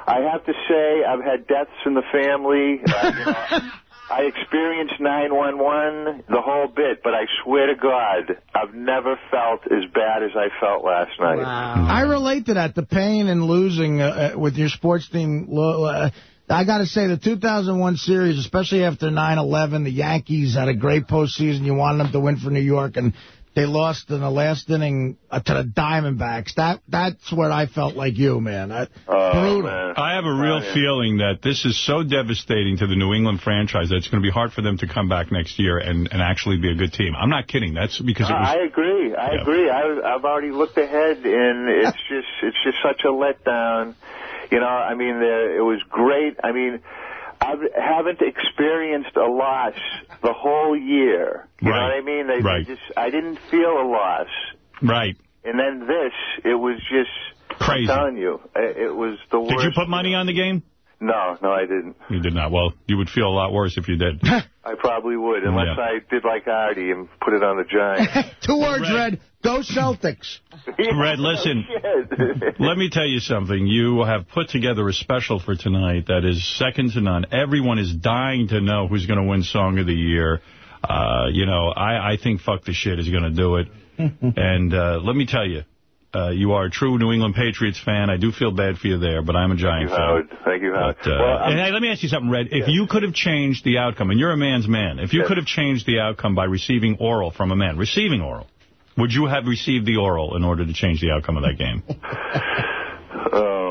S44: I have to say, I've had deaths in the family. *laughs* Uh, you know, I experienced 911, the whole bit, but I swear to God, I've never felt as bad as I felt last night.
S3: I relate to that, the pain and losing uh, uh, with your sports team. lo- Uh, I got to say, the 2001 series, especially after 9-11, the Yankees had a great postseason. You wanted them to win for New York, and they lost in the last inning uh, to the Diamondbacks. That That's where I felt like you, man. I, brutal.
S1: I have a real feeling that this is so devastating to the New England franchise that it's going to be hard for them to come back next year and, and actually be a good team. I'm not kidding. That's because it was...
S44: I agree. I
S1: Yeah.
S44: agree. I, I've already looked ahead, and it's *laughs* just it's just such a letdown. You know, I mean, the, it was great. I mean, I haven't experienced a loss the whole year. You know what I mean? They,
S1: Right.
S44: just I didn't feel a loss,
S1: Right.
S44: and then this, it was just
S1: Crazy.
S44: I'm telling you, it, it was the worst.
S1: Did you put money on the game?
S44: No, no, I didn't.
S1: You did not. Well, you would feel a lot worse if you did. *laughs*
S44: I probably would, unless
S1: Yeah.
S44: I did like Artie and put it on the Giants. *laughs*
S3: Two words, Red. Go Celtics.
S1: Red, listen. *laughs* Let me tell you something. You have put together a special for tonight that is second to none. Everyone is dying to know who's going to win Song of the Year. Uh, you know, I, I think Fuck the Shit is going to do it. and uh, let me tell you, uh, you are a true New England Patriots fan. I do feel bad for you there, but I'm a Giant fan.
S44: Howard. Thank you, Howard.
S1: But, uh,
S44: well,
S1: and hey, let me ask you something, Red. If you could have changed the outcome, and you're a man's man, if you
S44: Yes.
S1: could have changed the outcome by receiving oral from a man, receiving oral, would you have received the oral in order to change the outcome of that game?
S44: Oh *laughs* man,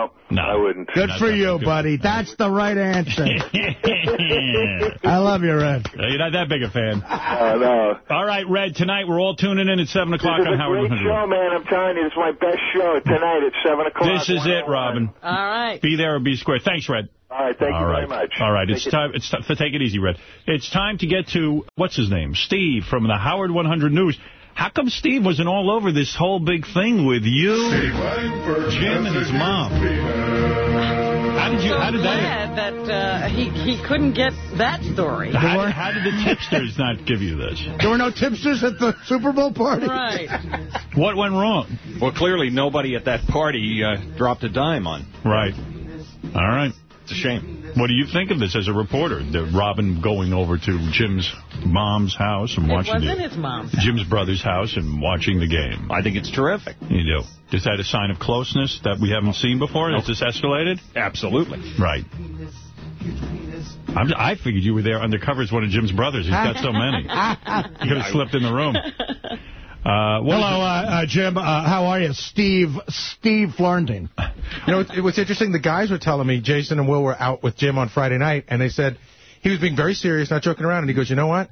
S44: no,
S1: no,
S44: I wouldn't.
S3: Good for you, buddy. That's the right answer. *laughs* I love you, Red.
S1: You're not that big a fan.
S44: Uh, no.
S1: All right, Red, tonight we're all tuning in at 7 o'clock on Howard 100.
S44: This
S1: o'clock
S44: is
S1: on
S44: a
S1: Howard
S44: great
S1: 100.
S44: show, man. I'm telling you, this is my best show tonight at 7 o'clock.
S1: This is it, Robin.
S2: All right.
S1: Be there or be square. Thanks, Red.
S44: All right, thank
S1: All
S44: you
S1: right.
S44: very much.
S1: All right,
S44: Take
S1: it's
S44: it-
S1: time. It's time. Take it easy, Red. It's time to get to what's his name, Steve from the Howard 100 News. How come Steve wasn't all over this whole big thing with you, Jim, and his mom? How did you?
S2: so
S1: How did that?
S2: glad that uh, he, he couldn't get that story.
S1: How, did- how did the tipsters not give you this?
S3: There were no tipsters at the Super Bowl party?
S2: Right.
S1: What went wrong?
S36: Well, clearly nobody at that party uh, dropped a dime on.
S1: Right. All right.
S36: It's a shame.
S1: What do you think of this as a reporter? The Robin going over to Jim's mom's house and
S2: It
S1: watching
S2: wasn't
S1: the,
S2: his mom's.
S1: Jim's brother's house and watching the game.
S36: I think it's terrific.
S1: You do. Is that a sign of closeness that we haven't seen before? Has this escalated?
S36: Absolutely.
S1: Right. I'm, I figured you were there undercover as one of Jim's brothers. He's got so many. *laughs* You could have slipped in the room. *laughs* Uh, what
S3: Hello, uh, uh, Jim. Uh, how are you? Steve Steve Florentine.
S12: You know, it, it was interesting. The guys were telling me, Jason and Will were out with Jim on Friday night, and they said he was being very serious, not joking around. And he goes, you know what?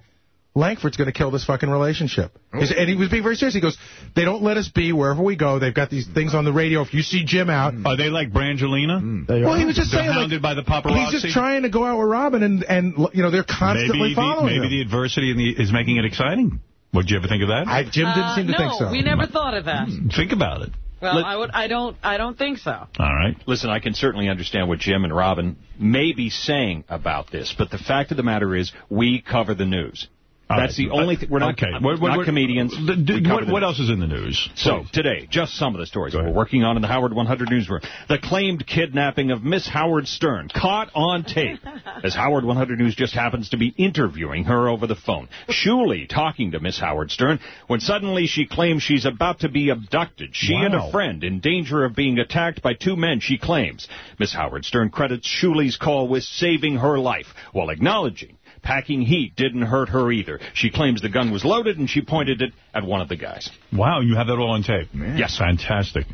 S12: Langford's going to kill this fucking relationship. He said- And he was being very serious. He goes, they don't let us be wherever we go. They've got these things on the radio. If you see Jim out.
S1: Are they like Brangelina?
S12: They Well, he was just
S1: They're
S12: saying, like,
S1: by the paparazzi?
S12: he's just trying to go out with Robin, and, and you know, they're constantly
S1: maybe the, maybe
S12: him.
S1: the adversity in the, is making it exciting. Would you ever think of that?
S12: I, Jim didn't
S2: Uh,
S12: seem to
S2: no,
S12: think so.
S2: we never thought of that.
S1: Think about it.
S2: Well,
S46: Let-
S2: I would. I don't. I don't think so.
S1: All right.
S46: Listen, I can certainly understand what Jim and Robin may be saying about this, but the fact of the matter is we cover the news.
S1: All
S46: That's
S1: right.
S46: the only uh, thing. We're not,
S1: Okay.
S46: I'm
S1: What- what-
S46: not comedians.
S1: the- the-
S46: We
S1: what- what else is in the news?
S46: So,
S1: Please.
S46: today, just some of the stories we're working on in the Howard 100 newsroom. The claimed kidnapping of Miss Howard Stern, caught on tape, *laughs* as Howard 100 News just happens to be interviewing her over the phone. Shuli talking to Miss Howard Stern, when suddenly she claims she's about to be abducted. She and a friend in danger of being attacked by two men, she claims. Miss Howard Stern credits Shuli's call with saving her life, while acknowledging Packing heat didn't hurt her either. She claims the gun was loaded and she pointed it at one of the guys.
S1: Wow, you have that all on tape.
S46: Yes.
S1: Fantastic.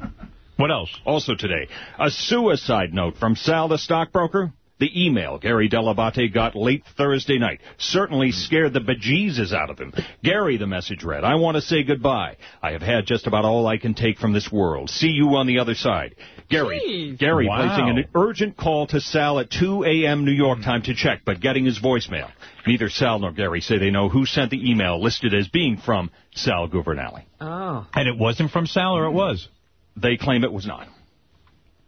S1: What else?
S46: Also today, a suicide note from Sal the stockbroker. The email Gary Dell'Abate got late Thursday night certainly hmm. scared the bejesus out of him. Gary, the message read, I want to say goodbye. I have had just about all I can take from this world. See you on the other side. Gary,
S2: Jeez.
S46: Gary
S1: Wow.
S46: placing an urgent call to Sal at 2 a.m. New York hmm. time to check, but getting his voicemail. Neither Sal nor Gary say they know who sent the email listed as being from Sal Governale.
S2: Oh.
S1: And it wasn't from Sal, or it hmm. was?
S46: They claim it was not.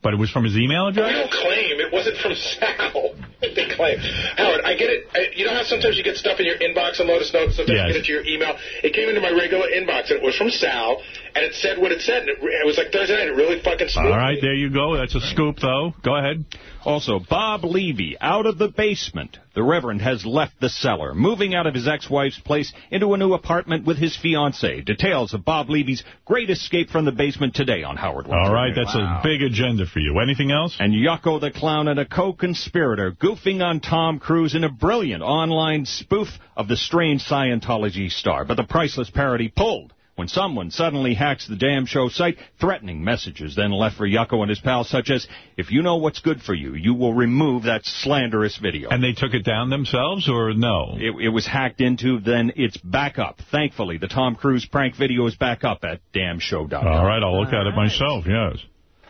S1: But it was from his email address?
S41: don't claim. It wasn't from Sal. *laughs* they claim. Howard, I get it. I, you know how sometimes you get stuff in your inbox and Lotus Notes? Sometimes
S1: Yes.
S41: you get it to your email. It came into my regular inbox, and it was from Sal, and it said what it said. And it, it was like Thursday night. It really fucking
S1: All right,
S41: me.
S1: there you go. That's a scoop, though. Go ahead.
S46: Also, Bob Levy, out of the basement. The Reverend has left the cellar, moving out of his ex-wife's place into a new apartment with his fiancée. Details of Bob Levy's great escape from the basement today on Howard 100.
S1: All right, that's a big agenda for you. Anything else?
S46: And Yucko the Clown and a co-conspirator goofing on Tom Cruise in a brilliant online spoof of the strange Scientology star. But the priceless parody pulled when someone suddenly hacks the damn show site, threatening messages then left for Yucko and his pals such as, if you know what's good for you, you will remove that slanderous video.
S1: And they took it down themselves, or no?
S46: It, it was hacked into, then it's back up. Thankfully, the Tom Cruise prank video is back up at damnshow.com.
S1: All right, I'll look at it myself, yes.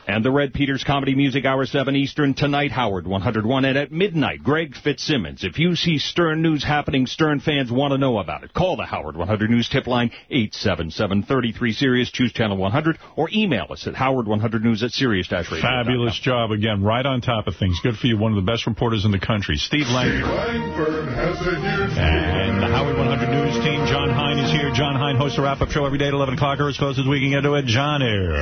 S46: And the Red Peters Comedy Music Hour 7 Eastern tonight, Howard 101. And at midnight, Greg Fitzsimmons. If you see Stern news happening, Stern fans want to know about it. Call the Howard 100 News tip line 877-33-SIRIUS. Choose channel 100 or email us at howard100news at sirius-radio.
S1: Fabulous job again, right on top of things. Good for you, one of the best reporters in the country. Steve Langford. And the Howard 100 News team, Jon Hein is here. Jon Hein hosts a wrap-up show every day at 11 o'clock or as close as we can get to it. Jon here.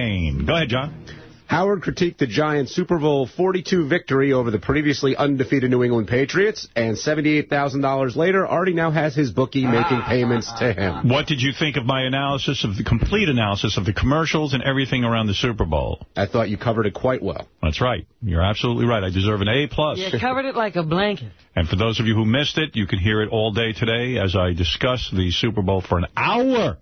S1: Hein. Go ahead, Jon.
S47: Howard critiqued the Giants' Super Bowl 42 victory over the previously undefeated New England Patriots, and $78,000 later, Artie now has his bookie making payments to him.
S1: What did you think of my analysis of the complete analysis of the commercials and everything around the Super Bowl?
S47: I thought you covered it quite well.
S1: That's right. You're absolutely right. I deserve an A+. plus.
S2: You covered it like a blanket.
S1: And for those of you who missed it, you can hear it all day today as I discuss the Super Bowl for an hour,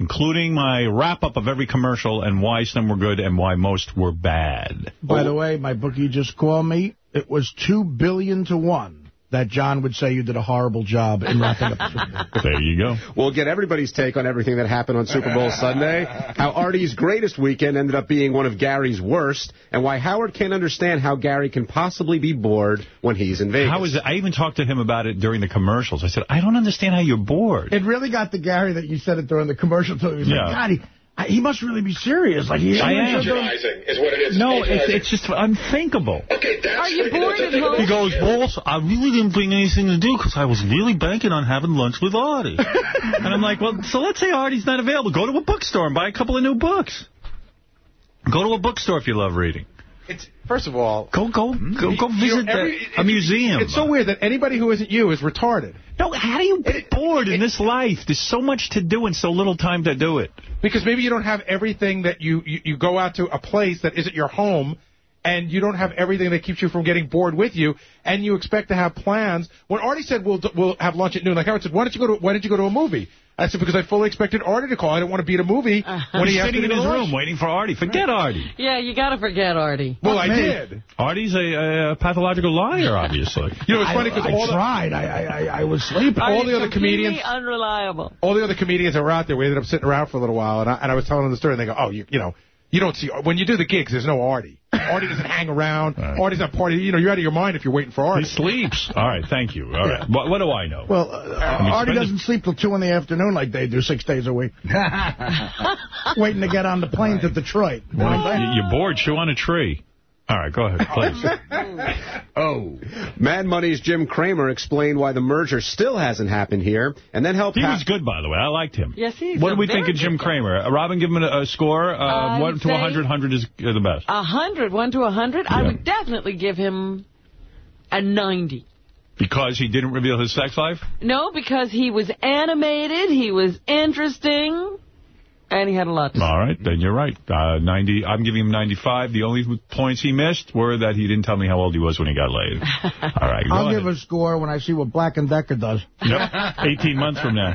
S1: including my wrap-up of every commercial and why some were good and why most were bad.
S3: By the way, my bookie just called me. It was two billion to one that Jon would say you did a horrible job in wrapping up the Super Bowl.
S1: There you go.
S47: We'll get everybody's take on everything that happened on Super Bowl Sunday, how Artie's greatest weekend ended up being one of Gary's worst, and why Howard can't understand how Gary can possibly be bored when he's in Vegas.
S1: How is it? I even talked to him about it during the commercials. I said, I don't understand how you're bored.
S3: It really got to Gary that you said it during the commercial, too. He was
S1: Yeah.
S3: like, God, he, must really be serious. Like he,
S1: I am.
S41: Patronizing is what it is.
S1: No, it's, it's just unthinkable.
S41: Okay, that's
S2: Are you bored at home?
S1: He goes,
S41: it.
S1: boss, I really didn't bring anything to do because I was really banking on having lunch with Artie. *laughs* and I'm like, well, so let's say Artie's not available. Go to a bookstore and buy a couple of new books. Go to a bookstore if you love reading.
S12: It's First of all...
S1: Go go hmm? go,
S12: go know,
S1: visit the- a museum.
S12: It's so weird that anybody who isn't you is retarded.
S1: No, how do you get bored in this life? There's so much to do and so little time to do it.
S12: Because maybe you don't have everything that you, you, you go out to a place that isn't your home, and you don't have everything that keeps you from getting bored with you, and you expect to have plans. When Artie said we'll we'll have lunch at noon, like Howard said, why don't you go to why don't you go to a movie? I said because I fully expected Artie to call. I didn't want to be at a movie uh-huh. when he
S1: He's
S12: has
S1: sitting
S12: to
S1: in his
S12: to
S1: room
S12: lunch.
S1: waiting for Artie. Forget Artie.
S2: Yeah, you got to forget Artie.
S12: Well, I
S3: Me.
S12: did.
S1: Artie's a, a pathological liar, obviously. *laughs*
S12: You know, it's funny because
S3: I
S12: all the,
S3: tried. I, I, I, I was sleeping.
S12: all the other
S2: completely
S12: comedians,
S2: unreliable.
S12: all the other comedians that were out there, we ended up sitting around for a little while, and I, and I was telling them the story, and they go, "Oh, you, you know, you don't see when you do the gigs, there's no Artie." *laughs* Artie doesn't hang around. Artie's not party. You know, you're out of your mind if you're waiting for Artie.
S1: He sleeps. All right, thank you. All right. What, what do I know?
S3: Well, uh, Artie doesn't sleep till 2 in the afternoon like they do six days a week. *laughs* Waiting to get on the plane to Detroit. You know what I'm saying?
S1: You- You're bored. Chew on a tree. All right, go ahead, please. *laughs*
S47: Oh. Mad Money's Jim Cramer explained why the merger still hasn't happened here, and then helped...
S1: He was good, by the way. I liked him.
S2: Yes, he's
S1: What do we think of Jim
S2: good guy.
S1: Cramer? Uh, Robin, give him a, a score. Uh, one to
S2: say-
S1: 100. 100 is uh, the best.
S2: A hundred, one to a hundred. I would definitely give him a 90.
S1: Because he didn't reveal his sex life?
S2: No, because he was animated, he was interesting, and he had a lot to say.
S1: All right, then you're right. Uh, 90. I'm giving him 95. The only points he missed were that he didn't tell me how old he was when he got laid. *laughs* All right, go
S3: I'll
S1: ahead.
S3: give a score when I see what Black and Decker does.
S1: Yep, 18 months from now.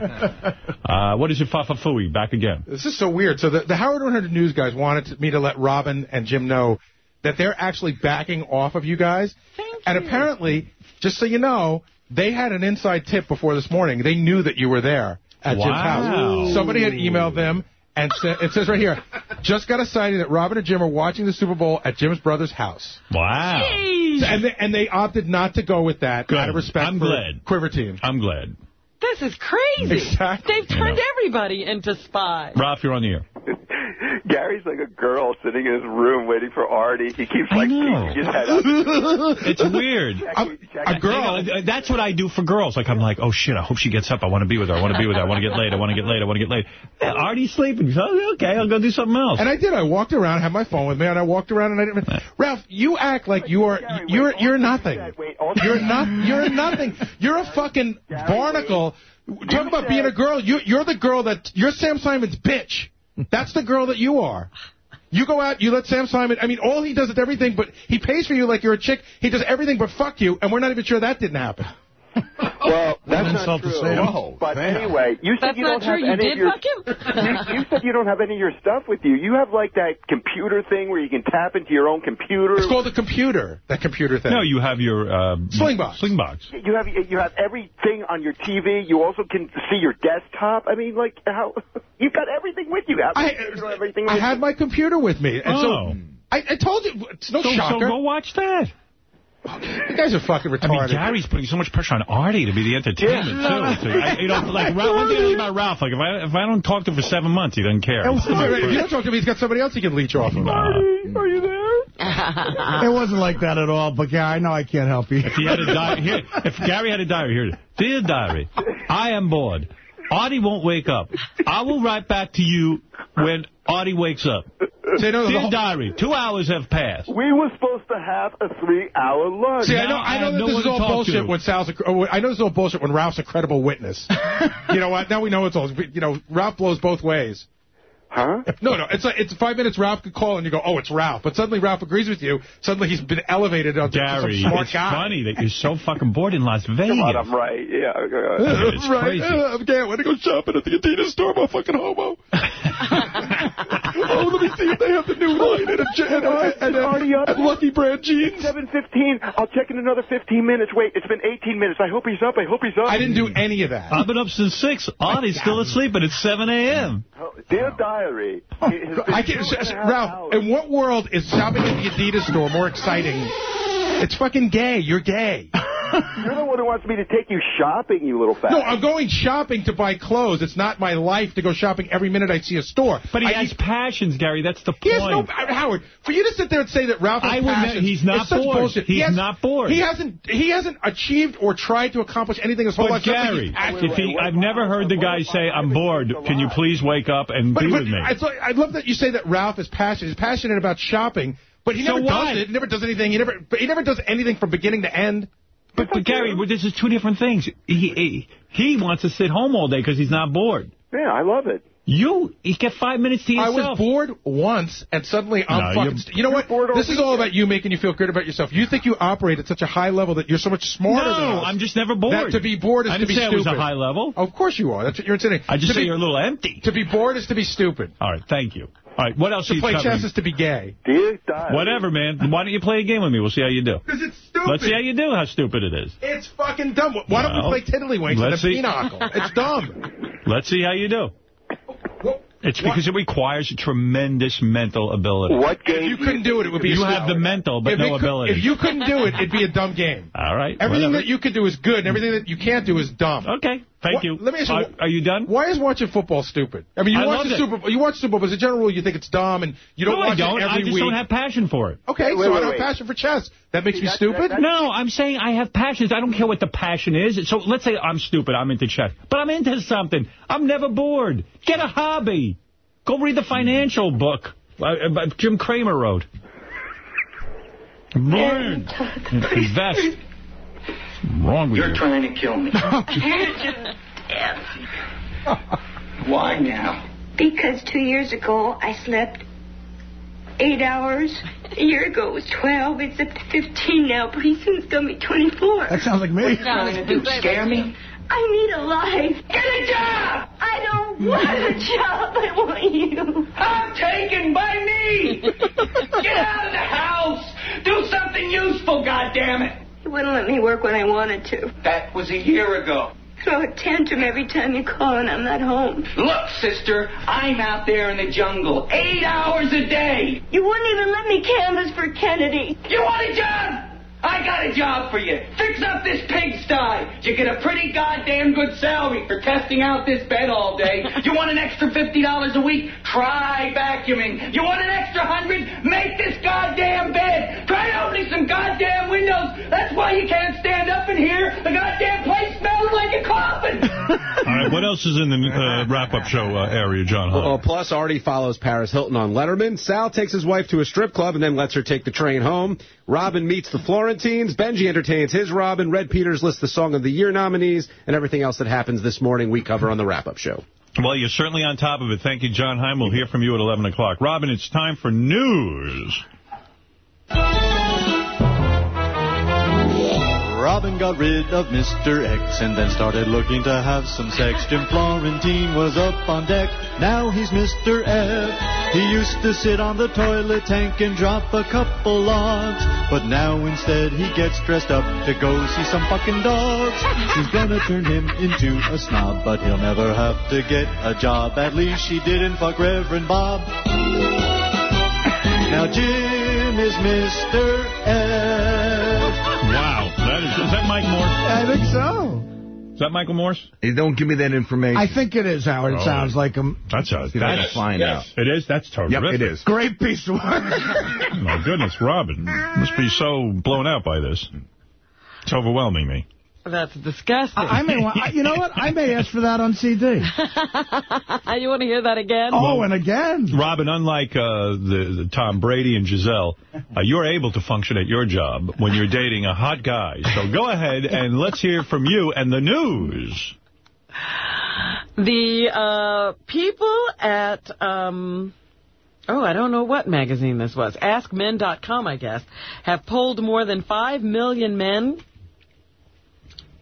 S1: Uh, what is your Fafafui? Back again.
S12: This is so weird. So the, the Howard 100 News guys wanted me to let Robin and Jim know that they're actually backing off of you guys. Thank and apparently, just so you know, they had an inside tip before this morning. They knew that you were there at Jim's
S1: Wow.
S12: house. Somebody had emailed them. And sa- it says right here, just got a sighting that Robin and Jim are watching the Super Bowl at Jim's brother's house.
S1: Wow.
S12: And they, and they opted not to go with that
S1: Good.
S12: out of respect
S1: I'm
S12: for
S1: glad.
S12: Quiver Team.
S1: I'm glad.
S2: This is crazy.
S12: Exactly.
S2: They've turned everybody into spies.
S1: Ralph, you're on the air. *laughs*
S35: Gary's like a girl sitting in his room waiting for Artie. He keeps like peeking his head out. *laughs*
S1: It's weird.
S35: A
S1: girl. that's what I do for girls. Like, I'm like, oh, shit, I hope she gets up. I want to be with her. I want to be with her. I want to get laid. I want to get laid. I want to get laid. Yeah, Artie's sleeping. So, oh, okay, I'll go do something else.
S12: And I did. I walked around, had my phone with me, and I walked around, and I didn't. Ralph, you act like you are. You're you're nothing. You're not. You're nothing. You're a fucking barnacle. Talk about being a girl. You you're the girl that you're Sam Simon's bitch. That's the girl that you are. You go out, you let Sam Simon, I mean, all he does is everything, but he pays for you like you're a chick. He does everything but fuck you, and we're not even sure that didn't happen. *laughs*
S35: Well, that's
S3: insult
S35: not
S3: to
S35: true.
S3: say. Whoa,
S35: but
S3: damn.
S35: anyway, you said
S2: That's
S35: you don't have.
S2: You
S35: any of your.
S2: fuck him? *laughs*
S35: you, you said you don't have any of your stuff with you. You have like that computer thing where you can tap into your own computer.
S12: It's called a computer. That computer thing.
S1: No, you have your... Uh,
S12: Slingbox.
S1: Slingbox.
S35: You have you have everything on your TV. You also can see your desktop. I mean, like how *laughs* you've got everything with you. How
S12: I,
S35: you don't have everything
S12: I had
S35: you?
S12: my computer with me, and
S1: Oh.
S12: so I, I told you it's no
S1: So, so
S12: shocker.
S1: go watch that.
S12: You guys are fucking retarded.
S1: I mean, Gary's putting so much pressure on Artie to be the entertainment, too. It's like, I, you know, like, Ralph, one thing I think about Ralph, like, if I, if I don't talk to him for seven months, he doesn't care.
S12: Hey,
S1: He's
S12: wait, wait, if you don't talk to me, he's got somebody else he can leech off of.
S35: Artie, Are you there?
S3: It wasn't like that at all, but yeah, I know I can't help you.
S1: If he had a diary, here, if Gary had a diary, here, it is. dear diary, I am bored. Artie won't wake up. I will write back to you when Artie wakes up.
S12: See, I know the
S1: Dear
S12: whole-
S1: diary, two hours have passed.
S35: We were supposed to have a three-hour lunch.
S12: See, I know,
S1: Now
S12: I
S1: I
S12: know
S1: have
S12: that
S1: no
S12: this is all bullshit
S1: to.
S12: when Sal's. A, oh, I know this is all bullshit when Ralph's a credible witness. *laughs* you know what? Now we know it's all. You know, Ralph blows both ways.
S35: Huh? *laughs*
S12: No, no. It's like it's five minutes. Ralph could call and you go, "Oh, it's Ralph." But suddenly Ralph agrees with you. Suddenly he's been elevated onto
S1: Gary,
S12: some smart
S1: it's
S12: guy.
S1: funny that you're so *laughs* fucking bored in Las Vegas.
S35: But I'm right. Yeah.
S1: It's
S12: right.
S1: crazy.
S12: Uh, okay, I want to go shopping at the Adidas store. I'm a fucking homo. *laughs* oh, let me see if they have the new line and, a, and, a, and, a, and Lucky Brand jeans.
S35: Seven fifteen. I'll check in another fifteen minutes. Wait, it's been eighteen minutes. I hope he's up. I hope he's up.
S12: I didn't do any of that.
S1: I've been up since 6. Artie's still asleep, and it's 7 a.m.
S35: Oh, Dear diary. it oh,
S12: I can,
S35: two and a half
S12: Ralph,
S35: hours.
S12: in what world is shopping at the Adidas store more exciting? It's fucking gay. You're gay.
S35: You're the one who wants me to take you shopping, you little fat.
S12: No, I'm going shopping to buy clothes. It's not my life to go shopping every minute I see a store.
S1: But he
S12: I
S1: has passions, Gary. That's the
S12: He has
S1: point.
S12: no Howard. For you to sit there and say that Ralph has
S1: I Would, he's not
S12: is such
S1: bored.
S12: bullshit.
S1: He's
S12: He has-
S1: not bored.
S12: He hasn't. He hasn't achieved or tried to accomplish anything his whole
S1: But
S12: life. except for
S1: Gary,
S12: he's passionate.
S1: if he, I've never heard the guy say, I'm bored. Can you please wake up and
S12: But,
S1: be
S12: but
S1: with me?
S12: I, thought- I love that you say that Ralph is passionate. He's passionate about shopping, but he
S1: So
S12: never
S1: what?
S12: does it. He never does anything. He never. But he never does anything from beginning to end.
S1: But, but Gary, well, this is two different things. He he, he wants to sit home all day because he's not bored.
S35: Yeah, I love it.
S1: You, you get five minutes to
S12: I was bored once, and suddenly I'm
S1: No,
S12: fucking.
S1: you're-
S12: st- you know what? This is all about you making you feel good about yourself. You think you operate at such a high level that you're so much smarter than
S1: No,
S12: us.
S1: I'm just never bored.
S12: That to be bored is to be stupid.
S1: I didn't say
S12: stupid.
S1: I was a high level.
S12: Of course you are. That's what you're insinuating.
S1: I just
S12: to
S1: say
S12: be,
S1: you're a little empty.
S12: To be bored is to be stupid.
S1: All right, thank you. All right, what else
S12: To
S1: you
S12: play
S1: covering?
S12: chess is to be gay.
S35: Dear diary.
S1: Whatever, man. Why don't you play a game with me? We'll see how you do.
S12: Because it's stupid.
S1: Let's see how you do, how stupid it is.
S12: It's fucking dumb. Why don't
S1: Well,
S12: we play Tiddlywinks and
S1: let's
S12: a
S1: see.
S12: Pinochle? It's dumb. *laughs*
S1: Let's see how you do. It's because it requires a tremendous mental ability.
S35: What
S12: If you couldn't do it, it would be
S1: You
S12: a
S1: have the mental, but
S12: if
S1: no
S12: it could-
S1: ability.
S12: If you couldn't do it, it'd be a dumb game. *laughs*
S1: All right.
S12: Everything
S1: whatever.
S12: that you could do is good, and everything that you can't do is dumb.
S1: Okay, thank
S12: What-
S1: you.
S12: Let me ask you,
S1: Are, are you done?
S12: why is watching football stupid? I mean, you
S1: I
S12: watch
S1: loved
S12: the
S1: it.
S12: Super Bowl. You watch Super Bowl, but as a general rule, you think it's dumb, and you don't
S1: no, I
S12: watch
S1: don't.
S12: it every week.
S1: I just
S12: week.
S1: don't have passion for it.
S12: Okay,
S35: Wait,
S12: so
S35: wait,
S12: I don't have passion for chess. That makes me stupid.
S1: No, I'm saying I have passions. I don't care what the passion is. So let's say I'm stupid. I'm into chess. But I'm into something. I'm never bored. Get a hobby. Go read the financial book uh, uh, Jim Cramer wrote. Learn. Invest. What's wrong with
S40: You're
S1: you?
S40: trying to kill me. *laughs* *laughs* Why now?
S48: Because two years ago I slept eight hours. A year ago it was 12. It's up to 15 now. Pretty soon it's going to be 24.
S3: That sounds like me.
S40: trying to do? Scare me?
S48: I need a life. Get a job! I don't want a job. I want you.
S40: I'm taken by me! *laughs* Get out of the house! Do something useful, goddammit!
S48: You wouldn't let me work when I wanted to.
S40: That was a year ago.
S48: Throw a tantrum every time you call and I'm not home.
S40: Look, sister, I'm out there in the jungle eight hours a day.
S48: You wouldn't even let me canvass for Kennedy.
S40: You want a job? I got a job for you. Fix up this pigsty. You get a pretty goddamn good salary for testing out this bed all day. You want an extra $50 a week? Try vacuuming. You want an extra hundred? Make this goddamn bed. Try opening some goddamn windows. That's why you can't stand up in here. The goddamn place smells like a coffin. *laughs*
S1: All right, what else is in the uh, wrap-up show uh, area, Jon? Hunt?
S47: Oh, plus, Artie follows Paris Hilton on Letterman. Sal takes his wife to a strip club and then lets her take the train home. Robin meets the Florentines. Benji entertains his Robin. Red Peters lists the Song of the Year nominees. And everything else that happens this morning we cover on the wrap-up show.
S1: Well, you're certainly on top of it. Thank you, Jon Hein. We'll hear from you at 11 o'clock. Robin, it's time for news.
S49: Robin got rid of Mr. X and then started looking to have some sex. Jim Florentine was up on deck. Now he's Mr. F. He used to sit on the toilet tank and drop a couple logs. But now instead he gets dressed up to go see some fucking dogs. She's gonna turn him into a snob, but he'll never have to get a job. At least she didn't fuck Reverend Bob. Now Jim is Mr. F.
S1: Wow. That is, is that Mike Morse?
S3: I think so.
S1: Is that Michael Morse?
S33: Hey, don't give me that information.
S3: I think it is, Howard. It
S1: Oh.
S3: sounds like him.
S1: That's a,
S33: See,
S1: that's
S33: that's find out.
S1: It is? That's terrific.
S33: Yep, it is.
S3: Great piece of work. *laughs*
S1: My goodness, Robin must be so blown out by this. It's overwhelming me.
S2: That's disgusting.
S3: I, I may want, I- you know what? I may ask for that on CD. *laughs*
S2: you want to hear that again?
S3: Oh, and again.
S1: Robin, unlike uh, the, the Tom Brady and Gisele, uh, you're able to function at your job when you're dating a hot guy. So go ahead and let's hear from you and the news.
S2: The uh, people at, um, oh, I don't know what magazine this was, AskMen.com, I guess, have polled more than 5 million men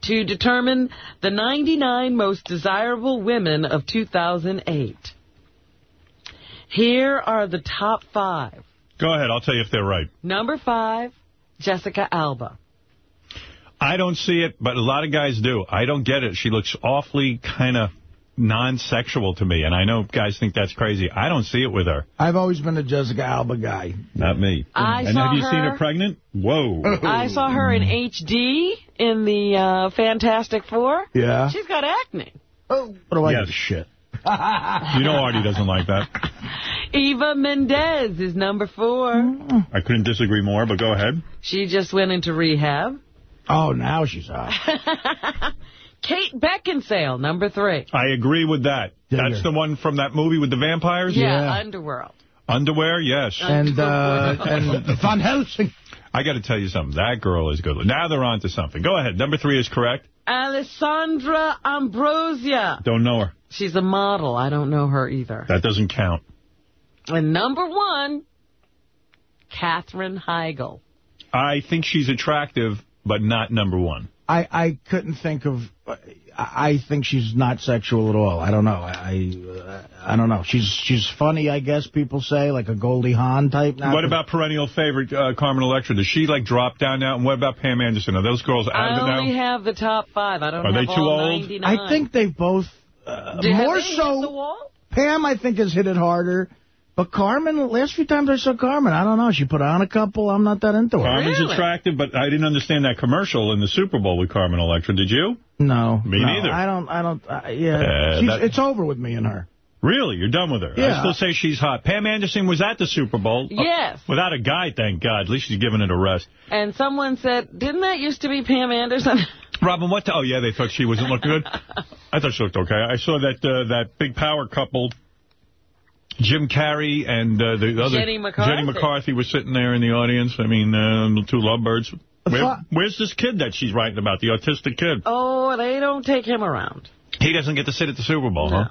S2: to determine the 99 most desirable women of 2008. Here are the top five.
S1: Go ahead. I'll tell you if they're right.
S2: Number five, Jessica Alba.
S1: I don't see it, but a lot of guys do. I don't get it. She looks awfully kind of non-sexual to me, and I know guys think that's crazy. I don't see it with her.
S3: I've always been a Jessica Alba guy.
S1: Not me.
S2: I
S1: and
S2: saw
S1: have you
S2: her-
S1: seen her pregnant? Whoa.
S2: I saw her in HD in the uh, Fantastic Four.
S3: Yeah.
S2: She's got acne.
S3: Oh, what do I
S1: Yes.
S3: give shit?
S1: You know Artie doesn't like that. *laughs*
S2: Eva Mendes is number four.
S1: I couldn't disagree more, but go ahead.
S2: She just went into rehab.
S3: Oh, now she's out. *laughs*
S2: Kate Beckinsale, number three.
S1: I agree with that. That's the one from that movie with the vampires?
S2: Yeah, Underworld.
S1: Underwear, yes.
S3: And, uh, *laughs* and Van Helsing.
S1: I got to tell you something. That girl is good. Now they're on to something. Go ahead. Number three is correct.
S2: Alessandra Ambrosio.
S1: Don't know her.
S2: She's a model. I don't know her either.
S1: That doesn't count.
S2: And number one, Katherine Heigl.
S1: I think she's attractive, but not number one.
S3: I, I couldn't think of... I I think she's not sexual at all. I don't know. I uh, I don't know. She's she's funny, I guess people say, like a Goldie Hawn type. Not
S1: what about perennial favorite uh, Carmen Electra? Does she, like, drop down now? And what about Pam Anderson? Are those girls out
S2: I
S1: of it now?
S2: I only
S1: now?
S2: have the top five. I don't
S1: know.
S2: Are
S1: they too old?
S2: 99.
S3: I think they've both... Uh,
S2: have
S3: more
S2: they
S3: so...
S2: the wall?
S3: Pam, I think, has hit it harder. But Carmen, last few times I saw Carmen, I don't know. She put on a couple. I'm not that into her.
S1: Carmen's attractive, but I didn't understand that commercial in the Super Bowl with Carmen Electra. Did you?
S3: No.
S1: Me
S3: no,
S1: neither.
S3: I don't, I don't, uh, yeah.
S1: Uh,
S3: She's-
S1: that-
S3: it's over with me and her.
S1: Really? You're done with her? I
S3: Yeah.
S1: still say she's hot. Pam Anderson was at the Super Bowl.
S2: Yes.
S1: Without a guy, thank God. At least she's giving it a rest.
S2: And someone said, didn't that used to be Pam Anderson? *laughs*
S1: Robin, what? The, oh, yeah, they thought she wasn't looking good? *laughs* I thought she looked okay. I saw that uh, that big power couple, Jim Carrey and uh, the other...
S2: Jenny McCarthy.
S1: Jenny McCarthy was sitting there in the audience. I mean, uh, the two lovebirds. Where, where's this kid that she's writing about, the autistic kid?
S2: oh, they don't take him around.
S1: He doesn't get to sit at the Super Bowl, huh?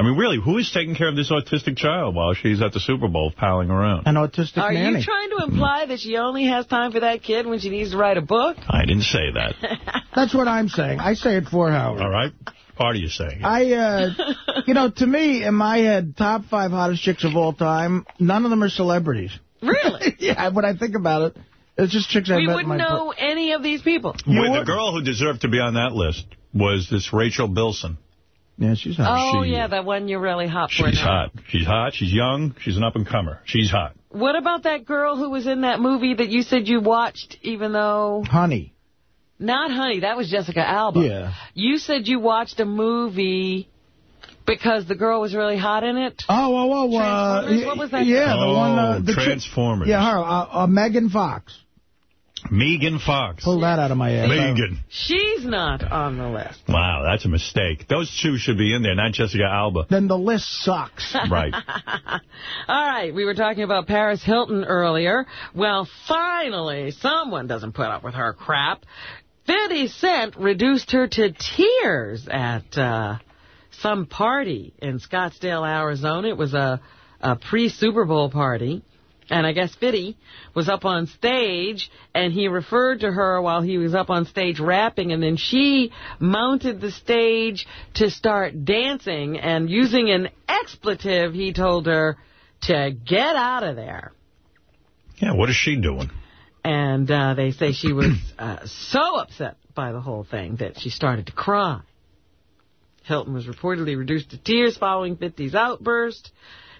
S1: I mean, really, who is taking care of this autistic child while she's at the Super Bowl palling around?
S3: An autistic
S2: Are
S3: nanny.
S2: you trying to imply that she only has time for that kid when she needs to write a book?
S1: I didn't say that. *laughs*
S3: That's what I'm saying. I say it for Howard.
S1: All right? Part of you saying.
S3: I, uh, *laughs* you know, to me, in my head, top five hottest chicks of all time, none of them are celebrities.
S2: Really? *laughs*
S3: yeah, when I think about it, it's just chicks I
S2: we
S3: met in
S2: wouldn't
S3: my...
S2: know any of these people.
S1: Well, the girl who deserved to be on that list was this Rachel Bilson.
S3: Yeah, she's
S2: Oh,
S1: She-
S2: yeah, that one you're really hot for
S1: She's
S2: now.
S1: hot. She's hot. She's young. She's an up-and-comer. She's hot.
S2: What about that girl who was in that movie that you said you watched, even though...
S3: Honey.
S2: Not Honey, that was Jessica Alba.
S3: Yeah.
S2: You said you watched a movie because the girl was really hot in it?
S3: Oh, oh, oh. Uh,
S2: Transformers? What was that?
S3: Yeah,
S1: Oh,
S3: the one... Uh, the chick-
S1: Transformers.
S3: Yeah, her. Uh, uh, Megan Fox.
S1: Megan Fox.
S3: Pull that out of my ass.
S1: Megan.
S2: She's not on the list.
S1: Wow, that's a mistake. Those two should be in there, not Jessica Alba.
S3: Then the list sucks. *laughs* *laughs*
S1: Right.
S2: All right, we were talking about Paris Hilton earlier. Well, finally, someone doesn't put up with her crap. 50 Cent reduced her to tears at uh, some party in Scottsdale, Arizona. It was a, a pre-Super Bowl party. And I guess 50 was up on stage, and he referred to her while he was up on stage rapping, and then she mounted the stage to start dancing, and using an expletive, he told her to get out of there.
S1: Yeah, what is she doing?
S2: And uh, they say she was *clears throat* uh, so upset by the whole thing that she started to cry. Hilton was reportedly reduced to tears following 50's outburst.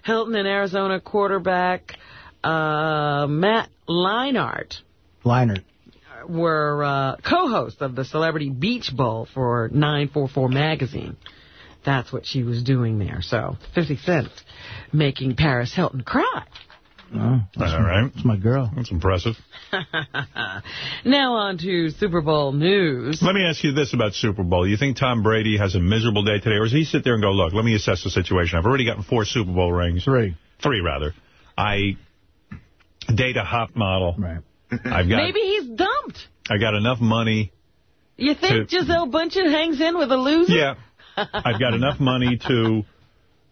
S2: Hilton and Arizona quarterback uh, Matt Leinart
S3: Liner.
S2: were uh, co-hosts of the Celebrity Beach Bowl for 944 magazine. That's what she was doing there. So 50 Cent making Paris Hilton cry.
S3: Oh, that's
S1: All right.
S3: That's my girl.
S1: That's impressive. *laughs*
S2: now on to Super Bowl news.
S1: Let me ask you this about Super Bowl. You think Tom Brady has a miserable day today, or does he sit there and go, look, let me assess the situation. I've already gotten four Super Bowl rings.
S3: Three.
S1: Three, rather. I date a hot model.
S3: Right.
S1: I've got,
S2: Maybe he's dumped.
S1: I got enough money.
S2: You think
S1: To-
S2: Gisele Bündchen hangs in with a loser?
S1: Yeah. I've got enough money to,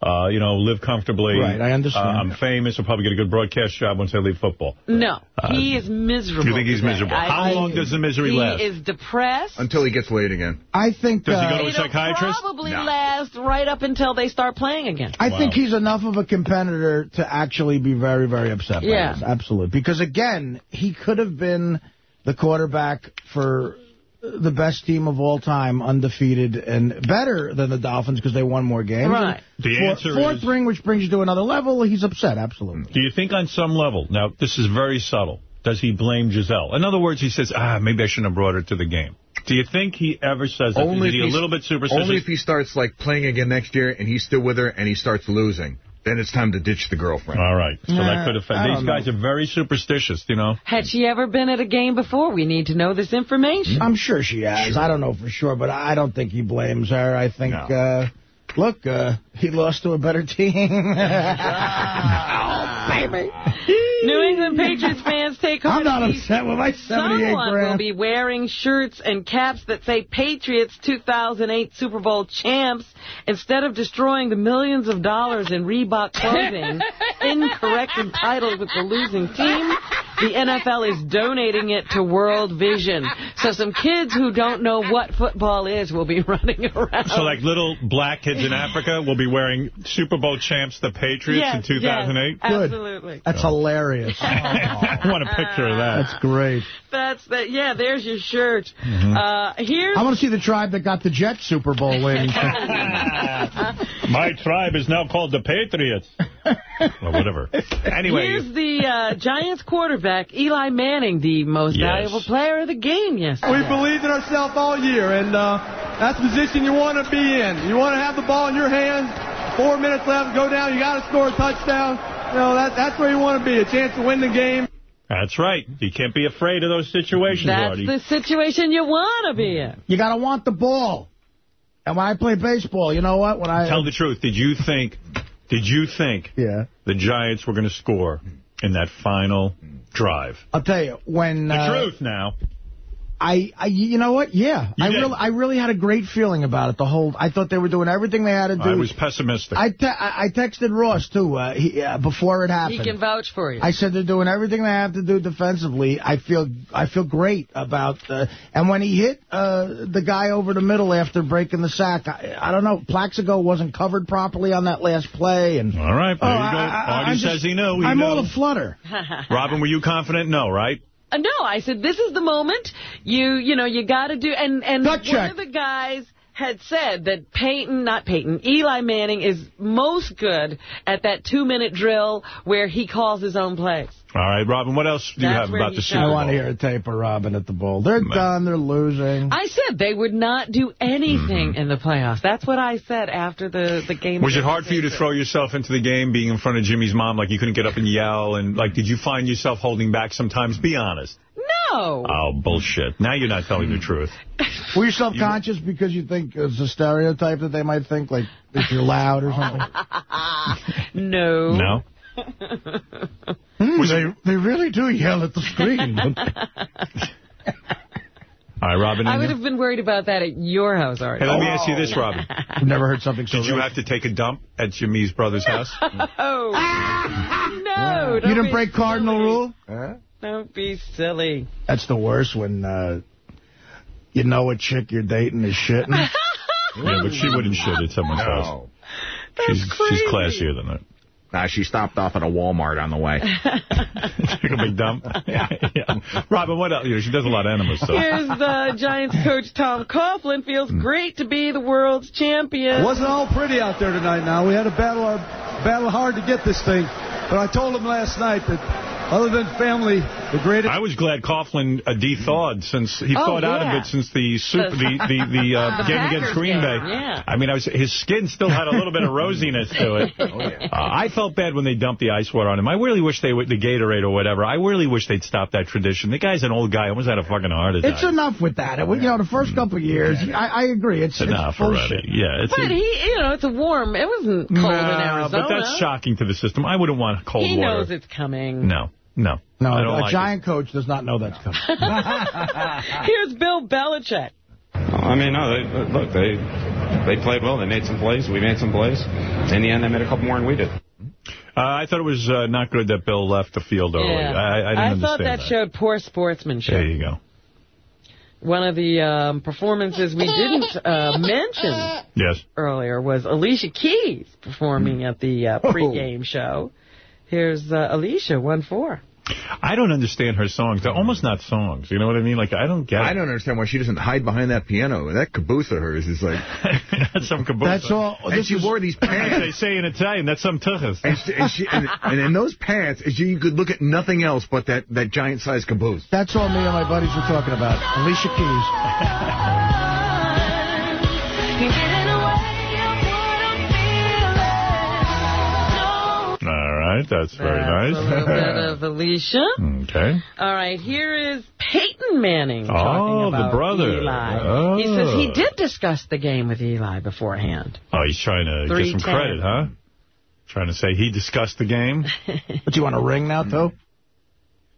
S1: uh, you know, live comfortably.
S3: Right, I understand.
S1: Uh, I'm famous. I'll probably get a good broadcast job once I leave football.
S2: No,
S1: Uh,
S2: he is miserable.
S1: you think he's
S2: today.
S1: miserable?
S2: I-
S1: How
S2: I-
S1: long does the misery
S2: he
S1: last?
S2: He is depressed.
S33: Until he gets laid again.
S3: I think...
S1: Does he go to a psychiatrist?
S2: probably last right up until they start playing again.
S3: I think he's enough of a competitor to actually be very, very upset by
S2: Yeah.
S3: this. Absolutely. Because, again, he could have been the quarterback for the best team of all time, undefeated, and better than the Dolphins because they won more games.
S2: Right.
S1: The
S3: Four-
S1: answer
S3: fourth
S1: is-
S3: ring, which brings you to another level, he's upset, absolutely.
S1: Do you think on some level, now this is very subtle, does he blame Gisele? In other words, he says, ah, maybe I shouldn't have brought her to the game. Do you think he ever says that?
S33: Only
S1: is he
S33: if
S1: a little bit superstitious?
S33: Only if he starts like playing again next year and he's still with her and he starts losing. Then it's time to ditch the girlfriend.
S1: All right. So
S2: Nah,
S1: that could affect.
S2: don't
S1: These guys are very superstitious, you know.
S2: Had she ever been at a game before? We need to know this information.
S3: I'm sure she has. I don't know for sure, but I don't think he blames her. I think, uh, look, uh, he lost to a better *laughs* team. oh, *laughs* *laughs* baby.
S2: New England Patriots fans take home.
S3: I'm not upset with my 78
S2: Someone
S3: grand.
S2: will be wearing shirts and caps that say Patriots 2008 Super Bowl champs instead of destroying the millions of dollars in Reebok clothing *laughs* incorrectly titled with the losing team. The NFL is donating it to World Vision. So some kids who don't know what football is will be *laughs* running around.
S1: So like little black kids in Africa will be wearing Super Bowl champs, the Patriots
S2: Yes,
S1: in 2008?
S2: yes, absolutely.
S3: That's hilarious. *laughs*
S1: I want a picture of that.
S3: That's great.
S2: That's that. Yeah, there's your shirt.
S1: Mm-hmm.
S2: Uh, here's
S3: I want to see the tribe that got the Jets Super Bowl win. *laughs* *laughs*
S1: My tribe is now called the Patriots. or whatever. Anyway.
S2: Here's the uh, Giants quarterback, Eli Manning, the most
S1: Yes.
S2: valuable player of the game yesterday.
S50: We believed in ourselves all year, and uh, that's the position you want to be in. You want to have the ball in your hands. Four minutes left, go down. You got to score a touchdown. You know that that's where you want to be. A chance to win the game.
S1: That's right. You can't be afraid of those situations,
S2: That's
S1: Artie.
S2: the situation you want to be in.
S3: You got to want the ball. And when I play baseball, you know what? When I
S1: Tell the truth. Did you think, did you think
S3: yeah.
S1: the Giants were going to score in that final drive?
S3: I'll tell you, when...
S1: The
S3: uh,
S1: truth now.
S3: I, I, you know what? Yeah,
S1: You
S3: I
S1: did.
S3: really, I really had a great feeling about it. The whole, I thought they were doing everything they had to do.
S1: I was pessimistic.
S3: I, te I I texted Ross too uh, he, uh, before it happened.
S2: He can vouch for you.
S3: I said they're doing everything they have to do defensively. I feel I feel great about uh, and when he hit uh, the guy over the middle after breaking the sack, I, I don't know, Plaxico wasn't covered properly on that last play. And
S1: All right, there
S3: Oh,
S1: you go.
S3: I- I-
S1: Artie
S3: I'm
S1: says
S3: just-
S1: he knew. He
S3: I'm
S1: knew.
S3: all aflutter. *laughs* *laughs*
S1: Robin, were you confident? No, right?
S2: Uh, no, I said this is the moment. You you know you got to do and and one
S3: check.
S2: of the guys had said that Peyton, not Peyton, Eli Manning is most good at that two-minute drill where he calls his own plays.
S1: All right, Robin, what else do you have about
S2: he
S1: the
S2: shone.
S1: Super
S3: I want to hear a tape of Robin at the bowl. They're done. They're losing.
S2: I said they would not do anything mm-hmm. in the playoffs. That's what I said after the, the game.
S1: Was it hard for you to throw yourself into the game, being in front of Jimmy's mom, like you couldn't get up and yell, and like did you find yourself holding back sometimes? Be honest.
S2: No.
S1: Oh, bullshit. Now you're not telling the truth. *laughs*
S3: Were you self-conscious because you think it's a stereotype that they might think, like, if you're loud or something? *laughs*
S2: no.
S1: No? *laughs*
S3: Hmm, they, they really do yell at the screen. don't? *laughs*
S1: All right, Robin.
S2: I would
S1: anything?
S2: have been worried about that at your house, Artie.
S1: Hey, let me ask you this, Robin.
S3: I've never heard something so
S1: Did you
S3: rich.
S1: have to take a dump at Jimmy's brother's house?
S2: Oh. *laughs* no.
S3: You
S2: don't
S3: didn't
S2: be
S3: break cardinal
S2: silly.
S3: rule?
S2: Don't be silly.
S3: That's the worst when uh, you know a chick you're dating is shitting. *laughs*
S1: yeah, but she wouldn't shit at someone's house. She's, she's classier than that.
S33: Nah, she stopped off at a Walmart on the way.
S1: Take a big dump. yeah. yeah. *laughs* Robin, what else? You know, she does a lot of animals stuff.
S2: Here's the *laughs* Giants coach Tom Coughlin. Feels mm. great to be the world's champion.
S50: It wasn't all pretty out there tonight now. We had to battle, our, battle hard to get this thing. But I told him last night that other than family, the greatest...
S1: I was glad Coughlin uh, de-thawed since he
S2: Oh,
S1: thawed out
S2: yeah.
S1: of it since the super, the the, the, uh, *laughs*
S2: The
S1: game
S2: Packers
S1: against Green
S2: game,
S1: Bay.
S2: yeah.
S1: I mean, I was his skin still had a little bit of *laughs* rosiness to it. Oh Uh, I felt bad when they dumped the ice water on him. I really wish they would the Gatorade or whatever. I really wish they'd stop that tradition. The guy's an old guy. I almost had a fucking heart attack.
S3: It's enough with that. It, you know, the first couple of years, I, I agree. It's,
S1: It's enough
S3: it's bullshit.
S1: already. Yeah, it's
S2: But he, you know, it's a warm. It wasn't cold in
S1: Nah,
S2: Arizona.
S1: but that's shocking to the system. I wouldn't want cold
S2: he
S1: water.
S2: knows it's coming.
S1: No, no.
S3: No,
S1: I don't
S3: a
S1: like
S3: giant coach does not know that's coming. *laughs*
S2: Here's Bill Belichick.
S51: I mean, no, they, look, they they played well. They made some plays. We made some plays. In the end, they made a couple more than we did.
S1: Uh, I thought it was uh, not good that Bill left the field early.
S2: Yeah.
S1: I, I didn't
S2: thought
S1: understand
S2: that, that showed poor sportsmanship.
S1: There you go.
S2: One of the um, performances we didn't uh, mention
S1: Yes.
S2: earlier was Alicia Keys performing at the uh, pregame show. Here's uh, Alicia, 1-4.
S1: I don't understand her songs. They're almost not songs. You know what I mean? Like, I don't get
S33: I
S1: it.
S33: don't understand why she doesn't hide behind that piano. That caboose of hers is like... *laughs*
S1: that's some caboose.
S3: That's all.
S33: And
S3: This
S33: she
S3: is,
S33: wore these *laughs*
S1: As
S33: pants.
S1: they say in Italian, that's some tuchus.
S33: And, she, and, she, and, and in those pants, she, you could look at nothing else but that, that giant-sized caboose.
S3: that's all me and my buddies were talking about. Alicia Keys. *laughs*
S1: right, that's very
S2: That's a little bit
S1: nice. *laughs*
S2: of Alicia.
S1: okay.
S2: All right, here is Peyton Manning
S1: Oh,
S2: talking
S1: the
S2: about
S1: brother.
S2: Eli. Oh. He says he
S1: Oh.
S2: did discuss the game with Eli beforehand.
S1: Oh, he's trying to get some
S2: 310.
S1: credit, huh? Trying to say he discussed the game. *laughs*
S3: But you want a ring now, too?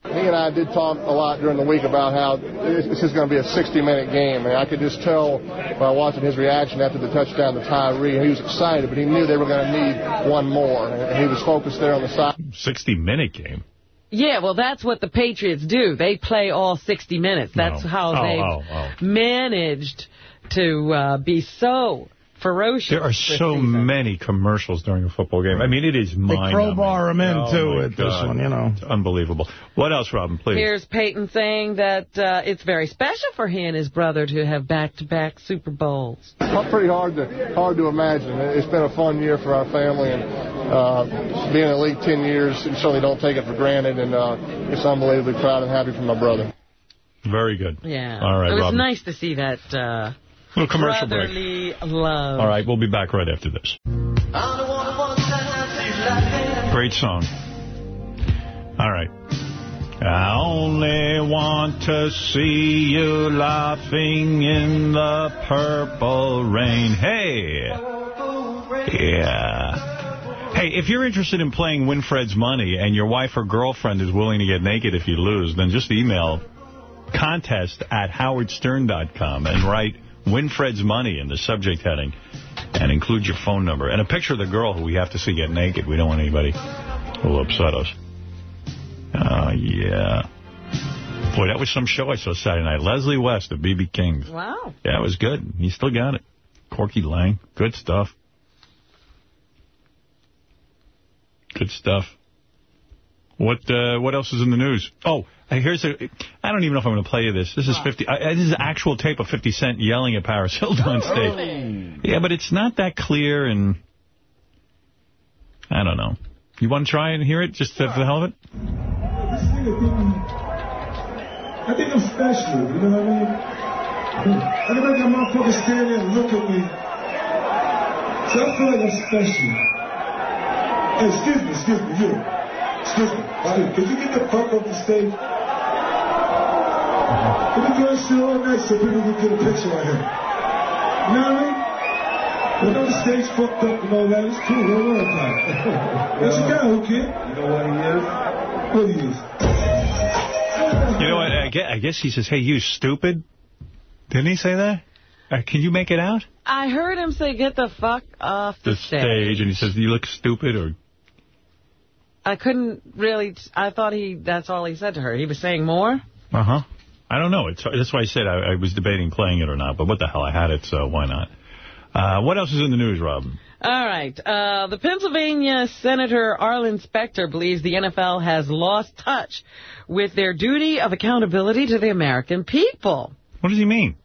S52: He and I did talk a lot during the week about how this this is going to be a 60-minute game, and I could just tell by watching his reaction after the touchdown to Tyree. He was excited, but he knew they were going to need one more, and he was focused there on the side.
S1: 60-minute game.
S2: Yeah, well, that's what the Patriots do. They play all 60 minutes. That's
S1: No.
S2: how
S1: Oh,
S2: they've
S1: oh, oh.
S2: managed to uh, be so ferocious.
S1: There are so
S2: season.
S1: many commercials during a football game. I mean, it is mind
S3: crowbar 'em in,
S1: oh,
S3: too,
S1: my
S3: with this one, you know.
S1: It's unbelievable. What else, Robin, please?
S2: Here's Peyton saying that uh, it's very special for he and his brother to have back-to-back Super Bowls.
S52: It's pretty hard to hard to imagine. It's been a fun year for our family, and uh, being in the league 10 years, you certainly don't take it for granted, and uh, it's unbelievably proud and happy for my brother.
S1: Very good.
S2: Yeah.
S1: All right,
S2: It was
S1: Robin.
S2: nice to see that uh,
S1: Little commercial break.
S2: love.
S1: All right, we'll be back right after this. Great song. All right. I only want to see you laughing in the purple rain. Hey. Yeah. Hey, if you're interested in playing Winfred's Money and your wife or girlfriend is willing to get naked if you lose, then just email contest at howardstern.com and write Winfred's Money in the subject heading and include your phone number and a picture of the girl who we have to see get naked. We don't want anybody who will upset us. Oh, yeah. Boy, that was some show I saw Saturday night. Leslie West of B.B. King's.
S2: Wow.
S1: Yeah, it was good. He still got it. Corky Laing. Good stuff. Good stuff. What uh, what else is in the news? Oh, here's a. I don't even know if I'm going to play you this. This is 50. Uh, this is actual tape of 50 Cent yelling at Paris Hilton on stage. Yeah, but it's not that clear, and I don't know. You want to try and hear it just uh, for the hell of it?
S53: I think I'm special, you know what I mean? I think I got motherfuckers stand there and look at me. So I feel like I'm special. Hey, excuse me, excuse me, you. Excuse me, excuse me. Could you get the fuck off the stage? Can we go and sit all night so people can get a picture right here? You know what I mean? When the stage fucked up and all that, it's cool, don't worry about it. That's a guy *laughs* who kid. You know what he is? What he is?
S1: You know what? I guess, I guess he says, hey, you stupid. Didn't he say that? Uh, can you make it out?
S2: I heard him say, get the fuck off the,
S1: The stage, and he says, you look stupid, or...
S2: I couldn't really, I thought he, that's all he said to her. He was saying more?
S1: Uh-huh. I don't know. It's, that's why I said I, I was debating playing it or not, but what the hell, I had it, so why not? Uh, what else is in the news, Robin?
S2: All right. Uh, the Pennsylvania Senator Arlen Specter believes the NFL has lost touch with their duty of accountability to the American people.
S1: What does he mean?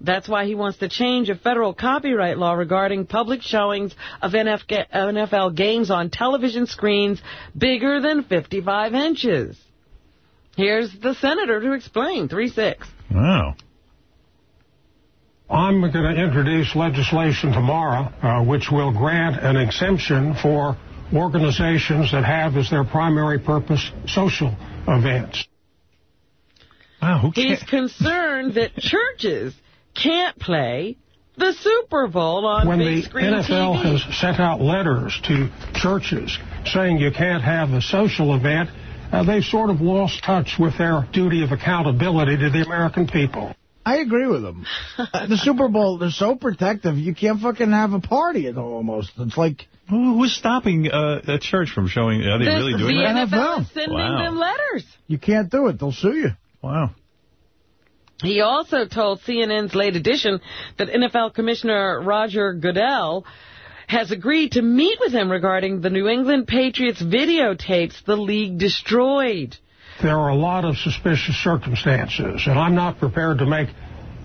S2: That's why he wants to change a federal copyright law regarding public showings of NFL games on television screens bigger than 55 inches. Here's the senator to explain. 3-6.
S1: Wow.
S54: I'm going to introduce legislation tomorrow uh, which will grant an exemption for organizations that have as their primary purpose social events.
S1: Wow, who
S2: He's concerned that *laughs* churches can't play the Super Bowl on
S54: when
S2: big
S54: the NFL
S2: TV.
S54: has sent out letters to churches saying you can't have a social event, uh, they've sort of lost touch with their duty of accountability to the American people.
S3: I agree with him. Uh, *laughs* the Super Bowl, they're so protective, you can't fucking have a party at almost. It's like...
S1: Who, who's stopping uh, a church from showing? Are they
S2: The-
S1: really doing
S2: the
S1: that?
S2: NFL is sending
S1: Wow.
S2: them letters.
S3: You can't do it. They'll sue you.
S1: Wow.
S2: He also told CNN's late edition that NFL Commissioner Roger Goodell has agreed to meet with him regarding the New England Patriots videotapes the league destroyed.
S54: There are a lot of suspicious circumstances, and I'm not prepared to make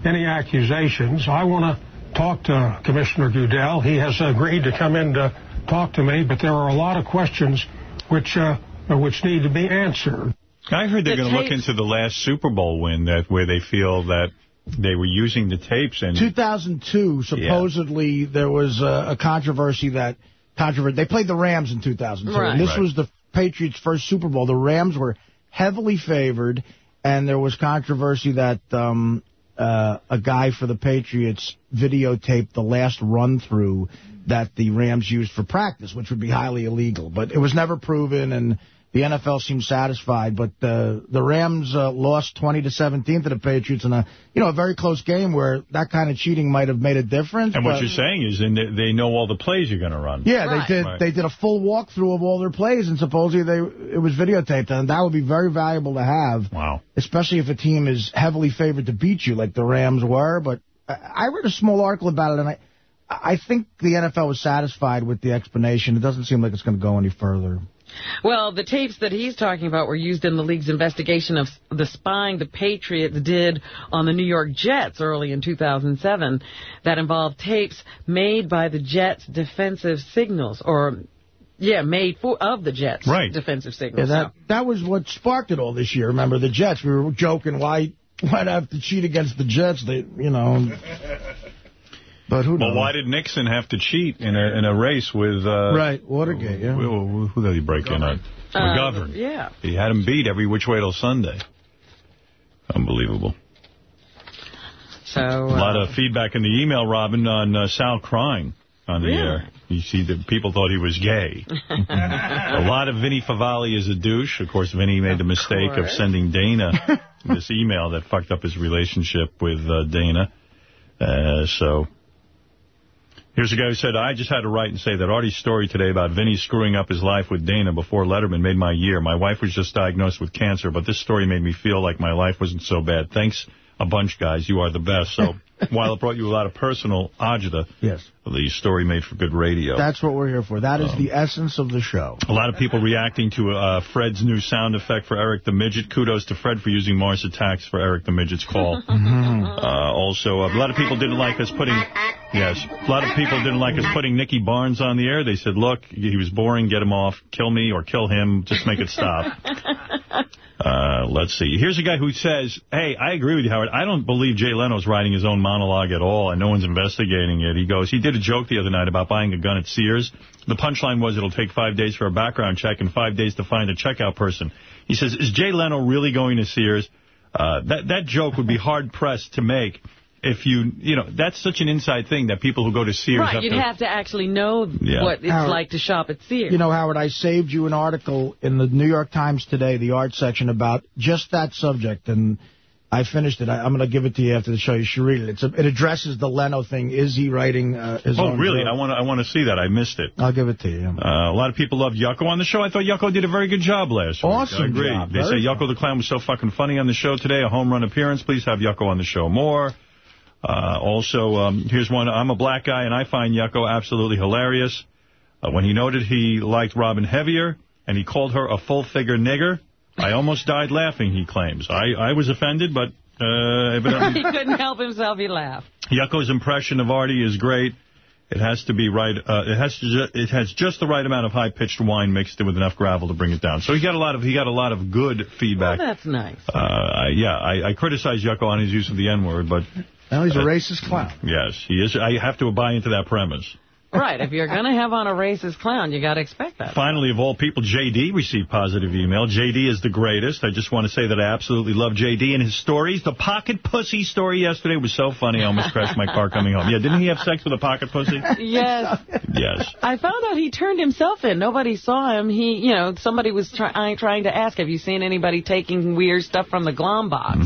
S54: any accusations. I want to talk to Commissioner Goodell. He has agreed to come in to talk to me, but there are a lot of questions which uh, which need to be answered.
S1: I heard they're
S54: The
S1: going to look into the last Super Bowl win that where they feel that they were using the tapes and
S3: 2002, supposedly there was a, a controversy that controversy. They played the Rams in 2002.
S2: Right.
S3: And this
S2: Right.
S3: was the Patriots' first Super Bowl. The Rams were heavily favored, and there was controversy that um, uh, a guy for the Patriots videotaped the last run-through that the Rams used for practice, which would be highly illegal. But it was never proven, and the NFL seemed satisfied. But the the Rams uh, lost 20 to 17 to the Patriots in a you know a very close game where that kind of cheating might have made a difference.
S1: and what you're saying is and they, they know all the plays you're going to run.
S3: yeah, they did.
S1: Right.
S3: They did a full walkthrough of all their plays, and supposedly they it was videotaped, and that would be very valuable to have.
S1: Wow.
S3: Especially if a team is heavily favored to beat you, like the Rams were. But I I read a small article about it, and I I think the NFL was satisfied with the explanation. It doesn't seem like it's going to go any further.
S2: Well, the tapes that he's talking about were used in the league's investigation of the spying the Patriots did on the New York Jets early in 2007 that involved tapes made by the Jets' defensive signals, or, yeah, made for of the Jets'
S3: Right.
S2: defensive signals.
S3: Yeah,
S2: signals.
S3: that that was what sparked it all this year. Remember the Jets? We were joking why why'd I have to cheat against the Jets? They, you know. *laughs* But who knows?
S1: Well, why did Nixon have to cheat in a in a race with... Uh,
S3: Right, Watergate, yeah.
S1: Who, who, who did he break in on?
S2: Uh,
S1: McGovern.
S2: yeah.
S1: He had him beat every which way till Sunday. Unbelievable.
S2: So,
S1: A lot of feedback in the email, Robin, on uh, Sal crying on the
S2: Really?
S1: air. You see, the people thought he was gay. *laughs* a lot of Vinny Favale is a douche. Of course, Vinny made the mistake of sending Dana *laughs* this email that fucked up his relationship with uh, Dana. Uh, so... Here's a guy who said, I just had to write and say that Artie's story today about Vinny screwing up his life with Dana before Letterman made my year. My wife was just diagnosed with cancer, but this story made me feel like my life wasn't so bad. Thanks a bunch, guys. You are the best. So *laughs* while it brought you a lot of personal agita,
S3: Yes.
S1: the story made for good radio.
S3: That's what we're here for. That is
S1: Um,
S3: the essence of the show.
S1: A lot of people reacting to uh, Fred's new sound effect for Eric the Midget. Kudos to Fred for using Mars Attacks for Eric the Midget's call. *laughs* Uh, also, a lot of people didn't like us putting... Yes, a lot of people didn't like us putting Nicky Barnes on the air. They said, look, he was boring, get him off, kill me or kill him, just make it stop. *laughs* Uh, let's see. Here's a guy who says, hey, I agree with you, Howard. I don't believe Jay Leno's writing his own monologue at all, and no one's investigating it. He goes, he did a joke the other night about buying a gun at Sears. The punchline was it'll take five days for a background check and five days to find a checkout person. He says, is Jay Leno really going to Sears? Uh, that, that joke would be hard-pressed to make if you, you know, that's such an inside thing that people who go to Sears
S2: right,
S1: have
S2: you'd
S1: to...
S2: have to actually know
S1: Yeah.
S2: what it's
S3: Howard,
S2: like to shop at Sears.
S3: You know, Howard, I saved you an article in the New York Times today, the art section, about just that subject, and I finished it. I, I'm going to give it to you after the show. You should read it. It's a, it addresses the Leno thing. Is he writing uh, his
S1: Oh,
S3: own
S1: really?
S3: joke?
S1: I want to I want to see that. I missed it.
S3: I'll give it to you.
S1: Uh, a lot of people loved Yucko on the show. I thought Yucko did a very good job last week.
S3: Awesome
S1: I agree.
S3: job.
S1: They
S3: Very
S1: say Yucko the Clown was so fucking funny on the show today. A home run appearance. Please have Yucko on the show more. Uh, also, um, here's one. I'm a black guy, and I find Yucko absolutely hilarious. Uh, when he noted he liked Robin heavier, and he called her a full-figure nigger, I almost died laughing, he claims. I, I was offended, but uh, *laughs*
S2: he couldn't help himself. He laughed.
S1: Yucko's impression of Artie is great. It has to be right. Uh, it has to. It has just the right amount of high-pitched wine mixed in with enough gravel to bring it down. So he got a lot of. He got a lot of good feedback.
S2: Well, that's nice.
S1: Uh, yeah, I, I criticize Yucko on his use of the N-word, but
S3: Now he's a
S1: Uh,
S3: racist clown.
S1: yes, he is. I have to buy into that premise.
S2: Right, if you're going to have on a racist clown, you got to expect that.
S1: Finally, of all people, J.D. received positive email. J.D. is the greatest. I just want to say that I absolutely love J.D. and his stories. The pocket pussy story yesterday was so funny. I almost crashed my car coming home. Yeah, didn't he have sex with a pocket pussy? *laughs*
S2: Yes.
S1: Yes.
S2: I found out he turned himself in. Nobody saw him. He, you know, somebody was try trying to ask, have you seen anybody taking weird stuff from the glom box?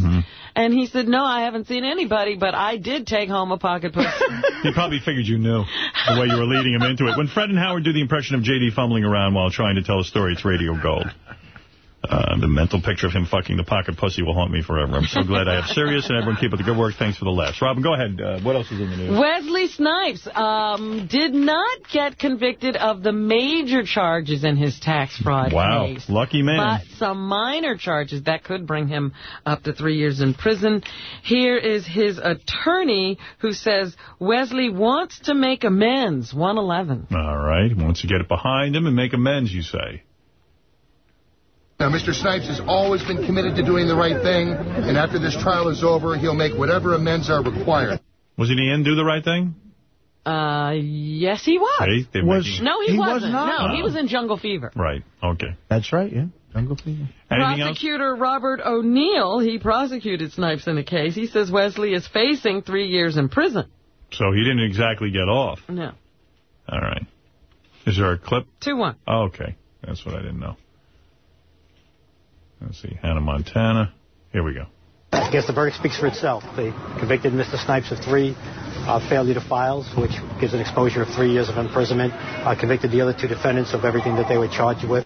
S2: And he said, no, I haven't seen anybody, but I did take home a pocket pussy. *laughs*
S1: He probably figured you knew the way you were leading him into it. When Fred and Howard do the impression of J.D. fumbling around while trying to tell a story, it's radio gold. Uh, the mental picture of him fucking the pocket pussy will haunt me forever. I'm so glad I have Sirius, and everyone keep up the good work. Thanks for the laughs. Robin, go ahead. Uh, what else is in the news?
S2: Wesley Snipes um, did not get convicted of the major charges in his tax fraud
S1: Wow,
S2: case.
S1: lucky man.
S2: But some minor charges that could bring him up to three years in prison. Here is his attorney who says Wesley wants to make amends. 111.
S1: All right. Wants to get it behind him and make amends, you say.
S52: Now, Mr. Snipes has always been committed to doing the right thing, and after this trial is over, he'll make whatever amends are required.
S1: Was he in the end do the right thing?
S2: Uh, yes, he was.
S1: Hey, they're
S3: Was-
S1: making-
S2: No, he,
S3: He was
S2: wasn't.
S3: not.
S2: No, he was in Jungle Fever.
S1: Right. Okay.
S3: That's right, yeah. Jungle Fever.
S1: Anything else?
S2: Prosecutor Robert O'Neill, he prosecuted Snipes in the case. He says Wesley is facing three years in prison.
S1: So he didn't exactly get off.
S2: No.
S1: All right. Is there a clip?
S2: 2-1.
S1: Oh, okay. That's what I didn't know. Let's see. Hannah Montana. Here we go.
S55: I guess the verdict speaks for itself. They convicted Mr. Snipes of three uh, failure to files, which gives an exposure of three years of imprisonment. Uh, convicted the other two defendants of everything that they were charged with.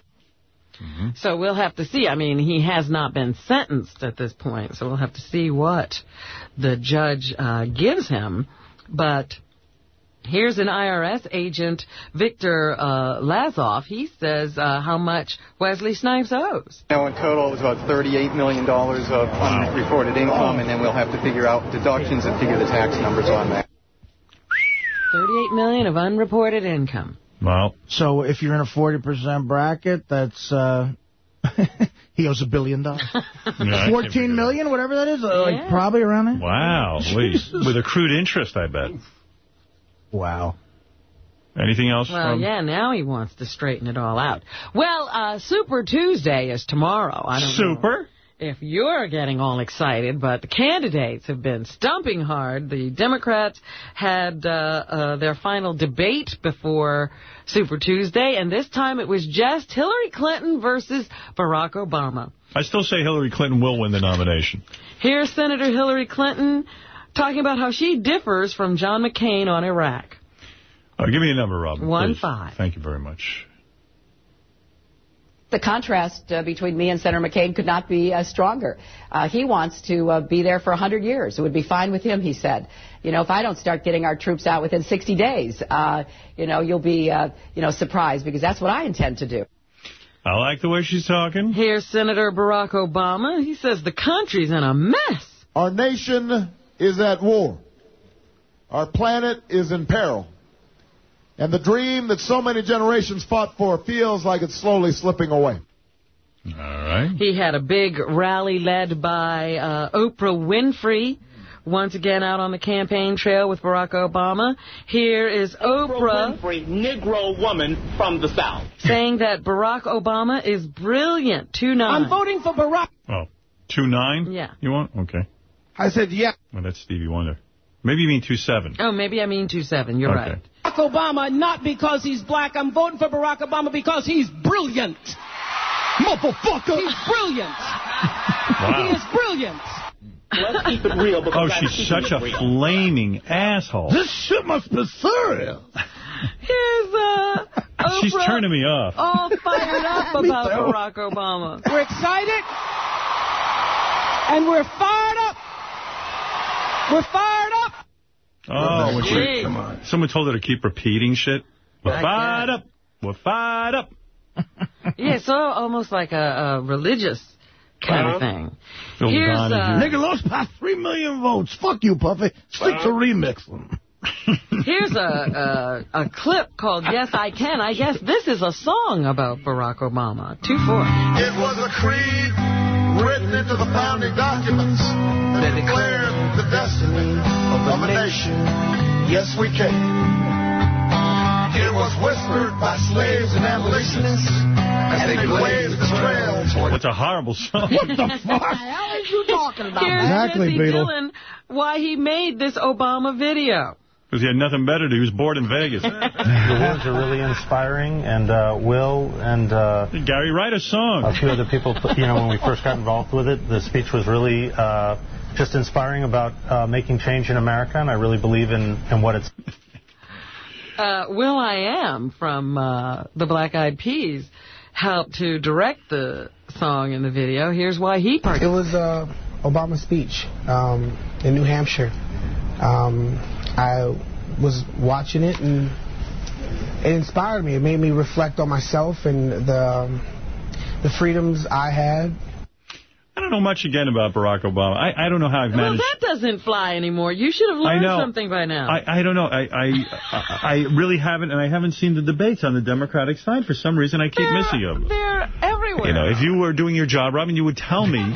S2: So we'll have to see. I mean, he has not been sentenced at this point, so we'll have to see what the judge uh, gives him. But Here's an IRS agent, Victor uh, Lazoff. He says uh, how much Wesley Snipes owes.
S50: Now, in total, it's about $38 million of unreported income, and then we'll have to figure out deductions and figure the tax numbers on that.
S2: 38 million of unreported income.
S1: Well.
S3: So if you're in a 40% bracket, that's, uh, *laughs* he owes a billion dollars. *laughs*
S1: Yeah, I can't
S3: 14 million, whatever that is, uh, like probably around there.
S1: Wow. With accrued interest, I bet.
S3: Wow.
S1: Anything else?
S2: Well,
S1: from-
S2: yeah, now he wants to straighten it all out. Well, uh, Super Tuesday is tomorrow. I don't know
S1: Super?
S2: if you're getting all excited, but the candidates have been stumping hard. The Democrats had uh, uh, their final debate before Super Tuesday, and this time it was just Hillary Clinton versus Barack Obama.
S1: I still say Hillary Clinton will win the nomination.
S2: Here's Senator Hillary Clinton talking about how she differs from John McCain on Iraq.
S1: Uh, give me a number, Robin.
S2: One
S1: please.
S2: five.
S1: Thank you very much.
S56: The contrast uh, between me and Senator McCain could not be uh, stronger. Uh, he wants to uh, be there for 100 years. It would be fine with him, he said. You know, if I don't start getting our troops out within 60 days, uh, you know, you'll be, uh, you know, surprised because that's what I intend to do.
S1: I like the way she's talking.
S2: Here's Senator Barack Obama. He says the country's in a mess.
S53: Our nation is at war. Our planet is in peril. And the dream that so many generations fought for feels like it's slowly slipping away.
S1: All right.
S2: He had a big rally led by uh, Oprah Winfrey, once again out on the campaign trail with Barack Obama. Here is Oprah
S57: Winfrey, Negro woman from the South.
S2: saying that Barack Obama is brilliant. 2-9.
S57: I'm voting for Barack.
S1: Oh, two nine.
S2: Yeah.
S1: You want? Okay.
S53: I said, yeah.
S1: Well, that's Stevie Wonder. Maybe you mean two seven.
S2: Oh, maybe I mean 2-7. You're
S1: Okay.
S2: right.
S57: Barack Obama, not because he's black. I'm voting for Barack Obama because he's brilliant. Motherfucker. He's brilliant. *laughs* He is brilliant. Let's keep it real.
S1: Oh, she's such a flaming asshole.
S53: This shit must be serious.
S2: Here's uh, *laughs* Oprah
S1: She's turning me off.
S2: all fired *laughs* up about. Barack Obama.
S57: We're excited. And we're fired up. We're fired up.
S1: Oh, when
S2: Gee.
S1: she, someone told her to keep repeating shit. We're
S2: Like
S1: fired up. We're fired up. *laughs*
S2: Yeah, so almost like a, a religious kind of thing.
S1: Phil
S2: Here's,
S1: Donahue.
S2: uh,
S3: Nigga lost past three million votes. Fuck you, Puffy. Stick to remixing. *laughs*
S2: Here's a, a a clip called Yes I Can. I guess this is a song about Barack Obama. 2-4.
S53: It was a creed written into the founding documents that declared the destiny of a nation. Yes, we can. It was whispered by slaves and abolitionists as they blazed the trail toward
S1: What's a horrible song? *laughs*
S3: What the fuck? hell are you talking about?
S2: Here's
S3: Exactly,
S2: Jesse
S3: Beetle.
S2: Dylan, why he made this Obama video.
S1: Because he had nothing better to do. He was bored in Vegas. *laughs*
S58: The words are really inspiring, and uh, Will and uh,
S1: Gary, write a song.
S58: a few other people, you know, when we first got involved with it, the speech was really uh, just inspiring about uh, making change in America, and I really believe in, in what it's. *laughs*
S2: Uh, will.i.am from uh, the Black Eyed Peas helped to direct the song in the video. Here's why he participated.
S59: It was uh, Obama's speech um, in New Hampshire. Um, I was watching it and it inspired me. It made me reflect on myself and the um, the freedoms I had.
S1: I don't know much again about Barack Obama. I, I don't know how I've managed.
S2: Well, that doesn't fly anymore. You should have
S1: I
S2: learned
S1: know.
S2: something by now.
S1: I, I don't know. I, I I I really haven't, and I haven't seen the debates on the Democratic side. For some reason, I keep missing them.
S2: They're everywhere.
S1: You know, if you were doing your job, Robin, you would tell me *laughs*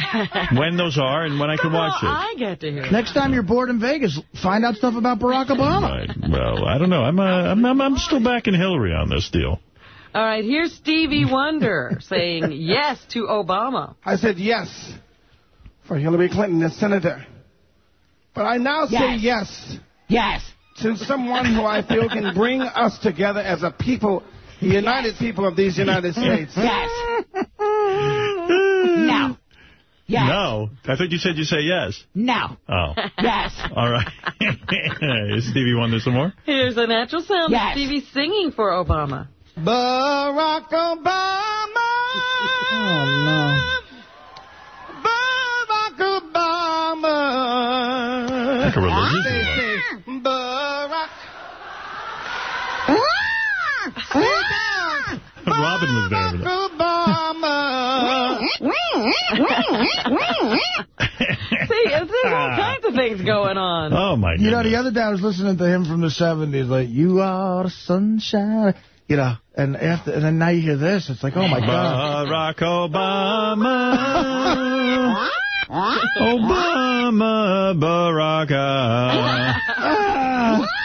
S1: when those are and when I could watch it.
S2: I get to hear it.
S3: Next time you're bored in Vegas, find out stuff about Barack Obama.
S1: Right. Well, I don't know. I'm, uh, I'm I'm I'm still backing Hillary on this deal.
S2: All right, here's Stevie Wonder *laughs* saying yes to Obama.
S53: I said yes for Hillary Clinton as senator. But I now say yes.
S57: Yes.
S53: To someone who I feel can bring us together as a people, the united people of these United States. *laughs*
S57: Yes. no. Yes.
S1: No. I thought you said you say yes.
S57: No.
S1: Oh. *laughs*
S57: Yes.
S1: All right. *laughs* Is Stevie Wonder some more?
S2: Here's a natural sound
S57: Yes.
S2: of Stevie singing for Obama.
S53: Barack Obama.
S3: Oh, no.
S53: Barack Obama.
S1: Like a religious
S53: Barack ah! Ah!
S1: Robin was there. with *laughs*
S2: See, there's all kinds of things going on.
S1: Oh, my
S3: You know, the other day I was listening to him from the 70s, like, you are the sunshine. You know, and after, and then now you hear this, it's like, oh, my God.
S1: Barack Obama. Obama, Baraka. *laughs*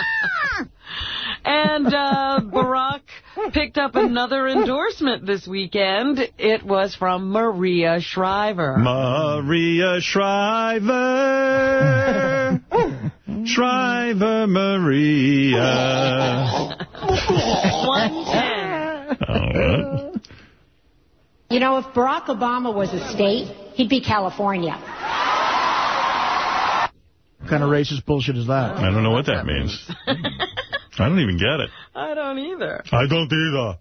S2: And uh, Barack picked up another *laughs* endorsement this weekend. It was from Maria Shriver.
S1: Maria Shriver. *laughs* Shriver Maria. *laughs*
S2: 110.
S60: You know, if Barack Obama was a state, he'd be California.
S3: What kind of racist bullshit is that?
S1: I don't know what that means. I don't even get it.
S2: I don't either.
S1: I don't either.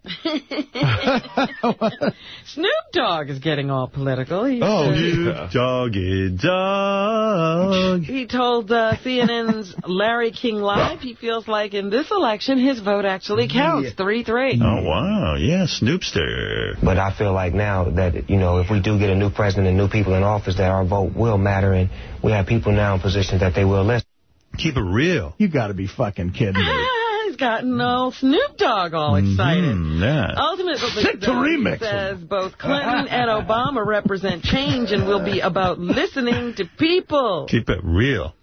S1: *laughs*
S2: Snoop Dogg is getting all political. He
S1: Oh,
S2: says-
S1: you doggy dog.
S2: He told uh, CNN's Larry King Live he feels like in this election his vote actually counts. 3-3.
S1: Oh, wow. Yeah, Snoopster.
S56: But I feel like now that, you know, if we do get a new president and new people in office, that our vote will matter, and we have people now in positions that they will listen.
S1: Keep it real.
S3: You got to be fucking kidding me. *laughs*
S2: He's gotten old Snoop Dogg all excited.
S1: Mm, yeah.
S2: Ultimately,
S3: Sick to remix
S2: says both Clinton and Obama represent change and will be about listening to people.
S1: Keep it real.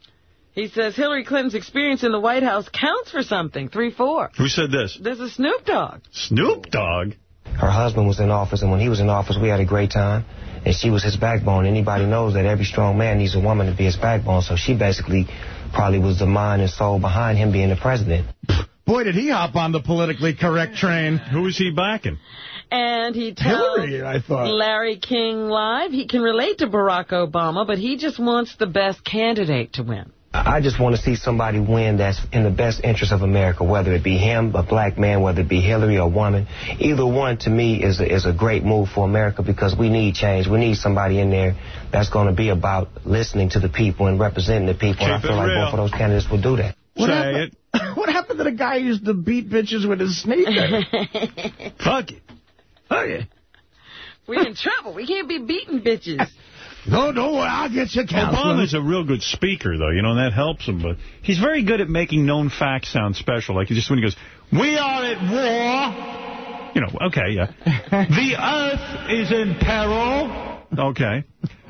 S2: He says Hillary Clinton's experience in the White House counts for something. 3-4.
S1: Who said this?
S2: This is Snoop Dogg.
S1: Snoop Dogg?
S56: Her husband was in office, and when he was in office, we had a great time, and she was his backbone. Anybody knows that every strong man needs a woman to be his backbone, so she basically probably was the mind and soul behind him being the president.
S3: Boy, did he hop on the politically correct train.
S1: Who is he backing?
S2: And he tells
S3: Hillary, I thought.
S2: Larry King Live he can relate to Barack Obama, but he just wants the best candidate to win.
S56: I just want to see somebody win that's in the best interest of America, whether it be him, a black man, whether it be Hillary or a woman. Either one, to me, is a, is a great move for America because we need change. We need somebody in there that's going to be about listening to the people and representing the people. and I feel like
S1: real.
S56: both of those candidates will do that.
S3: What
S1: Say
S3: happened? What happened to the guy who used to beat bitches with his sneaker? *laughs*
S1: Fuck it.
S3: Fuck it.
S2: We're in trouble. We can't be beating bitches. *laughs*
S3: No, don't. I'll get you counseling.
S1: Obama's a real good speaker, though, you know, and that helps him. But he's very good at making known facts sound special. Like just when he goes, we are at war. You know, okay, yeah. *laughs* the earth is in peril. Okay.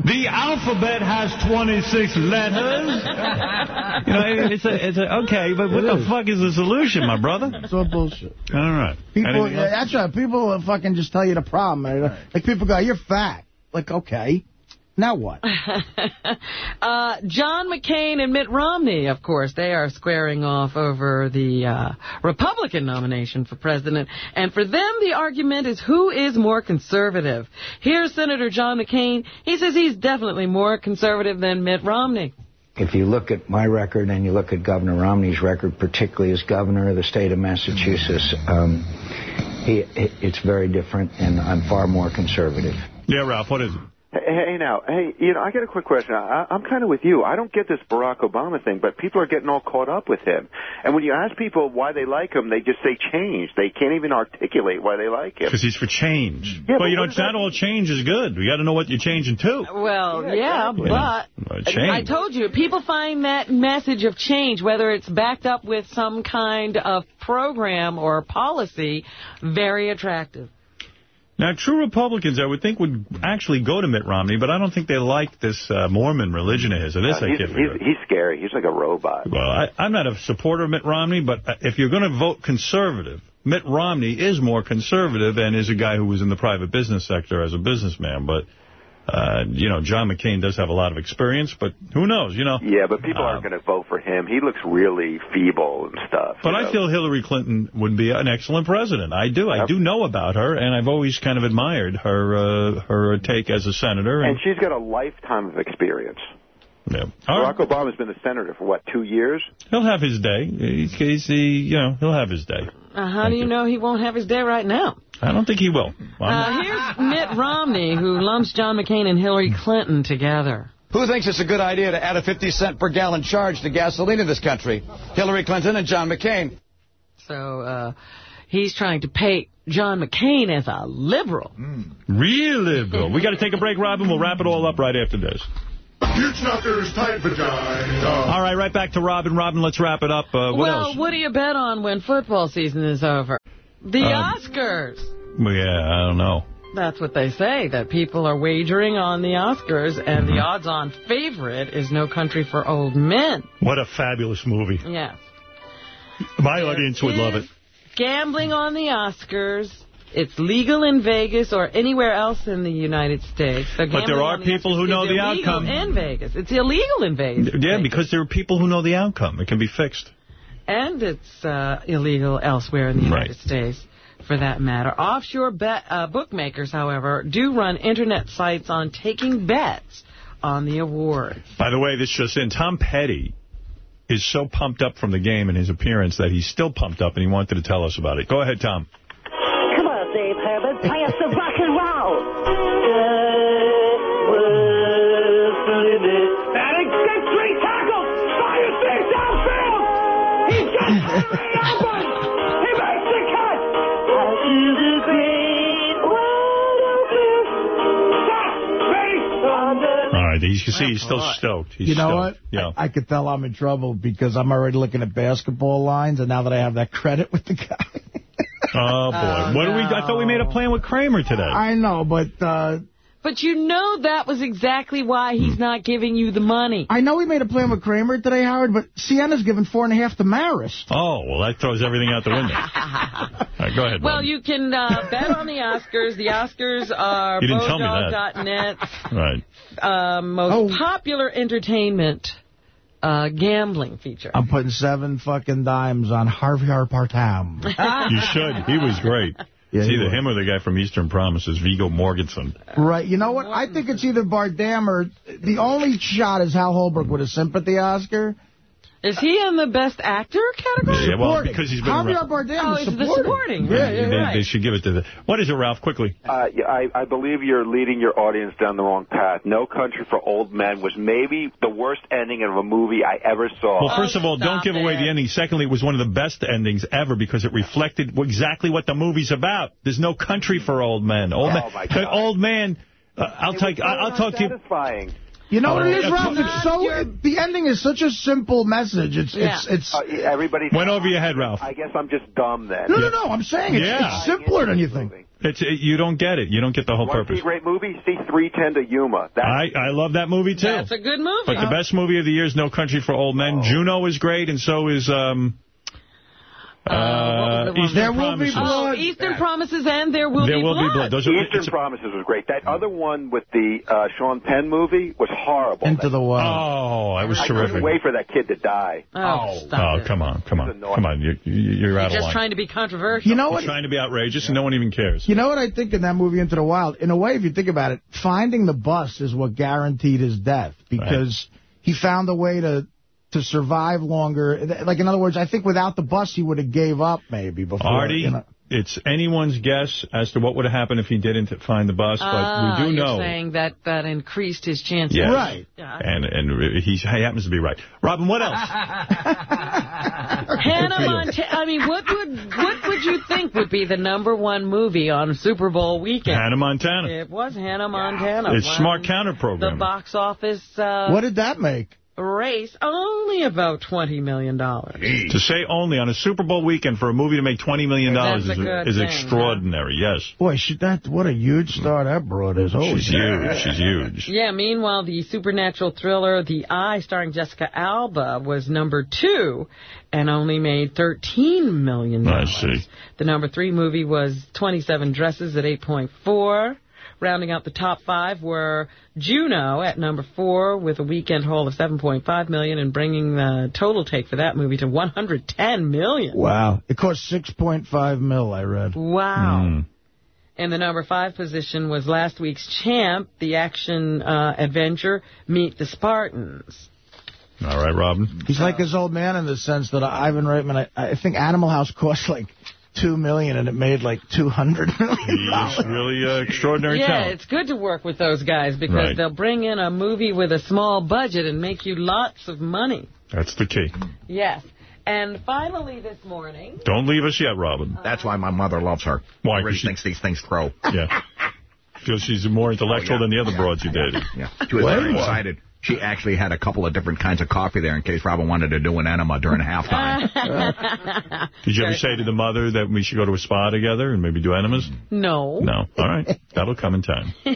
S1: The alphabet has 26 letters. You know, it's a, it's a, okay, but what the fuck is the solution, my brother?
S3: It's all bullshit.
S1: All right.
S3: People, yeah, that's right. People will fucking just tell you the problem. right? Like, people go, you're fat. Like, okay. Now what? *laughs*
S2: uh, John McCain and Mitt Romney, of course, they are squaring off over the uh, Republican nomination for president. And for them, the argument is who is more conservative. Here's Senator John McCain. He says he's definitely more conservative than Mitt Romney.
S61: If you look at my record and you look at Governor Romney's record, particularly as governor of the state of Massachusetts, um, he, it's very different, and I'm far more conservative.
S1: Yeah, Ralph, what is it?
S62: Hey, hey, now, hey, you know, I got a quick question. I, I'm kind of with you. I don't get this Barack Obama thing, but people are getting all caught up with him. And when you ask people why they like him, they just say change. They can't even articulate why they like him.
S1: Because he's for change.
S62: Yeah,
S1: but,
S62: but
S1: you know,
S62: what
S1: it's not all change is good. We got to know what you're changing to.
S2: Well,
S62: Yeah,
S2: yeah,
S62: exactly.
S2: but
S1: change.
S2: I told you, people find that message of change, whether it's backed up with some kind of program or policy, very attractive.
S1: Now, true Republicans, I would think, would actually go to Mitt Romney, but I don't think they like this uh, Mormon religion of his. Or this,
S62: Uh,
S1: I
S62: he's, he's, he's scary. He's like a robot.
S1: Well, I, I'm not a supporter of Mitt Romney, but uh, if you're going to vote conservative, Mitt Romney is more conservative and is a guy who was in the private business sector as a businessman. But, uh, you know, John McCain does have a lot of experience, but who knows, you know.
S62: Yeah, but people
S1: Uh,
S62: aren't going to vote for him. He looks really feeble and stuff.
S1: But I
S62: know?
S1: feel Hillary Clinton would be an excellent president. I do. I do know about her, and I've always kind of admired her uh, her take as a senator.
S62: And she's got a lifetime of experience.
S1: Yeah.
S62: Barack Obama's been the senator for, what, two years?
S1: He'll have his day. He's, he's the, you know, he'll have his day.
S2: Uh, how do you know he won't have his day right now?
S1: I don't think he will.
S2: Uh, here's Mitt Romney, who lumps John McCain and Hillary Clinton together.
S63: Who thinks it's a good idea to add a 50 cent per gallon charge to gasoline in this country? Hillary Clinton and John McCain.
S2: So uh, he's trying to paint John McCain as a liberal.
S1: Real liberal. We got to take a break, Robin. We'll wrap it all up right after this.
S53: Huge knockers, tight vagina.
S1: All right, right back to Robin. Robin, let's wrap it up. Uh, what
S2: well,
S1: else?
S2: what do you bet on when football season is over? The
S1: Um,
S2: Oscars.
S1: Yeah, I don't know.
S2: That's what they say, that people are wagering on the Oscars, and
S1: Mm-hmm.
S2: the odds-on favorite is No Country for Old Men.
S1: What a fabulous movie.
S2: Yes.
S1: My audience would love it.
S2: Gambling on the Oscars. It's legal in Vegas or anywhere else in the United States. So
S1: But there are
S2: the
S1: people who know the outcome.
S2: in Vegas. It's illegal in Vegas.
S1: Yeah, because there are people who know the outcome. It can be fixed.
S2: And it's uh, illegal elsewhere in the United States, for that matter. Offshore bet, uh, bookmakers, however, do run Internet sites on taking bets on the awards.
S1: By the way, this just in. Tom Petty is so pumped up from the game and his appearance that he's still pumped up, and he wanted to tell us about it. Go ahead, Tom.
S64: Come on, Dave Herbert, play us some
S1: All right, you can see he's still stoked. He's
S3: you know
S1: stoked.
S3: what?
S1: Yeah.
S3: I, I could tell I'm in trouble because I'm already looking at basketball lines, and now that I have that credit with the guy.
S1: Oh, boy. *laughs* what do we? I thought we made a plan with Cramer today.
S3: I know, but... Uh,
S2: But you know that was exactly why he's not giving you the money.
S3: I know we made a plan with Cramer today, Howard, but Siena's given four and a half to Marist.
S1: Oh, well, that throws everything out the window. *laughs* All right, go ahead,
S2: Well,
S1: Robin.
S2: you can uh, bet on the Oscars. The Oscars *laughs* are
S1: You didn't tell me that. *laughs* Right.
S2: uh, most popular entertainment uh, gambling feature.
S3: I'm putting seven fucking dimes on Javier Bardem.
S1: You should. He was great.
S3: Yeah,
S1: it's either
S3: was.
S1: him or the guy from Eastern Promises, Viggo Mortensen.
S3: Right. You know what? I think it's either Bardem or... The only shot is Hal Holbrook with a sympathy Oscar.
S2: Is he in the best actor category?
S1: Yeah, well, because he's been
S3: Javier
S1: around.
S3: Bardem
S2: Oh,
S3: is
S2: the
S3: supporting.
S2: supporting.
S3: Yeah,
S2: Right,
S3: yeah,
S1: they,
S2: right.
S1: they should give it to the... What is it, Ralph? Quickly.
S62: Uh, yeah, I, I believe you're leading your audience down the wrong path. No Country for Old Men was maybe the worst ending of a movie I ever saw.
S1: Well, first of all, don't give away the ending. Secondly, it was one of the best endings ever because it reflected exactly what the movie's about. There's no country for old men. Old
S62: Oh,
S1: man,
S62: my
S1: the
S62: God.
S1: old man. Uh, I'll take. I- I'll talk to you.
S62: Satisfying.
S3: You know
S1: Oh,
S3: what it is,
S1: yeah.
S3: Ralph? It's so... it- the ending is such a simple message. It's... it's, it's
S62: Uh, everybody
S1: Went over your head, Ralph.
S62: I guess I'm just dumb then.
S3: no, no, no. I'm saying it's,
S1: Yeah.
S3: it's simpler than you think.
S1: It's it, you don't get it. You don't get the whole
S62: Want to
S1: purpose.
S62: see a great movie? See 3:10 to Yuma. That,
S1: I I love that movie too.
S2: That's a good movie.
S1: But the best movie of the year is No Country for Old Men. Juno is great, and so is um. Uh, Eastern
S3: There will be
S1: Promises.
S2: Oh, Eastern Promises and There Will
S1: There
S2: Be
S1: Will Be
S2: Blood.
S1: Blood. Those are,
S62: Eastern
S1: it's
S62: Promises was great. That other one with the uh, Sean Penn movie was horrible.
S3: Into the Wild.
S1: oh, that was
S62: I
S1: terrific.
S62: couldn't wait for that kid to die.
S2: Oh, stop
S1: Oh,
S2: it.
S1: come on, come on, come on. You're, you're out
S2: You're
S1: of
S2: just trying to be controversial.
S3: You know
S1: You're
S3: what?
S1: trying to be outrageous, and no one even cares.
S3: You know what I think in that movie, Into the Wild? In a way, if you think about it, finding the bus is what guaranteed his death because he found a way to to survive longer. Like, in other words, I think without the bus, he would have gave up maybe before.
S1: Artie,
S3: you know.
S1: it's anyone's guess as to what would have happened if he didn't find the bus, but
S2: Ah,
S1: we do
S2: you're
S1: know.
S2: saying that that increased his chances.
S1: Yes.
S3: Right.
S2: Yeah.
S1: And and he, he happens to be right. Robin, what else? *laughs* *laughs*
S2: Hannah. Montana. I mean, what would what would you think would be the number one movie on Super Bowl weekend?
S1: Hannah Montana.
S2: It was Hannah Montana.
S1: It's smart counter program.
S2: The box office uh,
S3: What did that make?
S2: Race only about $20 million.
S1: To say only on a Super Bowl weekend for a movie to make $20 million
S2: That's
S1: is,
S2: a good
S1: is
S2: thing,
S1: extraordinary, yes.
S3: Boy, she, that what a huge star that broad is. Holy
S1: She's
S3: shit.
S1: huge. She's huge.
S2: Yeah, meanwhile, the supernatural thriller The Eye, starring Jessica Alba, was number two and only made $13 million.
S1: I see.
S2: The number three movie was 27 Dresses at 8.4. Rounding out the top five were Juno at number four with a weekend haul of 7.5 million and bringing the total take for that movie to 110 million.
S3: Wow. It cost 6.5 mil, I read.
S2: Wow.
S1: Mm.
S2: In the number five position was last week's champ, the action uh, adventure Meet the Spartans.
S1: All right, Robin.
S3: He's like his old man in the sense that Ivan Reitman, I, I think Animal House cost like 2 million and it made like $200 *laughs* million.
S1: He's really uh, extraordinary
S2: yeah,
S1: talent.
S2: it's good to work with those guys because
S1: Right.
S2: they'll bring in a movie with a small budget and make you lots of money.
S1: That's the key.
S2: Yes. And finally this morning...
S1: Don't leave us yet, Robin.
S33: That's why my mother loves her.
S1: Why?
S33: She really
S1: she
S33: thinks these things throw.
S1: Yeah. Because she's more intellectual
S33: Oh, yeah.
S1: than the other
S33: Yeah.
S1: broads you dated.
S33: Yeah. She was very excited. She actually had a couple of different kinds of coffee there in case Robin wanted to do an enema during halftime. *laughs*
S1: Did you ever say to the mother that we should go to a spa together and maybe do enemas?
S2: No.
S1: No. All right. That'll come in time. *laughs*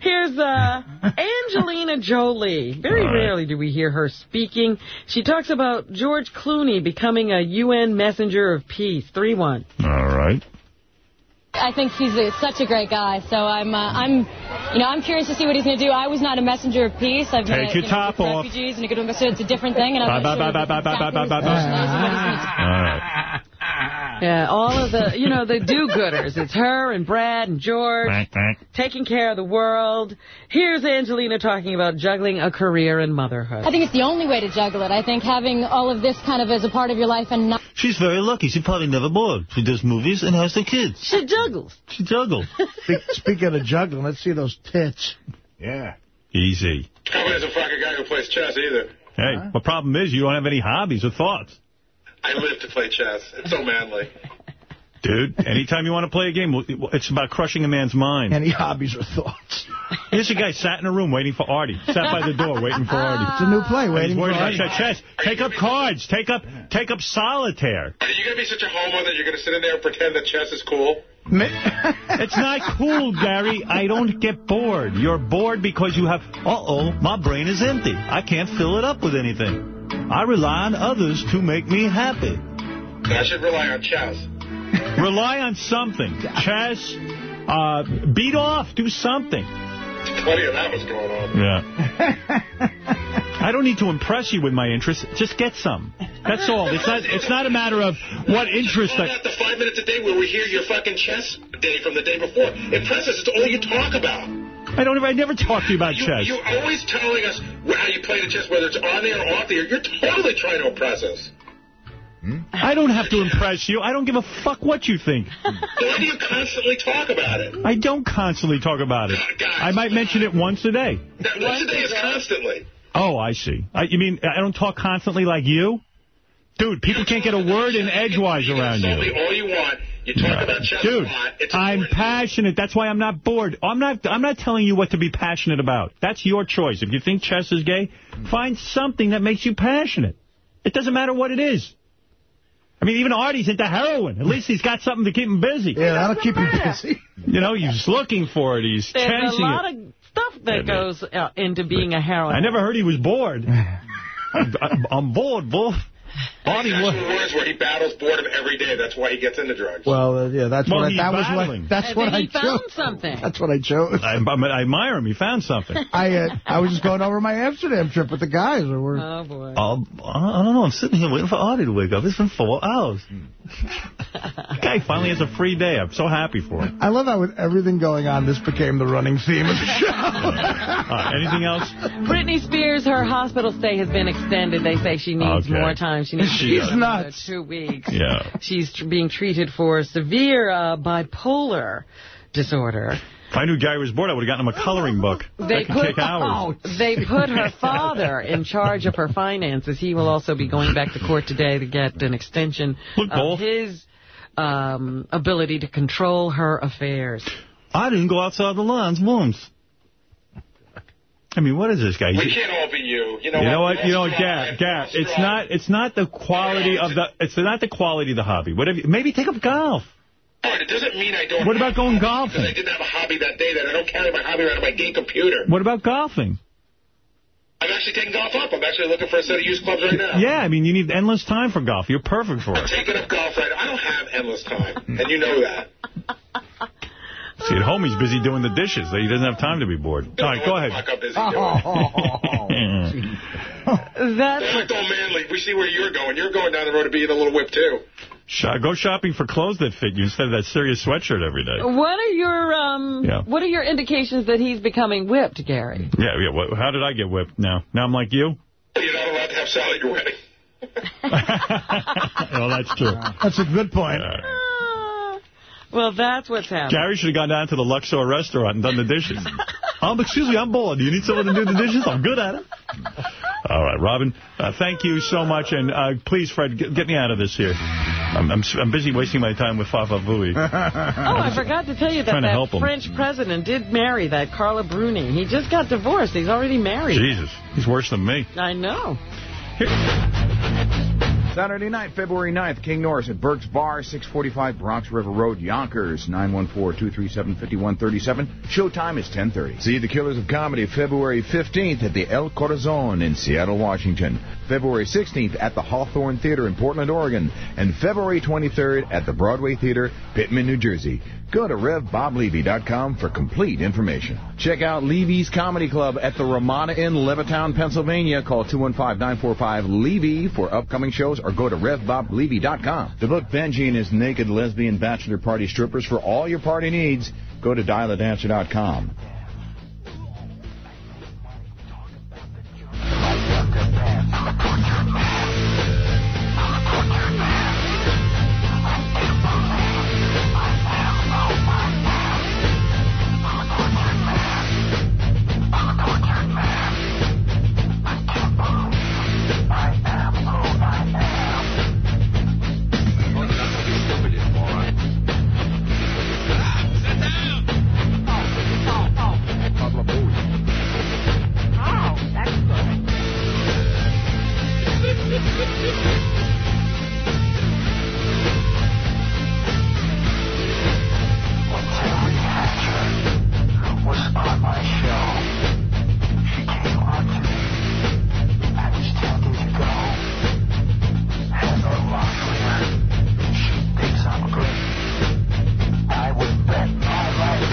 S2: Here's uh, Angelina Jolie. Very
S1: All right.
S2: rarely do we hear her speaking. She talks about George Clooney becoming a UN messenger of peace. 3-1.
S1: All right.
S65: I think he's a, such a great guy. So I'm, uh, I'm, you know, I'm curious to see what he's going to do. I was not a messenger of peace. I've been
S1: Take
S65: a,
S1: your
S65: you know,
S1: top
S65: with
S1: off.
S65: refugees and a good ambassador. It's a different thing. And I'm
S1: Bye,
S65: not
S1: bye,
S65: sure
S1: bye, bye, bye, bye, bye, bye, bye, bye. *laughs* All right. *laughs*
S2: Yeah, all of the, you know, the do-gooders. It's her and Brad and George
S1: Quack, quack.
S2: taking care of the world. Here's Angelina talking about juggling a career and motherhood.
S65: I think it's the only way to juggle it. I think having all of this kind of as a part of your life and not
S66: She's very lucky. She probably never bored. She does movies and has the kids.
S2: She juggles.
S66: She juggles. *laughs*
S3: Speak- Speaking of juggling, let's see those tits.
S33: Yeah.
S1: Easy.
S67: Probably doesn't fuck a guy who plays chess either.
S1: Hey, the problem is you don't have any hobbies or thoughts.
S67: I live to play chess. It's so manly.
S1: Dude, anytime you want to play a game, it's about crushing a man's mind.
S3: Any hobbies or thoughts?
S1: Here's a guy sat in a room waiting for Artie. Sat by the door waiting for Artie.
S3: It's a new play,
S1: And
S3: waiting for
S1: worried
S3: Artie.
S1: about chess. Take up cards. Take up take up solitaire.
S67: Are you going to be such a homo that you're going to sit in there and pretend that chess is cool? *laughs*
S1: It's not cool, Gary. I don't get bored. You're bored because you have, uh-oh, my brain is empty. I can't fill it up with anything. I rely on others to make me happy.
S67: I should rely on chess. *laughs*
S1: Rely on something. Chess, uh, beat off, do something.
S67: Plenty of that was going on.
S1: Yeah. *laughs* I don't need to impress you with my interests. Just get some. That's all. It's not It's not a matter of what interest
S67: All
S1: I...
S67: that the five minutes a day where we hear your fucking chess day from the day before. Impress us. It's all you talk about.
S1: I don't. I never talk to you about
S67: You,
S1: chess.
S67: You're always telling us how you play the chess, whether it's on there or off there. You're totally trying to impress us. Hmm?
S1: I don't have to impress you. I don't give a fuck what you think.
S67: Why do you constantly talk about it?
S1: I don't constantly talk about it. I might mention it once a day.
S67: That once a day is constantly.
S1: Oh, I see. I, you mean I don't talk constantly like you? Dude, people can't get a word in edgewise around you.
S67: all you want. You talk about
S1: Dude,
S67: a lot. It's
S1: I'm passionate. That's why I'm not bored. I'm not I'm not telling you what to be passionate about. That's your choice. If you think chess is gay, find something that makes you passionate. It doesn't matter what it is. I mean, even Artie's into heroin. At least he's got something to keep him busy.
S3: Yeah, that'll keep him busy. *laughs*
S1: You know, he's looking for it. He's
S2: There's a
S1: chasing
S2: lot
S1: it.
S2: Of stuff that goes uh, into being a heroine.
S1: I never heard he was bored. *laughs* I'm, I'm bored, Wolf. Artie,
S67: Actual
S1: what?
S67: words where he battles boredom every day. That's why he gets into drugs.
S3: Well, uh, yeah, that's
S1: Well,
S3: what I,
S1: he's
S3: that was
S1: battling.
S3: what that's
S2: And
S3: what
S2: then
S3: I
S2: he found
S3: chose.
S2: something.
S3: That's what I chose.
S1: I, I admire him. He found something. *laughs*
S3: I uh, I was just going over my Amsterdam trip with the guys. We were
S2: Oh, boy.
S66: Oh, I don't know. I'm sitting here waiting for Artie to wake up. It's been four hours.
S1: The *laughs* guy finally has a free day. I'm so happy for him.
S3: I love how with everything going on, this became the running theme of the *laughs* show.
S1: Uh, anything else?
S2: Britney Spears, her hospital stay has been extended. They say she needs
S1: Okay.
S2: more time. She needs to be
S1: She's
S2: another
S3: nuts.
S2: two weeks.
S1: Yeah.
S2: She's being treated for severe uh, bipolar disorder.
S1: If I knew Gary was bored, I would have gotten him a coloring book.
S2: They
S1: that could
S2: put,
S1: take hours.
S2: they put her father in charge of her finances. He will also be going back to court today to get an extension
S1: Look, Bull.
S2: of his um, ability to control her affairs.
S66: I didn't go outside the lines once.
S1: I mean, what is this guy?
S67: We can't all be you. You know,
S1: You know
S67: what?
S1: what? You know Gap? Gap. It's not. It's not the quality of the. It's not the quality of the hobby. Whatever. Maybe take up golf.
S67: It doesn't mean I don't.
S1: What about going golfing?
S67: I didn't have a hobby that day. That I don't carry my hobby around on my gay computer.
S1: What about golfing?
S67: I'm actually taking golf up. I'm actually looking for a set of used clubs right now.
S1: Yeah, I mean, you need endless time for golf. You're perfect for
S67: I'm
S1: it.
S67: taking up golf right now. I don't have endless time, and you know that. *laughs*
S1: See, at home he's busy doing the dishes. He doesn't have time to be bored. All right, go ahead.
S67: Fuck, I'm busy doing. *laughs*
S2: That's
S67: Act all manly. We see where you're going. You're going down the road to being a little whip too.
S1: Sh- Go shopping for clothes that fit you instead of that serious sweatshirt every day.
S2: What are your um?
S1: Yeah.
S2: What are your indications that he's becoming whipped, Gary?
S1: Yeah, yeah. What, how did I get whipped now? Now I'm like you?
S67: You're not allowed to have salad at your wedding.
S1: well, that's true.
S3: That's a good point.
S2: Well, that's what's happening.
S1: Gary should have gone down to the Luxor restaurant and done the dishes. *laughs* um, excuse me, I'm bored. Do you need someone to do the dishes? I'm good at it. All right, Robin, uh, thank you so much. And uh, please, Fred, get, get, me out of this here. I'm, I'm, I'm busy wasting my time with Fafa Vui. *laughs*
S2: oh, I forgot to tell you that that French president did marry that Carla Bruni. He just got divorced. He's already married.
S1: Jesus, he's worse than me.
S2: I know.
S5: Saturday night, February 9th, King Norris at Burke's Bar, 645 Bronx River Road, Yonkers, 914-237-5137. Showtime is 1030. See The Killers of Comedy February 15th at the El Corazon in Seattle, Washington. February 16th at the Hawthorne Theater in Portland, Oregon. And February 23rd at the Broadway Theater, Pitman, New Jersey. Go to RevBobLevy.com for complete information. Check out Levy's Comedy Club at the Ramada Inn, Levittown, Pennsylvania. Call 215-945-LEVY for upcoming shows or go to RevBobLevy.com. To book Benji and his naked lesbian bachelor party strippers for all your party needs, go to DialAdancer.com.